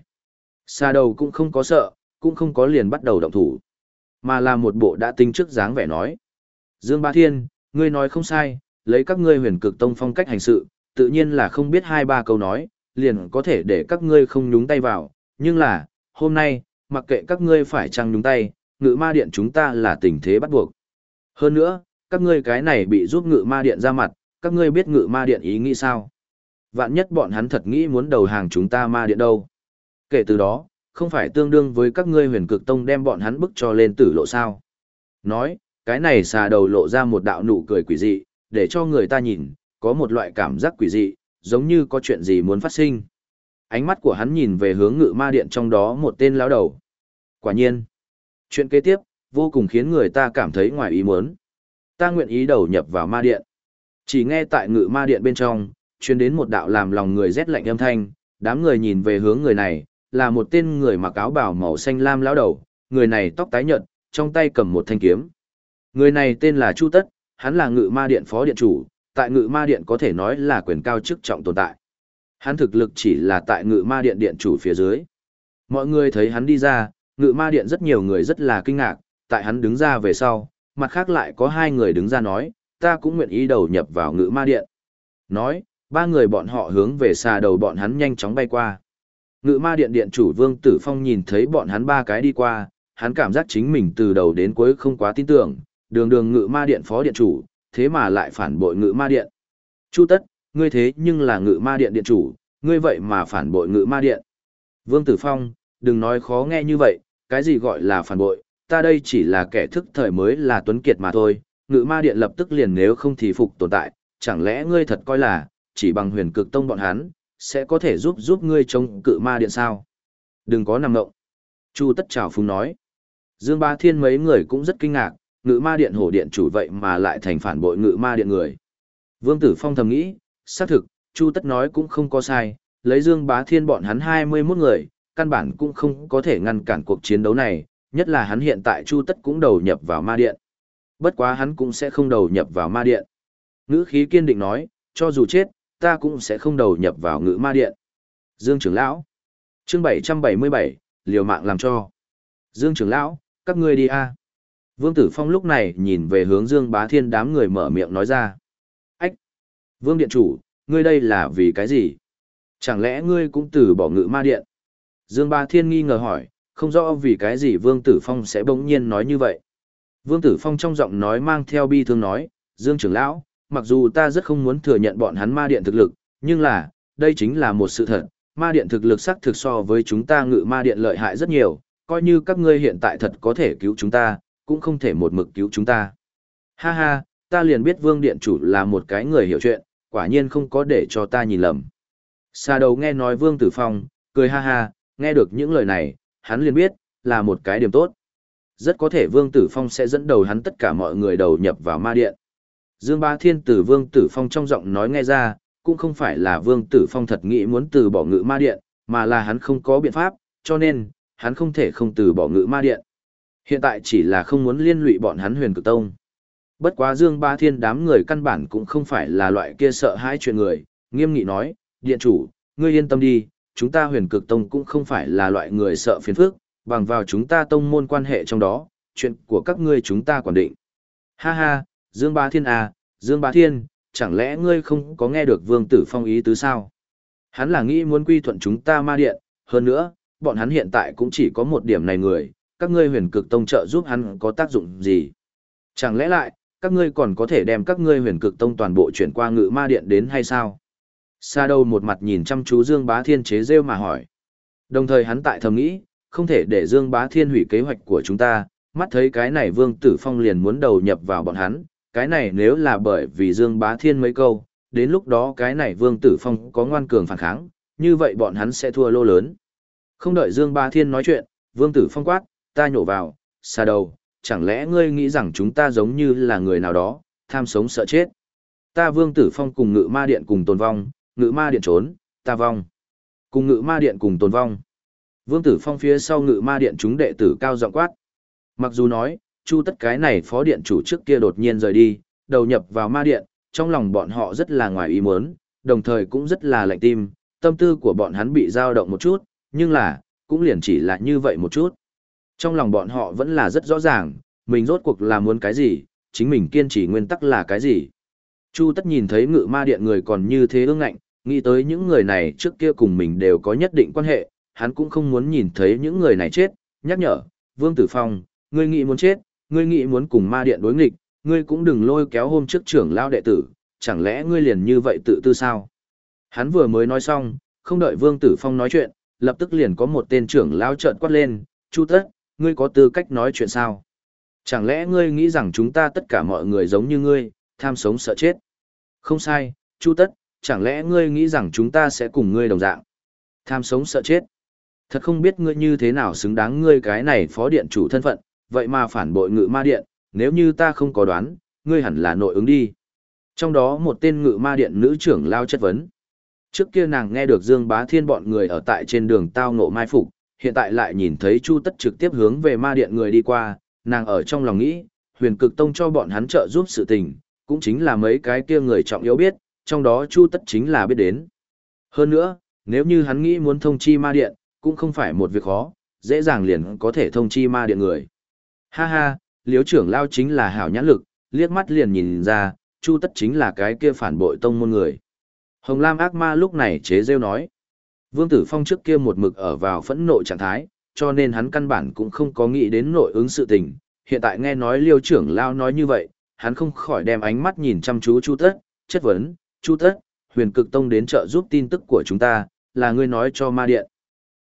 Xa đầu cũng không có sợ, cũng không có liền bắt đầu động thủ, mà là một bộ đã tinh trước dáng vẻ nói. Dương Ba Thiên, ngươi nói không sai, lấy các ngươi huyền cực tông phong cách hành sự, tự nhiên là không biết hai ba câu nói, liền có thể để các ngươi không nhúng tay vào, nhưng là, hôm nay, mặc kệ các ngươi phải chăng nhúng tay, ngự ma điện chúng ta là tình thế bắt buộc. Hơn nữa, các ngươi cái này bị giúp ngự ma điện ra mặt, các ngươi biết ngự ma điện ý nghĩ sao? Vạn nhất bọn hắn thật nghĩ muốn đầu hàng chúng ta ma điện đâu. Kể từ đó, không phải tương đương với các ngươi huyền cực tông đem bọn hắn bức cho lên tử lộ sao. Nói, cái này xà đầu lộ ra một đạo nụ cười quỷ dị, để cho người ta nhìn, có một loại cảm giác quỷ dị, giống như có chuyện gì muốn phát sinh. Ánh mắt của hắn nhìn về hướng ngự ma điện trong đó một tên lão đầu. Quả nhiên, chuyện kế tiếp, vô cùng khiến người ta cảm thấy ngoài ý muốn. Ta nguyện ý đầu nhập vào ma điện. Chỉ nghe tại ngự ma điện bên trong, truyền đến một đạo làm lòng người rét lạnh âm thanh, đám người nhìn về hướng người này, là một tên người mặc áo bào màu xanh lam lão đầu, người này tóc tái nhợt, trong tay cầm một thanh kiếm. Người này tên là Chu Tất, hắn là ngự ma điện phó điện chủ, tại ngự ma điện có thể nói là quyền cao chức trọng tồn tại. Hắn thực lực chỉ là tại ngự ma điện điện chủ phía dưới. Mọi người thấy hắn đi ra, ngự ma điện rất nhiều người rất là kinh ngạc, tại hắn đứng ra về sau, mặt khác lại có hai người đứng ra nói, ta cũng nguyện ý đầu nhập vào ngự ma điện. Nói, ba người bọn họ hướng về xa đầu bọn hắn nhanh chóng bay qua. Ngự ma điện điện chủ Vương Tử Phong nhìn thấy bọn hắn ba cái đi qua, hắn cảm giác chính mình từ đầu đến cuối không quá tin tưởng, đường đường ngự ma điện phó điện chủ, thế mà lại phản bội ngự ma điện. Chu tất, ngươi thế nhưng là ngự ma điện điện chủ, ngươi vậy mà phản bội ngự ma điện. Vương Tử Phong, đừng nói khó nghe như vậy, cái gì gọi là phản bội, ta đây chỉ là kẻ thức thời mới là tuấn kiệt mà thôi, ngự ma điện lập tức liền nếu không thì phục tồn tại, chẳng lẽ ngươi thật coi là, chỉ bằng huyền cực tông bọn hắn, sẽ có thể giúp giúp ngươi chống cự ma điện sao? Đừng có nằm ngộng. Chu tất trào phúng nói. Dương Ba Thiên mấy người cũng rất kinh ngạc, ngự ma điện hổ điện chủ vậy mà lại thành phản bội ngự ma điện người. Vương Tử Phong thầm nghĩ, xác thực, Chu tất nói cũng không có sai, lấy Dương Bá Thiên bọn hắn 21 người, căn bản cũng không có thể ngăn cản cuộc chiến đấu này, nhất là hắn hiện tại Chu tất cũng đầu nhập vào ma điện. Bất quá hắn cũng sẽ không đầu nhập vào ma điện. Ngữ khí kiên định nói, cho dù chết, ta cũng sẽ không đầu nhập vào ngữ ma điện. Dương trưởng lão. Chương 777, liều mạng làm cho. Dương trưởng lão, các ngươi đi a. Vương Tử Phong lúc này nhìn về hướng Dương Bá Thiên đám người mở miệng nói ra. Ách! Vương Điện Chủ, ngươi đây là vì cái gì? Chẳng lẽ ngươi cũng từ bỏ ngự ma điện? Dương Ba Thiên nghi ngờ hỏi, không rõ vì cái gì Vương Tử Phong sẽ bỗng nhiên nói như vậy. Vương Tử Phong trong giọng nói mang theo bi thương nói, Dương trưởng lão, mặc dù ta rất không muốn thừa nhận bọn hắn ma điện thực lực, nhưng là, đây chính là một sự thật, ma điện thực lực sắc thực so với chúng ta ngự ma điện lợi hại rất nhiều, coi như các ngươi hiện tại thật có thể cứu chúng ta, cũng không thể một mực cứu chúng ta. Ha ha, ta liền biết vương điện chủ là một cái người hiểu chuyện, quả nhiên không có để cho ta nhìn lầm. Xa đầu nghe nói vương tử phong, cười ha ha, nghe được những lời này, hắn liền biết, là một cái điểm tốt. Rất có thể vương tử phong sẽ dẫn đầu hắn tất cả mọi người đầu nhập vào ma điện. Dương Ba Thiên từ Vương Tử Phong trong giọng nói nghe ra, cũng không phải là Vương Tử Phong thật nghĩ muốn từ bỏ ngự ma điện, mà là hắn không có biện pháp, cho nên, hắn không thể không từ bỏ ngự ma điện. Hiện tại chỉ là không muốn liên lụy bọn hắn huyền cực tông. Bất quá Dương Ba Thiên đám người căn bản cũng không phải là loại kia sợ hãi chuyện người, nghiêm nghị nói, điện chủ, ngươi yên tâm đi, chúng ta huyền cực tông cũng không phải là loại người sợ phiền phức, bằng vào chúng ta tông môn quan hệ trong đó, chuyện của các ngươi chúng ta quản định. Ha ha, Dương Ba Thiên à, Dương Ba Thiên, chẳng lẽ ngươi không có nghe được Vương Tử Phong ý tứ sao? Hắn là nghĩ muốn quy thuận chúng ta ma điện, hơn nữa, bọn hắn hiện tại cũng chỉ có một điểm này người, các ngươi huyền cực tông trợ giúp hắn có tác dụng gì? Chẳng lẽ lại, các ngươi còn có thể đem các ngươi huyền cực tông toàn bộ chuyển qua ngự ma điện đến hay sao? Sa đầu một mặt nhìn chăm chú Dương Bá Thiên chế rêu mà hỏi. Đồng thời hắn tại thầm nghĩ, không thể để Dương Bá Thiên hủy kế hoạch của chúng ta, mắt thấy cái này Vương Tử Phong liền muốn đầu nhập vào bọn hắn, cái này nếu là bởi vì Dương Bá Thiên mấy câu, đến lúc đó cái này Vương Tử Phong có ngoan cường phản kháng, như vậy bọn hắn sẽ thua lô lớn. Không đợi Dương Bá Thiên nói chuyện, Vương Tử Phong quát, ta nhổ vào, xa đầu, chẳng lẽ ngươi nghĩ rằng chúng ta giống như là người nào đó, tham sống sợ chết. Ta Vương Tử Phong cùng ngự ma điện cùng tồn vong, ngự ma điện trốn, ta vong. Cùng ngự ma điện cùng tồn vong. Vương Tử Phong phía sau ngự ma điện chúng đệ tử cao giọng quát. Mặc dù nói, chu tất cái này phó điện chủ trước kia đột nhiên rời đi, đầu nhập vào ma điện, trong lòng bọn họ rất là ngoài ý muốn, đồng thời cũng rất là lạnh tim, tâm tư của bọn hắn bị dao động một chút, nhưng là, cũng liền chỉ là như vậy một chút. Trong lòng bọn họ vẫn là rất rõ ràng, mình rốt cuộc là muốn cái gì, chính mình kiên trì nguyên tắc là cái gì. Chu tất nhìn thấy ngự ma điện người còn như thế ương ngạnh, nghĩ tới những người này trước kia cùng mình đều có nhất định quan hệ, hắn cũng không muốn nhìn thấy những người này chết, nhắc nhở, Vương Tử Phong, ngươi nghĩ muốn chết, ngươi nghĩ muốn cùng ma điện đối nghịch, ngươi cũng đừng lôi kéo hôm trước trưởng lao đệ tử, chẳng lẽ ngươi liền như vậy tự tư sao? Hắn vừa mới nói xong, không đợi Vương Tử Phong nói chuyện, lập tức liền có một tên trưởng lao trợn quát lên, Chu tất, ngươi có tư cách nói chuyện sao? Chẳng lẽ ngươi nghĩ rằng chúng ta tất cả mọi người giống như ngươi, tham sống sợ chết? Không sai, Chu tất, chẳng lẽ ngươi nghĩ rằng chúng ta sẽ cùng ngươi đồng dạng? Tham sống sợ chết. Thật không biết ngươi như thế nào xứng đáng ngươi cái này phó điện chủ thân phận, vậy mà phản bội ngự ma điện, nếu như ta không có đoán, ngươi hẳn là nội ứng đi. Trong đó một tên ngự ma điện nữ trưởng lao chất vấn. Trước kia nàng nghe được Dương Bá Thiên bọn người ở tại trên đường tao ngộ mai phục, hiện tại lại nhìn thấy Chu Tất trực tiếp hướng về ma điện người đi qua, nàng ở trong lòng nghĩ, huyền cực tông cho bọn hắn trợ giúp sự tình, cũng chính là mấy cái kia người trọng yếu biết, trong đó Chu Tất chính là biết đến. Hơn nữa, nếu như hắn nghĩ muốn thông chi ma điện, cũng không phải một việc khó, dễ dàng liền có thể thông chi ma điện người. Ha ha, liếu trưởng lao chính là hảo nhãn lực, liếc mắt liền nhìn ra, Chu Tất chính là cái kia phản bội tông môn người. Hồng Lam ác ma lúc này chế rêu nói. Vương Tử Phong trước kia một mực ở vào phẫn nộ trạng thái, cho nên hắn căn bản cũng không có nghĩ đến nội ứng sự tình. Hiện tại nghe nói liêu trưởng lao nói như vậy, hắn không khỏi đem ánh mắt nhìn chăm chú Chu Tất, chất vấn, Chu Tất, huyền cực tông đến trợ giúp tin tức của chúng ta, là ngươi nói cho ma điện.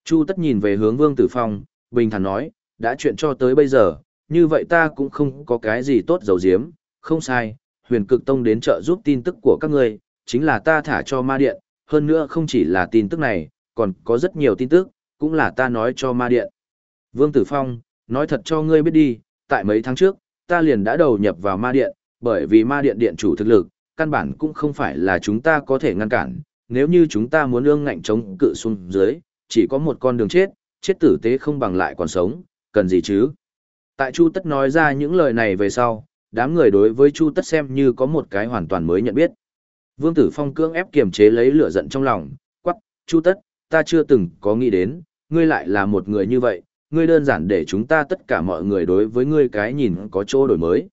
Chu Tất nhìn về hướng Vương Tử Phong, bình thản nói, đã chuyện cho tới bây giờ, như vậy ta cũng không có cái gì tốt dầu diếm, không sai, huyền cực tông đến trợ giúp tin tức của các ngươi, chính là ta thả cho ma điện, hơn nữa không chỉ là tin tức này, còn có rất nhiều tin tức, cũng là ta nói cho ma điện. Vương Tử Phong, nói thật cho ngươi biết đi, tại mấy tháng trước, ta liền đã đầu nhập vào ma điện, bởi vì ma điện điện chủ thực lực, căn bản cũng không phải là chúng ta có thể ngăn cản, nếu như chúng ta muốn ương ngạnh chống cự xuống dưới, chỉ có một con đường chết, chết tử tế không bằng lại còn sống, cần gì chứ? Tại Chu Tất nói ra những lời này về sau, đám người đối với Chu Tất xem như có một cái hoàn toàn mới nhận biết. Vương Tử Phong cưỡng ép kiềm chế lấy lửa giận trong lòng, quắc, Chu Tất, ta chưa từng có nghĩ đến, ngươi lại là một người như vậy, ngươi đơn giản để chúng ta tất cả mọi người đối với ngươi cái nhìn có chỗ đổi mới.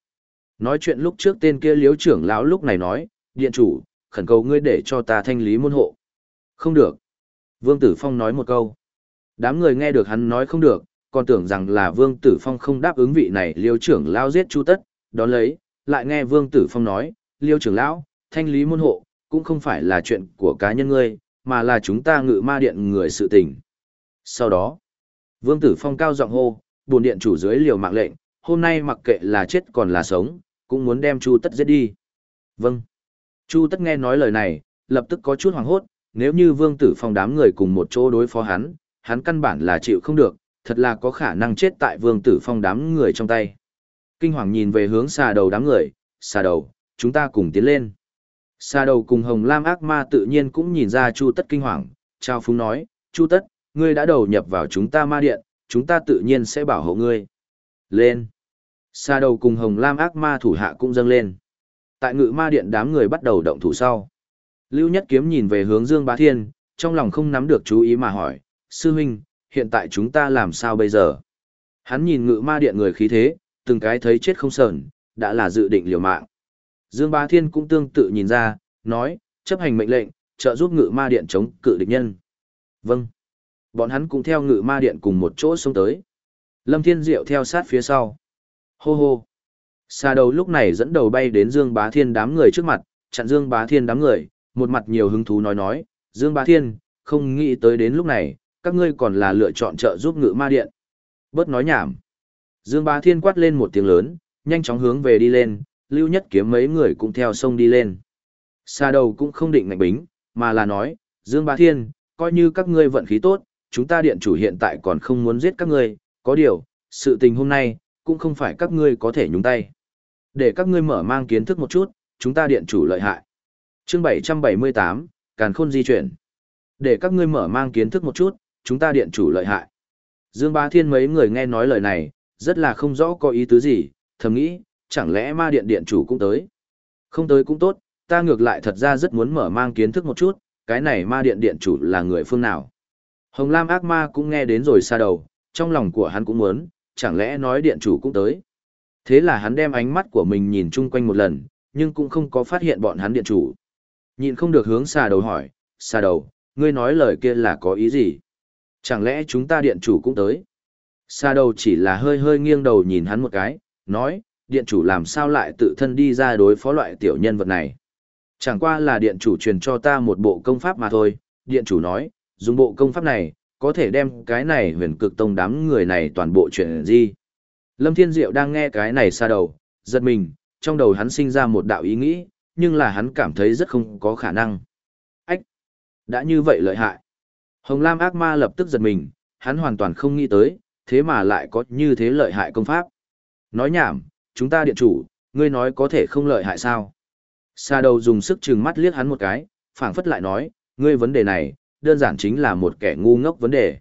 Nói chuyện lúc trước tên kia liếu trưởng lão lúc này nói, điện chủ, khẩn cầu ngươi để cho ta thanh lý môn hộ. Không được. Vương Tử Phong nói một câu. Đám người nghe được hắn nói không được, còn tưởng rằng là Vương Tử Phong không đáp ứng vị này liêu trưởng lão giết Chu Tất, đón lấy, lại nghe Vương Tử Phong nói, liêu trưởng lão, thanh lý môn hộ, cũng không phải là chuyện của cá nhân ngươi, mà là chúng ta ngự ma điện người sự tình. Sau đó, Vương Tử Phong cao giọng hô, buồn điện chủ dưới liều mạng lệnh, hôm nay mặc kệ là chết còn là sống, cũng muốn đem Chu Tất giết đi. Vâng. Chu Tất nghe nói lời này, lập tức có chút hoảng hốt, nếu như Vương Tử Phong đám người cùng một chỗ đối phó hắn, hắn căn bản là chịu không được, thật là có khả năng chết tại Vương Tử Phong đám người trong tay. Kinh hoàng nhìn về hướng xà đầu đám người, xà đầu, chúng ta cùng tiến lên. Xà đầu cùng Hồng Lam ác ma tự nhiên cũng nhìn ra Chu Tất kinh hoàng, trao phúng nói, Chu Tất, ngươi đã đầu nhập vào chúng ta ma điện, chúng ta tự nhiên sẽ bảo hộ ngươi. Lên! Sa đầu cùng Hồng Lam ác ma thủ hạ cũng dâng lên. Tại ngự ma điện đám người bắt đầu động thủ sau. Lưu Nhất Kiếm nhìn về hướng Dương Bá Thiên, trong lòng không nắm được chú ý mà hỏi, Sư huynh, hiện tại chúng ta làm sao bây giờ? Hắn nhìn ngự ma điện người khí thế, từng cái thấy chết không sờn, đã là dự định liều mạng. Dương Bá Thiên cũng tương tự nhìn ra, nói, chấp hành mệnh lệnh, trợ giúp ngự ma điện chống cự địch nhân. Vâng. Bọn hắn cũng theo ngự ma điện cùng một chỗ xông tới. Lâm Thiên Diệu theo sát phía sau. Hô hô. Xa đầu lúc này dẫn đầu bay đến Dương Bá Thiên đám người trước mặt, chặn Dương Bá Thiên đám người, một mặt nhiều hứng thú nói nói, Dương Bá Thiên, không nghĩ tới đến lúc này, các ngươi còn là lựa chọn trợ giúp ngự ma điện. Bớt nói nhảm. Dương Bá Thiên quát lên một tiếng lớn, nhanh chóng hướng về đi lên, lưu nhất kiếm mấy người cũng theo sông đi lên. Xa đầu cũng không định ngạch bính, mà là nói, Dương Bá Thiên, coi như các ngươi vận khí tốt, chúng ta điện chủ hiện tại còn không muốn giết các ngươi, có điều, sự tình hôm nay, cũng không phải các ngươi có thể nhúng tay. Để các ngươi mở mang kiến thức một chút, chúng ta điện chủ lợi hại. Chương 778, Càn Khôn di chuyển. Để các ngươi mở mang kiến thức một chút, chúng ta điện chủ lợi hại. Dương Bá Thiên mấy người nghe nói lời này, rất là không rõ có ý tứ gì, thầm nghĩ, chẳng lẽ ma điện điện chủ cũng tới. Không tới cũng tốt, ta ngược lại thật ra rất muốn mở mang kiến thức một chút, cái này ma điện điện chủ là người phương nào. Hồng Lam ác ma cũng nghe đến rồi xa đầu, trong lòng của hắn cũng muốn, chẳng lẽ nói điện chủ cũng tới. Thế là hắn đem ánh mắt của mình nhìn chung quanh một lần, nhưng cũng không có phát hiện bọn hắn điện chủ. Nhìn không được hướng xà đầu hỏi, xà đầu, ngươi nói lời kia là có ý gì? Chẳng lẽ chúng ta điện chủ cũng tới? Xà đầu chỉ là hơi hơi nghiêng đầu nhìn hắn một cái, nói, điện chủ làm sao lại tự thân đi ra đối phó loại tiểu nhân vật này. Chẳng qua là điện chủ truyền cho ta một bộ công pháp mà thôi, điện chủ nói, dùng bộ công pháp này, có thể đem cái này huyền cực tông đám người này toàn bộ chuyện gì. Lâm Thiên Diệu đang nghe cái này xa đầu, giật mình, trong đầu hắn sinh ra một đạo ý nghĩ, nhưng là hắn cảm thấy rất không có khả năng. Ách! Đã như vậy lợi hại. Hồng Lam ác ma lập tức giật mình, hắn hoàn toàn không nghĩ tới, thế mà lại có như thế lợi hại công pháp. Nói nhảm, chúng ta điện chủ, ngươi nói có thể không lợi hại sao? Sa đầu dùng sức trừng mắt liếc hắn một cái, phảng phất lại nói, ngươi vấn đề này, đơn giản chính là một kẻ ngu ngốc vấn đề.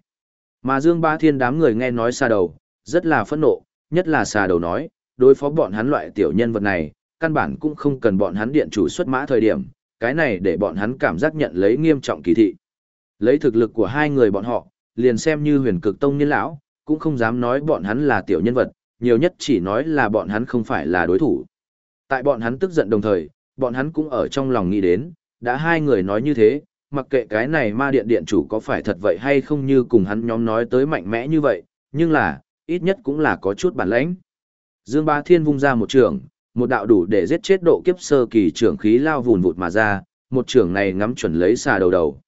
Mà Dương Ba Thiên đám người nghe nói xa đầu, rất là phẫn nộ, nhất là xa đầu nói, đối phó bọn hắn loại tiểu nhân vật này, căn bản cũng không cần bọn hắn điện chủ xuất mã thời điểm, cái này để bọn hắn cảm giác nhận lấy nghiêm trọng kỳ thị. Lấy thực lực của hai người bọn họ, liền xem như huyền cực tông nhân lão, cũng không dám nói bọn hắn là tiểu nhân vật, nhiều nhất chỉ nói là bọn hắn không phải là đối thủ. Tại bọn hắn tức giận đồng thời, bọn hắn cũng ở trong lòng nghĩ đến, đã hai người nói như thế, mặc kệ cái này ma điện điện chủ có phải thật vậy hay không như cùng hắn nhóm nói tới mạnh mẽ như vậy, nhưng là, ít nhất cũng là có chút bản lãnh. Dương Ba Thiên vung ra một trường, một đạo đủ để giết chết độ kiếp sơ kỳ trưởng khí lao vùn vụt mà ra, một trường này ngắm chuẩn lấy xà đầu đầu.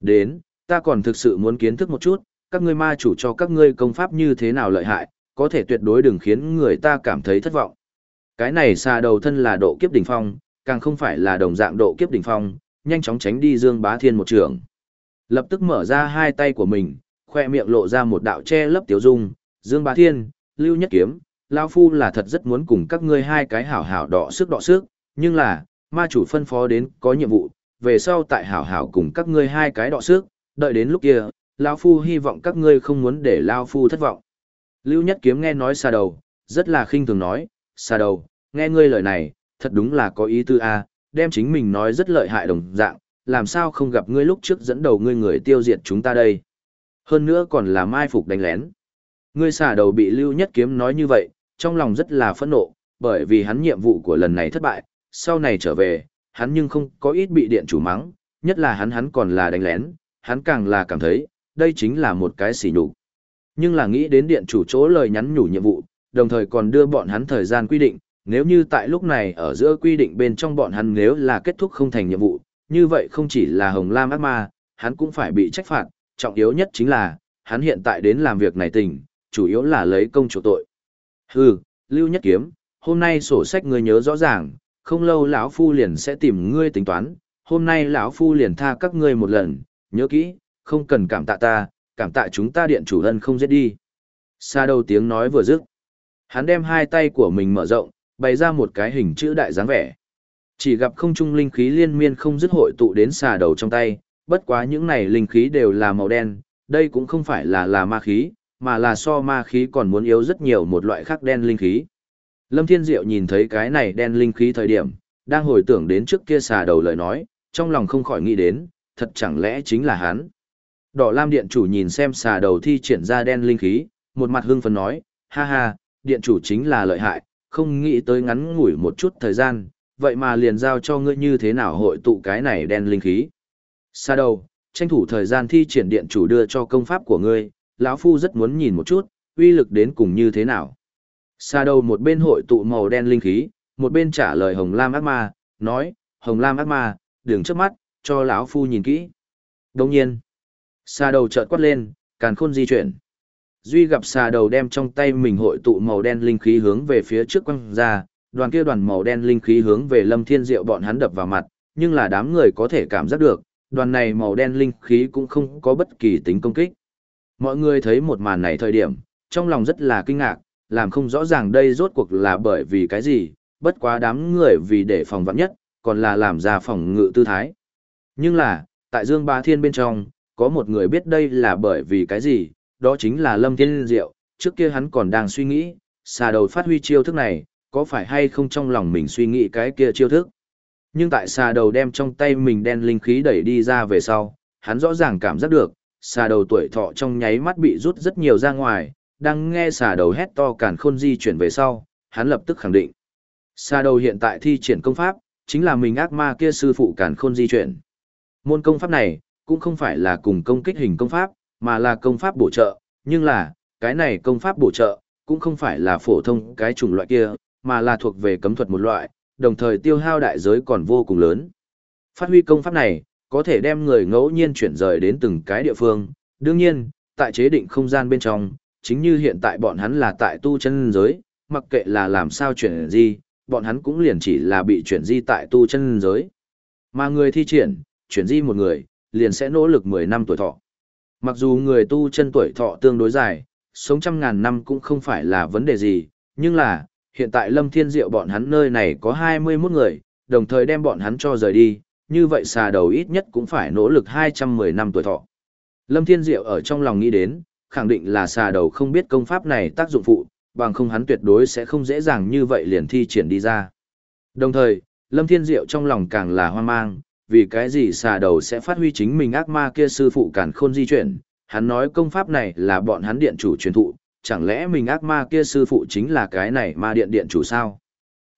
Đến, ta còn thực sự muốn kiến thức một chút, các ngươi ma chủ cho các ngươi công pháp như thế nào lợi hại, có thể tuyệt đối đừng khiến người ta cảm thấy thất vọng. Cái này xà đầu thân là độ kiếp đỉnh phong, càng không phải là đồng dạng độ kiếp đỉnh phong, nhanh chóng tránh đi Dương Bá Thiên một trường. Lập tức mở ra hai tay của mình, khoe miệng lộ ra một đạo che lấp tiểu dung, Dương Bá Thiên, Lưu Nhất Kiếm, Lao Phu là thật rất muốn cùng các ngươi hai cái hảo hảo đọ sức đọ sức, nhưng là, ma chủ phân phó đến có nhiệm vụ, về sau tại hảo hảo cùng các ngươi hai cái đọ sức, đợi đến lúc kia, Lao Phu hy vọng các ngươi không muốn để Lao Phu thất vọng. Lưu Nhất Kiếm nghe nói xa đầu, rất là khinh thường nói, xa đầu, nghe ngươi lời này, thật đúng là có ý tư a, đem chính mình nói rất lợi hại đồng dạng, làm sao không gặp ngươi lúc trước dẫn đầu ngươi người tiêu diệt chúng ta đây. Hơn nữa còn là mai phục đánh lén. Ngươi xả đầu bị Lưu Nhất Kiếm nói như vậy, trong lòng rất là phẫn nộ, bởi vì hắn nhiệm vụ của lần này thất bại, sau này trở về, hắn nhưng không có ít bị điện chủ mắng, nhất là hắn hắn còn là đánh lén, hắn càng là cảm thấy, đây chính là một cái xỉ nhục. Nhưng là nghĩ đến điện chủ chỗ lời nhắn nhủ nhiệm vụ, đồng thời còn đưa bọn hắn thời gian quy định, nếu như tại lúc này ở giữa quy định bên trong bọn hắn nếu là kết thúc không thành nhiệm vụ, như vậy không chỉ là Hồng Lam ác ma, hắn cũng phải bị trách phạt, trọng yếu nhất chính là, hắn hiện tại đến làm việc này tình, chủ yếu là lấy công chủ tội. Hừ, Lưu Nhất Kiếm, hôm nay sổ sách ngươi nhớ rõ ràng, không lâu lão phu liền sẽ tìm ngươi tính toán, hôm nay lão phu liền tha các ngươi một lần, nhớ kỹ, không cần cảm tạ ta, cảm tạ chúng ta điện chủ ân không giết đi. Xa đầu tiếng nói vừa dứt. Hắn đem hai tay của mình mở rộng, bày ra một cái hình chữ đại dáng vẻ. Chỉ gặp không trung linh khí liên miên không dứt hội tụ đến xà đầu trong tay, bất quá những này linh khí đều là màu đen, đây cũng không phải là là ma khí, mà là so ma khí còn muốn yếu rất nhiều một loại khác đen linh khí. Lâm Thiên Diệu nhìn thấy cái này đen linh khí thời điểm, đang hồi tưởng đến trước kia xà đầu lời nói, trong lòng không khỏi nghĩ đến, thật chẳng lẽ chính là hắn. Đỏ Lam Điện chủ nhìn xem xà đầu thi triển ra đen linh khí, một mặt hưng phấn nói, ha ha, Điện chủ chính là lợi hại, không nghĩ tới ngắn ngủi một chút thời gian, vậy mà liền giao cho ngươi như thế nào hội tụ cái này đen linh khí. Sa đầu, tranh thủ thời gian thi triển Điện chủ đưa cho công pháp của ngươi, lão Phu rất muốn nhìn một chút, uy lực đến cùng như thế nào. Sa đầu một bên hội tụ màu đen linh khí, một bên trả lời Hồng Lam ác ma, nói, Hồng Lam ác ma, đừng chớp mắt, cho lão Phu nhìn kỹ. Đồng nhiên, sa đầu chợt quát lên, càn khôn di chuyển. Duy gặp xà đầu đem trong tay mình hội tụ màu đen linh khí hướng về phía trước quăng ra, đoàn kia đoàn màu đen linh khí hướng về Lâm Thiên Diệu bọn hắn đập vào mặt, nhưng là đám người có thể cảm giác được, đoàn này màu đen linh khí cũng không có bất kỳ tính công kích. Mọi người thấy một màn này thời điểm, trong lòng rất là kinh ngạc, làm không rõ ràng đây rốt cuộc là bởi vì cái gì, bất quá đám người vì để phòng vạn nhất, còn là làm ra phòng ngự tư thái. Nhưng là, tại Dương Ba Thiên bên trong, có một người biết đây là bởi vì cái gì, đó chính là Lâm Thiên Diệu, trước kia hắn còn đang suy nghĩ, xà đầu phát huy chiêu thức này, có phải hay không trong lòng mình suy nghĩ cái kia chiêu thức. Nhưng tại xà đầu đem trong tay mình đen linh khí đẩy đi ra về sau, hắn rõ ràng cảm giác được, xà đầu tuổi thọ trong nháy mắt bị rút rất nhiều ra ngoài, đang nghe xà đầu hét to cản khôn di chuyển về sau, hắn lập tức khẳng định. Xà đầu hiện tại thi triển công pháp, chính là mình ác ma kia sư phụ cản khôn di chuyển. Môn công pháp này, cũng không phải là cùng công kích hình công pháp, mà là công pháp bổ trợ, nhưng là, cái này công pháp bổ trợ, cũng không phải là phổ thông cái chủng loại kia, mà là thuộc về cấm thuật một loại, đồng thời tiêu hao đại giới còn vô cùng lớn. Phát huy công pháp này, có thể đem người ngẫu nhiên chuyển rời đến từng cái địa phương, đương nhiên, tại chế định không gian bên trong, chính như hiện tại bọn hắn là tại tu chân giới, mặc kệ là làm sao chuyển di, bọn hắn cũng liền chỉ là bị chuyển di tại tu chân giới. Mà người thi triển, chuyển di một người, liền sẽ nỗ lực 10 năm tuổi thọ. Mặc dù người tu chân tuổi thọ tương đối dài, sống trăm ngàn năm cũng không phải là vấn đề gì, nhưng là, hiện tại Lâm Thiên Diệu bọn hắn nơi này có 21 người, đồng thời đem bọn hắn cho rời đi, như vậy xà đầu ít nhất cũng phải nỗ lực 210 năm tuổi thọ. Lâm Thiên Diệu ở trong lòng nghĩ đến, khẳng định là xà đầu không biết công pháp này tác dụng phụ, bằng không hắn tuyệt đối sẽ không dễ dàng như vậy liền thi triển đi ra. Đồng thời, Lâm Thiên Diệu trong lòng càng là hoang mang, vì cái gì xà đầu sẽ phát huy chính mình ác ma kia sư phụ cản khôn di chuyển, hắn nói công pháp này là bọn hắn điện chủ truyền thụ, chẳng lẽ mình ác ma kia sư phụ chính là cái này ma điện điện chủ sao?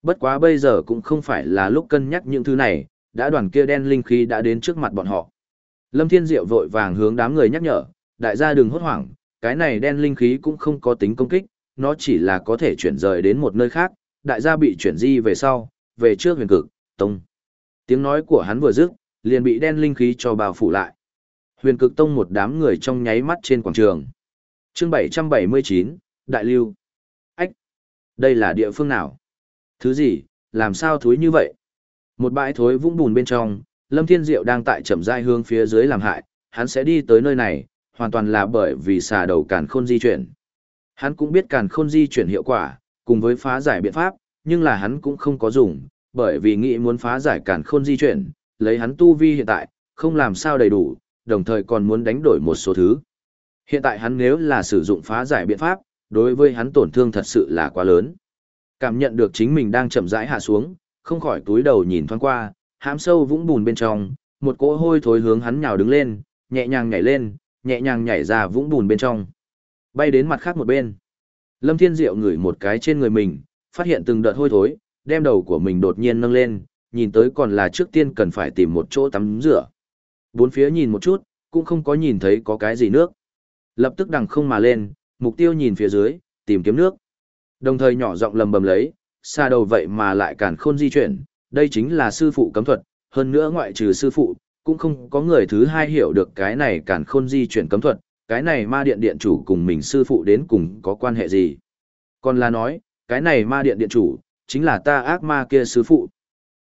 Bất quá bây giờ cũng không phải là lúc cân nhắc những thứ này, đã đoàn kia đen linh khí đã đến trước mặt bọn họ. Lâm Thiên Diệu vội vàng hướng đám người nhắc nhở, đại gia đừng hốt hoảng, cái này đen linh khí cũng không có tính công kích, nó chỉ là có thể chuyển rời đến một nơi khác, đại gia bị chuyển di về sau, về trước huyền cực, tông. Tiếng nói của hắn vừa dứt, liền bị đen linh khí cho bao phủ lại. Huyền cực tông một đám người trong nháy mắt trên quảng trường. chương 779, Đại Lưu. Ách! Đây là địa phương nào? Thứ gì, làm sao thối như vậy? Một bãi thối vũng bùn bên trong, Lâm Thiên Diệu đang tại chậm rãi hướng phía dưới làm hại, hắn sẽ đi tới nơi này, hoàn toàn là bởi vì xà đầu càn khôn di chuyển. Hắn cũng biết càn khôn di chuyển hiệu quả, cùng với phá giải biện pháp, nhưng là hắn cũng không có dùng, bởi vì nghĩ muốn phá giải cản khôn di chuyển, lấy hắn tu vi hiện tại, không làm sao đầy đủ, đồng thời còn muốn đánh đổi một số thứ. Hiện tại hắn nếu là sử dụng phá giải biện pháp, đối với hắn tổn thương thật sự là quá lớn. Cảm nhận được chính mình đang chậm rãi hạ xuống, không khỏi túi đầu nhìn thoáng qua, hãm sâu vũng bùn bên trong, một cỗ hôi thối hướng hắn nhào đứng lên, nhẹ nhàng nhảy lên, nhẹ nhàng nhảy ra vũng bùn bên trong. Bay đến mặt khác một bên. Lâm Thiên Diệu ngửi một cái trên người mình, phát hiện từng đợt hôi thối, đem đầu của mình đột nhiên nâng lên, nhìn tới còn là trước tiên cần phải tìm một chỗ tắm rửa. Bốn phía nhìn một chút, cũng không có nhìn thấy có cái gì nước. Lập tức đằng không mà lên, mục tiêu nhìn phía dưới, tìm kiếm nước. Đồng thời nhỏ giọng lầm bầm lấy, xa đầu vậy mà lại cản khôn di chuyển, đây chính là sư phụ cấm thuật, hơn nữa ngoại trừ sư phụ, cũng không có người thứ hai hiểu được cái này cản khôn di chuyển cấm thuật, cái này ma điện điện chủ cùng mình sư phụ đến cùng có quan hệ gì. Còn là nói, cái này ma điện điện chủ, chính là ta ác ma kia sư phụ.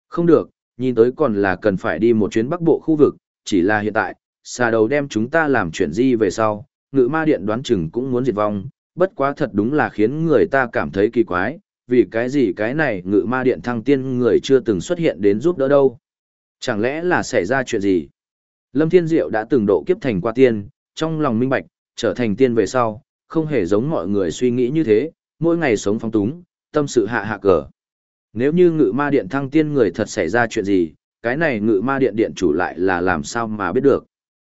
Không được, nhìn tới còn là cần phải đi một chuyến bắc bộ khu vực, chỉ là hiện tại, xà đầu đem chúng ta làm chuyển di về sau, ngự ma điện đoán chừng cũng muốn diệt vong, bất quá thật đúng là khiến người ta cảm thấy kỳ quái, vì cái gì cái này ngự ma điện thăng tiên người chưa từng xuất hiện đến giúp đỡ đâu. Chẳng lẽ là xảy ra chuyện gì? Lâm Thiên Diệu đã từng độ kiếp thành qua tiên, trong lòng minh bạch, trở thành tiên về sau, không hề giống mọi người suy nghĩ như thế, mỗi ngày sống phong túng, tâm sự hạ hạ cờ. Nếu như ngự ma điện thăng tiên người thật xảy ra chuyện gì, cái này ngự ma điện điện chủ lại là làm sao mà biết được.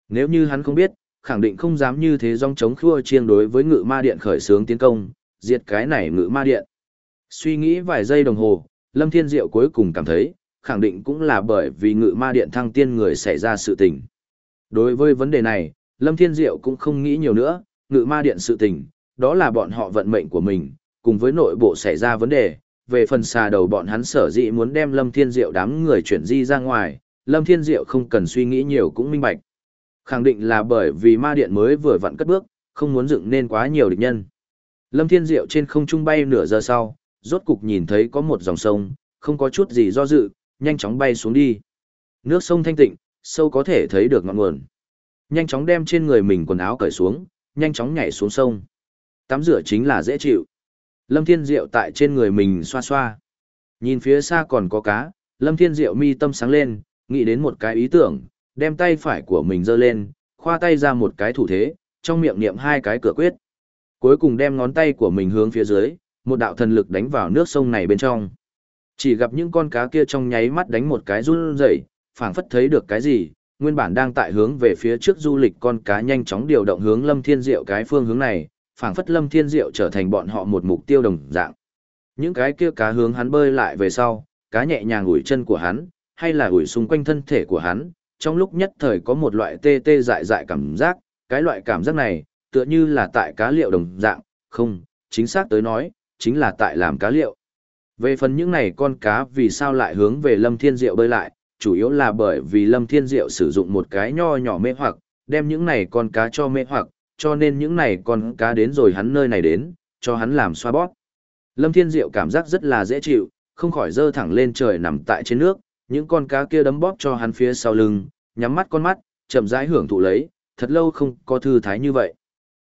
Nếu như hắn không biết, khẳng định không dám như thế dòng chống khua chiêng đối với ngự ma điện khởi xướng tiến công, diệt cái này ngự ma điện. Suy nghĩ vài giây đồng hồ, Lâm Thiên Diệu cuối cùng cảm thấy, khẳng định cũng là bởi vì ngự ma điện thăng tiên người xảy ra sự tình. Đối với vấn đề này, Lâm Thiên Diệu cũng không nghĩ nhiều nữa, ngự ma điện sự tình, đó là bọn họ vận mệnh của mình, cùng với nội bộ xảy ra vấn đề, về phần xà đầu bọn hắn sở dĩ muốn đem Lâm Thiên Diệu đám người chuyển di ra ngoài, Lâm Thiên Diệu không cần suy nghĩ nhiều cũng minh bạch. Khẳng định là bởi vì ma điện mới vừa vặn cất bước, không muốn dựng nên quá nhiều địch nhân. Lâm Thiên Diệu trên không trung bay nửa giờ sau, rốt cục nhìn thấy có một dòng sông, không có chút gì do dự, nhanh chóng bay xuống đi. Nước sông thanh tịnh, sâu có thể thấy được ngọn nguồn. Nhanh chóng đem trên người mình quần áo cởi xuống, nhanh chóng nhảy xuống sông. Tắm rửa chính là dễ chịu. Lâm Thiên Diệu tại trên người mình xoa xoa. Nhìn phía xa còn có cá, Lâm Thiên Diệu mi tâm sáng lên, nghĩ đến một cái ý tưởng, đem tay phải của mình giơ lên, khoa tay ra một cái thủ thế, trong miệng niệm hai cái cửa quyết. Cuối cùng đem ngón tay của mình hướng phía dưới, một đạo thần lực đánh vào nước sông này bên trong. Chỉ gặp những con cá kia trong nháy mắt đánh một cái run rẩy, phảng phất thấy được cái gì, nguyên bản đang tại hướng về phía trước du lịch con cá nhanh chóng điều động hướng Lâm Thiên Diệu cái phương hướng này, phảng phất Lâm Thiên Diệu trở thành bọn họ một mục tiêu đồng dạng. Những cái kia cá hướng hắn bơi lại về sau, cá nhẹ nhàng ủi chân của hắn, hay là ủi xung quanh thân thể của hắn, trong lúc nhất thời có một loại tê tê dại dại cảm giác, cái loại cảm giác này, tựa như là tại cá liệu đồng dạng, không, chính xác tới nói, chính là tại làm cá liệu. Về phần những này con cá vì sao lại hướng về Lâm Thiên Diệu bơi lại, chủ yếu là bởi vì Lâm Thiên Diệu sử dụng một cái nho nhỏ mê hoặc, đem những này con cá cho mê hoặc, cho nên những này con cá đến rồi hắn nơi này đến, cho hắn làm xoa bóp. Lâm Thiên Diệu cảm giác rất là dễ chịu, không khỏi dơ thẳng lên trời nằm tại trên nước, những con cá kia đấm bóp cho hắn phía sau lưng, nhắm mắt con mắt, chậm rãi hưởng thụ lấy, thật lâu không có thư thái như vậy.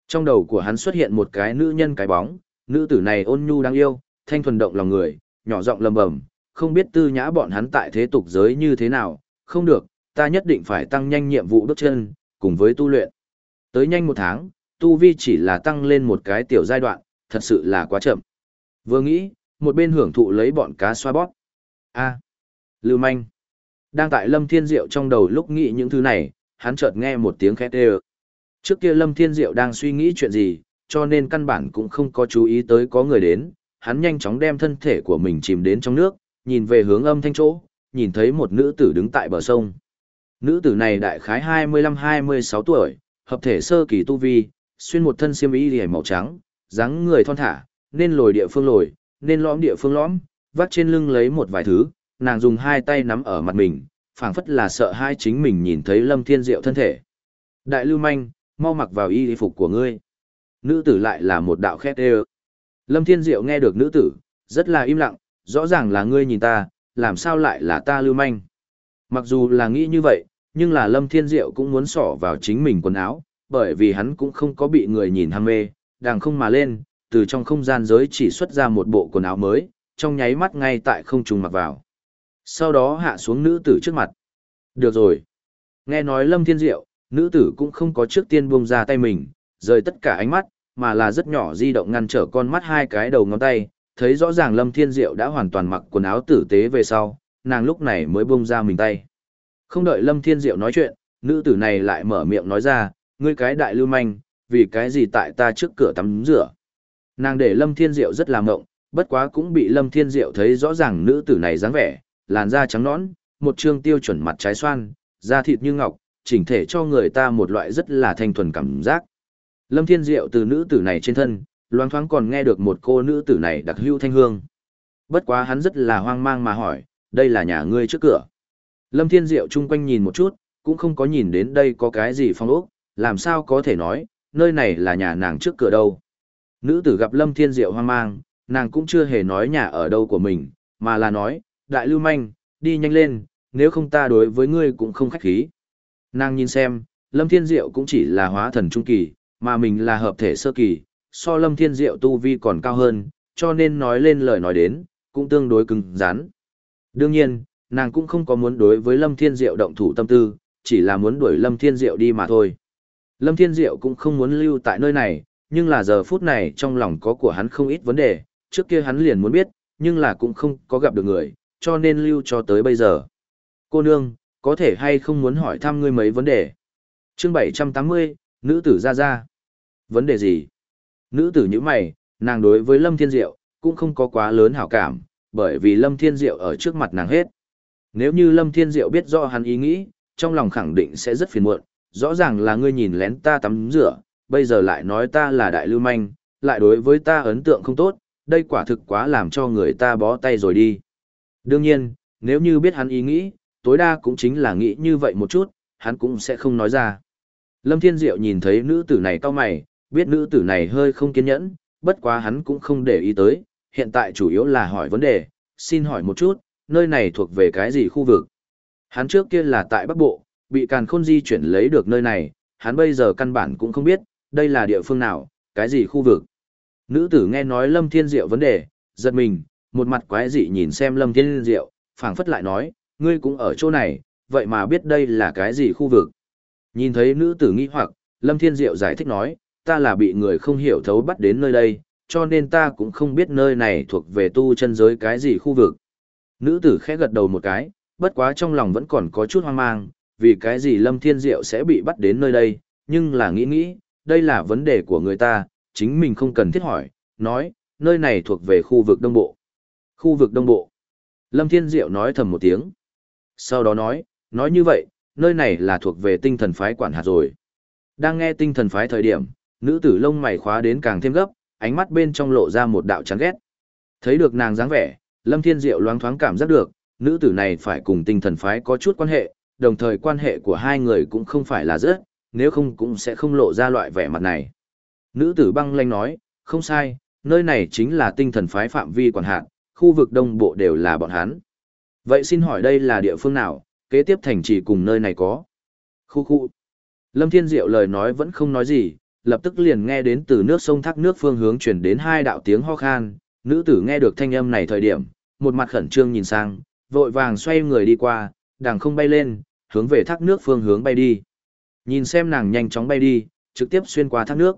Trong đầu của hắn xuất hiện một cái nữ nhân cái bóng, nữ tử này ôn nhu đáng yêu, thanh thuần động lòng người, nhỏ giọng lầm bầm, không biết tư nhã bọn hắn tại thế tục giới như thế nào, không được, ta nhất định phải tăng nhanh nhiệm vụ bước chân, cùng với tu luyện. Tới nhanh một tháng, tu vi chỉ là tăng lên một cái tiểu giai đoạn, thật sự là quá chậm. Vừa nghĩ, một bên hưởng thụ lấy bọn cá xoa bóp. A. Lưu manh. Đang tại Lâm Thiên Diệu trong đầu lúc nghĩ những thứ này, hắn chợt nghe một tiếng khét ê Trước kia Lâm Thiên Diệu đang suy nghĩ chuyện gì, cho nên căn bản cũng không có chú ý tới có người đến, hắn nhanh chóng đem thân thể của mình chìm đến trong nước, nhìn về hướng âm thanh chỗ, nhìn thấy một nữ tử đứng tại bờ sông. Nữ tử này đại khái 25-26 tuổi, hợp thể sơ kỳ tu vi, xuyên một thân xiêm y liễu màu trắng, dáng người thon thả, nên lồi địa phương lồi, nên lõm địa phương lõm, vắt trên lưng lấy một vài thứ, nàng dùng hai tay nắm ở mặt mình, phảng phất là sợ hai chính mình nhìn thấy Lâm Thiên Diệu thân thể. Đại lưu manh, mau mặc vào y phục của ngươi. Nữ tử lại là một đạo khét đê Lâm Thiên Diệu nghe được nữ tử, rất là im lặng, rõ ràng là ngươi nhìn ta, làm sao lại là ta lưu manh. Mặc dù là nghĩ như vậy, nhưng là Lâm Thiên Diệu cũng muốn xỏ vào chính mình quần áo, bởi vì hắn cũng không có bị người nhìn ham mê, đàng không mà lên, từ trong không gian giới chỉ xuất ra một bộ quần áo mới, trong nháy mắt ngay tại không trùng mặc vào. Sau đó hạ xuống nữ tử trước mặt. Được rồi. Nghe nói Lâm Thiên Diệu, nữ tử cũng không có trước tiên buông ra tay mình, rời tất cả ánh mắt, mà là rất nhỏ di động ngăn trở con mắt hai cái đầu ngón tay, thấy rõ ràng Lâm Thiên Diệu đã hoàn toàn mặc quần áo tử tế về sau, nàng lúc này mới buông ra mình tay. Không đợi Lâm Thiên Diệu nói chuyện, nữ tử này lại mở miệng nói ra, ngươi cái đại lưu manh, vì cái gì tại ta trước cửa tắm rửa. Nàng để Lâm Thiên Diệu rất là ngộng, bất quá cũng bị Lâm Thiên Diệu thấy rõ ràng nữ tử này dáng vẻ, làn da trắng nõn, một trương tiêu chuẩn mặt trái xoan, da thịt như ngọc, chỉnh thể cho người ta một loại rất là thanh thuần cảm giác. Lâm Thiên Diệu từ nữ tử này trên thân, loáng thoáng còn nghe được một cô nữ tử này đặc hữu thanh hương. Bất quá hắn rất là hoang mang mà hỏi, đây là nhà ngươi trước cửa. Lâm Thiên Diệu chung quanh nhìn một chút, cũng không có nhìn đến đây có cái gì phong ốc, làm sao có thể nói, nơi này là nhà nàng trước cửa đâu. Nữ tử gặp Lâm Thiên Diệu hoang mang, nàng cũng chưa hề nói nhà ở đâu của mình, mà là nói, đại lưu manh, đi nhanh lên, nếu không ta đối với ngươi cũng không khách khí. Nàng nhìn xem, Lâm Thiên Diệu cũng chỉ là hóa thần trung kỳ, mà mình là hợp thể sơ kỳ, so Lâm Thiên Diệu tu vi còn cao hơn, cho nên nói lên lời nói đến, cũng tương đối cứng rắn. Đương nhiên, nàng cũng không có muốn đối với Lâm Thiên Diệu động thủ tâm tư, chỉ là muốn đuổi Lâm Thiên Diệu đi mà thôi. Lâm Thiên Diệu cũng không muốn lưu tại nơi này, nhưng là giờ phút này trong lòng có của hắn không ít vấn đề, trước kia hắn liền muốn biết, nhưng là cũng không có gặp được người, cho nên lưu cho tới bây giờ. Cô nương, có thể hay không muốn hỏi thăm ngươi mấy vấn đề? Chương 780, nữ tử ra ra. Vấn đề gì? Nữ tử như mày, nàng đối với Lâm Thiên Diệu, cũng không có quá lớn hảo cảm, bởi vì Lâm Thiên Diệu ở trước mặt nàng hết. Nếu như Lâm Thiên Diệu biết rõ hắn ý nghĩ, trong lòng khẳng định sẽ rất phiền muộn, rõ ràng là ngươi nhìn lén ta tắm rửa, bây giờ lại nói ta là đại lưu manh, lại đối với ta ấn tượng không tốt, đây quả thực quá làm cho người ta bó tay rồi đi. Đương nhiên, nếu như biết hắn ý nghĩ, tối đa cũng chính là nghĩ như vậy một chút, hắn cũng sẽ không nói ra. Lâm Thiên Diệu nhìn thấy nữ tử này cao mày, biết nữ tử này hơi không kiên nhẫn, bất quá hắn cũng không để ý tới, hiện tại chủ yếu là hỏi vấn đề, xin hỏi một chút, nơi này thuộc về cái gì khu vực? Hắn trước kia là tại Bắc Bộ, bị càn khôn di chuyển lấy được nơi này, hắn bây giờ căn bản cũng không biết, đây là địa phương nào, cái gì khu vực. Nữ tử nghe nói Lâm Thiên Diệu vấn đề, giật mình, một mặt quái dị nhìn xem Lâm Thiên Diệu, phảng phất lại nói, ngươi cũng ở chỗ này, vậy mà biết đây là cái gì khu vực. Nhìn thấy nữ tử nghi hoặc, Lâm Thiên Diệu giải thích nói, ta là bị người không hiểu thấu bắt đến nơi đây, cho nên ta cũng không biết nơi này thuộc về tu chân giới cái gì khu vực. Nữ tử khẽ gật đầu một cái, bất quá trong lòng vẫn còn có chút hoang mang, vì cái gì Lâm Thiên Diệu sẽ bị bắt đến nơi đây, nhưng là nghĩ nghĩ, đây là vấn đề của người ta, chính mình không cần thiết hỏi, nói, nơi này thuộc về khu vực Đông Bộ. Khu vực Đông Bộ. Lâm Thiên Diệu nói thầm một tiếng. Sau đó nói, nói như vậy, nơi này là thuộc về tinh thần phái quản hạt rồi. Đang nghe tinh thần phái thời điểm, nữ tử lông mày khóa đến càng thêm gấp, ánh mắt bên trong lộ ra một đạo chán ghét. Thấy được nàng dáng vẻ, Lâm Thiên Diệu loáng thoáng cảm giác được, nữ tử này phải cùng tinh thần phái có chút quan hệ, đồng thời quan hệ của hai người cũng không phải là rất, nếu không cũng sẽ không lộ ra loại vẻ mặt này. Nữ tử băng lanh nói, không sai, nơi này chính là tinh thần phái phạm vi quản hạt, khu vực đông bộ đều là bọn hắn. Vậy xin hỏi đây là địa phương nào, kế tiếp thành trì cùng nơi này có? Khu khu. Lâm Thiên Diệu lời nói vẫn không nói gì, lập tức liền nghe đến từ nước sông thác nước phương hướng chuyển đến hai đạo tiếng ho khan, nữ tử nghe được thanh âm này thời điểm, một mặt khẩn trương nhìn sang, vội vàng xoay người đi qua, đàng không bay lên, hướng về thác nước phương hướng bay đi. Nhìn xem nàng nhanh chóng bay đi, trực tiếp xuyên qua thác nước.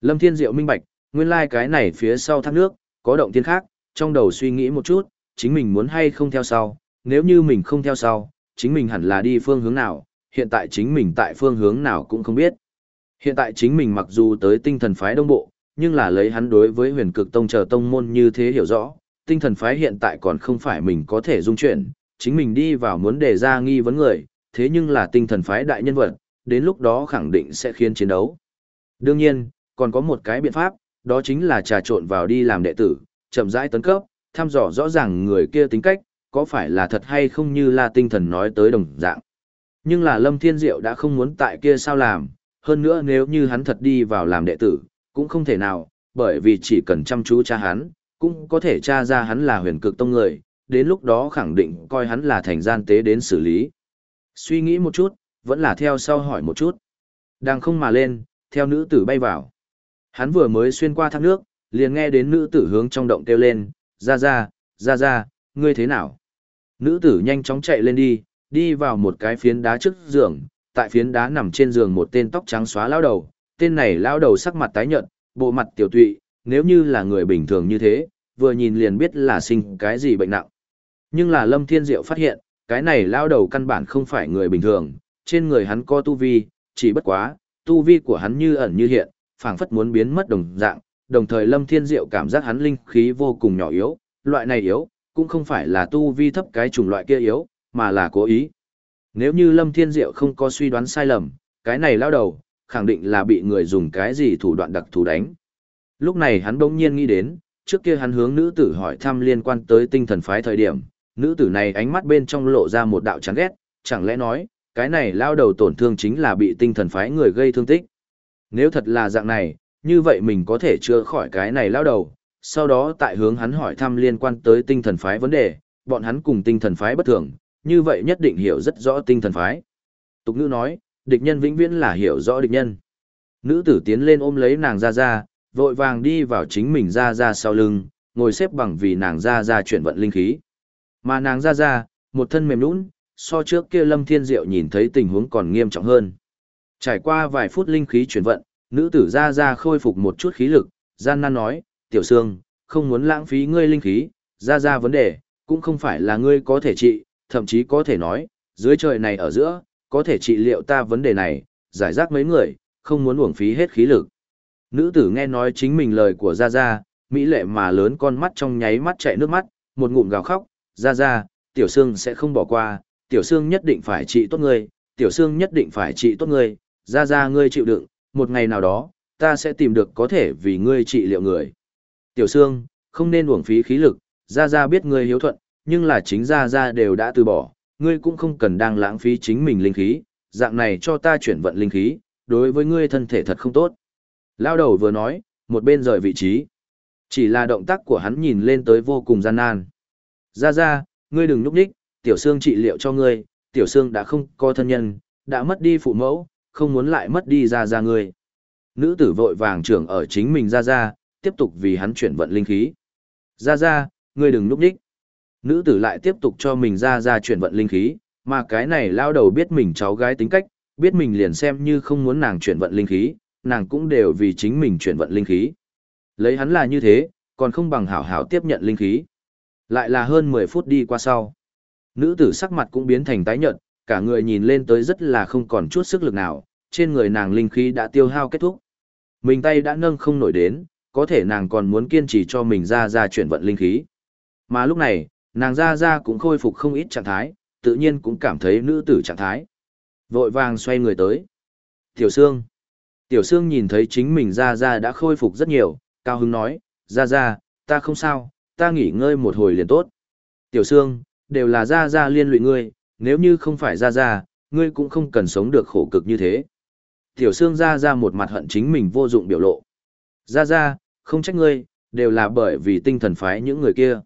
Lâm Thiên Diệu minh bạch, nguyên lai like cái này phía sau thác nước, có động thiên khác, trong đầu suy nghĩ một chút, chính mình muốn hay không theo sau, nếu như mình không theo sau, chính mình hẳn là đi phương hướng nào, hiện tại chính mình tại phương hướng nào cũng không biết. Hiện tại chính mình mặc dù tới tinh thần phái đông bộ, nhưng là lấy hắn đối với huyền cực tông chờ tông môn như thế hiểu rõ, tinh thần phái hiện tại còn không phải mình có thể dung chuyển, chính mình đi vào muốn đề ra nghi vấn người, thế nhưng là tinh thần phái đại nhân vật, đến lúc đó khẳng định sẽ khiến chiến đấu. Đương nhiên, còn có một cái biện pháp, đó chính là trà trộn vào đi làm đệ tử, chậm rãi tấn cấp, thăm dò rõ ràng người kia tính cách, có phải là thật hay không như là tinh thần nói tới đồng dạng. Nhưng là Lâm Thiên Diệu đã không muốn tại kia sao làm, hơn nữa nếu như hắn thật đi vào làm đệ tử, cũng không thể nào, bởi vì chỉ cần chăm chú cha hắn, cũng có thể tra ra hắn là huyền cực tông người, đến lúc đó khẳng định coi hắn là thành gian tế đến xử lý. Suy nghĩ một chút, vẫn là theo sau hỏi một chút. Đang không mà lên, theo nữ tử bay vào. Hắn vừa mới xuyên qua thác nước, liền nghe đến nữ tử hướng trong động kêu lên, ra ra, ra ra, ngươi thế nào? Nữ tử nhanh chóng chạy lên đi, đi vào một cái phiến đá trước giường, tại phiến đá nằm trên giường một tên tóc trắng xóa lao đầu, tên này lao đầu sắc mặt tái nhợt, bộ mặt tiểu tụy, nếu như là người bình thường như thế, vừa nhìn liền biết là sinh cái gì bệnh nặng. Nhưng là Lâm Thiên Diệu phát hiện, cái này lao đầu căn bản không phải người bình thường, trên người hắn có tu vi, chỉ bất quá, tu vi của hắn như ẩn như hiện, phảng phất muốn biến mất đồng dạng, đồng thời Lâm Thiên Diệu cảm giác hắn linh khí vô cùng nhỏ yếu, loại này yếu, cũng không phải là tu vi thấp cái chủng loại kia yếu, mà là cố ý. Nếu như Lâm Thiên Diệu không có suy đoán sai lầm, cái này lao đầu, khẳng định là bị người dùng cái gì thủ đoạn đặc thù đánh. Lúc này hắn bỗng nhiên nghĩ đến, trước kia hắn hướng nữ tử hỏi thăm liên quan tới tinh thần phái thời điểm, nữ tử này ánh mắt bên trong lộ ra một đạo chán ghét, chẳng lẽ nói, cái này lao đầu tổn thương chính là bị tinh thần phái người gây thương tích. Nếu thật là dạng này, như vậy mình có thể chữa khỏi cái này lao đầu, sau đó tại hướng hắn hỏi thăm liên quan tới tinh thần phái vấn đề, bọn hắn cùng tinh thần phái bất thường, như vậy nhất định hiểu rất rõ tinh thần phái. Tục ngữ nói, địch nhân vĩnh viễn là hiểu rõ địch nhân. Nữ tử tiến lên ôm lấy nàng ra ra, vội vàng đi vào chính mình ra ra sau lưng, ngồi xếp bằng vì nàng ra ra chuyển vận linh khí. Mà nàng ra ra, một thân mềm nũng, so trước kia Lâm Thiên Diệu nhìn thấy tình huống còn nghiêm trọng hơn. Trải qua vài phút linh khí chuyển vận, nữ tử ra ra khôi phục một chút khí lực, gian nan nói, tiểu sương, không muốn lãng phí ngươi linh khí, ra ra vấn đề, cũng không phải là ngươi có thể trị, thậm chí có thể nói, dưới trời này ở giữa, có thể trị liệu ta vấn đề này, giải rác mấy người, không muốn uổng phí hết khí lực. Nữ tử nghe nói chính mình lời của Gia Gia, mỹ lệ mà lớn con mắt trong nháy mắt chạy nước mắt, một ngụm gào khóc, Gia Gia, Tiểu Sương sẽ không bỏ qua, Tiểu Sương nhất định phải trị tốt ngươi, Tiểu Sương nhất định phải trị tốt ngươi, Gia Gia ngươi chịu đựng, một ngày nào đó, ta sẽ tìm được có thể vì ngươi trị liệu người. Tiểu Sương, không nên uổng phí khí lực, Gia Gia biết ngươi hiếu thuận, nhưng là chính Gia Gia đều đã từ bỏ, ngươi cũng không cần đang lãng phí chính mình linh khí, dạng này cho ta chuyển vận linh khí, đối với ngươi thân thể thật không tốt. Lao đầu vừa nói, một bên rời vị trí. Chỉ là động tác của hắn nhìn lên tới vô cùng gian nan. Ra ra, ngươi đừng núp đích, tiểu xương trị liệu cho ngươi, tiểu xương đã không có thân nhân, đã mất đi phụ mẫu, không muốn lại mất đi ra ra ngươi. Nữ tử vội vàng trưởng ở chính mình ra ra, tiếp tục vì hắn chuyển vận linh khí. Ra ra, ngươi đừng núp đích. Nữ tử lại tiếp tục cho mình ra ra chuyển vận linh khí, mà cái này lao đầu biết mình cháu gái tính cách, biết mình liền xem như không muốn nàng chuyển vận linh khí, nàng cũng đều vì chính mình chuyển vận linh khí. Lấy hắn là như thế, còn không bằng hảo hảo tiếp nhận linh khí. Lại là hơn 10 phút đi qua sau. Nữ tử sắc mặt cũng biến thành tái nhợt, cả người nhìn lên tới rất là không còn chút sức lực nào, trên người nàng linh khí đã tiêu hao kết thúc. Mình tay đã nâng không nổi đến, có thể nàng còn muốn kiên trì cho mình ra ra chuyển vận linh khí. Mà lúc này, nàng ra ra cũng khôi phục không ít trạng thái, tự nhiên cũng cảm thấy nữ tử trạng thái. Vội vàng xoay người tới. Tiểu Sương. Tiểu Sương nhìn thấy chính mình ra ra đã khôi phục rất nhiều, cao hứng nói, ra ra, ta không sao, ta nghỉ ngơi một hồi liền tốt. Tiểu Sương, đều là ra ra liên lụy ngươi, nếu như không phải ra ra, ngươi cũng không cần sống được khổ cực như thế. Tiểu Sương ra ra một mặt hận chính mình vô dụng biểu lộ. Ra ra, không trách ngươi, đều là bởi vì tinh thần phái những người kia.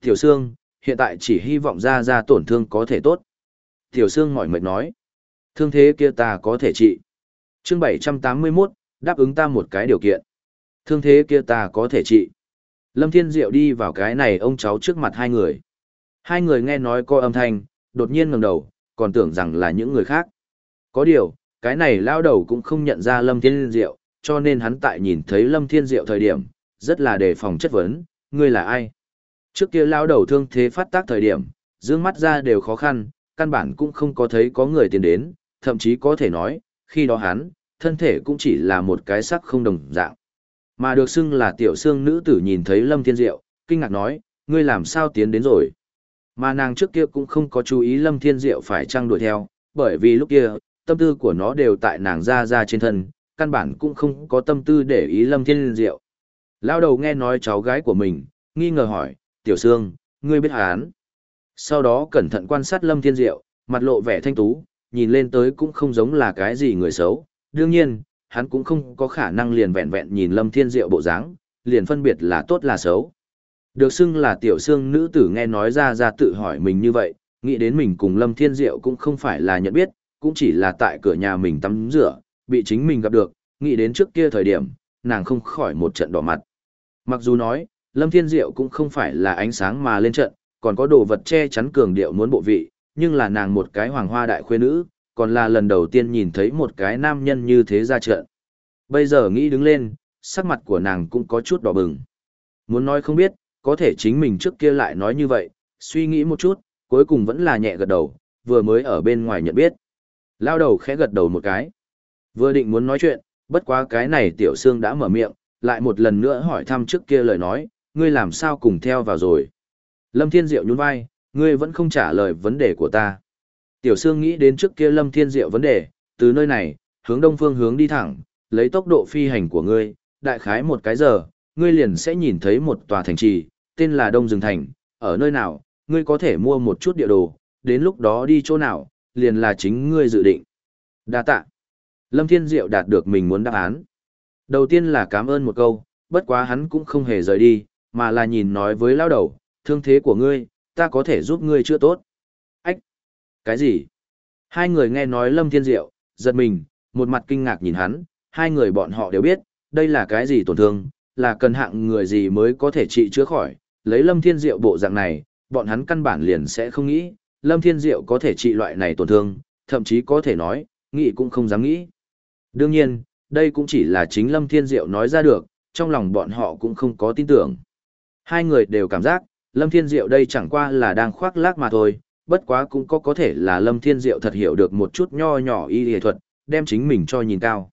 Tiểu Sương, hiện tại chỉ hy vọng ra ra tổn thương có thể tốt. Tiểu Sương mỏi mệt nói. Thương thế kia ta có thể trị chương 781, đáp ứng ta một cái điều kiện. Thương thế kia ta có thể trị. Lâm Thiên Diệu đi vào cái này ông cháu trước mặt hai người. Hai người nghe nói có âm thanh, đột nhiên ngẩng đầu, còn tưởng rằng là những người khác. Có điều, cái này lao đầu cũng không nhận ra Lâm Thiên Diệu, cho nên hắn tại nhìn thấy Lâm Thiên Diệu thời điểm, rất là đề phòng chất vấn, ngươi là ai? Trước kia lao đầu thương thế phát tác thời điểm, dương mắt ra đều khó khăn, căn bản cũng không có thấy có người tiến đến, thậm chí có thể nói, khi đó hắn, thân thể cũng chỉ là một cái sắc không đồng dạng. Mà được xưng là tiểu xương nữ tử nhìn thấy Lâm Thiên Diệu, kinh ngạc nói, ngươi làm sao tiến đến rồi. Mà nàng trước kia cũng không có chú ý Lâm Thiên Diệu phải trăng đuổi theo, bởi vì lúc kia, tâm tư của nó đều tại nàng ra ra trên thân, căn bản cũng không có tâm tư để ý Lâm Thiên Diệu. Lao đầu nghe nói cháu gái của mình, nghi ngờ hỏi, tiểu xương, ngươi biết hắn. Sau đó cẩn thận quan sát Lâm Thiên Diệu, mặt lộ vẻ thanh tú, nhìn lên tới cũng không giống là cái gì người xấu. Đương nhiên, hắn cũng không có khả năng liền vẹn vẹn nhìn Lâm Thiên Diệu bộ dáng, liền phân biệt là tốt là xấu. Được xưng là tiểu xương nữ tử nghe nói ra ra tự hỏi mình như vậy, nghĩ đến mình cùng Lâm Thiên Diệu cũng không phải là nhận biết, cũng chỉ là tại cửa nhà mình tắm rửa, bị chính mình gặp được, nghĩ đến trước kia thời điểm, nàng không khỏi một trận đỏ mặt. Mặc dù nói, Lâm Thiên Diệu cũng không phải là ánh sáng mà lên trận, còn có đồ vật che chắn cường điệu muốn bộ vị, nhưng là nàng một cái hoàng hoa đại khuê nữ, còn là lần đầu tiên nhìn thấy một cái nam nhân như thế ra trận. Bây giờ nghĩ đứng lên, sắc mặt của nàng cũng có chút đỏ bừng. Muốn nói không biết, có thể chính mình trước kia lại nói như vậy, suy nghĩ một chút, cuối cùng vẫn là nhẹ gật đầu, vừa mới ở bên ngoài nhận biết. Lao đầu khẽ gật đầu một cái. Vừa định muốn nói chuyện, bất quá cái này tiểu xương đã mở miệng, lại một lần nữa hỏi thăm trước kia lời nói, ngươi làm sao cùng theo vào rồi. Lâm Thiên Diệu nhún vai, ngươi vẫn không trả lời vấn đề của ta. Tiểu Sương nghĩ đến trước kia Lâm Thiên Diệu vấn đề, từ nơi này, hướng đông phương hướng đi thẳng, lấy tốc độ phi hành của ngươi, đại khái một cái giờ, ngươi liền sẽ nhìn thấy một tòa thành trì, tên là Đông Dương Thành, ở nơi nào, ngươi có thể mua một chút địa đồ, đến lúc đó đi chỗ nào, liền là chính ngươi dự định. Đa tạ. Lâm Thiên Diệu đạt được mình muốn đáp án. Đầu tiên là cảm ơn một câu, bất quá hắn cũng không hề rời đi, mà là nhìn nói với lao đầu, thương thế của ngươi, ta có thể giúp ngươi chữa tốt. Ách! Cái gì? Hai người nghe nói Lâm Thiên Diệu, giật mình, một mặt kinh ngạc nhìn hắn, hai người bọn họ đều biết, đây là cái gì tổn thương, là cần hạng người gì mới có thể trị chữa khỏi, lấy Lâm Thiên Diệu bộ dạng này, bọn hắn căn bản liền sẽ không nghĩ, Lâm Thiên Diệu có thể trị loại này tổn thương, thậm chí có thể nói, nghĩ cũng không dám nghĩ. Đương nhiên, đây cũng chỉ là chính Lâm Thiên Diệu nói ra được, trong lòng bọn họ cũng không có tin tưởng. Hai người đều cảm giác, Lâm Thiên Diệu đây chẳng qua là đang khoác lác mà thôi, bất quá cũng có có thể là Lâm Thiên Diệu thật hiểu được một chút nho nhỏ y y thuật, đem chính mình cho nhìn cao.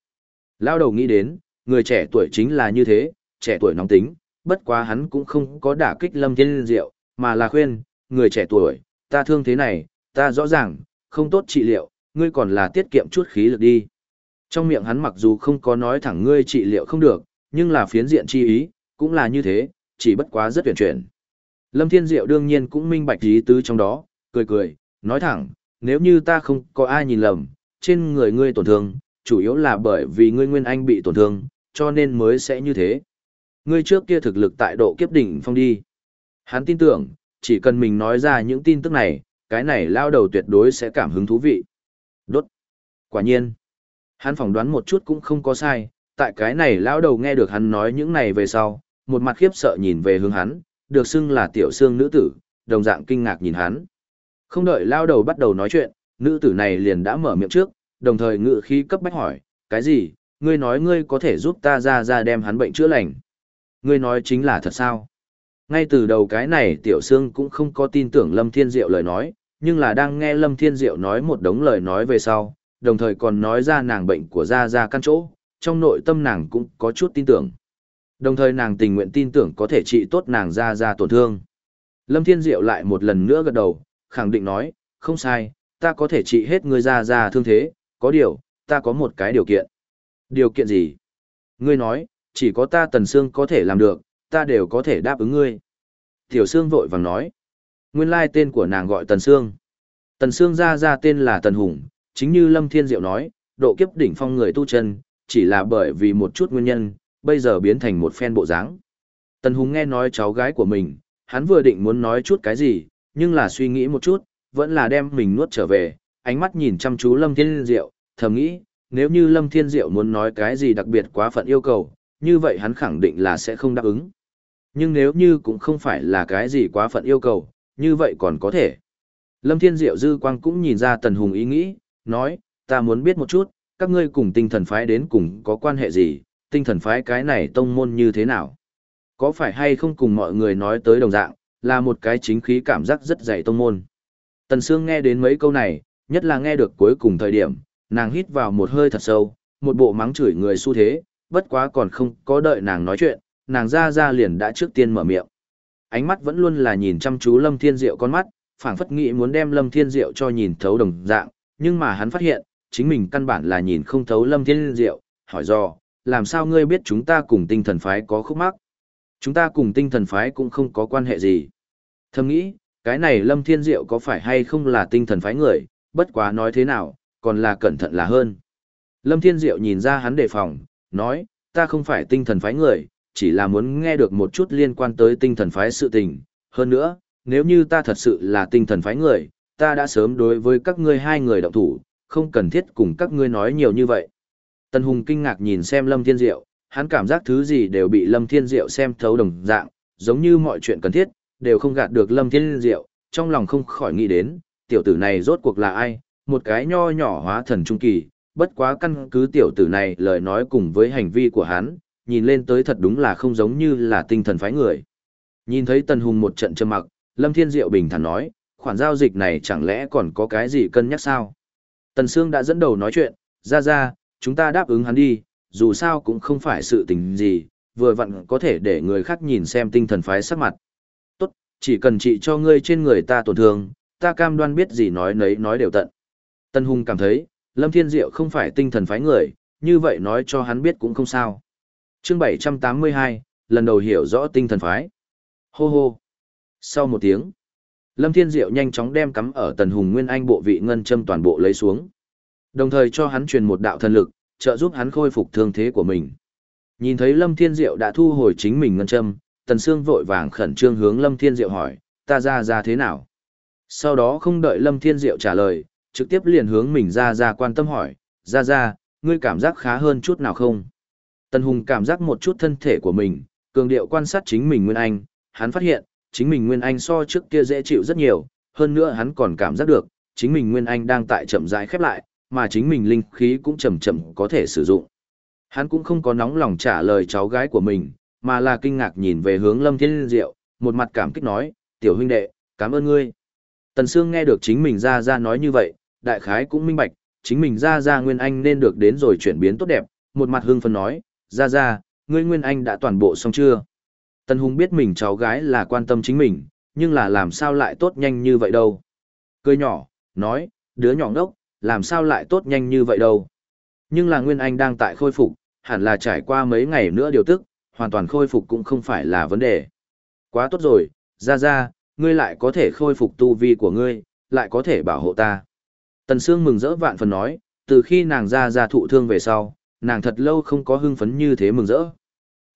Lao đầu nghĩ đến, người trẻ tuổi chính là như thế, trẻ tuổi nóng tính, bất quá hắn cũng không có đả kích Lâm Thiên Diệu, mà là khuyên, người trẻ tuổi, ta thương thế này, ta rõ ràng, không tốt trị liệu, ngươi còn là tiết kiệm chút khí lực đi. Trong miệng hắn mặc dù không có nói thẳng ngươi trị liệu không được, nhưng là phiến diện chi ý, cũng là như thế, chỉ bất quá rất tuyển chuyển. Lâm Thiên Diệu đương nhiên cũng minh bạch ý tứ trong đó, cười cười, nói thẳng, nếu như ta không có ai nhìn lầm, trên người ngươi tổn thương, chủ yếu là bởi vì ngươi nguyên anh bị tổn thương, cho nên mới sẽ như thế. Ngươi trước kia thực lực tại độ kiếp đỉnh phong đi. Hắn tin tưởng, chỉ cần mình nói ra những tin tức này, cái này lao đầu tuyệt đối sẽ cảm hứng thú vị. Đốt. Quả nhiên. Hắn phỏng đoán một chút cũng không có sai, tại cái này lao đầu nghe được hắn nói những này về sau, một mặt khiếp sợ nhìn về hướng hắn, được xưng là tiểu xương nữ tử, đồng dạng kinh ngạc nhìn hắn. Không đợi lao đầu bắt đầu nói chuyện, nữ tử này liền đã mở miệng trước, đồng thời ngự khí cấp bách hỏi, cái gì, ngươi nói ngươi có thể giúp ta ra ra đem hắn bệnh chữa lành. Ngươi nói chính là thật sao? Ngay từ đầu cái này tiểu xương cũng không có tin tưởng Lâm Thiên Diệu lời nói, nhưng là đang nghe Lâm Thiên Diệu nói một đống lời nói về sau, đồng thời còn nói ra nàng bệnh của Gia Gia căn chỗ, trong nội tâm nàng cũng có chút tin tưởng. Đồng thời nàng tình nguyện tin tưởng có thể trị tốt nàng Gia Gia tổn thương. Lâm Thiên Diệu lại một lần nữa gật đầu, khẳng định nói, không sai, ta có thể trị hết người Gia Gia thương thế, có điều, ta có một cái điều kiện. Điều kiện gì? Ngươi nói, chỉ có ta Tần Sương có thể làm được, ta đều có thể đáp ứng ngươi. Tiểu Sương vội vàng nói. Nguyên lai tên của nàng gọi Tần Sương. Tần Sương ra ra tên là Tần Hùng, chính như Lâm Thiên Diệu nói, độ kiếp đỉnh phong người tu chân, chỉ là bởi vì một chút nguyên nhân, bây giờ biến thành một phen bộ dáng. Tần Hùng nghe nói cháu gái của mình, hắn vừa định muốn nói chút cái gì, nhưng là suy nghĩ một chút, vẫn là đem mình nuốt trở về, ánh mắt nhìn chăm chú Lâm Thiên Diệu, thầm nghĩ, nếu như Lâm Thiên Diệu muốn nói cái gì đặc biệt quá phận yêu cầu, như vậy hắn khẳng định là sẽ không đáp ứng. Nhưng nếu như cũng không phải là cái gì quá phận yêu cầu, như vậy còn có thể. Lâm Thiên Diệu dư quang cũng nhìn ra Tần Hùng ý nghĩ, nói, ta muốn biết một chút, các ngươi cùng tinh thần phái đến cùng có quan hệ gì, tinh thần phái cái này tông môn như thế nào? Có phải hay không cùng mọi người nói tới đồng dạng, là một cái chính khí cảm giác rất dày tông môn. Tần Sương nghe đến mấy câu này, nhất là nghe được cuối cùng thời điểm, nàng hít vào một hơi thật sâu, một bộ mắng chửi người xu thế, bất quá còn không có đợi nàng nói chuyện, nàng ra ra liền đã trước tiên mở miệng. Ánh mắt vẫn luôn là nhìn chăm chú Lâm Thiên Diệu con mắt, phảng phất nghĩ muốn đem Lâm Thiên Diệu cho nhìn thấu đồng dạng, nhưng mà hắn phát hiện, chính mình căn bản là nhìn không thấu Lâm Thiên Diệu, hỏi do, làm sao ngươi biết chúng ta cùng tinh thần phái có khúc mắc? Chúng ta cùng tinh thần phái cũng không có quan hệ gì. Thầm nghĩ, cái này Lâm Thiên Diệu có phải hay không là tinh thần phái người, bất quá nói thế nào, còn là cẩn thận là hơn. Lâm Thiên Diệu nhìn ra hắn đề phòng, nói, ta không phải tinh thần phái người, chỉ là muốn nghe được một chút liên quan tới tinh thần phái sự tình. Hơn nữa, nếu như ta thật sự là tinh thần phái người, ta đã sớm đối với các ngươi hai người động thủ, không cần thiết cùng các ngươi nói nhiều như vậy. Tần Hùng kinh ngạc nhìn xem Lâm Thiên Diệu, hắn cảm giác thứ gì đều bị Lâm Thiên Diệu xem thấu đồng dạng, giống như mọi chuyện cần thiết, đều không gạt được Lâm Thiên Diệu, trong lòng không khỏi nghĩ đến, tiểu tử này rốt cuộc là ai, một cái nho nhỏ hóa thần trung kỳ, bất quá căn cứ tiểu tử này lời nói cùng với hành vi của hắn, nhìn lên tới thật đúng là không giống như là tinh thần phái người. Nhìn thấy Tần Hùng một trận trầm mặc, Lâm Thiên Diệu bình thản nói, khoản giao dịch này chẳng lẽ còn có cái gì cân nhắc sao? Tần Sương đã dẫn đầu nói chuyện, ra ra, chúng ta đáp ứng hắn đi, dù sao cũng không phải sự tình gì, vừa vặn có thể để người khác nhìn xem tinh thần phái sắc mặt. Tốt, chỉ cần trị cho ngươi trên người ta tổn thương, ta cam đoan biết gì nói nấy nói đều tận. Tân Hùng cảm thấy, Lâm Thiên Diệu không phải tinh thần phái người, như vậy nói cho hắn biết cũng không sao. Chương 782, lần đầu hiểu rõ tinh thần phái. Hô hô. Sau một tiếng, Lâm Thiên Diệu nhanh chóng đem cắm ở Tần Hùng Nguyên Anh bộ vị ngân châm toàn bộ lấy xuống. Đồng thời cho hắn truyền một đạo thần lực, trợ giúp hắn khôi phục thương thế của mình. Nhìn thấy Lâm Thiên Diệu đã thu hồi chính mình ngân châm, Tần Sương vội vàng khẩn trương hướng Lâm Thiên Diệu hỏi, ta ra ra thế nào? Sau đó không đợi Lâm Thiên Diệu trả lời, trực tiếp liền hướng mình ra ra quan tâm hỏi, ra ra, ngươi cảm giác khá hơn chút nào không? Tần Hùng cảm giác một chút thân thể của mình, Cường điệu quan sát chính mình Nguyên Anh, hắn phát hiện, chính mình Nguyên Anh so trước kia dễ chịu rất nhiều, hơn nữa hắn còn cảm giác được, chính mình Nguyên Anh đang tại chậm rãi khép lại, mà chính mình linh khí cũng chậm chậm có thể sử dụng. Hắn cũng không có nóng lòng trả lời cháu gái của mình, mà là kinh ngạc nhìn về hướng Lâm Thiên Diệu, một mặt cảm kích nói, tiểu huynh đệ, cảm ơn ngươi. Tần Sương nghe được chính mình ra ra nói như vậy, đại khái cũng minh bạch, chính mình ra ra Nguyên Anh nên được đến rồi chuyển biến tốt đẹp, một mặt hưng phấn nói, ra ra, ngươi Nguyên Anh đã toàn bộ xong chưa? Tần Hùng biết mình cháu gái là quan tâm chính mình, nhưng là làm sao lại tốt nhanh như vậy đâu. Cười nhỏ, nói, đứa nhỏ ngốc, làm sao lại tốt nhanh như vậy đâu. Nhưng là Nguyên Anh đang tại khôi phục, hẳn là trải qua mấy ngày nữa điều tức, hoàn toàn khôi phục cũng không phải là vấn đề. Quá tốt rồi, ra ra, ngươi lại có thể khôi phục tu vi của ngươi, lại có thể bảo hộ ta. Tần Sương mừng rỡ vạn phần nói, từ khi nàng ra ra thụ thương về sau, nàng thật lâu không có hưng phấn như thế mừng rỡ.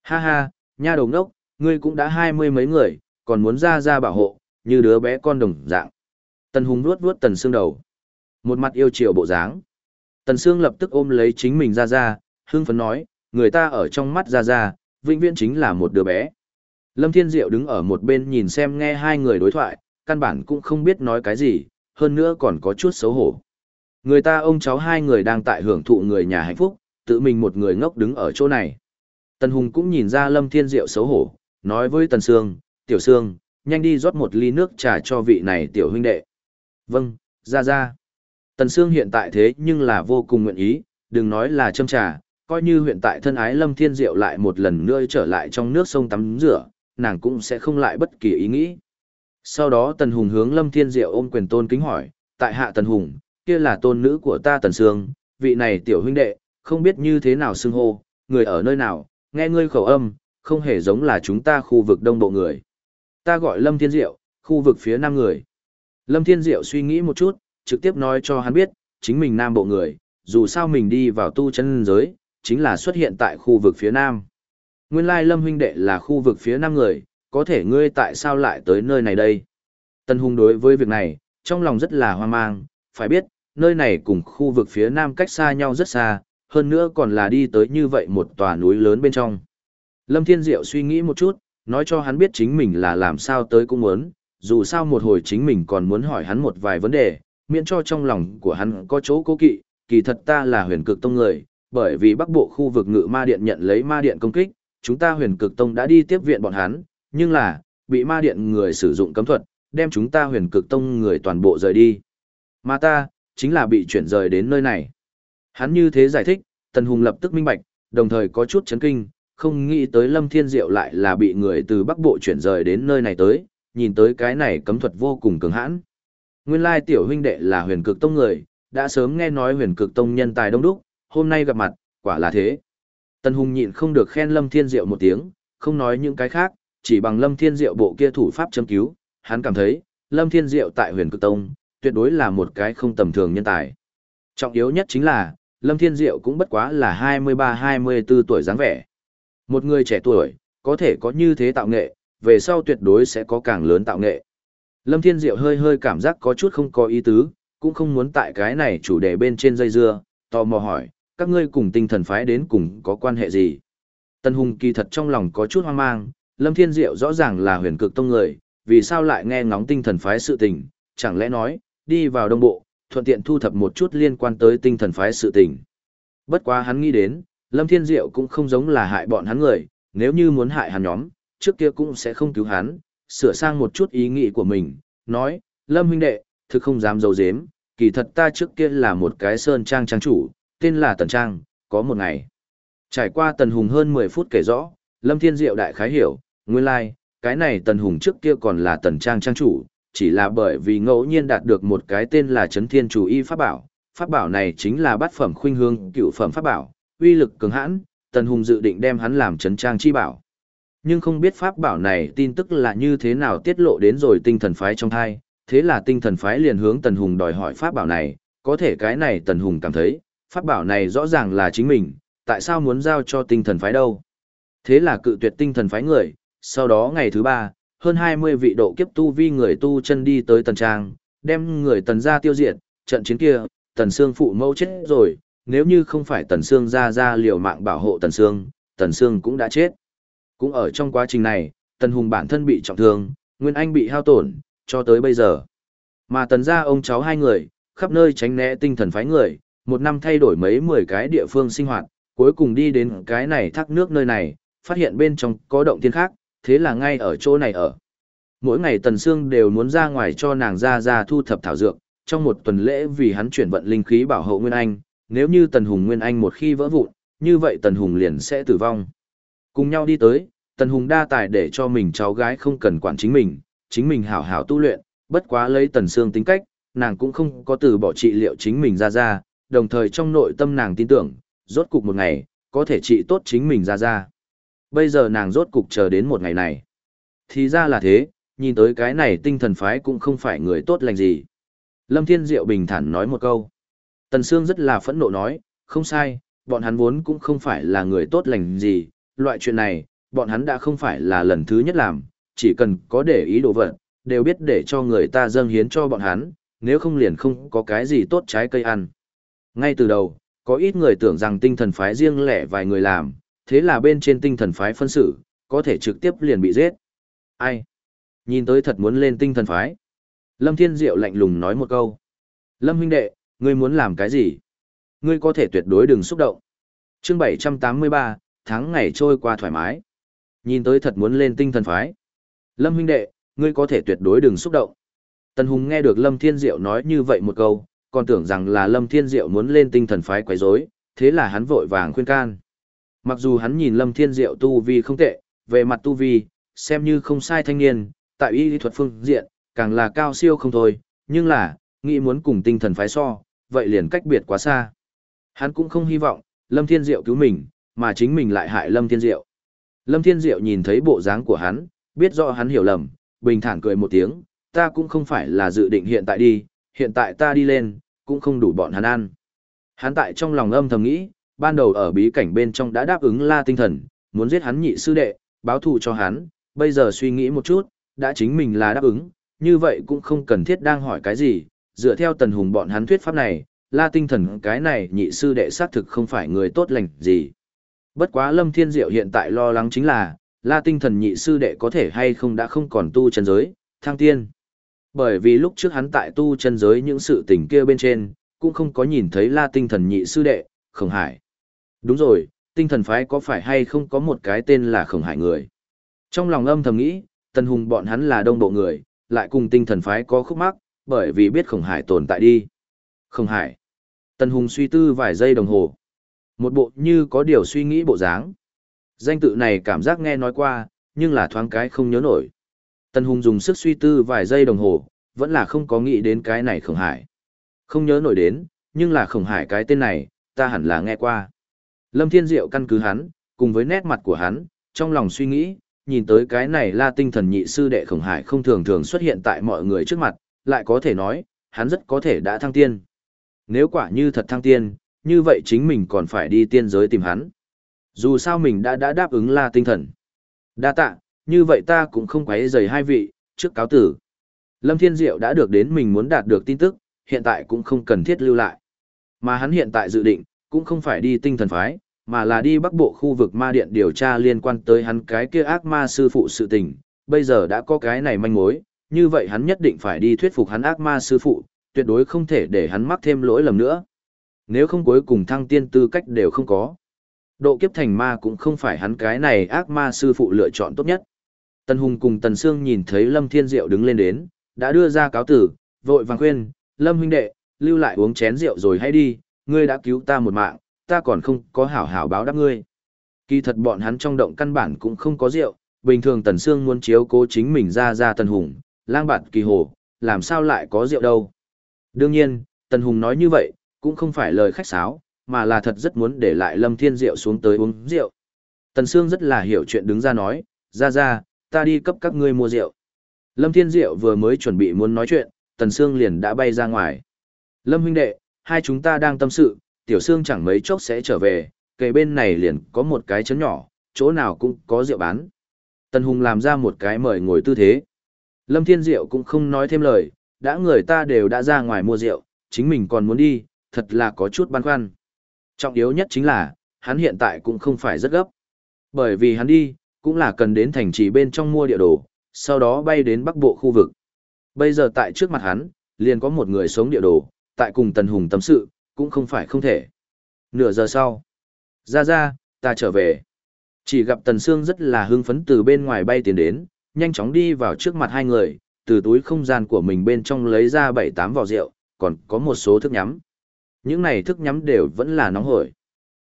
Ha ha, nha đồng đốc, ngươi cũng đã hai mươi mấy người, còn muốn ra ra bảo hộ, như đứa bé con đồng dạng. Tần Hùng vuốt vuốt Tần Sương đầu. Một mặt yêu chiều bộ dáng. Tần Sương lập tức ôm lấy chính mình ra ra, hưng phấn nói, người ta ở trong mắt ra ra, vĩnh viễn chính là một đứa bé. Lâm Thiên Diệu đứng ở một bên nhìn xem nghe hai người đối thoại, căn bản cũng không biết nói cái gì, hơn nữa còn có chút xấu hổ. Người ta ông cháu hai người đang tại hưởng thụ người nhà hạnh phúc, tự mình một người ngốc đứng ở chỗ này. Tần Hùng cũng nhìn ra Lâm Thiên Diệu xấu hổ, nói với Tần Sương, Tiểu Sương, nhanh đi rót một ly nước trà cho vị này tiểu huynh đệ. Vâng, ra ra. Tần Sương hiện tại thế nhưng là vô cùng nguyện ý, đừng nói là châm trà, coi như hiện tại thân ái Lâm Thiên Diệu lại một lần nữa trở lại trong nước sông tắm rửa, nàng cũng sẽ không lại bất kỳ ý nghĩ. Sau đó Tần Hùng hướng Lâm Thiên Diệu ôm quyền tôn kính hỏi, tại hạ Tần Hùng, kia là tôn nữ của ta Tần Sương, vị này tiểu huynh đệ, không biết như thế nào xưng hô, người ở nơi nào, nghe ngươi khẩu âm, không hề giống là chúng ta khu vực đông bộ người. Ta gọi Lâm Thiên Diệu, khu vực phía nam người. Lâm Thiên Diệu suy nghĩ một chút, trực tiếp nói cho hắn biết, chính mình nam bộ người, dù sao mình đi vào tu chân giới, chính là xuất hiện tại khu vực phía nam. Nguyên lai Lâm huynh đệ là khu vực phía nam người, có thể ngươi tại sao lại tới nơi này đây? Tân Hùng đối với việc này, trong lòng rất là hoang mang, phải biết, nơi này cùng khu vực phía nam cách xa nhau rất xa, hơn nữa còn là đi tới như vậy một tòa núi lớn bên trong. Lâm Thiên Diệu suy nghĩ một chút, nói cho hắn biết chính mình là làm sao tới cũng muốn, dù sao một hồi chính mình còn muốn hỏi hắn một vài vấn đề, miễn cho trong lòng của hắn có chỗ cố kỵ, kỳ thật ta là huyền cực tông người, bởi vì bắc bộ khu vực ngự ma điện nhận lấy ma điện công kích, chúng ta huyền cực tông đã đi tiếp viện bọn hắn, nhưng là, bị ma điện người sử dụng cấm thuật, đem chúng ta huyền cực tông người toàn bộ rời đi. Mà ta, chính là bị chuyển rời đến nơi này. Hắn như thế giải thích, Tần Hùng lập tức minh bạch, đồng thời có chút chấn kinh, không nghĩ tới Lâm Thiên Diệu lại là bị người từ Bắc Bộ chuyển rời đến nơi này tới, nhìn tới cái này cấm thuật vô cùng cứng hãn. Nguyên lai tiểu huynh đệ là huyền cực tông người, đã sớm nghe nói huyền cực tông nhân tài đông đúc, hôm nay gặp mặt, quả là thế. Tần Hùng nhịn không được khen Lâm Thiên Diệu một tiếng, không nói những cái khác, chỉ bằng Lâm Thiên Diệu bộ kia thủ pháp châm cứu, hắn cảm thấy, Lâm Thiên Diệu tại huyền cực tông, tuyệt đối là một cái không tầm thường nhân tài. Trọng yếu nhất chính là, Lâm Thiên Diệu cũng bất quá là 23-24 tuổi dáng vẻ. Một người trẻ tuổi, có thể có như thế tạo nghệ, về sau tuyệt đối sẽ có càng lớn tạo nghệ. Lâm Thiên Diệu hơi hơi cảm giác có chút không có ý tứ, cũng không muốn tại cái này chủ đề bên trên dây dưa, tò mò hỏi, các ngươi cùng tinh thần phái đến cùng có quan hệ gì? Tân Hùng kỳ thật trong lòng có chút hoang mang, Lâm Thiên Diệu rõ ràng là huyền cực tông người, vì sao lại nghe ngóng tinh thần phái sự tình, chẳng lẽ nói, đi vào đông bộ, thuận tiện thu thập một chút liên quan tới tinh thần phái sự tình. Bất quá hắn nghĩ đến, Lâm Thiên Diệu cũng không giống là hại bọn hắn người, nếu như muốn hại hắn nhóm, trước kia cũng sẽ không cứu hắn, sửa sang một chút ý nghĩ của mình, nói, Lâm huynh đệ, thực không dám dấu dếm, kỳ thật ta trước kia là một cái sơn trang trang chủ, tên là Tần Trang, có một ngày. Trải qua Tần Hùng hơn 10 phút kể rõ, Lâm Thiên Diệu đại khái hiểu, nguyên lai, like, cái này Tần Hùng trước kia còn là Tần Trang trang chủ, chỉ là bởi vì ngẫu nhiên đạt được một cái tên là Trấn Thiên Chủ Y Pháp Bảo. Pháp bảo này chính là bát phẩm khuynh hương cựu phẩm pháp bảo, uy lực cường hãn, Tần Hùng dự định đem hắn làm trấn trang chi bảo. Nhưng không biết pháp bảo này tin tức là như thế nào tiết lộ đến rồi tinh thần phái trong thai, thế là tinh thần phái liền hướng Tần Hùng đòi hỏi pháp bảo này, có thể cái này Tần Hùng cảm thấy, pháp bảo này rõ ràng là chính mình, tại sao muốn giao cho tinh thần phái đâu? Thế là cự tuyệt tinh thần phái người, sau đó ngày thứ ba, hơn 20 vị độ kiếp tu vi người tu chân đi tới tần trang, đem người tần ra tiêu diệt, trận chiến kia, tần xương phụ mẫu chết rồi, nếu như không phải tần xương ra ra liều mạng bảo hộ tần xương, tần xương cũng đã chết. Cũng ở trong quá trình này, Tần Hùng bản thân bị trọng thương, Nguyên Anh bị hao tổn, cho tới bây giờ. Mà tần gia ông cháu hai người, khắp nơi tránh né tinh thần phái người, một năm thay đổi mấy mười cái địa phương sinh hoạt, cuối cùng đi đến cái này thác nước nơi này, phát hiện bên trong có động thiên khác, thế là ngay ở chỗ này ở. Mỗi ngày Tần Sương đều muốn ra ngoài cho nàng ra ra thu thập thảo dược, trong một tuần lễ vì hắn chuyển vận linh khí bảo hộ Nguyên Anh, nếu như Tần Hùng Nguyên Anh một khi vỡ vụn, như vậy Tần Hùng liền sẽ tử vong. Cùng nhau đi tới, Tần Hùng đa tài để cho mình cháu gái không cần quản chính mình, chính mình hảo hảo tu luyện, bất quá lấy Tần Sương tính cách, nàng cũng không có từ bỏ trị liệu chính mình ra ra, đồng thời trong nội tâm nàng tin tưởng, rốt cục một ngày, có thể trị tốt chính mình ra ra. Bây giờ nàng rốt cục chờ đến một ngày này. Thì ra là thế, nhìn tới cái này tinh thần phái cũng không phải người tốt lành gì. Lâm Thiên Diệu bình thản nói một câu. Tần Sương rất là phẫn nộ nói, không sai, bọn hắn vốn cũng không phải là người tốt lành gì, loại chuyện này, bọn hắn đã không phải là lần thứ nhất làm, chỉ cần có để ý đồ vật, đều biết để cho người ta dâng hiến cho bọn hắn, nếu không liền không có cái gì tốt trái cây ăn. Ngay từ đầu, có ít người tưởng rằng tinh thần phái riêng lẻ vài người làm, thế là bên trên tinh thần phái phân xử, có thể trực tiếp liền bị giết. Ai? Nhìn tới thật muốn lên tinh thần phái. Lâm Thiên Diệu lạnh lùng nói một câu. Lâm huynh đệ, ngươi muốn làm cái gì? Ngươi có thể tuyệt đối đừng xúc động. Chương 783, tháng ngày trôi qua thoải mái. Nhìn tới thật muốn lên tinh thần phái. Lâm huynh đệ, ngươi có thể tuyệt đối đừng xúc động. Tần Hùng nghe được Lâm Thiên Diệu nói như vậy một câu, còn tưởng rằng là Lâm Thiên Diệu muốn lên tinh thần phái quấy rối, thế là hắn vội vàng khuyên can. Mặc dù hắn nhìn Lâm Thiên Diệu tu vi không tệ, về mặt tu vi, xem như không sai thanh niên, tại y lý thuật phương diện, càng là cao siêu không thôi, nhưng là, nghĩ muốn cùng tinh thần phái so, vậy liền cách biệt quá xa. Hắn cũng không hy vọng, Lâm Thiên Diệu cứu mình, mà chính mình lại hại Lâm Thiên Diệu. Lâm Thiên Diệu nhìn thấy bộ dáng của hắn, biết rõ hắn hiểu lầm, bình thản cười một tiếng, ta cũng không phải là dự định hiện tại đi, hiện tại ta đi lên, cũng không đủ bọn hắn ăn. Hắn tại trong lòng âm thầm nghĩ, ban đầu ở bí cảnh bên trong đã đáp ứng la tinh thần, muốn giết hắn nhị sư đệ, báo thù cho hắn, bây giờ suy nghĩ một chút, đã chính mình là đáp ứng, như vậy cũng không cần thiết đang hỏi cái gì, dựa theo tần hùng bọn hắn thuyết pháp này, la tinh thần cái này nhị sư đệ xác thực không phải người tốt lành gì. Bất quá Lâm Thiên Diệu hiện tại lo lắng chính là, la tinh thần nhị sư đệ có thể hay không đã không còn tu chân giới, thăng tiên. Bởi vì lúc trước hắn tại tu chân giới những sự tình kia bên trên, cũng không có nhìn thấy la tinh thần nhị sư đệ, khổng hải. Đúng rồi, tinh thần phái có phải hay không có một cái tên là khổng hải người. Trong lòng âm thầm nghĩ, tần hùng bọn hắn là đông bộ người, lại cùng tinh thần phái có khúc mắc, bởi vì biết khổng hải tồn tại đi. Khổng hải. Tần hùng suy tư vài giây đồng hồ. Một bộ như có điều suy nghĩ bộ dáng. Danh tự này cảm giác nghe nói qua, nhưng là thoáng cái không nhớ nổi. Tần Hùng dùng sức suy tư vài giây đồng hồ, vẫn là không có nghĩ đến cái này khổng hải. Không nhớ nổi đến, nhưng là khổng hải cái tên này, ta hẳn là nghe qua. Lâm Thiên Diệu căn cứ hắn, cùng với nét mặt của hắn, trong lòng suy nghĩ, nhìn tới cái này la tinh thần nhị sư đệ khổng hải không thường thường xuất hiện tại mọi người trước mặt, lại có thể nói, hắn rất có thể đã thăng tiên. Nếu quả như thật thăng tiên, như vậy chính mình còn phải đi tiên giới tìm hắn. Dù sao mình đã đã đáp ứng la tinh thần. Đa tạ, như vậy ta cũng không quấy rầy hai vị, trước cáo tử. Lâm Thiên Diệu đã được đến mình muốn đạt được tin tức, hiện tại cũng không cần thiết lưu lại. Mà hắn hiện tại dự định, cũng không phải đi tinh thần phái, mà là đi bắc bộ khu vực ma điện điều tra liên quan tới hắn cái kia ác ma sư phụ sự tình. Bây giờ đã có cái này manh mối, như vậy hắn nhất định phải đi thuyết phục hắn ác ma sư phụ, tuyệt đối không thể để hắn mắc thêm lỗi lầm nữa. Nếu không cuối cùng thăng tiên tư cách đều không có. Độ kiếp thành ma cũng không phải hắn cái này ác ma sư phụ lựa chọn tốt nhất. Tần Hùng cùng Tần Sương nhìn thấy Lâm Thiên Diệu đứng lên đến, đã đưa ra cáo tử, vội vàng khuyên, Lâm huynh đệ, lưu lại uống chén rượu rồi hãy đi, ngươi đã cứu ta một mạng, ta còn không có hảo hảo báo đáp ngươi. Kỳ thật bọn hắn trong động căn bản cũng không có rượu, bình thường Tần Sương muốn chiếu cố chính mình ra ra Tần Hùng, lang bạt kỳ hồ, làm sao lại có rượu đâu. Đương nhiên, Tần Hùng nói như vậy, cũng không phải lời khách sáo, mà là thật rất muốn để lại Lâm Thiên Diệu xuống tới uống rượu. Tần Sương rất là hiểu chuyện đứng ra nói, ra ra, ta đi cấp các ngươi mua rượu. Lâm Thiên Diệu vừa mới chuẩn bị muốn nói chuyện, Tần Sương liền đã bay ra ngoài. Lâm huynh đệ, hai chúng ta đang tâm sự, Tiểu Sương chẳng mấy chốc sẽ trở về, kề bên này liền có một cái chấn nhỏ, chỗ nào cũng có rượu bán. Tần Hùng làm ra một cái mời ngồi tư thế. Lâm Thiên Diệu cũng không nói thêm lời, đã người ta đều đã ra ngoài mua rượu, chính mình còn muốn đi, thật là có chút băn khoăn. Trọng yếu nhất chính là, hắn hiện tại cũng không phải rất gấp. Bởi vì hắn đi, cũng là cần đến thành trì bên trong mua địa đồ, sau đó bay đến bắc bộ khu vực. Bây giờ tại trước mặt hắn, liền có một người sống địa đồ, tại cùng Tần Hùng tâm sự, cũng không phải không thể. Nửa giờ sau, ra ra, ta trở về. Chỉ gặp Tần Sương rất là hưng phấn từ bên ngoài bay tiến đến, nhanh chóng đi vào trước mặt hai người, từ túi không gian của mình bên trong lấy ra bảy tám vỏ rượu, còn có một số thức nhắm. Những này thức nhắm đều vẫn là nóng hổi.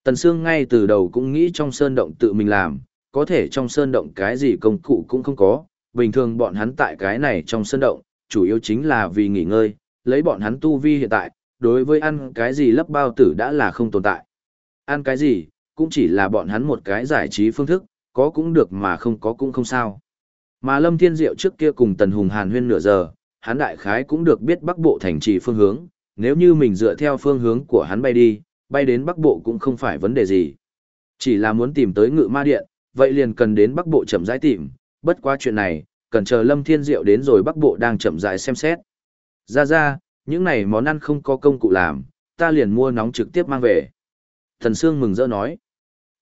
Tần Sương ngay từ đầu cũng nghĩ trong sơn động tự mình làm, có thể trong sơn động cái gì công cụ cũng không có, bình thường bọn hắn tại cái này trong sơn động, chủ yếu chính là vì nghỉ ngơi, lấy bọn hắn tu vi hiện tại, đối với ăn cái gì lấp bao tử đã là không tồn tại. Ăn cái gì, cũng chỉ là bọn hắn một cái giải trí phương thức, có cũng được mà không có cũng không sao. Mà Lâm Thiên Diệu trước kia cùng Tần Hùng Hàn huyên nửa giờ, hắn đại khái cũng được biết Bắc Bộ thành trì phương hướng, nếu như mình dựa theo phương hướng của hắn bay đi, bay đến Bắc Bộ cũng không phải vấn đề gì. Chỉ là muốn tìm tới ngự ma điện, vậy liền cần đến Bắc Bộ chậm rãi tìm, bất quá chuyện này, cần chờ Lâm Thiên Diệu đến rồi Bắc Bộ đang chậm rãi xem xét. Ra ra, những này món ăn không có công cụ làm, ta liền mua nóng trực tiếp mang về. Thần Sương mừng rỡ nói.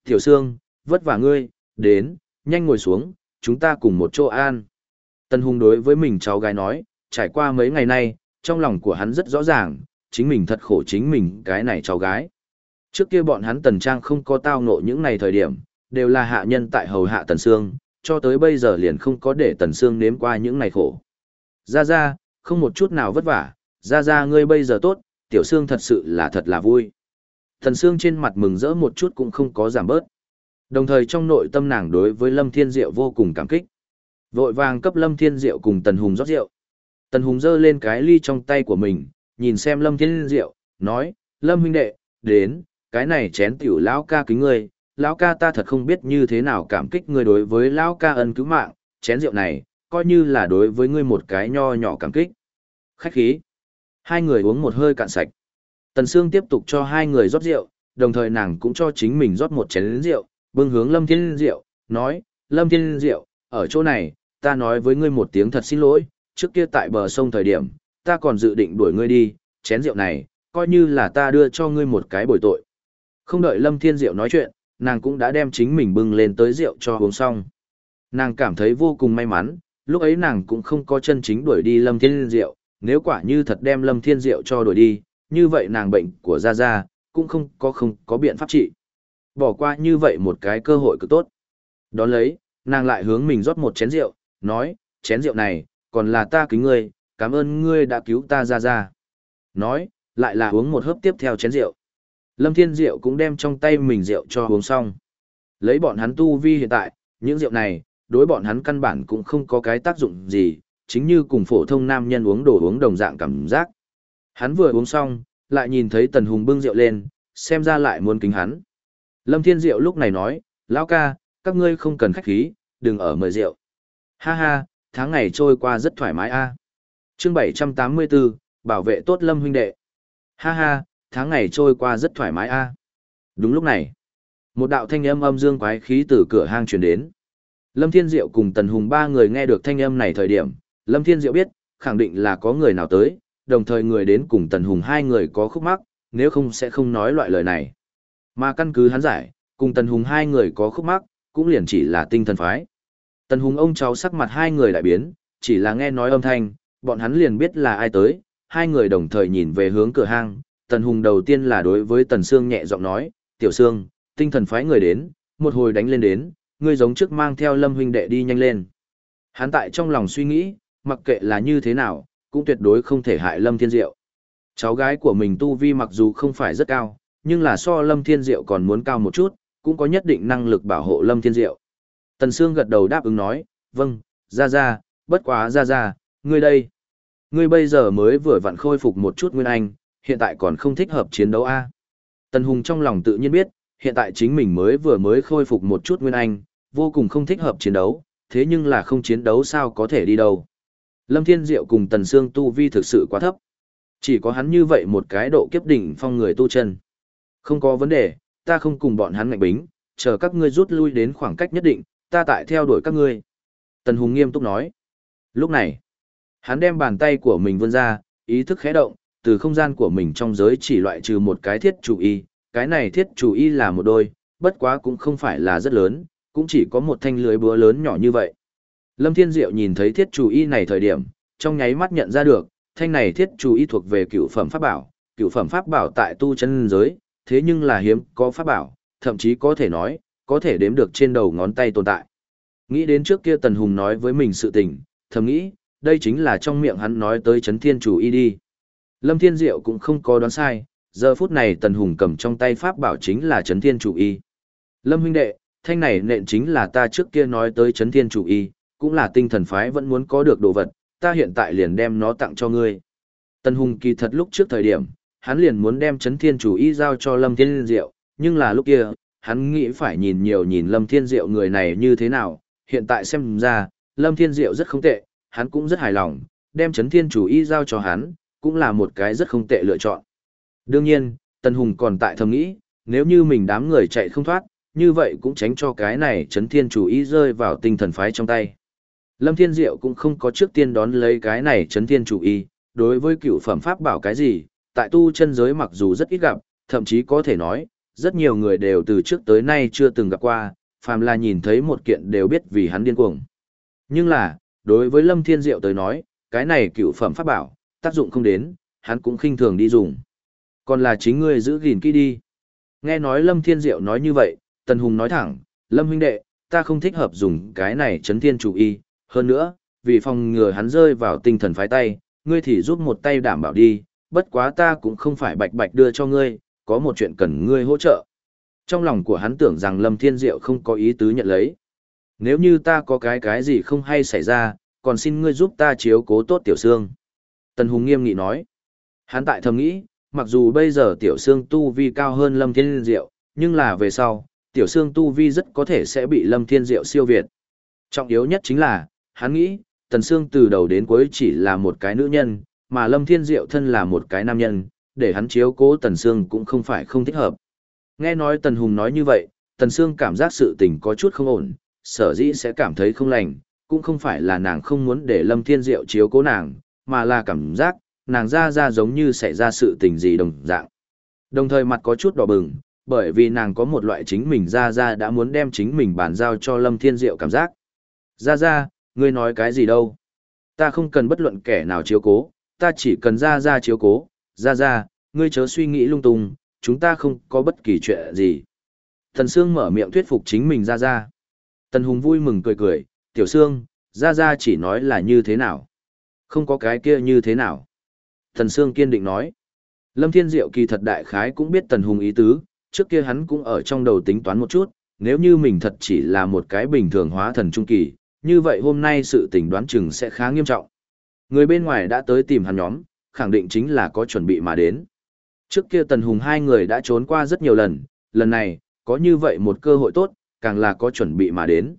Tiểu Sương, vất vả ngươi, đến, nhanh ngồi xuống, chúng ta cùng một chỗ an. Tần Hùng đối với mình cháu gái nói, trải qua mấy ngày nay, trong lòng của hắn rất rõ ràng, chính mình thật khổ chính mình cái này cháu gái. Trước kia bọn hắn Tần Trang không có tao ngộ những ngày thời điểm, đều là hạ nhân tại hầu hạ Tần xương, cho tới bây giờ liền không có để Tần xương nếm qua những ngày khổ. Ra ra, không một chút nào vất vả, ra ra ngươi bây giờ tốt, Tiểu xương thật sự là thật là vui. Tần xương trên mặt mừng rỡ một chút cũng không có giảm bớt. Đồng thời trong nội tâm nàng đối với Lâm Thiên Diệu vô cùng cảm kích. Vội vàng cấp Lâm Thiên Diệu cùng Tần Hùng rót rượu. Tần Hùng giơ lên cái ly trong tay của mình, nhìn xem Lâm Thiên Diệu, nói, Lâm huynh đệ, đến, cái này chén tiểu lão ca kính ngươi, lão ca ta thật không biết như thế nào cảm kích ngươi đối với lão ca ân cứu mạng, chén rượu này, coi như là đối với ngươi một cái nho nhỏ cảm kích. Khách khí. Hai người uống một hơi cạn sạch. Tần Sương tiếp tục cho hai người rót rượu, đồng thời nàng cũng cho chính mình rót một chén rượu, bưng hướng Lâm Thiên Diệu, nói, Lâm Thiên Diệu, ở chỗ này, ta nói với ngươi một tiếng thật xin lỗi, trước kia tại bờ sông thời điểm, ta còn dự định đuổi ngươi đi, chén rượu này, coi như là ta đưa cho ngươi một cái bồi tội. Không đợi Lâm Thiên Diệu nói chuyện, nàng cũng đã đem chính mình bưng lên tới rượu cho uống xong. Nàng cảm thấy vô cùng may mắn, lúc ấy nàng cũng không có chân chính đuổi đi Lâm Thiên Diệu, nếu quả như thật đem Lâm Thiên Diệu cho đuổi đi, như vậy nàng bệnh của Gia Gia, cũng không có không có biện pháp trị. Bỏ qua như vậy một cái cơ hội cực tốt. Đón lấy, nàng lại hướng mình rót một chén rượu, nói, chén rượu này, còn là ta kính ngươi, cảm ơn ngươi đã cứu ta ra ra. Nói, lại là uống một hớp tiếp theo chén rượu. Lâm Thiên Diệu cũng đem trong tay mình rượu cho uống xong. Lấy bọn hắn tu vi hiện tại, những rượu này, đối bọn hắn căn bản cũng không có cái tác dụng gì, chính như cùng phổ thông nam nhân uống đồ uống đồng dạng cảm giác. Hắn vừa uống xong, lại nhìn thấy Tần Hùng bưng rượu lên, xem ra lại muốn kính hắn. Lâm Thiên Diệu lúc này nói, lão ca, các ngươi không cần khách khí, đừng ở mời rượu. Ha ha, tháng ngày trôi qua rất thoải mái a. À. Chương 784, bảo vệ tốt Lâm huynh đệ. Ha ha, tháng ngày trôi qua rất thoải mái a. Đúng lúc này, một đạo thanh âm âm dương quái khí từ cửa hang truyền đến. Lâm Thiên Diệu cùng Tần Hùng ba người nghe được thanh âm này thời điểm, Lâm Thiên Diệu biết, khẳng định là có người nào tới, đồng thời người đến cùng Tần Hùng hai người có khúc mắc, nếu không sẽ không nói loại lời này. Mà căn cứ hắn giải, cùng Tần Hùng hai người có khúc mắc, cũng liền chỉ là tinh thần phái. Tần Hùng ông cháu sắc mặt hai người lại biến, chỉ là nghe nói âm thanh, bọn hắn liền biết là ai tới, hai người đồng thời nhìn về hướng cửa hang. Tần Hùng đầu tiên là đối với Tần Sương nhẹ giọng nói, Tiểu Sương, tinh thần phái người đến, một hồi đánh lên đến, ngươi giống trước mang theo Lâm huynh đệ đi nhanh lên. Hắn tại trong lòng suy nghĩ, mặc kệ là như thế nào, cũng tuyệt đối không thể hại Lâm Thiên Diệu. Cháu gái của mình tu vi mặc dù không phải rất cao, nhưng là so Lâm Thiên Diệu còn muốn cao một chút, cũng có nhất định năng lực bảo hộ Lâm Thiên Diệu. Tần Sương gật đầu đáp ứng nói, vâng, ra ra, bất quá ra ra, ngươi đây. Ngươi bây giờ mới vừa vặn khôi phục một chút nguyên anh, hiện tại còn không thích hợp chiến đấu a. Tần Hùng trong lòng tự nhiên biết, hiện tại chính mình mới vừa mới khôi phục một chút nguyên anh, vô cùng không thích hợp chiến đấu, thế nhưng là không chiến đấu sao có thể đi đâu. Lâm Thiên Diệu cùng Tần Sương tu vi thực sự quá thấp. Chỉ có hắn như vậy một cái độ kiếp đỉnh phong người tu chân. Không có vấn đề, ta không cùng bọn hắn ngạnh bính, chờ các ngươi rút lui đến khoảng cách nhất định, ta tại theo đuổi các ngươi. Tần Hùng nghiêm túc nói. Lúc này, hắn đem bàn tay của mình vươn ra, ý thức khẽ động, từ không gian của mình trong giới chỉ loại trừ một cái thiết chủ y, cái này thiết chủ y là một đôi, bất quá cũng không phải là rất lớn, cũng chỉ có một thanh lưới búa lớn nhỏ như vậy. Lâm Thiên Diệu nhìn thấy thiết chủ y này thời điểm, trong nháy mắt nhận ra được, thanh này thiết chủ y thuộc về cựu phẩm pháp bảo, cựu phẩm pháp bảo tại tu chân giới, thế nhưng là hiếm có pháp bảo, thậm chí có thể nói, có thể đếm được trên đầu ngón tay tồn tại. Nghĩ đến trước kia Tần Hùng nói với mình sự tình, thầm nghĩ, đây chính là trong miệng hắn nói tới chấn thiên chủ y đi. Lâm Thiên Diệu cũng không có đoán sai, giờ phút này Tần Hùng cầm trong tay pháp bảo chính là chấn thiên chủ y. Lâm huynh đệ, thanh này nện chính là ta trước kia nói tới chấn thiên chủ y, cũng là tinh thần phái vẫn muốn có được đồ vật, ta hiện tại liền đem nó tặng cho ngươi. Tần Hùng kỳ thật lúc trước thời điểm, hắn liền muốn đem chấn thiên chủ y giao cho Lâm Thiên Diệu, nhưng là lúc kia, hắn nghĩ phải nhìn nhiều nhìn Lâm Thiên Diệu người này như thế nào, hiện tại xem ra, Lâm Thiên Diệu rất không tệ, hắn cũng rất hài lòng, đem chấn thiên chủ y giao cho hắn, cũng là một cái rất không tệ lựa chọn. Đương nhiên, Tần Hùng còn tại thầm nghĩ, nếu như mình đám người chạy không thoát, như vậy cũng tránh cho cái này chấn thiên chủ y rơi vào tinh thần phái trong tay. Lâm Thiên Diệu cũng không có trước tiên đón lấy cái này chấn thiên chủ y, đối với cựu phẩm pháp bảo cái gì, tại tu chân giới mặc dù rất ít gặp, thậm chí có thể nói, rất nhiều người đều từ trước tới nay chưa từng gặp qua, phàm là nhìn thấy một kiện đều biết vì hắn điên cuồng. Nhưng là, đối với Lâm Thiên Diệu tới nói, cái này cựu phẩm pháp bảo, tác dụng không đến, hắn cũng khinh thường đi dùng. Còn là chính ngươi giữ gìn kỹ đi. Nghe nói Lâm Thiên Diệu nói như vậy, Tần Hùng nói thẳng, Lâm huynh đệ, ta không thích hợp dùng cái này chấn thiên chủ y, hơn nữa, vì phòng ngừa hắn rơi vào tinh thần phái tay, ngươi thì giúp một tay đảm bảo đi, bất quá ta cũng không phải bạch bạch đưa cho ngươi, có một chuyện cần ngươi hỗ trợ. Trong lòng của hắn tưởng rằng Lâm Thiên Diệu không có ý tứ nhận lấy. Nếu như ta có cái cái gì không hay xảy ra, còn xin ngươi giúp ta chiếu cố tốt Tiểu Sương. Tần Hùng nghiêm nghị nói. Hắn tại thầm nghĩ, mặc dù bây giờ Tiểu Sương tu vi cao hơn Lâm Thiên Diệu, nhưng là về sau, Tiểu Sương tu vi rất có thể sẽ bị Lâm Thiên Diệu siêu việt. Trọng yếu nhất chính là, hắn nghĩ, Tần Sương từ đầu đến cuối chỉ là một cái nữ nhân, mà Lâm Thiên Diệu thân là một cái nam nhân, để hắn chiếu cố Tần Sương cũng không phải không thích hợp. Nghe nói Tần Hùng nói như vậy, Tần Sương cảm giác sự tình có chút không ổn, sở dĩ sẽ cảm thấy không lành, cũng không phải là nàng không muốn để Lâm Thiên Diệu chiếu cố nàng, mà là cảm giác, nàng ra ra giống như xảy ra sự tình gì đồng dạng. Đồng thời mặt có chút đỏ bừng, bởi vì nàng có một loại chính mình ra ra đã muốn đem chính mình bàn giao cho Lâm Thiên Diệu cảm giác. Ra ra, ngươi nói cái gì đâu? Ta không cần bất luận kẻ nào chiếu cố, ta chỉ cần ra ra chiếu cố, ra ra, ngươi chớ suy nghĩ lung tung, chúng ta không có bất kỳ chuyện gì. Thần Sương mở miệng thuyết phục chính mình ra ra. Tần Hùng vui mừng cười cười, tiểu Sương, ra ra chỉ nói là như thế nào. Không có cái kia như thế nào. Thần Sương kiên định nói. Lâm Thiên Diệu kỳ thật đại khái cũng biết Tần Hùng ý tứ, trước kia hắn cũng ở trong đầu tính toán một chút, nếu như mình thật chỉ là một cái bình thường hóa thần trung kỳ, như vậy hôm nay sự tình đoán chừng sẽ khá nghiêm trọng. Người bên ngoài đã tới tìm hắn nhóm, khẳng định chính là có chuẩn bị mà đến. Trước kia Tần Hùng hai người đã trốn qua rất nhiều lần, lần này, có như vậy một cơ hội tốt, càng là có chuẩn bị mà đến.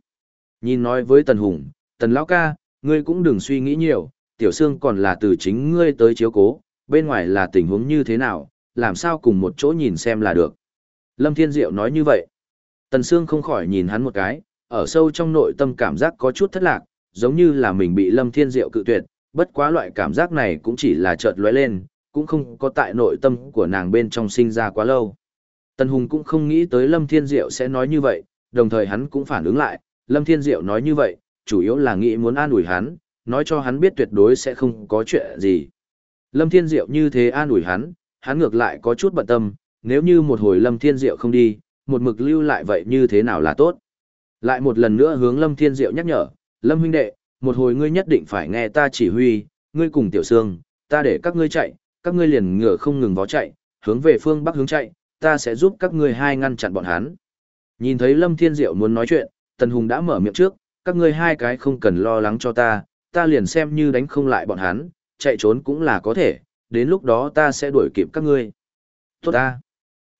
Nhìn nói với Tần Hùng, Tần Lão ca, ngươi cũng đừng suy nghĩ nhiều, Tiểu Sương còn là từ chính ngươi tới chiếu cố, bên ngoài là tình huống như thế nào, làm sao cùng một chỗ nhìn xem là được. Lâm Thiên Diệu nói như vậy. Tần Sương không khỏi nhìn hắn một cái, ở sâu trong nội tâm cảm giác có chút thất lạc, giống như là mình bị Lâm Thiên Diệu cự tuyệt, bất quá loại cảm giác này cũng chỉ là chợt lóe lên, cũng không có tại nội tâm của nàng bên trong sinh ra quá lâu. Tần Hùng cũng không nghĩ tới Lâm Thiên Diệu sẽ nói như vậy, đồng thời hắn cũng phản ứng lại, Lâm Thiên Diệu nói như vậy, chủ yếu là nghĩ muốn an ủi hắn, nói cho hắn biết tuyệt đối sẽ không có chuyện gì. Lâm Thiên Diệu như thế an ủi hắn, hắn ngược lại có chút bận tâm, nếu như một hồi Lâm Thiên Diệu không đi, một mực lưu lại vậy như thế nào là tốt. Lại một lần nữa hướng Lâm Thiên Diệu nhắc nhở, Lâm huynh đệ, một hồi ngươi nhất định phải nghe ta chỉ huy, ngươi cùng Tiểu Sương, ta để các ngươi chạy, các ngươi liền ngựa không ngừng vó chạy, hướng về phương bắc hướng chạy, ta sẽ giúp các ngươi hai ngăn chặn bọn hắn. Nhìn thấy Lâm Thiên Diệu muốn nói chuyện, Tần Hùng đã mở miệng trước, các ngươi hai cái không cần lo lắng cho ta, ta liền xem như đánh không lại bọn hắn, chạy trốn cũng là có thể, đến lúc đó ta sẽ đuổi kịp các ngươi. Tốt ta.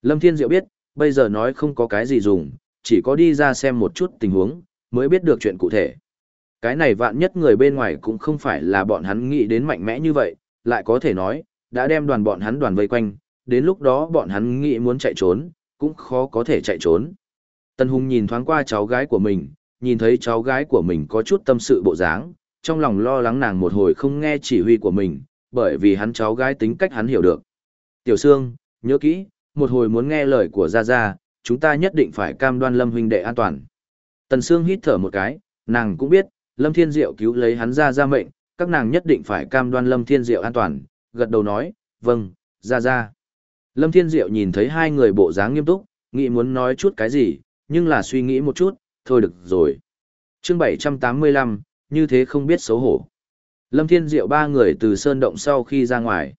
Lâm Thiên Diệu biết, bây giờ nói không có cái gì dùng, chỉ có đi ra xem một chút tình huống, mới biết được chuyện cụ thể. Cái này vạn nhất người bên ngoài cũng không phải là bọn hắn nghĩ đến mạnh mẽ như vậy, lại có thể nói, đã đem đoàn bọn hắn đoàn vây quanh, đến lúc đó bọn hắn nghĩ muốn chạy trốn, cũng khó có thể chạy trốn. Tân Hùng nhìn thoáng qua cháu gái của mình, nhìn thấy cháu gái của mình có chút tâm sự bộ dáng, trong lòng lo lắng nàng một hồi không nghe chỉ huy của mình, bởi vì hắn cháu gái tính cách hắn hiểu được. Tiểu Sương, nhớ kỹ, một hồi muốn nghe lời của Gia Gia, chúng ta nhất định phải cam đoan lâm huynh đệ an toàn. Tần Sương hít thở một cái, nàng cũng biết, Lâm Thiên Diệu cứu lấy hắn ra ra mệnh, các nàng nhất định phải cam đoan Lâm Thiên Diệu an toàn, gật đầu nói, vâng, ra ra. Lâm Thiên Diệu nhìn thấy hai người bộ dáng nghiêm túc, nghĩ muốn nói chút cái gì, nhưng là suy nghĩ một chút, thôi được rồi. chương 785, như thế không biết xấu hổ. Lâm Thiên Diệu ba người từ sơn động sau khi ra ngoài.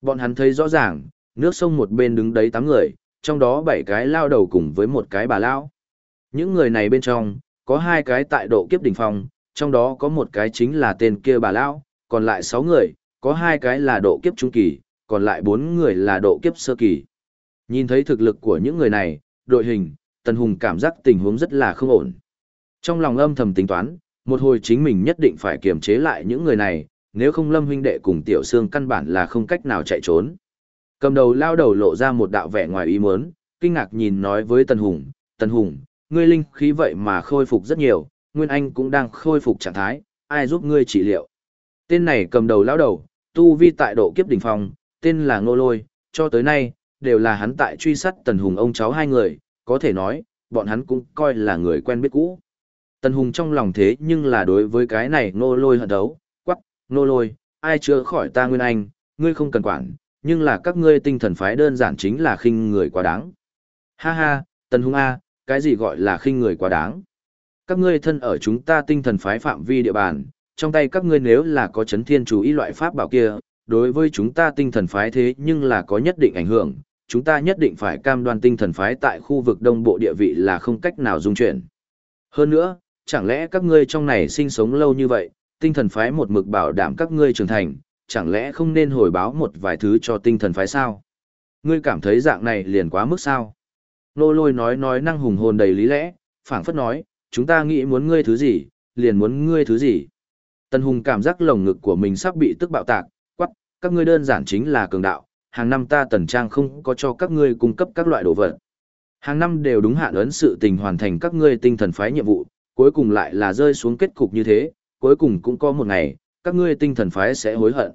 Bọn hắn thấy rõ ràng, nước sông một bên đứng đấy tám người, trong đó bảy cái lao đầu cùng với một cái bà lao. Những người này bên trong, có hai cái tại độ kiếp đỉnh phong, trong đó có một cái chính là tên kia bà lão, còn lại sáu người, có hai cái là độ kiếp trung kỳ, còn lại bốn người là độ kiếp sơ kỳ. Nhìn thấy thực lực của những người này, đội hình, Tần Hùng cảm giác tình huống rất là không ổn. Trong lòng âm thầm tính toán, một hồi chính mình nhất định phải kiềm chế lại những người này, nếu không Lâm huynh đệ cùng Tiểu Sương căn bản là không cách nào chạy trốn. Cầm đầu lao đầu lộ ra một đạo vẻ ngoài ý muốn, kinh ngạc nhìn nói với Tần Hùng, Tần Hùng, ngươi linh khí vậy mà khôi phục rất nhiều, Nguyên Anh cũng đang khôi phục trạng thái, ai giúp ngươi trị liệu. Tên này cầm đầu lão đầu, tu vi tại độ kiếp đỉnh phong, tên là Ngô Lôi, cho tới nay, đều là hắn tại truy sát Tần Hùng ông cháu hai người, có thể nói, bọn hắn cũng coi là người quen biết cũ. Tần Hùng trong lòng thế nhưng là đối với cái này Ngô Lôi hận đấu, quắc, Ngô Lôi, ai chữa khỏi ta Nguyên Anh, ngươi không cần quản, nhưng là các ngươi tinh thần phái đơn giản chính là khinh người quá đáng. Ha ha, Tần Hùng A, cái gì gọi là khinh người quá đáng? Các ngươi thân ở chúng ta tinh thần phái phạm vi địa bàn, trong tay các ngươi nếu là có chấn thiên chú ý loại pháp bảo kia, đối với chúng ta tinh thần phái thế nhưng là có nhất định ảnh hưởng, chúng ta nhất định phải cam đoan tinh thần phái tại khu vực đông bộ địa vị là không cách nào dung chuyển. Hơn nữa, chẳng lẽ các ngươi trong này sinh sống lâu như vậy, tinh thần phái một mực bảo đảm các ngươi trưởng thành, chẳng lẽ không nên hồi báo một vài thứ cho tinh thần phái sao? Ngươi cảm thấy dạng này liền quá mức sao? Nô lôi nói nói năng hùng hồn đầy lý lẽ, phảng phất nói, chúng ta nghĩ muốn ngươi thứ gì, liền muốn ngươi thứ gì. Tần Hùng cảm giác lồng ngực của mình sắp bị tức bạo tạc, quắc, các ngươi đơn giản chính là cường đạo, hàng năm ta tần trang không có cho các ngươi cung cấp các loại đồ vật. Hàng năm đều đúng hạn ấn sự tình hoàn thành các ngươi tinh thần phái nhiệm vụ, cuối cùng lại là rơi xuống kết cục như thế, cuối cùng cũng có một ngày, các ngươi tinh thần phái sẽ hối hận.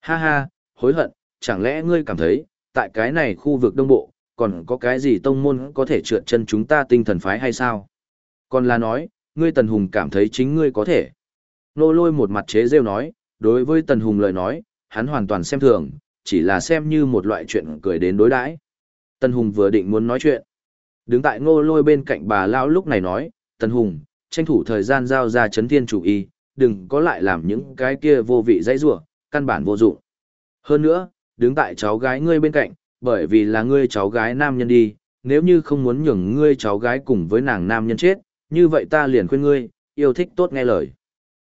Ha ha, hối hận, chẳng lẽ ngươi cảm thấy, tại cái này khu vực đông bộ, còn có cái gì tông môn có thể trượt chân chúng ta tinh thần phái hay sao? Còn là nói, ngươi Tần Hùng cảm thấy chính ngươi có thể. Nô lôi một mặt chế rêu nói, đối với Tần Hùng lời nói, hắn hoàn toàn xem thường, chỉ là xem như một loại chuyện cười đến đối đãi. Tần Hùng vừa định muốn nói chuyện. Đứng tại ngô lôi bên cạnh bà Lão lúc này nói, Tần Hùng, tranh thủ thời gian giao ra chấn thiên chủ y, đừng có lại làm những cái kia vô vị dãy rủa căn bản vô dụng. Hơn nữa, đứng tại cháu gái ngươi bên cạnh, bởi vì là ngươi cháu gái nam nhân đi, nếu như không muốn nhường ngươi cháu gái cùng với nàng nam nhân chết, như vậy ta liền khuyên ngươi, yêu thích tốt nghe lời.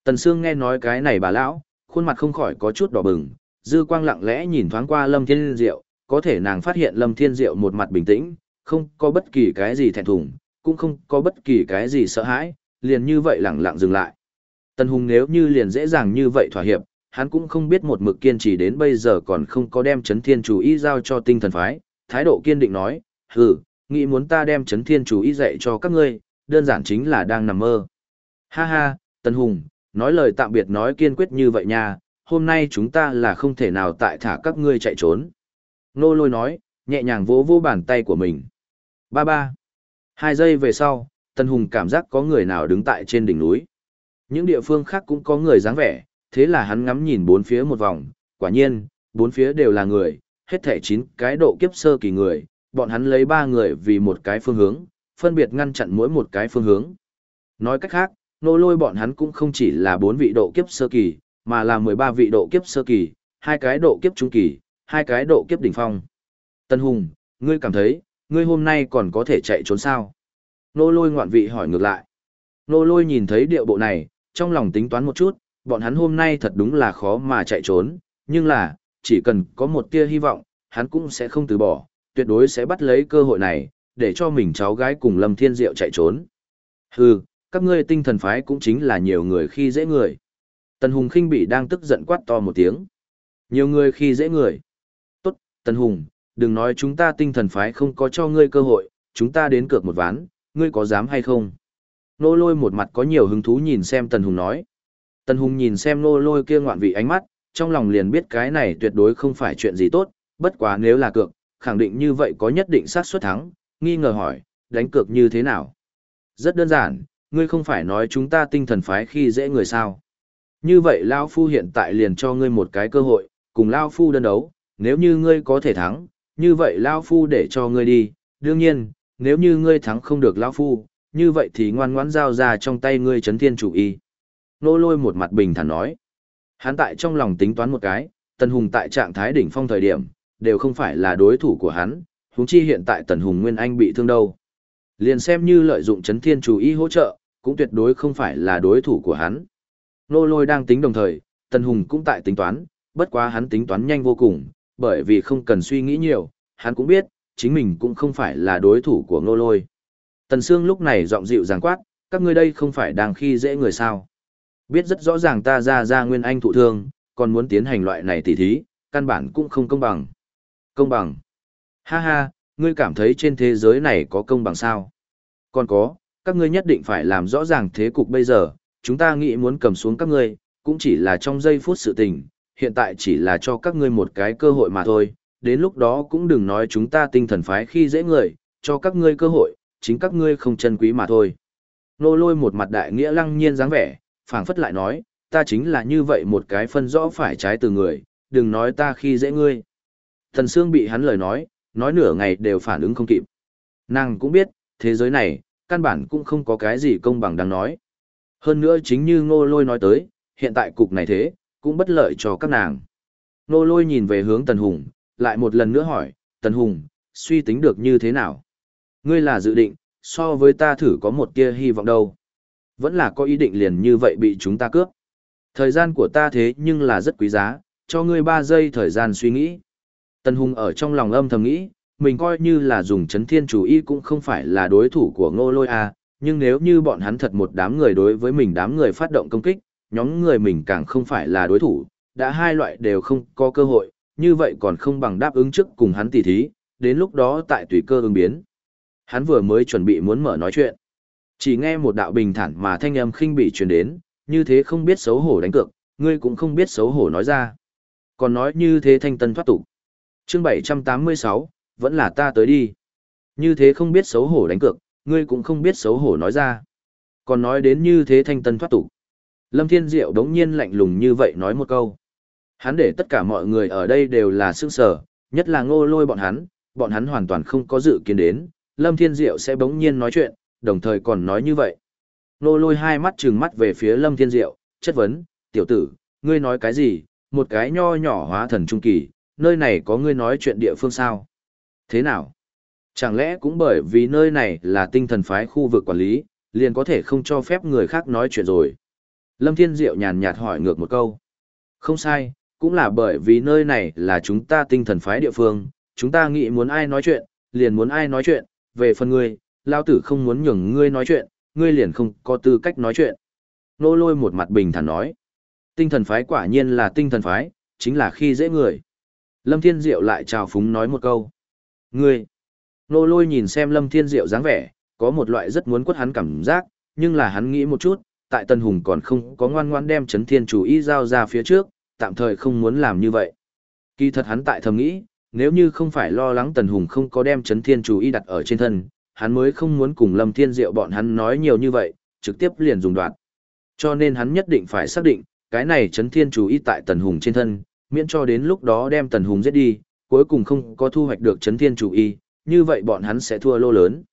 Tần Sương nghe nói cái này bà lão, khuôn mặt không khỏi có chút đỏ bừng, dư quang lặng lẽ nhìn thoáng qua Lâm Thiên Diệu, có thể nàng phát hiện Lâm Thiên Diệu một mặt bình tĩnh, không có bất kỳ cái gì thẹn thùng, cũng không có bất kỳ cái gì sợ hãi, liền như vậy lặng lặng dừng lại. Tần Hùng nếu như liền dễ dàng như vậy thỏa hiệp, hắn cũng không biết một mực kiên trì đến bây giờ còn không có đem chấn thiên chủ ý giao cho tinh thần phái, thái độ kiên định nói, hừ, nghĩ muốn ta đem chấn thiên chủ ý dạy cho các ngươi, đơn giản chính là đang nằm mơ. Ha ha, Tần Hùng, nói lời tạm biệt nói kiên quyết như vậy nha, hôm nay chúng ta là không thể nào tại thả các ngươi chạy trốn. Nô lôi nói, nhẹ nhàng vỗ vỗ bàn tay của mình. Ba ba. Hai giây về sau, Tần Hùng cảm giác có người nào đứng tại trên đỉnh núi. Những địa phương khác cũng có người dáng vẻ, thế là hắn ngắm nhìn bốn phía một vòng, quả nhiên, bốn phía đều là người, hết thể chín cái độ kiếp sơ kỳ người, bọn hắn lấy ba người vì một cái phương hướng, phân biệt ngăn chặn mỗi một cái phương hướng. Nói cách khác, nô lôi bọn hắn cũng không chỉ là bốn vị độ kiếp sơ kỳ, mà là 13 vị độ kiếp sơ kỳ, hai cái độ kiếp trung kỳ, hai cái độ kiếp đỉnh phong. Tân Hùng, ngươi cảm thấy, ngươi hôm nay còn có thể chạy trốn sao? Nô lôi ngoạn vị hỏi ngược lại. Nô lôi nhìn thấy điệu bộ này, trong lòng tính toán một chút, bọn hắn hôm nay thật đúng là khó mà chạy trốn, nhưng là, chỉ cần có một tia hy vọng, hắn cũng sẽ không từ bỏ, tuyệt đối sẽ bắt lấy cơ hội này, để cho mình cháu gái cùng Lâm Thiên Diệu chạy trốn. Hừ, các ngươi tinh thần phái cũng chính là nhiều người khi dễ người. Tần Hùng khinh bị đang tức giận quát to một tiếng. Nhiều người khi dễ người. Tốt, Tần Hùng, đừng nói chúng ta tinh thần phái không có cho ngươi cơ hội, chúng ta đến cược một ván, ngươi có dám hay không? Nô lôi một mặt có nhiều hứng thú nhìn xem Tần Hùng nói. Tần Hùng nhìn xem nô lôi kia ngoạn vị ánh mắt, trong lòng liền biết cái này tuyệt đối không phải chuyện gì tốt, bất quá nếu là cược, khẳng định như vậy có nhất định xác suất thắng, nghi ngờ hỏi, đánh cược như thế nào? Rất đơn giản, ngươi không phải nói chúng ta tinh thần phái khi dễ người sao. Như vậy Lao Phu hiện tại liền cho ngươi một cái cơ hội, cùng Lao Phu đơn đấu, nếu như ngươi có thể thắng, như vậy Lao Phu để cho ngươi đi, đương nhiên, nếu như ngươi thắng không được Lao Phu, như vậy thì ngoan ngoãn giao ra trong tay ngươi chấn thiên chủ y. Nô lôi một mặt bình thản nói. Hắn tại trong lòng tính toán một cái, tân Hùng tại trạng thái đỉnh phong thời điểm, đều không phải là đối thủ của hắn, huống chi hiện tại Tần Hùng Nguyên Anh bị thương đâu. Liền xem như lợi dụng chấn thiên chủ ý hỗ trợ, cũng tuyệt đối không phải là đối thủ của hắn. Nô lôi đang tính đồng thời, Tần Hùng cũng tại tính toán, bất quá hắn tính toán nhanh vô cùng, bởi vì không cần suy nghĩ nhiều, hắn cũng biết, chính mình cũng không phải là đối thủ của nô lôi. Tần Sương lúc này giọng dịu dàng quát, các ngươi đây không phải đang khi dễ người sao. Biết rất rõ ràng ta ra ra nguyên anh thụ thương, còn muốn tiến hành loại này tỉ thí, căn bản cũng không công bằng. Công bằng. Ha ha, ngươi cảm thấy trên thế giới này có công bằng sao? Còn có, các ngươi nhất định phải làm rõ ràng thế cục bây giờ, chúng ta nghĩ muốn cầm xuống các ngươi, cũng chỉ là trong giây phút sự tình, hiện tại chỉ là cho các ngươi một cái cơ hội mà thôi, đến lúc đó cũng đừng nói chúng ta tinh thần phái khi dễ người, cho các ngươi cơ hội, chính các ngươi không chân quý mà thôi. Nô lôi một mặt đại nghĩa lăng nhiên dáng vẻ, phảng phất lại nói, ta chính là như vậy một cái phân rõ phải trái từ người, đừng nói ta khi dễ ngươi. Thần Sương bị hắn lời nói, nói nửa ngày đều phản ứng không kịp. Nàng cũng biết, thế giới này, căn bản cũng không có cái gì công bằng đáng nói. Hơn nữa chính như ngô lôi nói tới, hiện tại cục này thế, cũng bất lợi cho các nàng. Ngô lôi nhìn về hướng Tần Hùng, lại một lần nữa hỏi, Tần Hùng, suy tính được như thế nào? Ngươi là dự định, so với ta thử có một tia hy vọng đâu. Vẫn là có ý định liền như vậy bị chúng ta cướp. Thời gian của ta thế nhưng là rất quý giá, cho ngươi 3 giây thời gian suy nghĩ. Tần Hùng ở trong lòng âm thầm nghĩ, mình coi như là dùng chấn thiên chủ y cũng không phải là đối thủ của ngô lôi a nhưng nếu như bọn hắn thật một đám người đối với mình đám người phát động công kích, nhóm người mình càng không phải là đối thủ, đã hai loại đều không có cơ hội, như vậy còn không bằng đáp ứng trước cùng hắn tỉ thí, đến lúc đó tại tùy cơ ứng biến. Hắn vừa mới chuẩn bị muốn mở nói chuyện. Chỉ nghe một đạo bình thản mà thanh âm khinh bị truyền đến, như thế không biết xấu hổ đánh cược, ngươi cũng không biết xấu hổ nói ra. Còn nói như thế thanh tân thoát tục. Chương 786, vẫn là ta tới đi. Như thế không biết xấu hổ đánh cược, ngươi cũng không biết xấu hổ nói ra. Còn nói đến như thế thanh tân thoát tục. Lâm Thiên Diệu đống nhiên lạnh lùng như vậy nói một câu. Hắn để tất cả mọi người ở đây đều là sương sở, nhất là ngô lôi bọn hắn, bọn hắn hoàn toàn không có dự kiến đến, Lâm Thiên Diệu sẽ bỗng nhiên nói chuyện, đồng thời còn nói như vậy. Ngô lôi hai mắt trừng mắt về phía Lâm Thiên Diệu, chất vấn, tiểu tử, ngươi nói cái gì, một cái nho nhỏ hóa thần trung kỳ, nơi này có ngươi nói chuyện địa phương sao? Thế nào? Chẳng lẽ cũng bởi vì nơi này là tinh thần phái khu vực quản lý, liền có thể không cho phép người khác nói chuyện rồi? Lâm Thiên Diệu nhàn nhạt hỏi ngược một câu. Không sai, cũng là bởi vì nơi này là chúng ta tinh thần phái địa phương, chúng ta nghĩ muốn ai nói chuyện, liền muốn ai nói chuyện, về phần ngươi, lao tử không muốn nhường ngươi nói chuyện, ngươi liền không có tư cách nói chuyện. Nô lôi một mặt bình thản nói. Tinh thần phái quả nhiên là tinh thần phái, chính là khi dễ người. Lâm Thiên Diệu lại chào phúng nói một câu. Ngươi! Nô lôi nhìn xem Lâm Thiên Diệu dáng vẻ, có một loại rất muốn quất hắn cảm giác, nhưng là hắn nghĩ một chút, tại Tân Hùng còn không có ngoan ngoan đem chấn thiên chủ ý giao ra phía trước, tạm thời không muốn làm như vậy. Kỳ thật hắn tại thầm nghĩ, nếu như không phải lo lắng Tần Hùng không có đem chấn thiên chủ ý đặt ở trên thân, hắn mới không muốn cùng Lâm Thiên Diệu bọn hắn nói nhiều như vậy, trực tiếp liền dùng đoạn. Cho nên hắn nhất định phải xác định, cái này chấn thiên chủ ý tại Tần Hùng trên thân, miễn cho đến lúc đó đem Tần Hùng giết đi, cuối cùng không có thu hoạch được chấn thiên chủ y, như vậy bọn hắn sẽ thua lô lớn.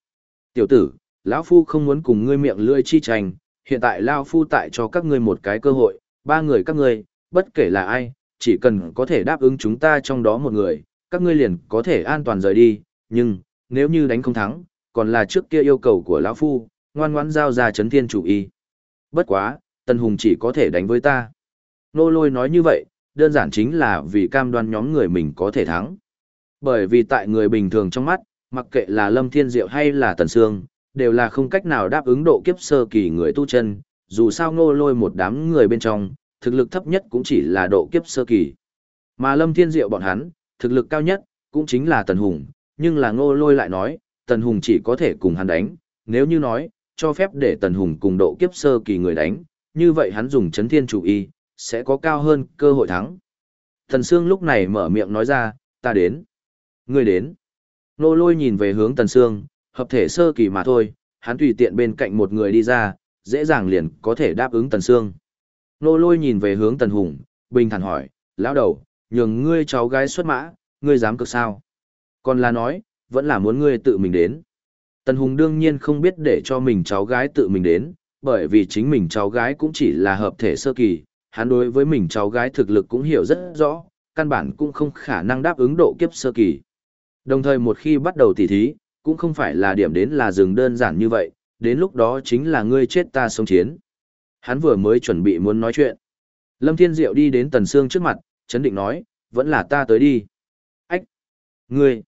Tiểu tử, lão Phu không muốn cùng ngươi miệng lưỡi chi tranh, hiện tại Lao Phu tại cho các ngươi một cái cơ hội, ba người các ngươi, bất kể là ai, chỉ cần có thể đáp ứng chúng ta trong đó một người, các ngươi liền có thể an toàn rời đi, nhưng, nếu như đánh không thắng, còn là trước kia yêu cầu của lão Phu, ngoan ngoãn giao ra chấn thiên chủ y. Bất quá, Tần Hùng chỉ có thể đánh với ta. Nô lôi nói như vậy, đơn giản chính là vì cam đoan nhóm người mình có thể thắng. Bởi vì tại người bình thường trong mắt, mặc kệ là Lâm Thiên Diệu hay là Tần Sương, đều là không cách nào đáp ứng độ kiếp sơ kỳ người tu chân, dù sao ngô lôi một đám người bên trong, thực lực thấp nhất cũng chỉ là độ kiếp sơ kỳ. Mà Lâm Thiên Diệu bọn hắn, thực lực cao nhất, cũng chính là Tần Hùng, nhưng là ngô lôi lại nói, Tần Hùng chỉ có thể cùng hắn đánh, nếu như nói, cho phép để Tần Hùng cùng độ kiếp sơ kỳ người đánh, như vậy hắn dùng chấn thiên chủ y, sẽ có cao hơn cơ hội thắng. Thần Sương lúc này mở miệng nói ra, ta đến. Ngươi đến. Nô lôi nhìn về hướng Tần Sương, hợp thể sơ kỳ mà thôi, hắn tùy tiện bên cạnh một người đi ra, dễ dàng liền có thể đáp ứng Tần Sương. Nô lôi nhìn về hướng Tần Hùng, bình thản hỏi, lão đầu, nhường ngươi cháu gái xuất mã, ngươi dám cực sao? Còn là nói, vẫn là muốn ngươi tự mình đến. Tần Hùng đương nhiên không biết để cho mình cháu gái tự mình đến, bởi vì chính mình cháu gái cũng chỉ là hợp thể sơ kỳ, hắn đối với mình cháu gái thực lực cũng hiểu rất rõ, căn bản cũng không khả năng đáp ứng độ kiếp sơ kỳ. Đồng thời một khi bắt đầu tỉ thí, cũng không phải là điểm đến là dừng đơn giản như vậy, đến lúc đó chính là ngươi chết ta sống chiến. Hắn vừa mới chuẩn bị muốn nói chuyện. Lâm Thiên Diệu đi đến Tần Sương trước mặt, chấn định nói, vẫn là ta tới đi. Ách! Ngươi!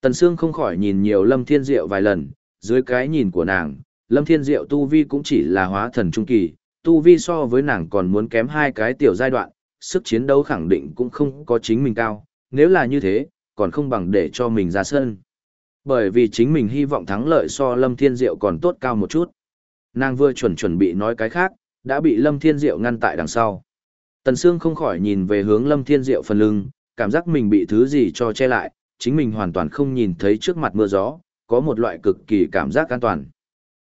Tần Sương không khỏi nhìn nhiều Lâm Thiên Diệu vài lần, dưới cái nhìn của nàng, Lâm Thiên Diệu tu vi cũng chỉ là hóa thần trung kỳ, tu vi so với nàng còn muốn kém hai cái tiểu giai đoạn, sức chiến đấu khẳng định cũng không có chính mình cao, nếu là như thế, còn không bằng để cho mình ra sân. Bởi vì chính mình hy vọng thắng lợi so Lâm Thiên Diệu còn tốt cao một chút. Nàng vừa chuẩn chuẩn bị nói cái khác, đã bị Lâm Thiên Diệu ngăn tại đằng sau. Tần Sương không khỏi nhìn về hướng Lâm Thiên Diệu phần lưng, cảm giác mình bị thứ gì cho che lại, chính mình hoàn toàn không nhìn thấy trước mặt mưa gió, có một loại cực kỳ cảm giác an toàn.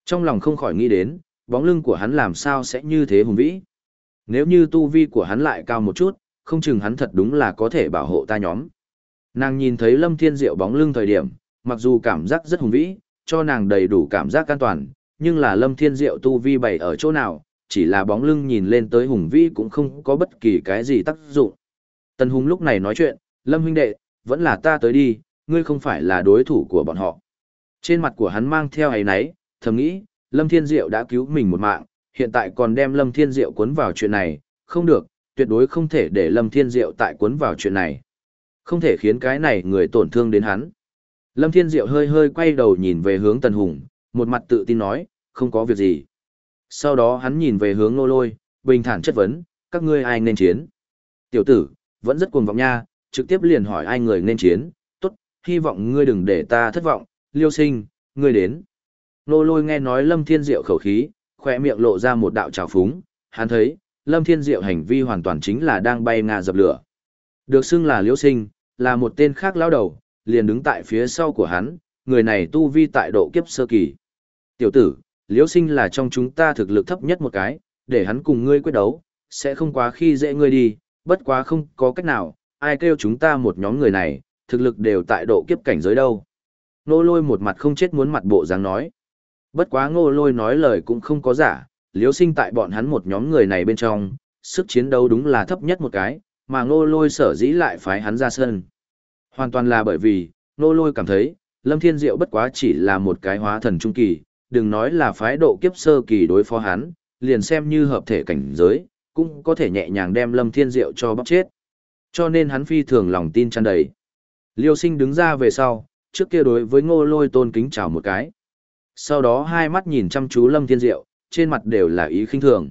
Trong lòng không khỏi nghĩ đến, bóng lưng của hắn làm sao sẽ như thế hùng vĩ. Nếu như tu vi của hắn lại cao một chút, không chừng hắn thật đúng là có thể bảo hộ ta nhóm. Nàng nhìn thấy Lâm Thiên Diệu bóng lưng thời điểm, mặc dù cảm giác rất hùng vĩ, cho nàng đầy đủ cảm giác an toàn, nhưng là Lâm Thiên Diệu tu vi bày ở chỗ nào, chỉ là bóng lưng nhìn lên tới hùng vĩ cũng không có bất kỳ cái gì tác dụng. Tần Hùng lúc này nói chuyện, Lâm huynh đệ, vẫn là ta tới đi, ngươi không phải là đối thủ của bọn họ. Trên mặt của hắn mang theo ấy náy, thầm nghĩ, Lâm Thiên Diệu đã cứu mình một mạng, hiện tại còn đem Lâm Thiên Diệu cuốn vào chuyện này, không được, tuyệt đối không thể để Lâm Thiên Diệu tại cuốn vào chuyện này. Không thể khiến cái này người tổn thương đến hắn. Lâm Thiên Diệu hơi hơi quay đầu nhìn về hướng Tần Hùng, một mặt tự tin nói, không có việc gì. Sau đó hắn nhìn về hướng nô lôi, bình thản chất vấn, các ngươi ai nên chiến. Tiểu tử, vẫn rất cuồng vọng nha, trực tiếp liền hỏi ai người nên chiến, tốt, hy vọng ngươi đừng để ta thất vọng, liêu sinh, ngươi đến. Nô lôi nghe nói Lâm Thiên Diệu khẩu khí, khỏe miệng lộ ra một đạo trào phúng, hắn thấy, Lâm Thiên Diệu hành vi hoàn toàn chính là đang bay ngà dập lửa. Được xưng là Liễu sinh, là một tên khác lao đầu, liền đứng tại phía sau của hắn, người này tu vi tại độ kiếp sơ kỳ. Tiểu tử, Liễu sinh là trong chúng ta thực lực thấp nhất một cái, để hắn cùng ngươi quyết đấu, sẽ không quá khi dễ ngươi đi, bất quá không có cách nào, ai kêu chúng ta một nhóm người này, thực lực đều tại độ kiếp cảnh giới đâu. Nô lôi một mặt không chết muốn mặt bộ dáng nói. Bất quá ngô lôi nói lời cũng không có giả, liếu sinh tại bọn hắn một nhóm người này bên trong, sức chiến đấu đúng là thấp nhất một cái, mà ngô lôi sở dĩ lại phái hắn ra sân. Hoàn toàn là bởi vì, ngô lôi cảm thấy, Lâm Thiên Diệu bất quá chỉ là một cái hóa thần trung kỳ, đừng nói là phái độ kiếp sơ kỳ đối phó hắn, liền xem như hợp thể cảnh giới, cũng có thể nhẹ nhàng đem Lâm Thiên Diệu cho bóc chết. Cho nên hắn phi thường lòng tin tràn đầy. Liêu sinh đứng ra về sau, trước kia đối với ngô lôi tôn kính chào một cái. Sau đó hai mắt nhìn chăm chú Lâm Thiên Diệu, trên mặt đều là ý khinh thường.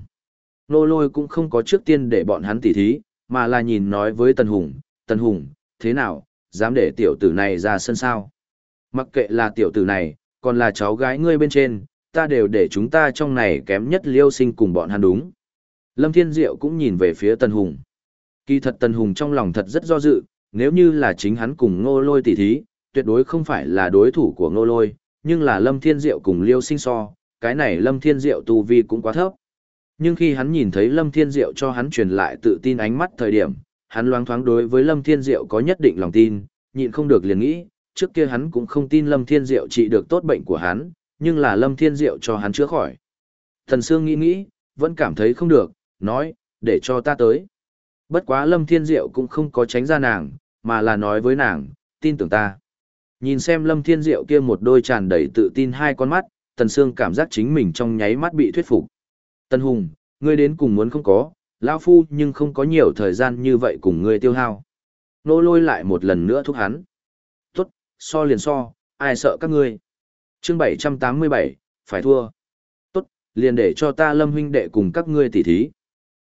Nô lôi cũng không có trước tiên để bọn hắn tỉ thí, mà là nhìn nói với Tần Hùng, Tần Hùng, thế nào, dám để tiểu tử này ra sân sao? Mặc kệ là tiểu tử này, còn là cháu gái ngươi bên trên, ta đều để chúng ta trong này kém nhất liêu sinh cùng bọn hắn đúng. Lâm Thiên Diệu cũng nhìn về phía Tần Hùng. Kỳ thật Tần Hùng trong lòng thật rất do dự, nếu như là chính hắn cùng ngô lôi tỉ thí, tuyệt đối không phải là đối thủ của ngô lôi, nhưng là Lâm Thiên Diệu cùng Liêu Sinh so, cái này Lâm Thiên Diệu tu vi cũng quá thấp. Nhưng khi hắn nhìn thấy Lâm Thiên Diệu cho hắn truyền lại tự tin ánh mắt thời điểm, hắn loáng thoáng đối với Lâm Thiên Diệu có nhất định lòng tin, nhịn không được liền nghĩ, trước kia hắn cũng không tin Lâm Thiên Diệu trị được tốt bệnh của hắn, nhưng là Lâm Thiên Diệu cho hắn chữa khỏi. Thần Sương nghĩ nghĩ, vẫn cảm thấy không được, nói, để cho ta tới. Bất quá Lâm Thiên Diệu cũng không có tránh ra nàng, mà là nói với nàng, tin tưởng ta. Nhìn xem Lâm Thiên Diệu kia một đôi tràn đầy tự tin hai con mắt, Tần Sương cảm giác chính mình trong nháy mắt bị thuyết phục. Tần Hùng, ngươi đến cùng muốn không có, lão phu nhưng không có nhiều thời gian như vậy cùng ngươi tiêu hao. Nô lôi lại một lần nữa thúc hắn. Tốt, so liền so, ai sợ các ngươi. chương 787, phải thua. Tốt, liền để cho ta Lâm huynh đệ cùng các ngươi tỉ thí.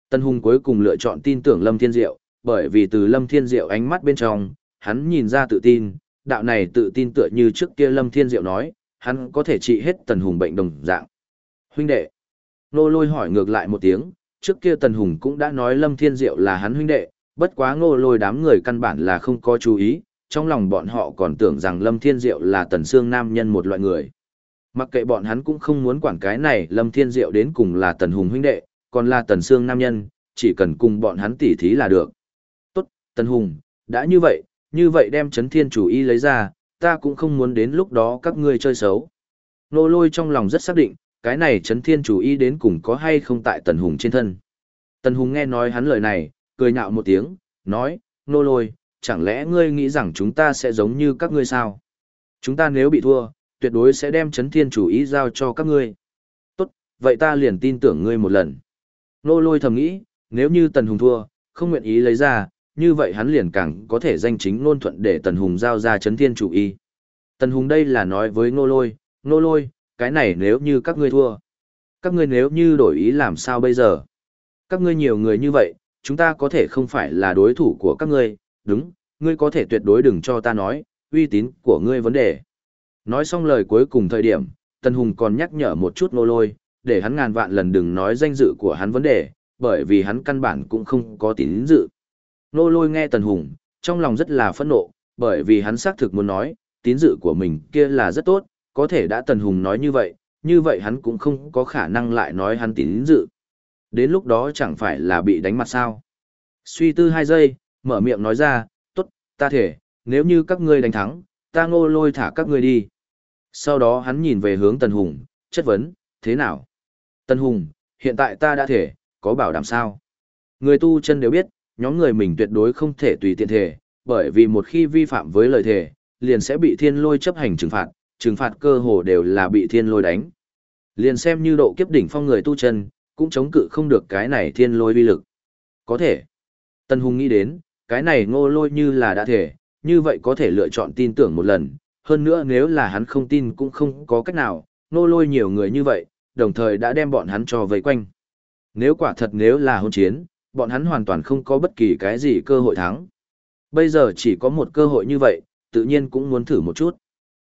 Tần Hùng cuối cùng lựa chọn tin tưởng Lâm Thiên Diệu, bởi vì từ Lâm Thiên Diệu ánh mắt bên trong, hắn nhìn ra tự tin, đạo này tự tin tựa như trước kia Lâm Thiên Diệu nói, hắn có thể trị hết Tần Hùng bệnh đồng dạng. Huynh đệ. Nô lôi hỏi ngược lại một tiếng, trước kia Tần Hùng cũng đã nói Lâm Thiên Diệu là hắn huynh đệ, bất quá ngô lôi đám người căn bản là không có chú ý, trong lòng bọn họ còn tưởng rằng Lâm Thiên Diệu là Tần Sương Nam nhân một loại người. Mặc kệ bọn hắn cũng không muốn quản cái này Lâm Thiên Diệu đến cùng là Tần Hùng huynh đệ, còn là Tần Sương nam nhân, chỉ cần cùng bọn hắn tỉ thí là được. Tốt, Tần Hùng, đã như vậy, như vậy đem chấn thiên chủ y lấy ra, ta cũng không muốn đến lúc đó các ngươi chơi xấu. Nô lôi trong lòng rất xác định, cái này chấn thiên chủ y đến cùng có hay không tại Tần Hùng trên thân. Tần Hùng nghe nói hắn lời này, cười nhạo một tiếng, nói, nô lôi, chẳng lẽ ngươi nghĩ rằng chúng ta sẽ giống như các ngươi sao? Chúng ta nếu bị thua, tuyệt đối sẽ đem chấn thiên chủ ý giao cho các ngươi. Tốt, vậy ta liền tin tưởng ngươi một lần. Nô lôi thầm nghĩ, nếu như Tần Hùng thua, không nguyện ý lấy ra, như vậy hắn liền càng có thể danh chính ngôn thuận để Tần Hùng giao ra chấn thiên chủ ý. Tần Hùng đây là nói với Nô lôi, Nô lôi, cái này nếu như các ngươi thua. Các ngươi nếu như đổi ý làm sao bây giờ? Các ngươi nhiều người như vậy, chúng ta có thể không phải là đối thủ của các ngươi, đúng, ngươi có thể tuyệt đối đừng cho ta nói, uy tín của ngươi vấn đề. Nói xong lời cuối cùng thời điểm, Tần Hùng còn nhắc nhở một chút nô lôi, để hắn ngàn vạn lần đừng nói danh dự của hắn vấn đề, bởi vì hắn căn bản cũng không có tín dự. Nô lôi nghe Tần Hùng, trong lòng rất là phẫn nộ, bởi vì hắn xác thực muốn nói, tín dự của mình kia là rất tốt, có thể đã Tần Hùng nói như vậy, như vậy hắn cũng không có khả năng lại nói hắn tín dự. Đến lúc đó chẳng phải là bị đánh mặt sao. Suy tư hai giây, mở miệng nói ra, tốt, ta thể, nếu như các ngươi đánh thắng, ta ngô lôi thả các ngươi đi. Sau đó hắn nhìn về hướng Tần Hùng, chất vấn, thế nào? Tần Hùng, hiện tại ta đã thể, có bảo đảm sao? Người tu chân đều biết, nhóm người mình tuyệt đối không thể tùy tiện thể, bởi vì một khi vi phạm với lời thể, liền sẽ bị thiên lôi chấp hành trừng phạt, trừng phạt cơ hồ đều là bị thiên lôi đánh. Liền xem như độ kiếp đỉnh phong người tu chân, cũng chống cự không được cái này thiên lôi vi lực. Có thể. tân Hùng nghĩ đến, cái này ngô lôi như là đã thể, như vậy có thể lựa chọn tin tưởng một lần, hơn nữa nếu là hắn không tin cũng không có cách nào, nô lôi nhiều người như vậy, đồng thời đã đem bọn hắn cho vây quanh. Nếu quả thật nếu là hôn chiến, bọn hắn hoàn toàn không có bất kỳ cái gì cơ hội thắng. Bây giờ chỉ có một cơ hội như vậy, tự nhiên cũng muốn thử một chút.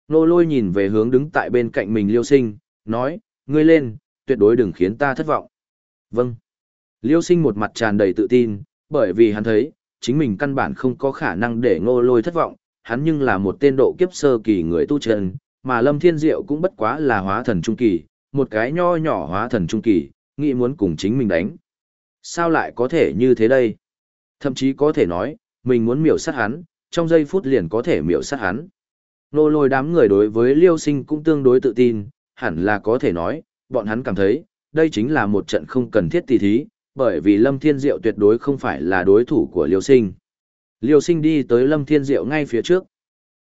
Nô lôi nhìn về hướng đứng tại bên cạnh mình liêu sinh, nói, ngươi lên, tuyệt đối đừng khiến ta thất vọng. Vâng. Liêu sinh một mặt tràn đầy tự tin, bởi vì hắn thấy, chính mình căn bản không có khả năng để ngô lôi thất vọng, hắn nhưng là một tên độ kiếp sơ kỳ người tu chân, mà Lâm Thiên Diệu cũng bất quá là hóa thần trung kỳ, một cái nho nhỏ hóa thần trung kỳ, nghĩ muốn cùng chính mình đánh. Sao lại có thể như thế đây? Thậm chí có thể nói, mình muốn miểu sát hắn, trong giây phút liền có thể miểu sát hắn. Nô lôi đám người đối với liêu sinh cũng tương đối tự tin, hẳn là có thể nói, bọn hắn cảm thấy, đây chính là một trận không cần thiết tỷ thí, bởi vì Lâm Thiên Diệu tuyệt đối không phải là đối thủ của Liêu Sinh. Liêu Sinh đi tới Lâm Thiên Diệu ngay phía trước.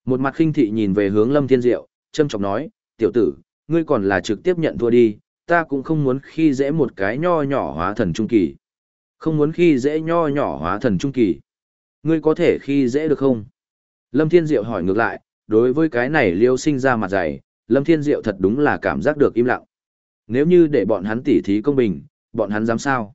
Một mặt khinh thị nhìn về hướng Lâm Thiên Diệu, châm chọc nói, tiểu tử, ngươi còn là trực tiếp nhận thua đi, ta cũng không muốn khi dễ một cái nho nhỏ hóa thần trung kỳ. Không muốn khi dễ nho nhỏ hóa thần trung kỳ. Ngươi có thể khi dễ được không? Lâm Thiên Diệu hỏi ngược lại, đối với cái này Liêu Sinh ra mặt dày, Lâm Thiên Diệu thật đúng là cảm giác được im lặng. Nếu như để bọn hắn tỉ thí công bình, bọn hắn dám sao?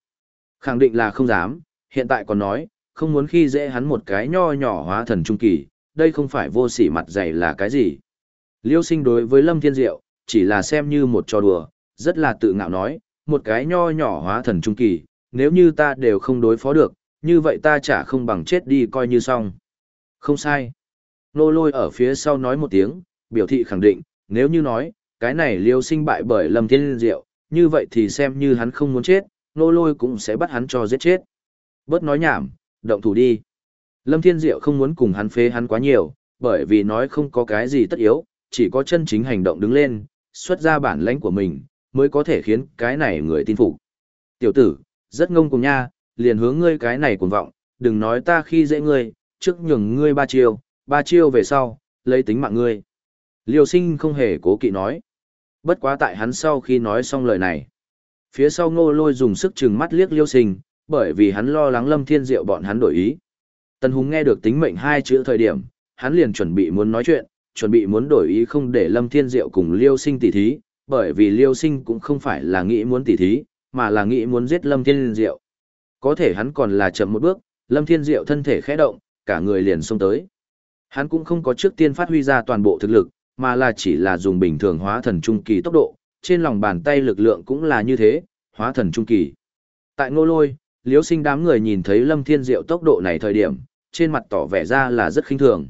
Khẳng định là không dám, hiện tại còn nói, không muốn khi dễ hắn một cái nho nhỏ hóa thần trung kỳ, đây không phải vô sỉ mặt dày là cái gì. Liêu sinh đối với Lâm Thiên Diệu, chỉ là xem như một trò đùa, rất là tự ngạo nói, một cái nho nhỏ hóa thần trung kỳ, nếu như ta đều không đối phó được, như vậy ta chả không bằng chết đi coi như xong. Không sai. Nô lôi ở phía sau nói một tiếng, biểu thị khẳng định, nếu như nói, cái này liêu sinh bại bởi Lâm Thiên Diệu, như vậy thì xem như hắn không muốn chết, nô lôi cũng sẽ bắt hắn cho giết chết. Bớt nói nhảm, động thủ đi. Lâm Thiên Diệu không muốn cùng hắn phế hắn quá nhiều, bởi vì nói không có cái gì tất yếu, chỉ có chân chính hành động đứng lên, xuất ra bản lãnh của mình, mới có thể khiến cái này người tin phục. Tiểu tử, rất ngông cùng nha, liền hướng ngươi cái này cuồng vọng, đừng nói ta khi dễ ngươi, trước nhường ngươi ba chiêu, ba chiêu về sau, lấy tính mạng ngươi. Liêu sinh không hề cố kỵ nói. Bất quá tại hắn sau khi nói xong lời này. Phía sau ngô lôi dùng sức chừng mắt liếc liêu sinh, bởi vì hắn lo lắng lâm thiên diệu bọn hắn đổi ý. Tần Hùng nghe được tính mệnh hai chữ thời điểm, hắn liền chuẩn bị muốn nói chuyện, chuẩn bị muốn đổi ý không để lâm thiên diệu cùng liêu sinh tỉ thí, bởi vì liêu sinh cũng không phải là nghĩ muốn tỉ thí, mà là nghĩ muốn giết lâm thiên diệu. Có thể hắn còn là chậm một bước, lâm thiên diệu thân thể khẽ động, cả người liền xông tới. Hắn cũng không có trước tiên phát huy ra toàn bộ thực lực, mà là chỉ là dùng bình thường hóa thần trung kỳ tốc độ, trên lòng bàn tay lực lượng cũng là như thế, hóa thần trung kỳ. Tại ngô lôi, liếu sinh đám người nhìn thấy lâm thiên diệu tốc độ này thời điểm, trên mặt tỏ vẻ ra là rất khinh thường.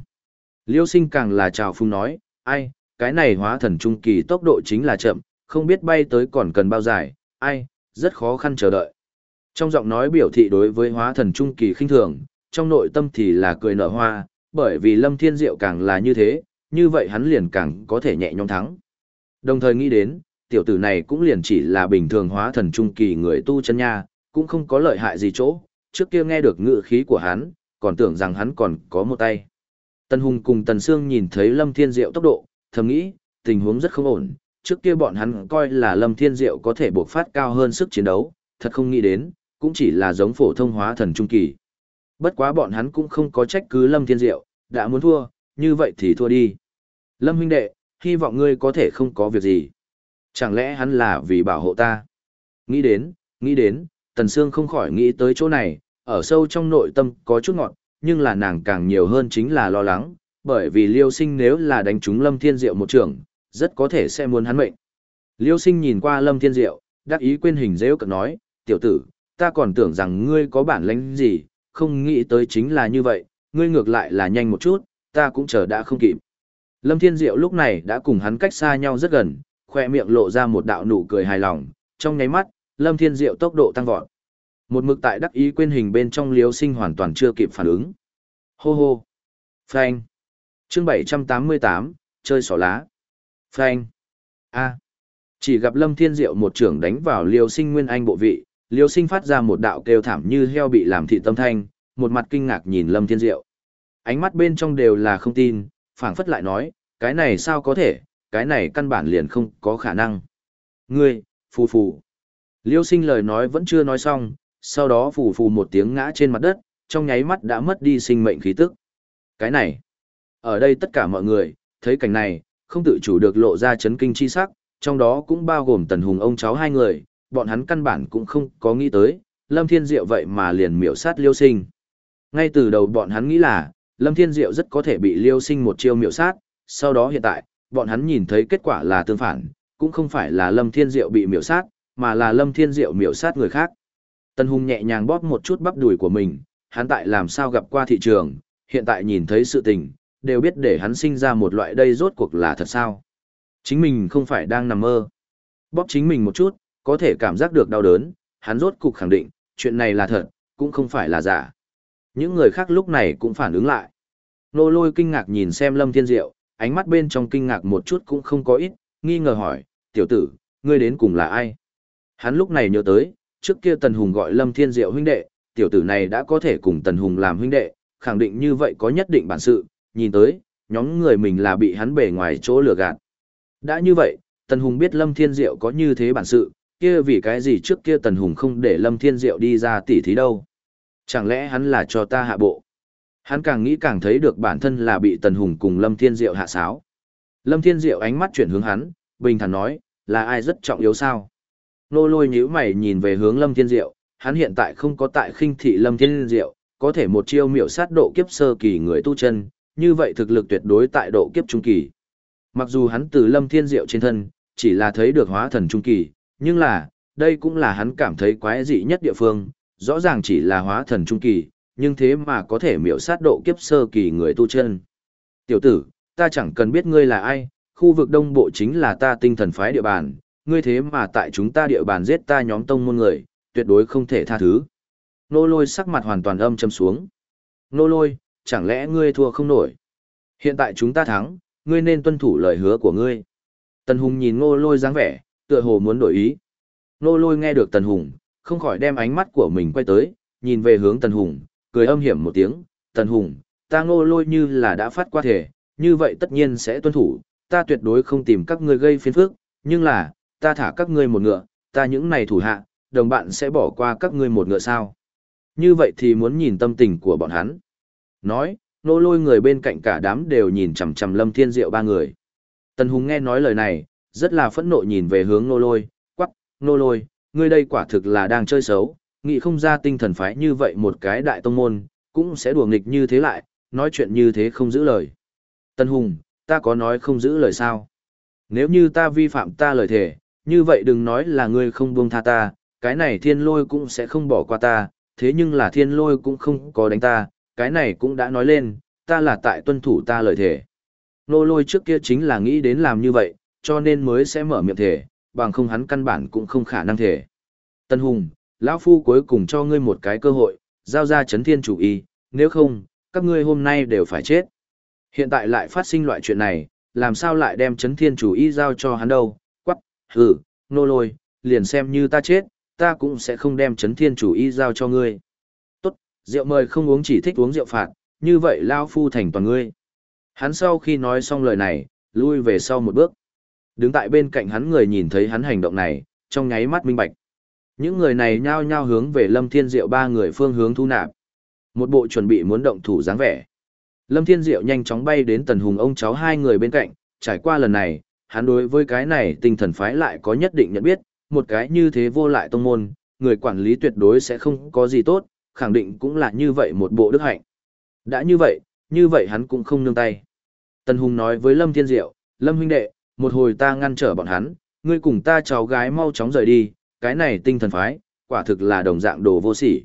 Liêu sinh càng là chào phung nói, ai, cái này hóa thần trung kỳ tốc độ chính là chậm, không biết bay tới còn cần bao dài, ai, rất khó khăn chờ đợi. Trong giọng nói biểu thị đối với hóa thần trung kỳ khinh thường, trong nội tâm thì là cười nở hoa, bởi vì Lâm Thiên Diệu càng là như thế, như vậy hắn liền càng có thể nhẹ nhõm thắng. Đồng thời nghĩ đến, tiểu tử này cũng liền chỉ là bình thường hóa thần trung kỳ người tu chân nha, cũng không có lợi hại gì chỗ, trước kia nghe được ngự khí của hắn, còn tưởng rằng hắn còn có một tay. Tân Hùng cùng Tần Sương nhìn thấy Lâm Thiên Diệu tốc độ, thầm nghĩ, tình huống rất không ổn, trước kia bọn hắn coi là Lâm Thiên Diệu có thể bộc phát cao hơn sức chiến đấu, thật không nghĩ đến, cũng chỉ là giống phổ thông hóa thần trung kỳ. Bất quá bọn hắn cũng không có trách cứ Lâm Thiên Diệu, đã muốn thua, như vậy thì thua đi. Lâm huynh đệ, hy vọng ngươi có thể không có việc gì. Chẳng lẽ hắn là vì bảo hộ ta? Nghĩ đến, nghĩ đến, Tần Sương không khỏi nghĩ tới chỗ này, ở sâu trong nội tâm có chút ngọn, nhưng là nàng càng nhiều hơn chính là lo lắng, bởi vì Liêu Sinh nếu là đánh trúng Lâm Thiên Diệu một trường, rất có thể sẽ muốn hắn mệnh. Liêu Sinh nhìn qua Lâm Thiên Diệu, đắc ý quên hình dễ cực nói, tiểu tử, ta còn tưởng rằng ngươi có bản lĩnh gì, không nghĩ tới chính là như vậy, ngươi ngược lại là nhanh một chút, ta cũng chờ đã không kịp. Lâm Thiên Diệu lúc này đã cùng hắn cách xa nhau rất gần, khoe miệng lộ ra một đạo nụ cười hài lòng, trong nháy mắt, Lâm Thiên Diệu tốc độ tăng vọt. Một mực tại đắc ý quên hình bên trong liếu sinh hoàn toàn chưa kịp phản ứng. Hô hô. Phanh. Chương 788, chơi sỏ lá. Phanh. A. Chỉ gặp Lâm Thiên Diệu một trưởng đánh vào liêu sinh nguyên anh bộ vị, liêu sinh phát ra một đạo kêu thảm như heo bị làm thị tâm thanh, một mặt kinh ngạc nhìn Lâm Thiên Diệu. Ánh mắt bên trong đều là không tin, phảng phất lại nói, cái này sao có thể, cái này căn bản liền không có khả năng. Ngươi, phù phù. Liêu sinh lời nói vẫn chưa nói xong, sau đó phù phù một tiếng ngã trên mặt đất, trong nháy mắt đã mất đi sinh mệnh khí tức. Cái này, ở đây tất cả mọi người, thấy cảnh này, không tự chủ được lộ ra chấn kinh chi sắc, trong đó cũng bao gồm tần hùng ông cháu hai người, bọn hắn căn bản cũng không có nghĩ tới, Lâm Thiên Diệu vậy mà liền miểu sát liêu sinh. Ngay từ đầu bọn hắn nghĩ là, Lâm Thiên Diệu rất có thể bị liêu sinh một chiêu miểu sát, sau đó hiện tại, bọn hắn nhìn thấy kết quả là tương phản, cũng không phải là Lâm Thiên Diệu bị miểu sát, mà là Lâm Thiên Diệu miểu sát người khác. tần Hùng nhẹ nhàng bóp một chút bắp đùi của mình, hắn tại làm sao gặp qua thị trường, hiện tại nhìn thấy sự tình, đều biết để hắn sinh ra một loại đây rốt cuộc là thật sao. Chính mình không phải đang nằm mơ. Bóp chính mình một chút, có thể cảm giác được đau đớn, hắn rốt cuộc khẳng định, chuyện này là thật, cũng không phải là giả. Những người khác lúc này cũng phản ứng lại. Nô lôi kinh ngạc nhìn xem Lâm Thiên Diệu, ánh mắt bên trong kinh ngạc một chút cũng không có ít, nghi ngờ hỏi, tiểu tử, ngươi đến cùng là ai? Hắn lúc này nhớ tới, trước kia Tần Hùng gọi Lâm Thiên Diệu huynh đệ, tiểu tử này đã có thể cùng Tần Hùng làm huynh đệ, khẳng định như vậy có nhất định bản sự, nhìn tới, nhóm người mình là bị hắn bể ngoài chỗ lừa gạt. Đã như vậy, Tần Hùng biết Lâm Thiên Diệu có như thế bản sự, kia vì cái gì trước kia Tần Hùng không để Lâm Thiên Diệu đi ra tỉ thí đâu. Chẳng lẽ hắn là cho ta hạ bộ? Hắn càng nghĩ càng thấy được bản thân là bị Tần Hùng cùng Lâm Thiên Diệu hạ sáo. Lâm Thiên Diệu ánh mắt chuyển hướng hắn, bình thản nói, là ai rất trọng yếu sao? Nô lôi nhíu mày nhìn về hướng Lâm Thiên Diệu, hắn hiện tại không có tại khinh thị Lâm Thiên Diệu, có thể một chiêu miểu sát độ kiếp sơ kỳ người tu chân, như vậy thực lực tuyệt đối tại độ kiếp trung kỳ. Mặc dù hắn từ Lâm Thiên Diệu trên thân, chỉ là thấy được hóa thần trung kỳ, nhưng là, đây cũng là hắn cảm thấy quái dị nhất địa phương, rõ ràng chỉ là hóa thần trung kỳ, nhưng thế mà có thể miểu sát độ kiếp sơ kỳ người tu chân. Tiểu tử, ta chẳng cần biết ngươi là ai, khu vực đông bộ chính là ta tinh thần phái địa bàn, ngươi thế mà tại chúng ta địa bàn giết ta nhóm tông môn người, tuyệt đối không thể tha thứ. Nô lôi sắc mặt hoàn toàn âm châm xuống. Nô lôi, chẳng lẽ ngươi thua không nổi? Hiện tại chúng ta thắng, ngươi nên tuân thủ lời hứa của ngươi. Tần Hùng nhìn Ngô lôi dáng vẻ, tựa hồ muốn đổi ý. Ngô lôi nghe được Tần Hùng, không khỏi đem ánh mắt của mình quay tới, nhìn về hướng Tần Hùng, cười âm hiểm một tiếng, Tần Hùng, ta ngô lôi như là đã phát qua thể, như vậy tất nhiên sẽ tuân thủ, ta tuyệt đối không tìm các ngươi gây phiền phức, nhưng là, ta thả các ngươi một ngựa, ta những này thủ hạ, đồng bạn sẽ bỏ qua các ngươi một ngựa sao. Như vậy thì muốn nhìn tâm tình của bọn hắn. Nói, nô lôi người bên cạnh cả đám đều nhìn chằm chằm lâm thiên diệu ba người. Tần Hùng nghe nói lời này, rất là phẫn nộ nhìn về hướng nô lôi, quắc, nô lôi, ngươi đây quả thực là đang chơi xấu, nghĩ không ra tinh thần phái như vậy một cái đại tông môn, cũng sẽ đùa nghịch như thế lại, nói chuyện như thế không giữ lời. tần Hùng, ta có nói không giữ lời sao? Nếu như ta vi phạm ta lời thề, như vậy đừng nói là ngươi không buông tha ta, cái này thiên lôi cũng sẽ không bỏ qua ta, thế nhưng là thiên lôi cũng không có đánh ta, cái này cũng đã nói lên, ta là tại tuân thủ ta lời thề. Nô lôi trước kia chính là nghĩ đến làm như vậy, cho nên mới sẽ mở miệng thể, bằng không hắn căn bản cũng không khả năng thể. Tân Hùng, lão Phu cuối cùng cho ngươi một cái cơ hội, giao ra chấn thiên chủ y, nếu không, các ngươi hôm nay đều phải chết. Hiện tại lại phát sinh loại chuyện này, làm sao lại đem chấn thiên chủ y giao cho hắn đâu, quắc, hử, nô lôi, liền xem như ta chết, ta cũng sẽ không đem chấn thiên chủ y giao cho ngươi. Rượu mời không uống chỉ thích uống rượu phạt, như vậy lao phu thành toàn ngươi. Hắn sau khi nói xong lời này, lui về sau một bước. Đứng tại bên cạnh hắn người nhìn thấy hắn hành động này, trong nháy mắt minh bạch. Những người này nhao nhao hướng về Lâm Thiên Diệu ba người phương hướng thu nạp. Một bộ chuẩn bị muốn động thủ dáng vẻ. Lâm Thiên Diệu nhanh chóng bay đến Tần Hùng ông cháu hai người bên cạnh, trải qua lần này, hắn đối với cái này tinh thần phái lại có nhất định nhận biết, một cái như thế vô lại tông môn, người quản lý tuyệt đối sẽ không có gì tốt, khẳng định cũng là như vậy một bộ đức hạnh. Đã như vậy, như vậy hắn cũng không nương tay. Tần Hùng nói với Lâm Thiên Diệu, Lâm huynh đệ, một hồi ta ngăn trở bọn hắn, ngươi cùng ta cháu gái mau chóng rời đi, cái này tinh thần phái, quả thực là đồng dạng đồ vô sỉ.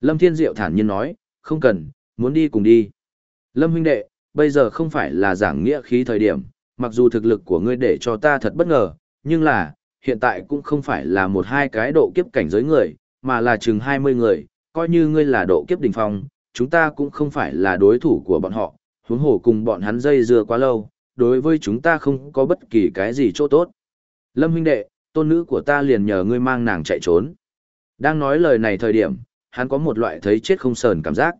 Lâm Thiên Diệu thản nhiên nói, không cần, muốn đi cùng đi. Lâm huynh đệ, bây giờ không phải là giảng nghĩa khí thời điểm, mặc dù thực lực của ngươi để cho ta thật bất ngờ, nhưng là, hiện tại cũng không phải là một hai cái độ kiếp cảnh giới người, mà là chừng 20 người, coi như ngươi là độ kiếp đỉnh phong, chúng ta cũng không phải là đối thủ của bọn họ, huống hồ cùng bọn hắn dây dưa quá lâu, đối với chúng ta không có bất kỳ cái gì chỗ tốt. Lâm huynh đệ, tôn nữ của ta liền nhờ ngươi mang nàng chạy trốn. Đang nói lời này thời điểm, hắn có một loại thấy chết không sờn cảm giác.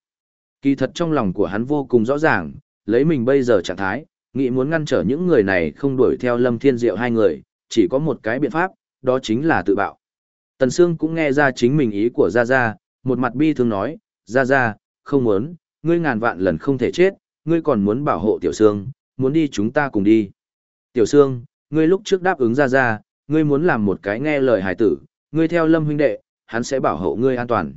Kỳ thật trong lòng của hắn vô cùng rõ ràng, lấy mình bây giờ trạng thái, nghĩ muốn ngăn trở những người này không đuổi theo Lâm Thiên Diệu hai người, chỉ có một cái biện pháp, đó chính là tự bạo. Tần Sương cũng nghe ra chính mình ý của Gia Gia, một mặt bi thương nói, Ra Ra, không muốn, ngươi ngàn vạn lần không thể chết, ngươi còn muốn bảo hộ Tiểu Sương, muốn đi chúng ta cùng đi. Tiểu Sương, ngươi lúc trước đáp ứng Ra Ra, ngươi muốn làm một cái nghe lời Hải tử, ngươi theo Lâm huynh đệ, hắn sẽ bảo hộ ngươi an toàn.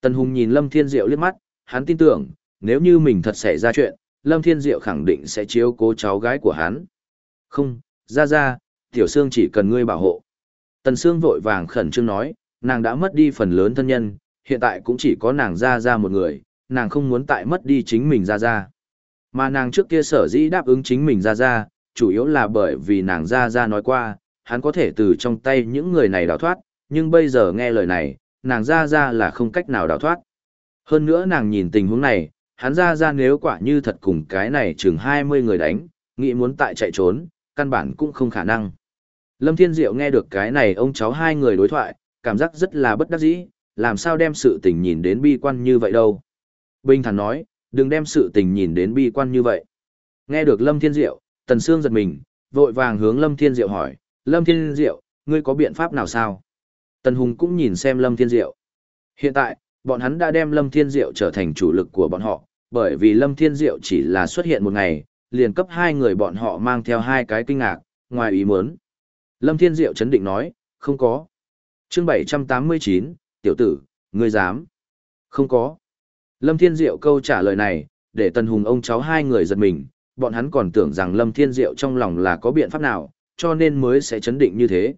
Tần Hùng nhìn Lâm Thiên Diệu liếc mắt, hắn tin tưởng, nếu như mình thật xảy ra chuyện, Lâm Thiên Diệu khẳng định sẽ chiếu cố cháu gái của hắn. Không, ra ra, Tiểu Sương chỉ cần ngươi bảo hộ. Tần Sương vội vàng khẩn trương nói, nàng đã mất đi phần lớn thân nhân, hiện tại cũng chỉ có nàng ra ra một người, nàng không muốn tại mất đi chính mình ra ra. Mà nàng trước kia sở dĩ đáp ứng chính mình ra ra, chủ yếu là bởi vì nàng ra ra nói qua, hắn có thể từ trong tay những người này đào thoát, nhưng bây giờ nghe lời này, nàng ra ra là không cách nào đào thoát. Hơn nữa nàng nhìn tình huống này, hắn ra ra nếu quả như thật cùng cái này chừng 20 người đánh, nghĩ muốn tại chạy trốn, căn bản cũng không khả năng. Lâm Thiên Diệu nghe được cái này ông cháu hai người đối thoại, cảm giác rất là bất đắc dĩ, làm sao đem sự tình nhìn đến bi quan như vậy đâu. Bình thản nói, đừng đem sự tình nhìn đến bi quan như vậy. Nghe được Lâm Thiên Diệu, Tần Sương giật mình, vội vàng hướng Lâm Thiên Diệu hỏi, Lâm Thiên Diệu, ngươi có biện pháp nào sao? Tần Hùng cũng nhìn xem Lâm Thiên Diệu. Hiện tại, bọn hắn đã đem Lâm Thiên Diệu trở thành chủ lực của bọn họ, bởi vì Lâm Thiên Diệu chỉ là xuất hiện một ngày, liền cấp hai người bọn họ mang theo hai cái kinh ngạc, ngoài ý muốn. Lâm Thiên Diệu chấn định nói, không có. chương 789, tiểu tử, ngươi dám. Không có. Lâm Thiên Diệu câu trả lời này, để Tần Hùng ông cháu hai người giật mình, bọn hắn còn tưởng rằng Lâm Thiên Diệu trong lòng là có biện pháp nào, cho nên mới sẽ chấn định như thế.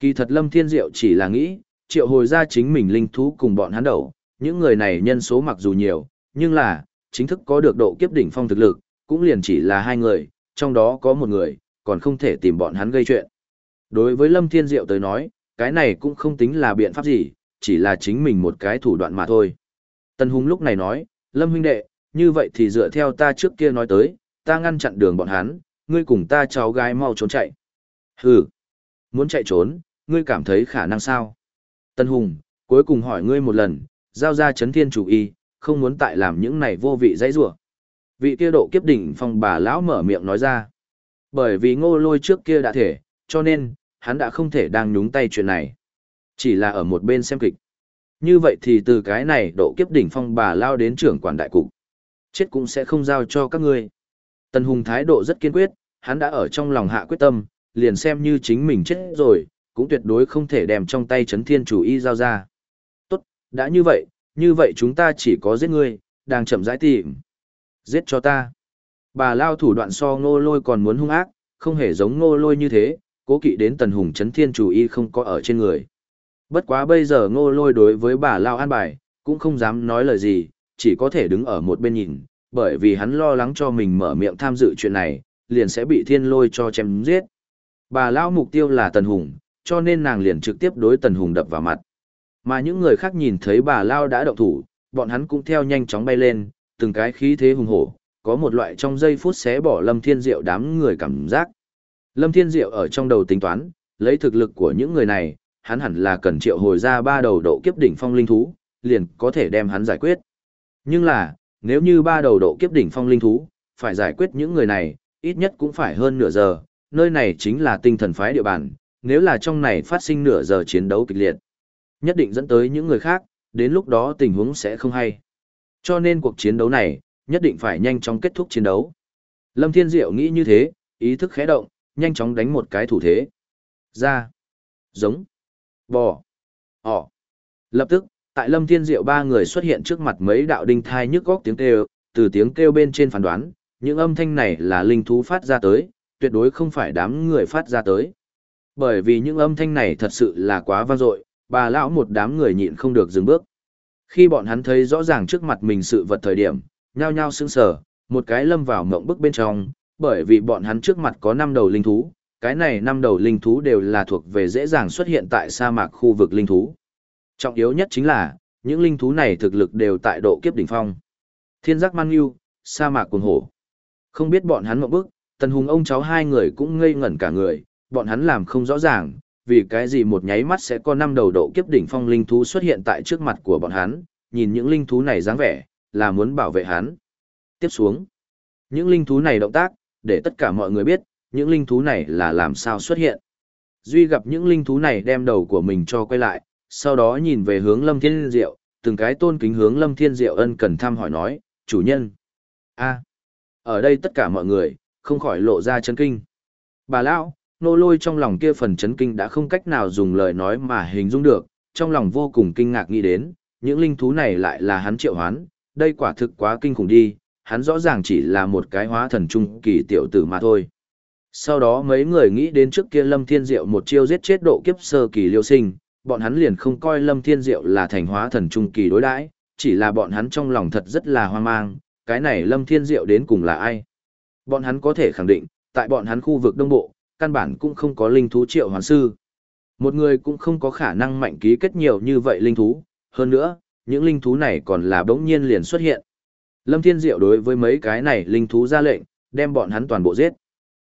Kỳ thật Lâm Thiên Diệu chỉ là nghĩ, triệu hồi ra chính mình linh thú cùng bọn hắn đầu, những người này nhân số mặc dù nhiều, nhưng là, chính thức có được độ kiếp đỉnh phong thực lực, cũng liền chỉ là hai người, trong đó có một người, còn không thể tìm bọn hắn gây chuyện. Đối với Lâm Thiên Diệu tới nói, cái này cũng không tính là biện pháp gì, chỉ là chính mình một cái thủ đoạn mà thôi. Tần Hùng lúc này nói, Lâm huynh đệ, như vậy thì dựa theo ta trước kia nói tới, ta ngăn chặn đường bọn hắn, ngươi cùng ta cháu gái mau trốn chạy. Hừ, muốn chạy trốn, ngươi cảm thấy khả năng sao? Tân Hùng, cuối cùng hỏi ngươi một lần, giao ra chấn thiên chủ y, không muốn tại làm những này vô vị dãy rủa. Vị kia độ kiếp đỉnh phong bà lão mở miệng nói ra. Bởi vì ngô lôi trước kia đã thể, cho nên, hắn đã không thể đang nhúng tay chuyện này. Chỉ là ở một bên xem kịch. Như vậy thì từ cái này độ kiếp đỉnh phong bà lao đến trưởng quản đại cục. Chết cũng sẽ không giao cho các ngươi. Tần Hùng thái độ rất kiên quyết, hắn đã ở trong lòng hạ quyết tâm, liền xem như chính mình chết rồi, cũng tuyệt đối không thể đem trong tay chấn thiên chủ y giao ra. Tốt, đã như vậy, như vậy chúng ta chỉ có giết ngươi, đang chậm rãi tìm. Giết cho ta. Bà lao thủ đoạn so ngô lôi còn muốn hung ác, không hề giống ngô lôi như thế, cố kỵ đến tần hùng chấn thiên chủ y không có ở trên người. Bất quá bây giờ ngô lôi đối với bà lao an bài, cũng không dám nói lời gì, chỉ có thể đứng ở một bên nhìn, bởi vì hắn lo lắng cho mình mở miệng tham dự chuyện này, liền sẽ bị thiên lôi cho chém giết. Bà lão mục tiêu là Tần Hùng, cho nên nàng liền trực tiếp đối Tần Hùng đập vào mặt. Mà những người khác nhìn thấy bà Lao đã động thủ, bọn hắn cũng theo nhanh chóng bay lên, từng cái khí thế hùng hổ, có một loại trong giây phút xé bỏ Lâm Thiên Diệu đám người cảm giác. Lâm Thiên Diệu ở trong đầu tính toán, lấy thực lực của những người này, hắn hẳn là cần triệu hồi ra ba đầu độ kiếp đỉnh phong linh thú, liền có thể đem hắn giải quyết. Nhưng là, nếu như ba đầu độ kiếp đỉnh phong linh thú, phải giải quyết những người này, ít nhất cũng phải hơn nửa giờ, nơi này chính là tinh thần phái địa bàn, nếu là trong này phát sinh nửa giờ chiến đấu kịch liệt, nhất định dẫn tới những người khác, đến lúc đó tình huống sẽ không hay. Cho nên cuộc chiến đấu này, nhất định phải nhanh chóng kết thúc chiến đấu. Lâm Thiên Diệu nghĩ như thế, ý thức khẽ động, nhanh chóng đánh một cái thủ thế. Ra. Giống. Bò. Ỏ. Lập tức, tại Lâm Thiên Diệu ba người xuất hiện trước mặt mấy đạo đinh thai nhức góc tiếng kêu, từ tiếng kêu bên trên phán đoán, những âm thanh này là linh thú phát ra tới, tuyệt đối không phải đám người phát ra tới. Bởi vì những âm thanh này thật sự là quá vang dội, bà lão một đám người nhịn không được dừng bước. Khi bọn hắn thấy rõ ràng trước mặt mình sự vật thời điểm, nhao nhao sững sờ, một cái lâm vào mộng bức bên trong, bởi vì bọn hắn trước mặt có năm đầu linh thú, cái này năm đầu linh thú đều là thuộc về dễ dàng xuất hiện tại sa mạc khu vực linh thú. Trọng yếu nhất chính là, những linh thú này thực lực đều tại độ kiếp đỉnh phong. Thiên giác man yêu, sa mạc cuồng hổ. Không biết bọn hắn mộng bức, tần hùng ông cháu hai người cũng ngây ngẩn cả người, bọn hắn làm không rõ ràng, vì cái gì một nháy mắt sẽ có năm đầu độ kiếp đỉnh phong linh thú xuất hiện tại trước mặt của bọn hắn, nhìn những linh thú này dáng vẻ, là muốn bảo vệ hắn. Tiếp xuống, những linh thú này động tác, để tất cả mọi người biết, những linh thú này là làm sao xuất hiện. Duy gặp những linh thú này đem đầu của mình cho quay lại, sau đó nhìn về hướng Lâm Thiên Diệu, từng cái tôn kính hướng Lâm Thiên Diệu ân cần thăm hỏi nói, chủ nhân. a ở đây tất cả mọi người, không khỏi lộ ra chấn kinh. Bà lão, nô lôi trong lòng kia phần chấn kinh đã không cách nào dùng lời nói mà hình dung được, trong lòng vô cùng kinh ngạc nghĩ đến, những linh thú này lại là hắn triệu hoán, đây quả thực quá kinh khủng đi, hắn rõ ràng chỉ là một cái hóa thần trung kỳ tiểu tử mà thôi. Sau đó mấy người nghĩ đến trước kia Lâm Thiên Diệu một chiêu giết chết độ kiếp sơ kỳ liêu sinh, bọn hắn liền không coi Lâm Thiên Diệu là thành hóa thần trung kỳ đối đãi, chỉ là bọn hắn trong lòng thật rất là hoang mang, cái này Lâm Thiên Diệu đến cùng là ai? Bọn hắn có thể khẳng định, tại bọn hắn khu vực đông bộ, căn bản cũng không có linh thú triệu hoàn sư. Một người cũng không có khả năng mạnh ký kết nhiều như vậy linh thú, hơn nữa, những linh thú này còn là bỗng nhiên liền xuất hiện. Lâm Thiên Diệu đối với mấy cái này linh thú ra lệnh, đem bọn hắn toàn bộ giết.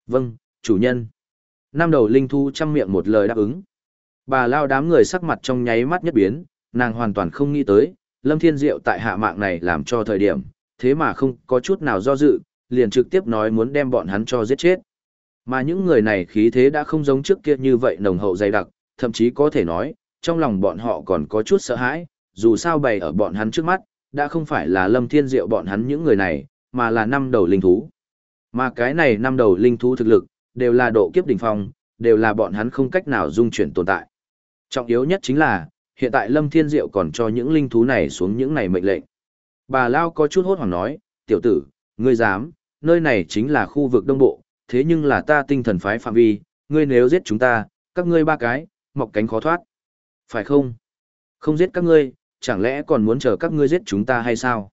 Vâng, chủ nhân. Năm đầu linh thú chăm miệng một lời đáp ứng. Bà lao đám người sắc mặt trong nháy mắt nhất biến, nàng hoàn toàn không nghĩ tới, Lâm Thiên Diệu tại hạ mạng này làm cho thời điểm, thế mà không có chút nào do dự, liền trực tiếp nói muốn đem bọn hắn cho giết chết. Mà những người này khí thế đã không giống trước kia như vậy nồng hậu dày đặc, thậm chí có thể nói, trong lòng bọn họ còn có chút sợ hãi, dù sao bày ở bọn hắn trước mắt, đã không phải là lâm thiên diệu bọn hắn những người này, mà là năm đầu linh thú. Mà cái này năm đầu linh thú thực lực, đều là độ kiếp đỉnh phong, đều là bọn hắn không cách nào dung chuyển tồn tại. Trọng yếu nhất chính là, hiện tại lâm thiên diệu còn cho những linh thú này xuống những này mệnh lệnh. Bà Lao có chút hốt hoảng nói, tiểu tử, ngươi dám, nơi này chính là khu vực đông bộ, thế nhưng là ta tinh thần phái phạm vi, ngươi nếu giết chúng ta, các ngươi ba cái, mọc cánh khó thoát. Phải không? Không giết các ngươi, chẳng lẽ còn muốn chờ các ngươi giết chúng ta hay sao?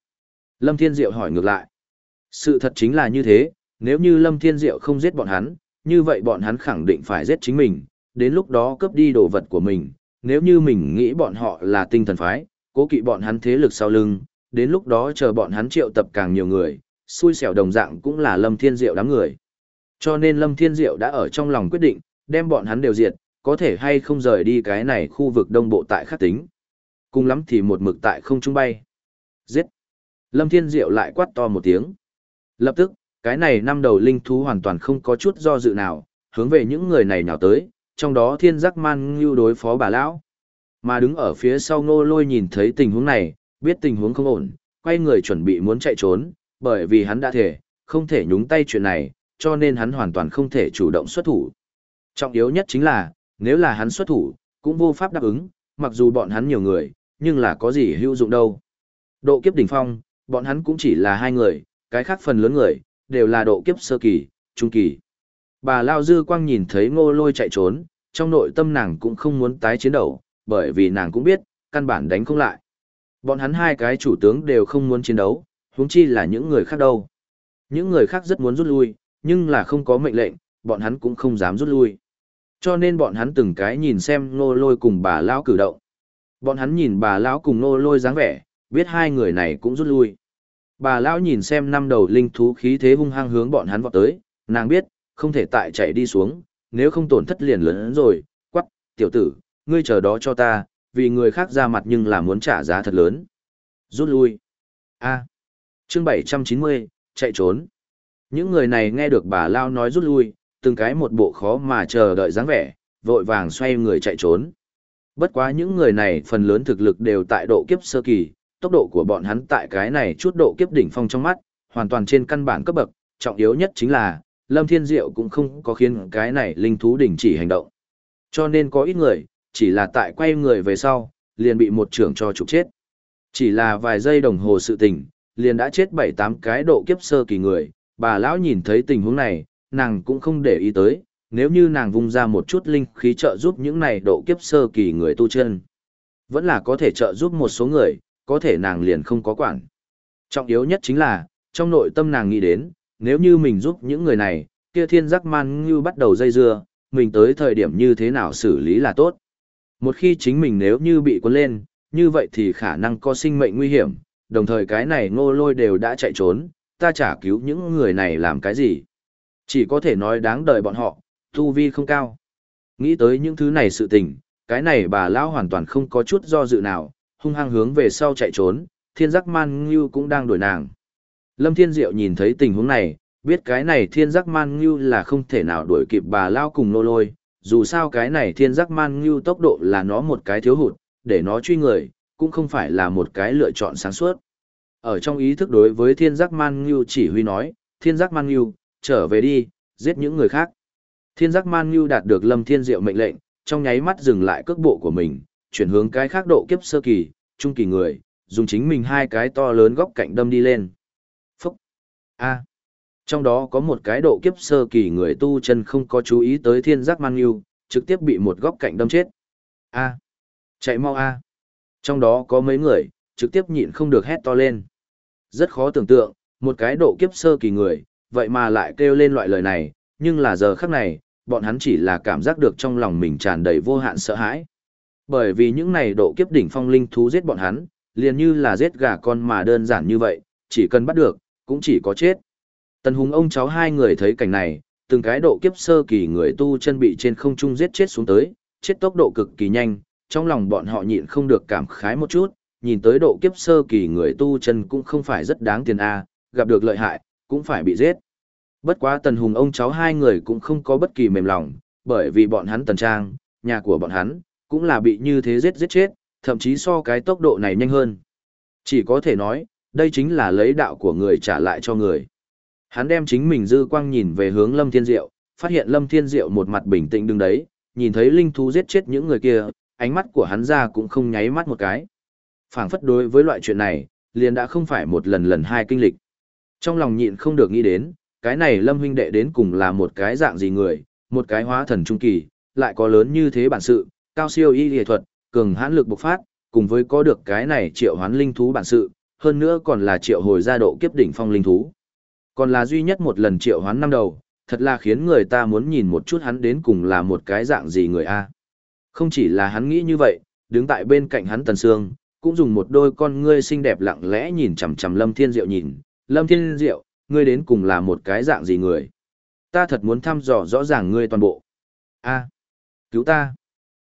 Lâm Thiên Diệu hỏi ngược lại. Sự thật chính là như thế, nếu như Lâm Thiên Diệu không giết bọn hắn, như vậy bọn hắn khẳng định phải giết chính mình, đến lúc đó cướp đi đồ vật của mình. Nếu như mình nghĩ bọn họ là tinh thần phái, cố kỵ bọn hắn thế lực sau lưng, đến lúc đó chờ bọn hắn triệu tập càng nhiều người, xui xẻo đồng dạng cũng là Lâm Thiên Diệu đám người. Cho nên Lâm Thiên Diệu đã ở trong lòng quyết định, đem bọn hắn đều diệt, có thể hay không rời đi cái này khu vực đông bộ tại khắc tính. Cùng lắm thì một mực tại không trung bay. Giết! Lâm Thiên Diệu lại quát to một tiếng. Lập tức, cái này năm đầu linh thú hoàn toàn không có chút do dự nào, hướng về những người này nhào tới, trong đó thiên giác man như đối phó bà lão. Mà đứng ở phía sau ngô lôi nhìn thấy tình huống này, biết tình huống không ổn, quay người chuẩn bị muốn chạy trốn, bởi vì hắn đã thể, không thể nhúng tay chuyện này, cho nên hắn hoàn toàn không thể chủ động xuất thủ. Trọng yếu nhất chính là, nếu là hắn xuất thủ, cũng vô pháp đáp ứng, mặc dù bọn hắn nhiều người, nhưng là có gì hữu dụng đâu. Độ kiếp đỉnh phong, bọn hắn cũng chỉ là hai người, cái khác phần lớn người, đều là độ kiếp sơ kỳ, trung kỳ. Bà Lao Dư Quang nhìn thấy ngô lôi chạy trốn, trong nội tâm nàng cũng không muốn tái chiến đấu, bởi vì nàng cũng biết, căn bản đánh không lại. Bọn hắn hai cái chủ tướng đều không muốn chiến đấu, huống chi là những người khác đâu. Những người khác rất muốn rút lui, nhưng là không có mệnh lệnh, bọn hắn cũng không dám rút lui. Cho nên bọn hắn từng cái nhìn xem nô lôi cùng bà lão cử động. Bọn hắn nhìn bà lão cùng nô lôi dáng vẻ, biết hai người này cũng rút lui. Bà lão nhìn xem năm đầu linh thú khí thế hung hăng hướng bọn hắn vọt tới, nàng biết, không thể tại chạy đi xuống, nếu không tổn thất liền lớn rồi, quắc, tiểu tử, ngươi chờ đó cho ta, vì người khác ra mặt nhưng là muốn trả giá thật lớn. Rút lui. A. Chương 790, chạy trốn. Những người này nghe được bà Lao nói rút lui, từng cái một bộ khó mà chờ đợi dáng vẻ, vội vàng xoay người chạy trốn. Bất quá những người này phần lớn thực lực đều tại độ kiếp sơ kỳ, tốc độ của bọn hắn tại cái này chút độ kiếp đỉnh phong trong mắt, hoàn toàn trên căn bản cấp bậc, trọng yếu nhất chính là, Lâm Thiên Diệu cũng không có khiến cái này linh thú đỉnh chỉ hành động. Cho nên có ít người, chỉ là tại quay người về sau, liền bị một trưởng cho trục chết. Chỉ là vài giây đồng hồ sự tình, liền đã chết bảy tám cái độ kiếp sơ kỳ người, bà lão nhìn thấy tình huống này, nàng cũng không để ý tới, nếu như nàng vung ra một chút linh khí trợ giúp những này độ kiếp sơ kỳ người tu chân. Vẫn là có thể trợ giúp một số người, có thể nàng liền không có quản. Trọng yếu nhất chính là, trong nội tâm nàng nghĩ đến, nếu như mình giúp những người này, kia thiên giác man như bắt đầu dây dưa, mình tới thời điểm như thế nào xử lý là tốt. Một khi chính mình nếu như bị cuốn lên, như vậy thì khả năng có sinh mệnh nguy hiểm, đồng thời cái này ngô lôi đều đã chạy trốn, ta chả cứu những người này làm cái gì. Chỉ có thể nói đáng đời bọn họ, tu vi không cao. Nghĩ tới những thứ này sự tình, cái này bà lão hoàn toàn không có chút do dự nào, hung hăng hướng về sau chạy trốn, thiên giác man ngưu cũng đang đuổi nàng. Lâm Thiên Diệu nhìn thấy tình huống này, biết cái này thiên giác man ngưu là không thể nào đuổi kịp bà lao cùng nô lôi, dù sao cái này thiên giác man ngưu tốc độ là nó một cái thiếu hụt, để nó truy người, cũng không phải là một cái lựa chọn sáng suốt. Ở trong ý thức đối với thiên giác man ngưu chỉ huy nói, thiên giác man ngưu, trở về đi, giết những người khác. Thiên giác man ngưu đạt được lâm thiên diệu mệnh lệnh, trong nháy mắt dừng lại cước bộ của mình, chuyển hướng cái khác độ kiếp sơ kỳ, trung kỳ người, dùng chính mình hai cái to lớn góc cạnh đâm đi lên. Phúc! A! Trong đó có một cái độ kiếp sơ kỳ người tu chân không có chú ý tới thiên giác man yêu trực tiếp bị một góc cạnh đâm chết. A! Chạy mau A! Trong đó có mấy người, trực tiếp nhịn không được hét to lên. Rất khó tưởng tượng, một cái độ kiếp sơ kỳ người, vậy mà lại kêu lên loại lời này, nhưng là giờ khắc này, bọn hắn chỉ là cảm giác được trong lòng mình tràn đầy vô hạn sợ hãi. Bởi vì những này độ kiếp đỉnh phong linh thú giết bọn hắn, liền như là giết gà con mà đơn giản như vậy, chỉ cần bắt được, cũng chỉ có chết. Tần Hùng ông cháu hai người thấy cảnh này, từng cái độ kiếp sơ kỳ người tu chân bị trên không trung giết chết xuống tới, chết tốc độ cực kỳ nhanh, trong lòng bọn họ nhịn không được cảm khái một chút, nhìn tới độ kiếp sơ kỳ người tu chân cũng không phải rất đáng tiền a, gặp được lợi hại, cũng phải bị giết. Bất quá Tần Hùng ông cháu hai người cũng không có bất kỳ mềm lòng, bởi vì bọn hắn tần trang, nhà của bọn hắn, cũng là bị như thế giết giết chết, thậm chí so cái tốc độ này nhanh hơn. Chỉ có thể nói, đây chính là lấy đạo của người trả lại cho người. Hắn đem chính mình dư quang nhìn về hướng Lâm Thiên Diệu, phát hiện Lâm Thiên Diệu một mặt bình tĩnh đứng đấy, nhìn thấy linh thú giết chết những người kia, ánh mắt của hắn ra cũng không nháy mắt một cái. phảng phất đối với loại chuyện này, liền đã không phải một lần lần hai kinh lịch. Trong lòng nhịn không được nghĩ đến, cái này Lâm huynh đệ đến cùng là một cái dạng gì người, một cái hóa thần trung kỳ, lại có lớn như thế bản sự, cao siêu y y thuật, cường hãn lực bộc phát, cùng với có được cái này triệu hoán linh thú bản sự, hơn nữa còn là triệu hồi gia độ kiếp đỉnh phong linh thú. Còn là duy nhất một lần triệu hoán năm đầu, thật là khiến người ta muốn nhìn một chút hắn đến cùng là một cái dạng gì người a. Không chỉ là hắn nghĩ như vậy, đứng tại bên cạnh hắn Tần Sương, cũng dùng một đôi con ngươi xinh đẹp lặng lẽ nhìn chằm chằm Lâm Thiên Diệu nhìn, Lâm Thiên Diệu, ngươi đến cùng là một cái dạng gì người? Ta thật muốn thăm dò rõ ràng ngươi toàn bộ. A, cứu ta.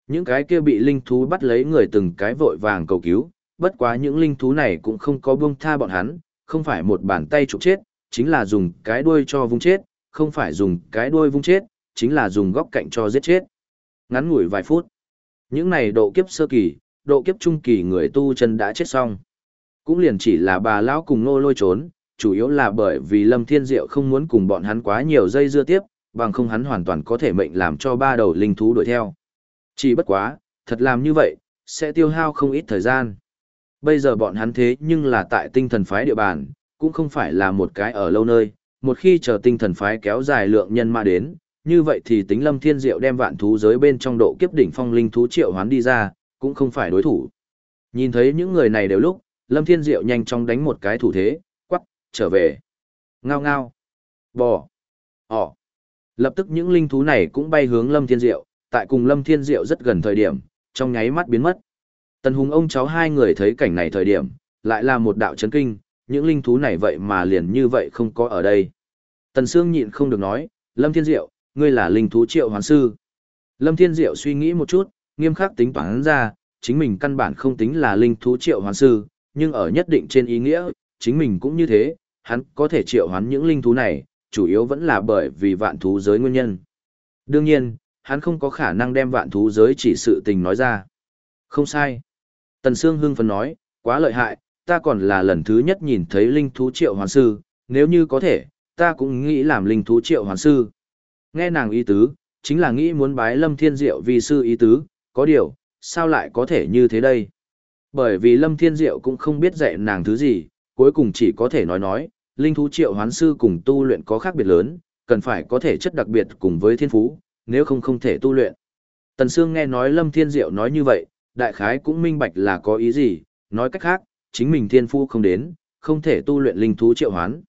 Những cái kia bị linh thú bắt lấy người từng cái vội vàng cầu cứu, bất quá những linh thú này cũng không có buông tha bọn hắn, không phải một bàn tay trục chết, chính là dùng cái đuôi cho vung chết, không phải dùng cái đuôi vung chết, chính là dùng góc cạnh cho giết chết. Ngắn ngủi vài phút. Những này độ kiếp sơ kỳ, độ kiếp trung kỳ người tu chân đã chết xong. Cũng liền chỉ là bà lão cùng nô lôi trốn, chủ yếu là bởi vì Lâm Thiên Diệu không muốn cùng bọn hắn quá nhiều dây dưa tiếp, bằng không hắn hoàn toàn có thể mệnh làm cho ba đầu linh thú đuổi theo. Chỉ bất quá, thật làm như vậy, sẽ tiêu hao không ít thời gian. Bây giờ bọn hắn thế nhưng là tại tinh thần phái địa bàn, cũng không phải là một cái ở lâu nơi, một khi chờ tinh thần phái kéo dài lượng nhân ma đến, như vậy thì tính Lâm Thiên Diệu đem vạn thú giới bên trong độ kiếp đỉnh phong linh thú triệu hoán đi ra, cũng không phải đối thủ. Nhìn thấy những người này đều lúc, Lâm Thiên Diệu nhanh chóng đánh một cái thủ thế, quắc, trở về. Ngao ngao. Bò. ỏ, Lập tức những linh thú này cũng bay hướng Lâm Thiên Diệu, tại cùng Lâm Thiên Diệu rất gần thời điểm, trong nháy mắt biến mất. Tần Hùng ông cháu hai người thấy cảnh này thời điểm, lại là một đạo chấn kinh, những linh thú này vậy mà liền như vậy không có ở đây. Tần Sương nhịn không được nói, Lâm Thiên Diệu, ngươi là linh thú triệu hoàn sư. Lâm Thiên Diệu suy nghĩ một chút, nghiêm khắc tính toán ra, chính mình căn bản không tính là linh thú triệu hoàn sư, nhưng ở nhất định trên ý nghĩa, chính mình cũng như thế, hắn có thể triệu hoán những linh thú này, chủ yếu vẫn là bởi vì vạn thú giới nguyên nhân. Đương nhiên, hắn không có khả năng đem vạn thú giới chỉ sự tình nói ra. Không sai. Tần Sương hưng phấn nói, quá lợi hại, ta còn là lần thứ nhất nhìn thấy linh thú triệu hoàn sư, nếu như có thể, ta cũng nghĩ làm linh thú triệu hoàn sư. Nghe nàng ý tứ, chính là nghĩ muốn bái lâm thiên diệu vì sư ý tứ, có điều, sao lại có thể như thế đây? Bởi vì lâm thiên diệu cũng không biết dạy nàng thứ gì, cuối cùng chỉ có thể nói nói, linh thú triệu hoán sư cùng tu luyện có khác biệt lớn, cần phải có thể chất đặc biệt cùng với thiên phú, nếu không không thể tu luyện. Tần Sương nghe nói Lâm Thiên Diệu nói như vậy, đại khái cũng minh bạch là có ý gì, nói cách khác, chính mình thiên phu không đến, không thể tu luyện linh thú triệu hoán.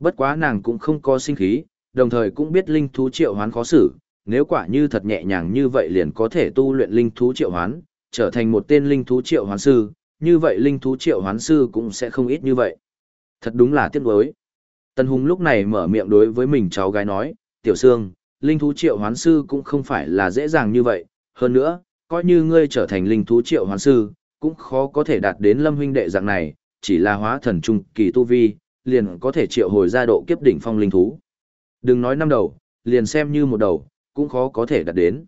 Bất quá nàng cũng không có sinh khí, đồng thời cũng biết linh thú triệu hoán khó xử, nếu quả như thật nhẹ nhàng như vậy liền có thể tu luyện linh thú triệu hoán, trở thành một tên linh thú triệu hoán sư, như vậy linh thú triệu hoán sư cũng sẽ không ít như vậy. Thật đúng là tiếc nuối. Tần Hùng lúc này mở miệng đối với mình cháu gái nói, Tiểu Sương, linh thú triệu hoán sư cũng không phải là dễ dàng như vậy, hơn nữa, coi như ngươi trở thành linh thú triệu hoán sư, cũng khó có thể đạt đến lâm huynh đệ dạng này, chỉ là hóa thần trung kỳ tu vi, liền có thể triệu hồi ra độ kiếp đỉnh phong linh thú. Đừng nói năm đầu, liền xem như một đầu, cũng khó có thể đạt đến.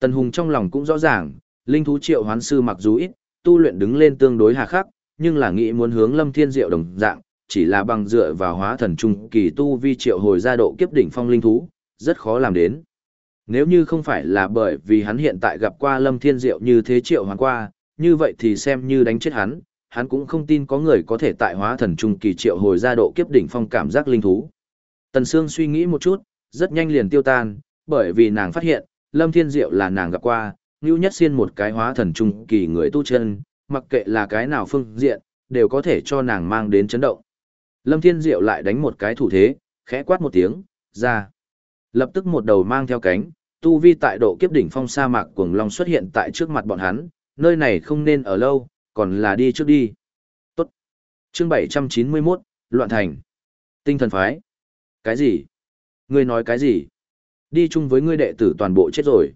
Tần Hùng trong lòng cũng rõ ràng, linh thú triệu hoán sư mặc dù ít, tu luyện đứng lên tương đối hà khắc, nhưng là nghĩ muốn hướng Lâm Thiên Diệu đồng dạng, chỉ là bằng dựa vào hóa thần trung kỳ tu vi triệu hồi ra độ kiếp đỉnh phong linh thú, rất khó làm đến. Nếu như không phải là bởi vì hắn hiện tại gặp qua Lâm Thiên Diệu như thế triệu hoàng qua, như vậy thì xem như đánh chết hắn, hắn cũng không tin có người có thể tại hóa thần trung kỳ triệu hồi ra độ kiếp đỉnh phong cảm giác linh thú. Tần Sương suy nghĩ một chút, rất nhanh liền tiêu tan, bởi vì nàng phát hiện, Lâm Thiên Diệu là nàng gặp qua, như nhất xiên một cái hóa thần trung kỳ người tu chân, mặc kệ là cái nào phương diện, đều có thể cho nàng mang đến chấn động. Lâm Thiên Diệu lại đánh một cái thủ thế, khẽ quát một tiếng, ra. Lập tức một đầu mang theo cánh, tu vi tại độ kiếp đỉnh phong sa mạc cuồng long xuất hiện tại trước mặt bọn hắn, nơi này không nên ở lâu, còn là đi trước đi. Tốt. Chương 791, Loạn Thành. Tinh thần phái. Cái gì? Ngươi nói cái gì? Đi chung với ngươi đệ tử toàn bộ chết rồi.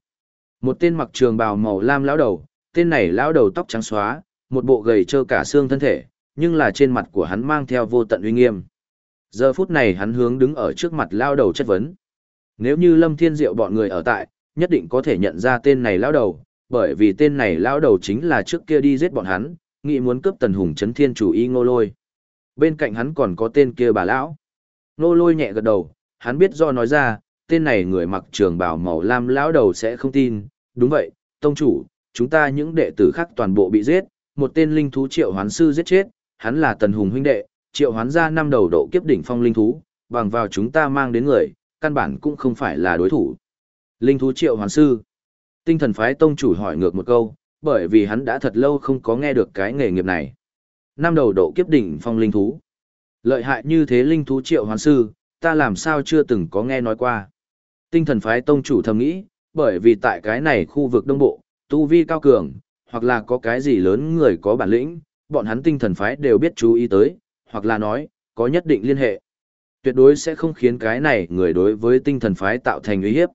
Một tên mặc trường bào màu lam lão đầu, tên này lão đầu tóc trắng xóa, một bộ gầy trơ cả xương thân thể, nhưng là trên mặt của hắn mang theo vô tận uy nghiêm. Giờ phút này hắn hướng đứng ở trước mặt lão đầu chất vấn. Nếu như Lâm Thiên Diệu bọn người ở tại, nhất định có thể nhận ra tên này lão đầu, bởi vì tên này lão đầu chính là trước kia đi giết bọn hắn, nghĩ muốn cướp Tần Hùng Chấn Thiên chủ y Ngô Lôi. Bên cạnh hắn còn có tên kia bà lão. Ngô Lôi nhẹ gật đầu, hắn biết do nói ra, tên này người mặc trường bào màu lam lão đầu sẽ không tin, đúng vậy, tông chủ, chúng ta những đệ tử khác toàn bộ bị giết, một tên linh thú triệu hoán sư giết chết, hắn là Tần Hùng huynh đệ, triệu hoán ra năm đầu độ kiếp đỉnh phong linh thú, bằng vào chúng ta mang đến người, căn bản cũng không phải là đối thủ. Linh thú triệu hoàn sư. Tinh thần phái tông chủ hỏi ngược một câu, bởi vì hắn đã thật lâu không có nghe được cái nghề nghiệp này. Năm đầu độ kiếp đỉnh phong linh thú. Lợi hại như thế linh thú triệu hoàn sư, ta làm sao chưa từng có nghe nói qua. Tinh thần phái tông chủ thầm nghĩ, bởi vì tại cái này khu vực đông bộ, tu vi cao cường, hoặc là có cái gì lớn người có bản lĩnh, bọn hắn tinh thần phái đều biết chú ý tới, hoặc là nói, có nhất định liên hệ. Tuyệt đối sẽ không khiến cái này người đối với tinh thần phái tạo thành uy hiếp.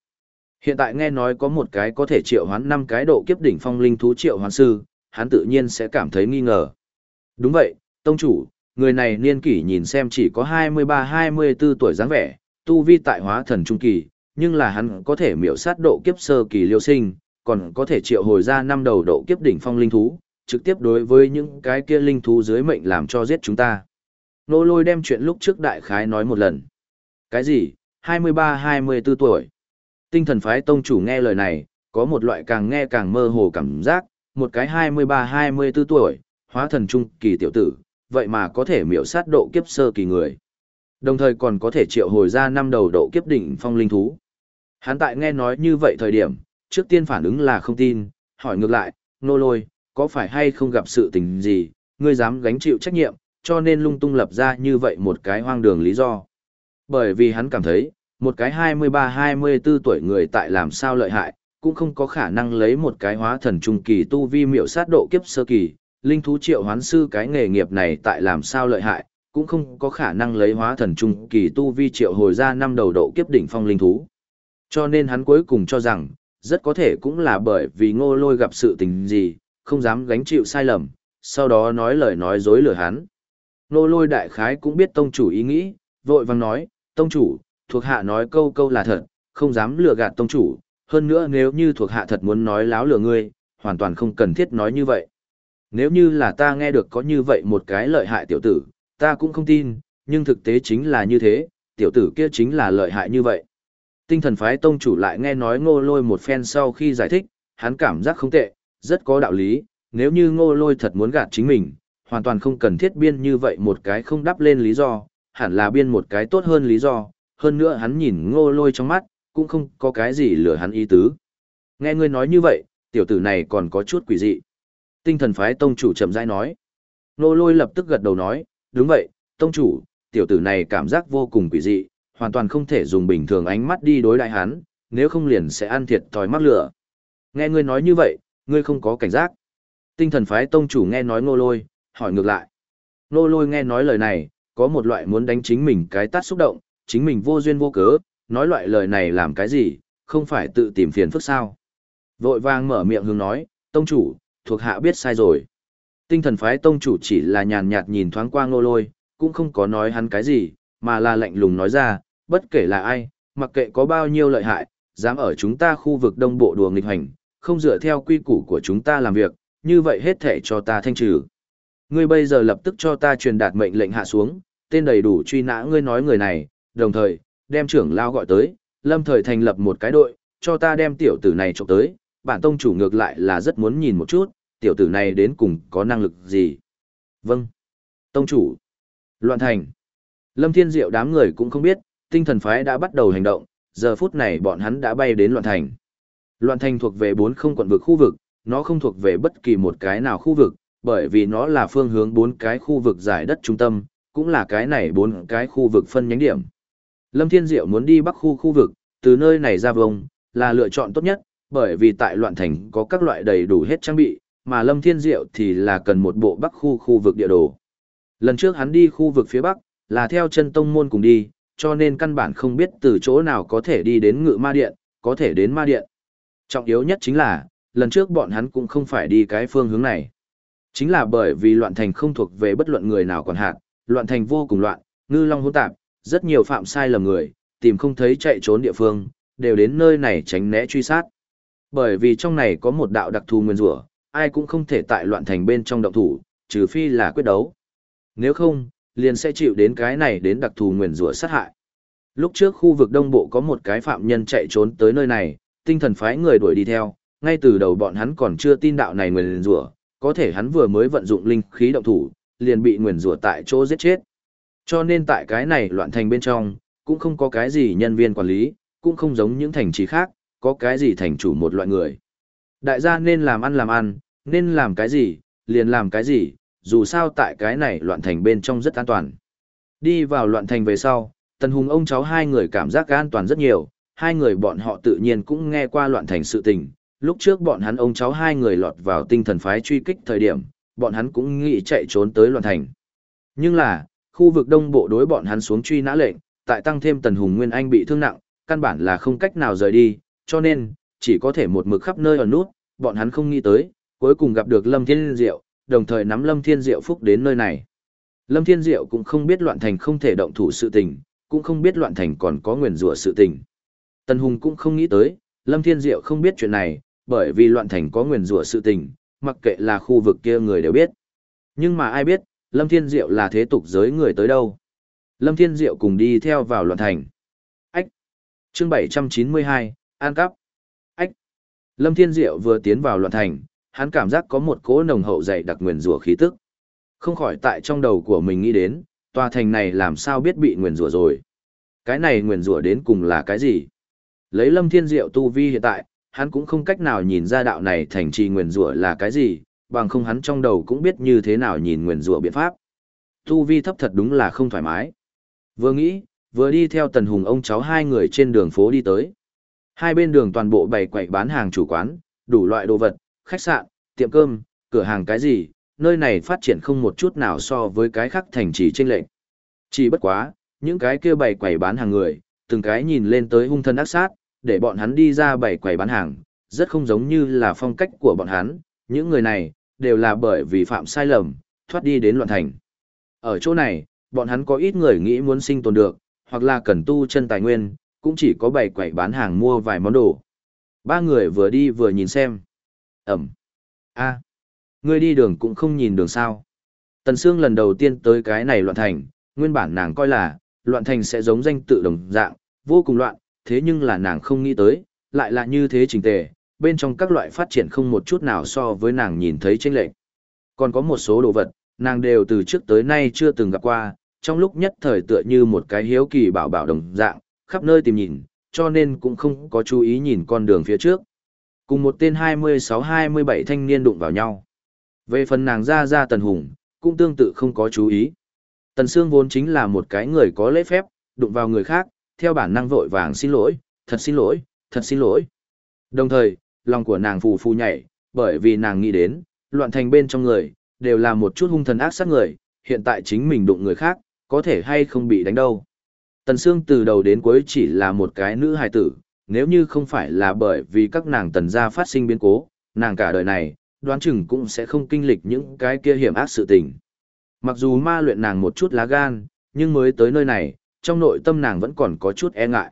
Hiện tại nghe nói có một cái có thể triệu hoán năm cái độ kiếp đỉnh phong linh thú triệu hoán sư, hắn tự nhiên sẽ cảm thấy nghi ngờ. Đúng vậy, tông chủ, người này niên kỷ nhìn xem chỉ có 23-24 tuổi dáng vẻ, tu vi tại hóa thần trung kỳ, nhưng là hắn có thể miểu sát độ kiếp sơ kỳ liêu sinh, còn có thể triệu hồi ra năm đầu độ kiếp đỉnh phong linh thú, trực tiếp đối với những cái kia linh thú dưới mệnh làm cho giết chúng ta. Nô lôi đem chuyện lúc trước đại khái nói một lần. Cái gì, 23-24 tuổi. Tinh thần phái tông chủ nghe lời này, có một loại càng nghe càng mơ hồ cảm giác, một cái 23-24 tuổi, hóa thần trung kỳ tiểu tử, vậy mà có thể miểu sát độ kiếp sơ kỳ người. Đồng thời còn có thể triệu hồi ra năm đầu độ kiếp đỉnh phong linh thú. Hắn tại nghe nói như vậy thời điểm, trước tiên phản ứng là không tin, hỏi ngược lại, nô lôi, có phải hay không gặp sự tình gì, ngươi dám gánh chịu trách nhiệm, cho nên lung tung lập ra như vậy một cái hoang đường lý do. Bởi vì hắn cảm thấy, Một cái 23-24 tuổi người tại làm sao lợi hại, cũng không có khả năng lấy một cái hóa thần trung kỳ tu vi miểu sát độ kiếp sơ kỳ, linh thú triệu hoán sư cái nghề nghiệp này tại làm sao lợi hại, cũng không có khả năng lấy hóa thần trung kỳ tu vi triệu hồi ra năm đầu độ kiếp đỉnh phong linh thú. Cho nên hắn cuối cùng cho rằng, rất có thể cũng là bởi vì ngô lôi gặp sự tình gì, không dám gánh chịu sai lầm, sau đó nói lời nói dối lừa hắn. Nô lôi đại khái cũng biết tông chủ ý nghĩ, vội vàng nói, tông chủ, thuộc hạ nói câu câu là thật, không dám lừa gạt tông chủ, hơn nữa nếu như thuộc hạ thật muốn nói láo lừa ngươi, hoàn toàn không cần thiết nói như vậy. Nếu như là ta nghe được có như vậy một cái lợi hại tiểu tử, ta cũng không tin, nhưng thực tế chính là như thế, tiểu tử kia chính là lợi hại như vậy. Tinh thần phái tông chủ lại nghe nói ngô lôi một phen sau khi giải thích, hắn cảm giác không tệ, rất có đạo lý, nếu như ngô lôi thật muốn gạt chính mình, hoàn toàn không cần thiết biên như vậy một cái không đắp lên lý do, hẳn là biên một cái tốt hơn lý do, hơn nữa hắn nhìn ngô lôi trong mắt, cũng không có cái gì lừa hắn ý tứ. Nghe ngươi nói như vậy, tiểu tử này còn có chút quỷ dị. Tinh thần phái tông chủ chậm rãi nói. Ngô lôi lập tức gật đầu nói, đúng vậy, tông chủ, tiểu tử này cảm giác vô cùng quỷ dị, hoàn toàn không thể dùng bình thường ánh mắt đi đối đại hắn, nếu không liền sẽ ăn thiệt thòi mắc lửa. Nghe ngươi nói như vậy, ngươi không có cảnh giác. Tinh thần phái tông chủ nghe nói ngô lôi, hỏi ngược lại. nô lôi nghe nói lời này, có một loại muốn đánh chính mình cái tát xúc động, chính mình vô duyên vô cớ, nói loại lời này làm cái gì, không phải tự tìm phiền phức sao. Vội vàng mở miệng hướng nói, tông chủ, thuộc hạ biết sai rồi. Tinh thần phái tông chủ chỉ là nhàn nhạt nhìn thoáng qua nô lôi, cũng không có nói hắn cái gì, mà là lạnh lùng nói ra, bất kể là ai, mặc kệ có bao nhiêu lợi hại, dám ở chúng ta khu vực đông bộ đùa nghịch hành, không dựa theo quy củ của chúng ta làm việc, như vậy hết thể cho ta thanh trừ. Ngươi bây giờ lập tức cho ta truyền đạt mệnh lệnh hạ xuống, tên đầy đủ truy nã ngươi nói người này, đồng thời, đem trưởng lao gọi tới, lâm thời thành lập một cái đội, cho ta đem tiểu tử này trộm tới, bản tông chủ ngược lại là rất muốn nhìn một chút, tiểu tử này đến cùng có năng lực gì. Vâng. Tông chủ. Loạn thành. Lâm Thiên Diệu đám người cũng không biết, tinh thần phái đã bắt đầu hành động, giờ phút này bọn hắn đã bay đến Loạn Thành. Loạn Thành thuộc về bốn không quận vực khu vực, nó không thuộc về bất kỳ một cái nào khu vực, bởi vì nó là phương hướng bốn cái khu vực giải đất trung tâm, cũng là cái này bốn cái khu vực phân nhánh điểm. Lâm Thiên Diệu muốn đi bắc khu khu vực, từ nơi này ra vùng, là lựa chọn tốt nhất, bởi vì tại Loạn Thành có các loại đầy đủ hết trang bị, mà Lâm Thiên Diệu thì là cần một bộ bắc khu khu vực địa đồ. Lần trước hắn đi khu vực phía bắc, là theo chân tông môn cùng đi, cho nên căn bản không biết từ chỗ nào có thể đi đến ngự ma điện, có thể đến ma điện. Trọng yếu nhất chính là, lần trước bọn hắn cũng không phải đi cái phương hướng này. Chính là bởi vì loạn thành không thuộc về bất luận người nào còn hạn, loạn thành vô cùng loạn, ngư long hỗn tạp, rất nhiều phạm sai lầm người, tìm không thấy chạy trốn địa phương, đều đến nơi này tránh né truy sát. Bởi vì trong này có một đạo đặc thù nguyên rủa, ai cũng không thể tại loạn thành bên trong động thủ, trừ phi là quyết đấu. Nếu không, liền sẽ chịu đến cái này đến đặc thù nguyên rủa sát hại. Lúc trước khu vực đông bộ có một cái phạm nhân chạy trốn tới nơi này, tinh thần phái người đuổi đi theo, ngay từ đầu bọn hắn còn chưa tin đạo này nguyên rủa, có thể hắn vừa mới vận dụng linh khí động thủ, liền bị nguyền rủa tại chỗ giết chết. Cho nên tại cái này loạn thành bên trong, cũng không có cái gì nhân viên quản lý, cũng không giống những thành trì khác, có cái gì thành chủ một loại người. Đại gia nên làm ăn làm ăn, nên làm cái gì, liền làm cái gì, dù sao tại cái này loạn thành bên trong rất an toàn. Đi vào loạn thành về sau, Tần Hùng ông cháu hai người cảm giác an toàn rất nhiều, hai người bọn họ tự nhiên cũng nghe qua loạn thành sự tình. Lúc trước bọn hắn ông cháu hai người lọt vào tinh thần phái truy kích thời điểm, bọn hắn cũng nghĩ chạy trốn tới loạn thành. Nhưng là, khu vực đông bộ đối bọn hắn xuống truy nã lệnh, tại tăng thêm Tần Hùng Nguyên Anh bị thương nặng, căn bản là không cách nào rời đi, cho nên, chỉ có thể một mực khắp nơi ở nút, bọn hắn không nghĩ tới, cuối cùng gặp được Lâm Thiên Diệu, đồng thời nắm Lâm Thiên Diệu phúc đến nơi này. Lâm Thiên Diệu cũng không biết loạn thành không thể động thủ sự tình, cũng không biết loạn thành còn có nguyền rủa sự tình. tần Hùng cũng không nghĩ tới, Lâm Thiên Diệu không biết chuyện này, bởi vì loạn thành có nguyền rủa sự tình, mặc kệ là khu vực kia người đều biết. Nhưng mà ai biết, Lâm Thiên Diệu là thế tục giới người tới đâu. Lâm Thiên Diệu cùng đi theo vào loạn thành. Ách! Chương 792, An Cắp. Ách! Lâm Thiên Diệu vừa tiến vào loạn thành, hắn cảm giác có một cỗ nồng hậu dày đặc nguyền rủa khí tức. Không khỏi tại trong đầu của mình nghĩ đến, tòa thành này làm sao biết bị nguyền rủa rồi. Cái này nguyền rủa đến cùng là cái gì? Lấy lâm thiên diệu tu vi hiện tại, hắn cũng không cách nào nhìn ra đạo này thành trì nguyền rủa là cái gì, bằng không hắn trong đầu cũng biết như thế nào nhìn nguyền rủa biện pháp. Tu vi thấp thật đúng là không thoải mái. Vừa nghĩ, vừa đi theo tần hùng ông cháu hai người trên đường phố đi tới. Hai bên đường toàn bộ bày quậy bán hàng chủ quán, đủ loại đồ vật, khách sạn, tiệm cơm, cửa hàng cái gì, nơi này phát triển không một chút nào so với cái khác thành trì trên lệnh. Chỉ bất quá, những cái kia bày quầy bán hàng người, từng cái nhìn lên tới hung thân ác sát, để bọn hắn đi ra bày quầy bán hàng, rất không giống như là phong cách của bọn hắn, những người này, đều là bởi vì phạm sai lầm, thoát đi đến loạn thành. Ở chỗ này, bọn hắn có ít người nghĩ muốn sinh tồn được, hoặc là cần tu chân tài nguyên, cũng chỉ có bày quầy bán hàng mua vài món đồ. Ba người vừa đi vừa nhìn xem. Ẩm. a Ngươi đi đường cũng không nhìn đường sao. Tần Sương lần đầu tiên tới cái này loạn thành, nguyên bản nàng coi là, loạn thành sẽ giống danh tự đồng dạng, vô cùng loạn, thế nhưng là nàng không nghĩ tới, lại là như thế trình tề, bên trong các loại phát triển không một chút nào so với nàng nhìn thấy chênh lệch. Còn có một số đồ vật, nàng đều từ trước tới nay chưa từng gặp qua, trong lúc nhất thời tựa như một cái hiếu kỳ bảo bảo đồng dạng, khắp nơi tìm nhìn, cho nên cũng không có chú ý nhìn con đường phía trước. Cùng một tên 26-27 thanh niên đụng vào nhau. Về phần nàng ra ra Tần Hùng, cũng tương tự không có chú ý. Tần Sương vốn chính là một cái người có lễ phép, đụng vào người khác, theo bản năng vội vàng xin lỗi, thật xin lỗi, thật xin lỗi. Đồng thời, lòng của nàng phù phù nhảy, bởi vì nàng nghĩ đến, loạn thành bên trong người, đều là một chút hung thần ác sát người, hiện tại chính mình đụng người khác, có thể hay không bị đánh đâu. Tần Sương từ đầu đến cuối chỉ là một cái nữ hài tử, nếu như không phải là bởi vì các nàng tần gia phát sinh biến cố, nàng cả đời này, đoán chừng cũng sẽ không kinh lịch những cái kia hiểm ác sự tình. Mặc dù ma luyện nàng một chút lá gan, nhưng mới tới nơi này, trong nội tâm nàng vẫn còn có chút e ngại.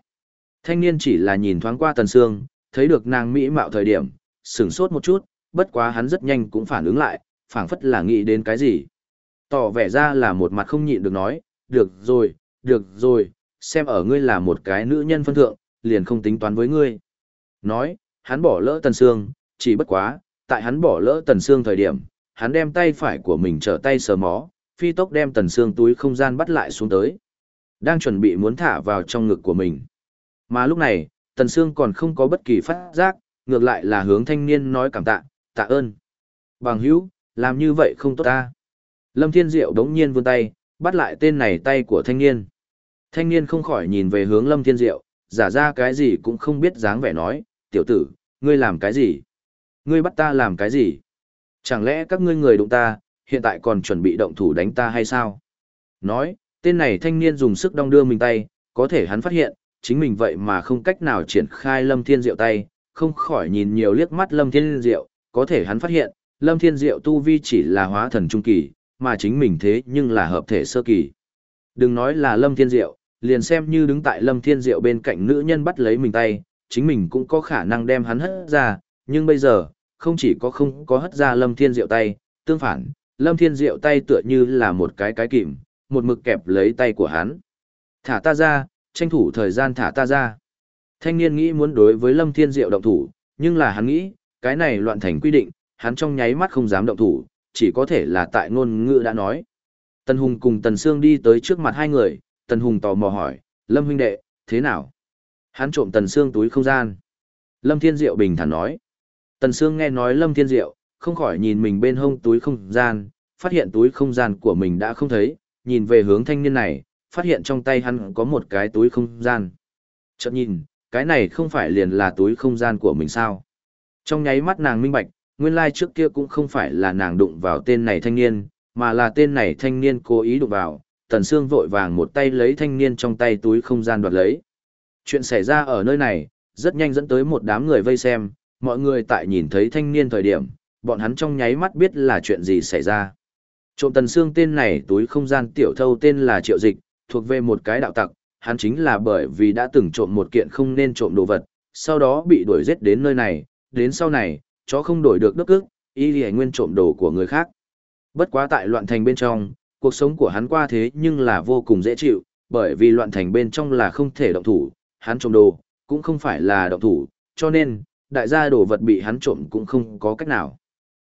Thanh niên chỉ là nhìn thoáng qua Tần Sương, thấy được nàng mỹ mạo thời điểm, sửng sốt một chút, bất quá hắn rất nhanh cũng phản ứng lại, phảng phất là nghĩ đến cái gì. Tỏ vẻ ra là một mặt không nhịn được nói, được rồi, được rồi, xem ở ngươi là một cái nữ nhân phân thượng, liền không tính toán với ngươi. Nói, hắn bỏ lỡ Tần Sương, chỉ bất quá, tại hắn bỏ lỡ Tần Sương thời điểm, hắn đem tay phải của mình trở tay sờ mó, phi tốc đem Tần Sương túi không gian bắt lại xuống tới. Đang chuẩn bị muốn thả vào trong ngực của mình. Mà lúc này, Tần Sương còn không có bất kỳ phát giác, ngược lại là hướng thanh niên nói cảm tạ, tạ ơn. Bằng hữu, làm như vậy không tốt ta. Lâm Thiên Diệu đống nhiên vươn tay, bắt lại tên này tay của thanh niên. Thanh niên không khỏi nhìn về hướng Lâm Thiên Diệu, giả ra cái gì cũng không biết dáng vẻ nói, tiểu tử, ngươi làm cái gì? Ngươi bắt ta làm cái gì? Chẳng lẽ các ngươi người đụng ta, hiện tại còn chuẩn bị động thủ đánh ta hay sao? Nói, tên này thanh niên dùng sức đong đưa mình tay, có thể hắn phát hiện, chính mình vậy mà không cách nào triển khai Lâm Thiên Diệu tay, không khỏi nhìn nhiều liếc mắt Lâm Thiên Diệu, có thể hắn phát hiện, Lâm Thiên Diệu tu vi chỉ là hóa thần trung kỳ, mà chính mình thế nhưng là hợp thể sơ kỳ. Đừng nói là Lâm Thiên Diệu, liền xem như đứng tại Lâm Thiên Diệu bên cạnh nữ nhân bắt lấy mình tay, chính mình cũng có khả năng đem hắn hất ra, nhưng bây giờ, không chỉ có không có hất ra Lâm Thiên Diệu tay, tương phản, Lâm Thiên Diệu tay tựa như là một cái cái kìm, một mực kẹp lấy tay của hắn. Thả ta ra, tranh thủ thời gian thả ta ra. Thanh niên nghĩ muốn đối với Lâm Thiên Diệu động thủ, nhưng là hắn nghĩ, cái này loạn thành quy định, hắn trong nháy mắt không dám động thủ, chỉ có thể là tại ngôn ngữ đã nói. Tần Hùng cùng Tần Sương đi tới trước mặt hai người, Tần Hùng tò mò hỏi, Lâm huynh đệ, thế nào? Hắn trộm Tần Sương túi không gian. Lâm Thiên Diệu bình thản nói. Tần Sương nghe nói Lâm Thiên Diệu, không khỏi nhìn mình bên hông túi không gian, phát hiện túi không gian của mình đã không thấy, nhìn về hướng thanh niên này, phát hiện trong tay hắn có một cái túi không gian. Chợt nhìn, cái này không phải liền là túi không gian của mình sao? Trong nháy mắt nàng minh bạch, nguyên lai trước kia cũng không phải là nàng đụng vào tên này thanh niên, mà là tên này thanh niên cố ý đụng vào, Tần Sương vội vàng một tay lấy thanh niên trong tay túi không gian đoạt lấy. Chuyện xảy ra ở nơi này, rất nhanh dẫn tới một đám người vây xem, mọi người tại nhìn thấy thanh niên thời điểm, bọn hắn trong nháy mắt biết là chuyện gì xảy ra. Trộm Tần xương tên này túi không gian tiểu thâu tên là Triệu Dịch, thuộc về một cái đạo tặc, hắn chính là bởi vì đã từng trộm một kiện không nên trộm đồ vật, sau đó bị đuổi giết đến nơi này, đến sau này, chó không đổi được đức ức, y lì nguyên trộm đồ của người khác. Bất quá tại loạn thành bên trong, cuộc sống của hắn qua thế nhưng là vô cùng dễ chịu, bởi vì loạn thành bên trong là không thể động thủ, hắn trộm đồ, cũng không phải là động thủ, cho nên, đại gia đồ vật bị hắn trộm cũng không có cách nào.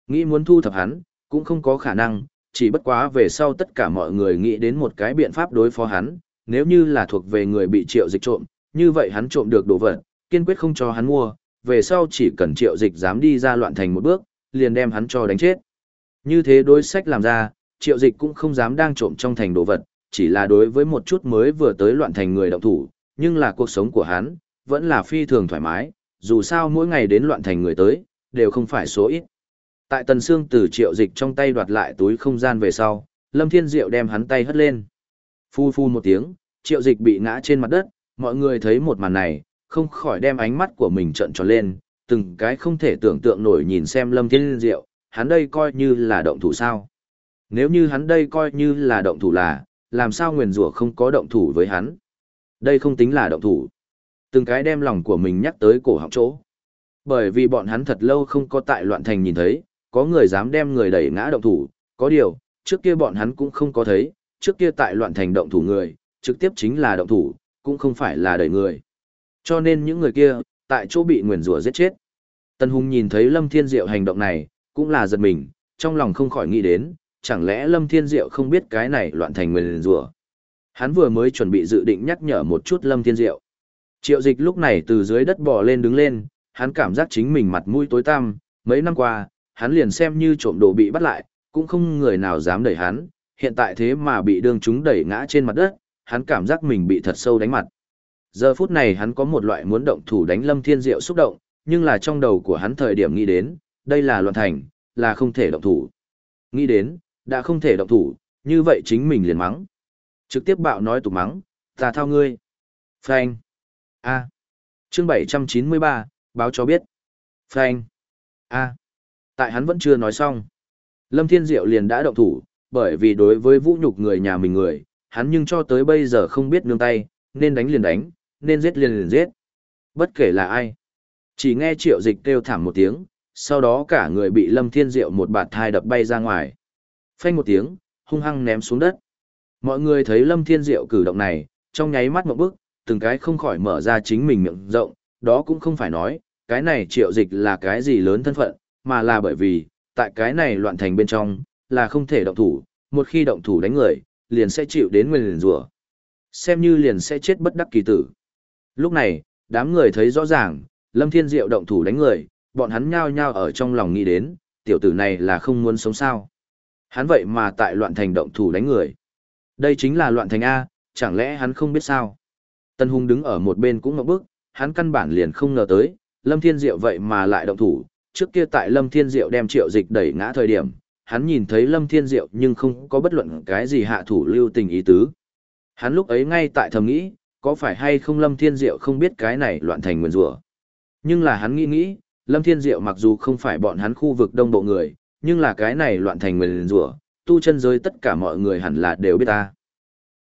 Nghĩ muốn thu thập hắn, cũng không có khả năng, chỉ bất quá về sau tất cả mọi người nghĩ đến một cái biện pháp đối phó hắn, nếu như là thuộc về người bị triệu dịch trộm, như vậy hắn trộm được đồ vật, kiên quyết không cho hắn mua, về sau chỉ cần triệu dịch dám đi ra loạn thành một bước, liền đem hắn cho đánh chết. Như thế đối sách làm ra, triệu dịch cũng không dám đang trộm trong thành đồ vật, chỉ là đối với một chút mới vừa tới loạn thành người động thủ, nhưng là cuộc sống của hắn, vẫn là phi thường thoải mái, dù sao mỗi ngày đến loạn thành người tới, đều không phải số ít. Tại Tần Sương từ triệu dịch trong tay đoạt lại túi không gian về sau, Lâm Thiên Diệu đem hắn tay hất lên. Phu phu một tiếng, triệu dịch bị ngã trên mặt đất, mọi người thấy một màn này, không khỏi đem ánh mắt của mình trợn tròn lên, từng cái không thể tưởng tượng nổi nhìn xem Lâm Thiên Diệu, hắn đây coi như là động thủ sao. Nếu như hắn đây coi như là động thủ là, làm sao nguyền rủa không có động thủ với hắn. Đây không tính là động thủ. Từng cái đem lòng của mình nhắc tới cổ họng chỗ. Bởi vì bọn hắn thật lâu không có tại loạn thành nhìn thấy, có người dám đem người đẩy ngã động thủ, có điều, trước kia bọn hắn cũng không có thấy, trước kia tại loạn thành động thủ người, trực tiếp chính là động thủ, cũng không phải là đẩy người. Cho nên những người kia, tại chỗ bị nguyền rủa giết chết. Tân Hùng nhìn thấy Lâm Thiên Diệu hành động này, cũng là giật mình, trong lòng không khỏi nghĩ đến, chẳng lẽ Lâm Thiên Diệu không biết cái này loạn thành nguyền rủa. Hắn vừa mới chuẩn bị dự định nhắc nhở một chút Lâm Thiên Diệu. Triệu dịch lúc này từ dưới đất bò lên đứng lên, hắn cảm giác chính mình mặt mũi tối tăm, mấy năm qua, hắn liền xem như trộm đồ bị bắt lại, cũng không người nào dám đẩy hắn, hiện tại thế mà bị đương chúng đẩy ngã trên mặt đất, hắn cảm giác mình bị thật sâu đánh mặt. Giờ phút này hắn có một loại muốn động thủ đánh Lâm Thiên Diệu xúc động, nhưng là trong đầu của hắn thời điểm nghĩ đến, đây là loạn thành, là không thể động thủ. Nghĩ đến, đã không thể động thủ, như vậy chính mình liền mắng. Trực tiếp bạo nói tục mắng, ta thao ngươi. Phanh. A. Chương 793, báo cho biết. Phanh. A. Tại hắn vẫn chưa nói xong. Lâm Thiên Diệu liền đã động thủ, bởi vì đối với vũ nhục người nhà mình người, hắn nhưng cho tới bây giờ không biết nương tay, nên đánh liền đánh, nên giết liền liền giết. Bất kể là ai. Chỉ nghe triệu dịch kêu thảm một tiếng, sau đó cả người bị Lâm Thiên Diệu một bạt thai đập bay ra ngoài. Phanh một tiếng, hung hăng ném xuống đất. Mọi người thấy Lâm Thiên Diệu cử động này, trong nháy mắt một bước, từng cái không khỏi mở ra chính mình miệng rộng, đó cũng không phải nói, cái này triệu dịch là cái gì lớn thân phận, mà là bởi vì, tại cái này loạn thành bên trong, là không thể động thủ, một khi động thủ đánh người, liền sẽ chịu đến nguyên liền rủa xem như liền sẽ chết bất đắc kỳ tử. Lúc này, đám người thấy rõ ràng, Lâm Thiên Diệu động thủ đánh người, bọn hắn nhao nhao ở trong lòng nghĩ đến, tiểu tử này là không muốn sống sao. Hắn vậy mà tại loạn thành động thủ đánh người. Đây chính là loạn thành A, chẳng lẽ hắn không biết sao? Tân Hùng đứng ở một bên cũng ngậm bức, hắn căn bản liền không ngờ tới, Lâm Thiên Diệu vậy mà lại động thủ. Trước kia tại Lâm Thiên Diệu đem triệu dịch đẩy ngã thời điểm, hắn nhìn thấy Lâm Thiên Diệu nhưng không có bất luận cái gì hạ thủ lưu tình ý tứ. Hắn lúc ấy ngay tại thầm nghĩ, có phải hay không Lâm Thiên Diệu không biết cái này loạn thành nguyên rủa Nhưng là hắn nghĩ nghĩ, Lâm Thiên Diệu mặc dù không phải bọn hắn khu vực đông bộ người, nhưng là cái này loạn thành nguyên rủa tu chân giới tất cả mọi người hẳn là đều biết ta.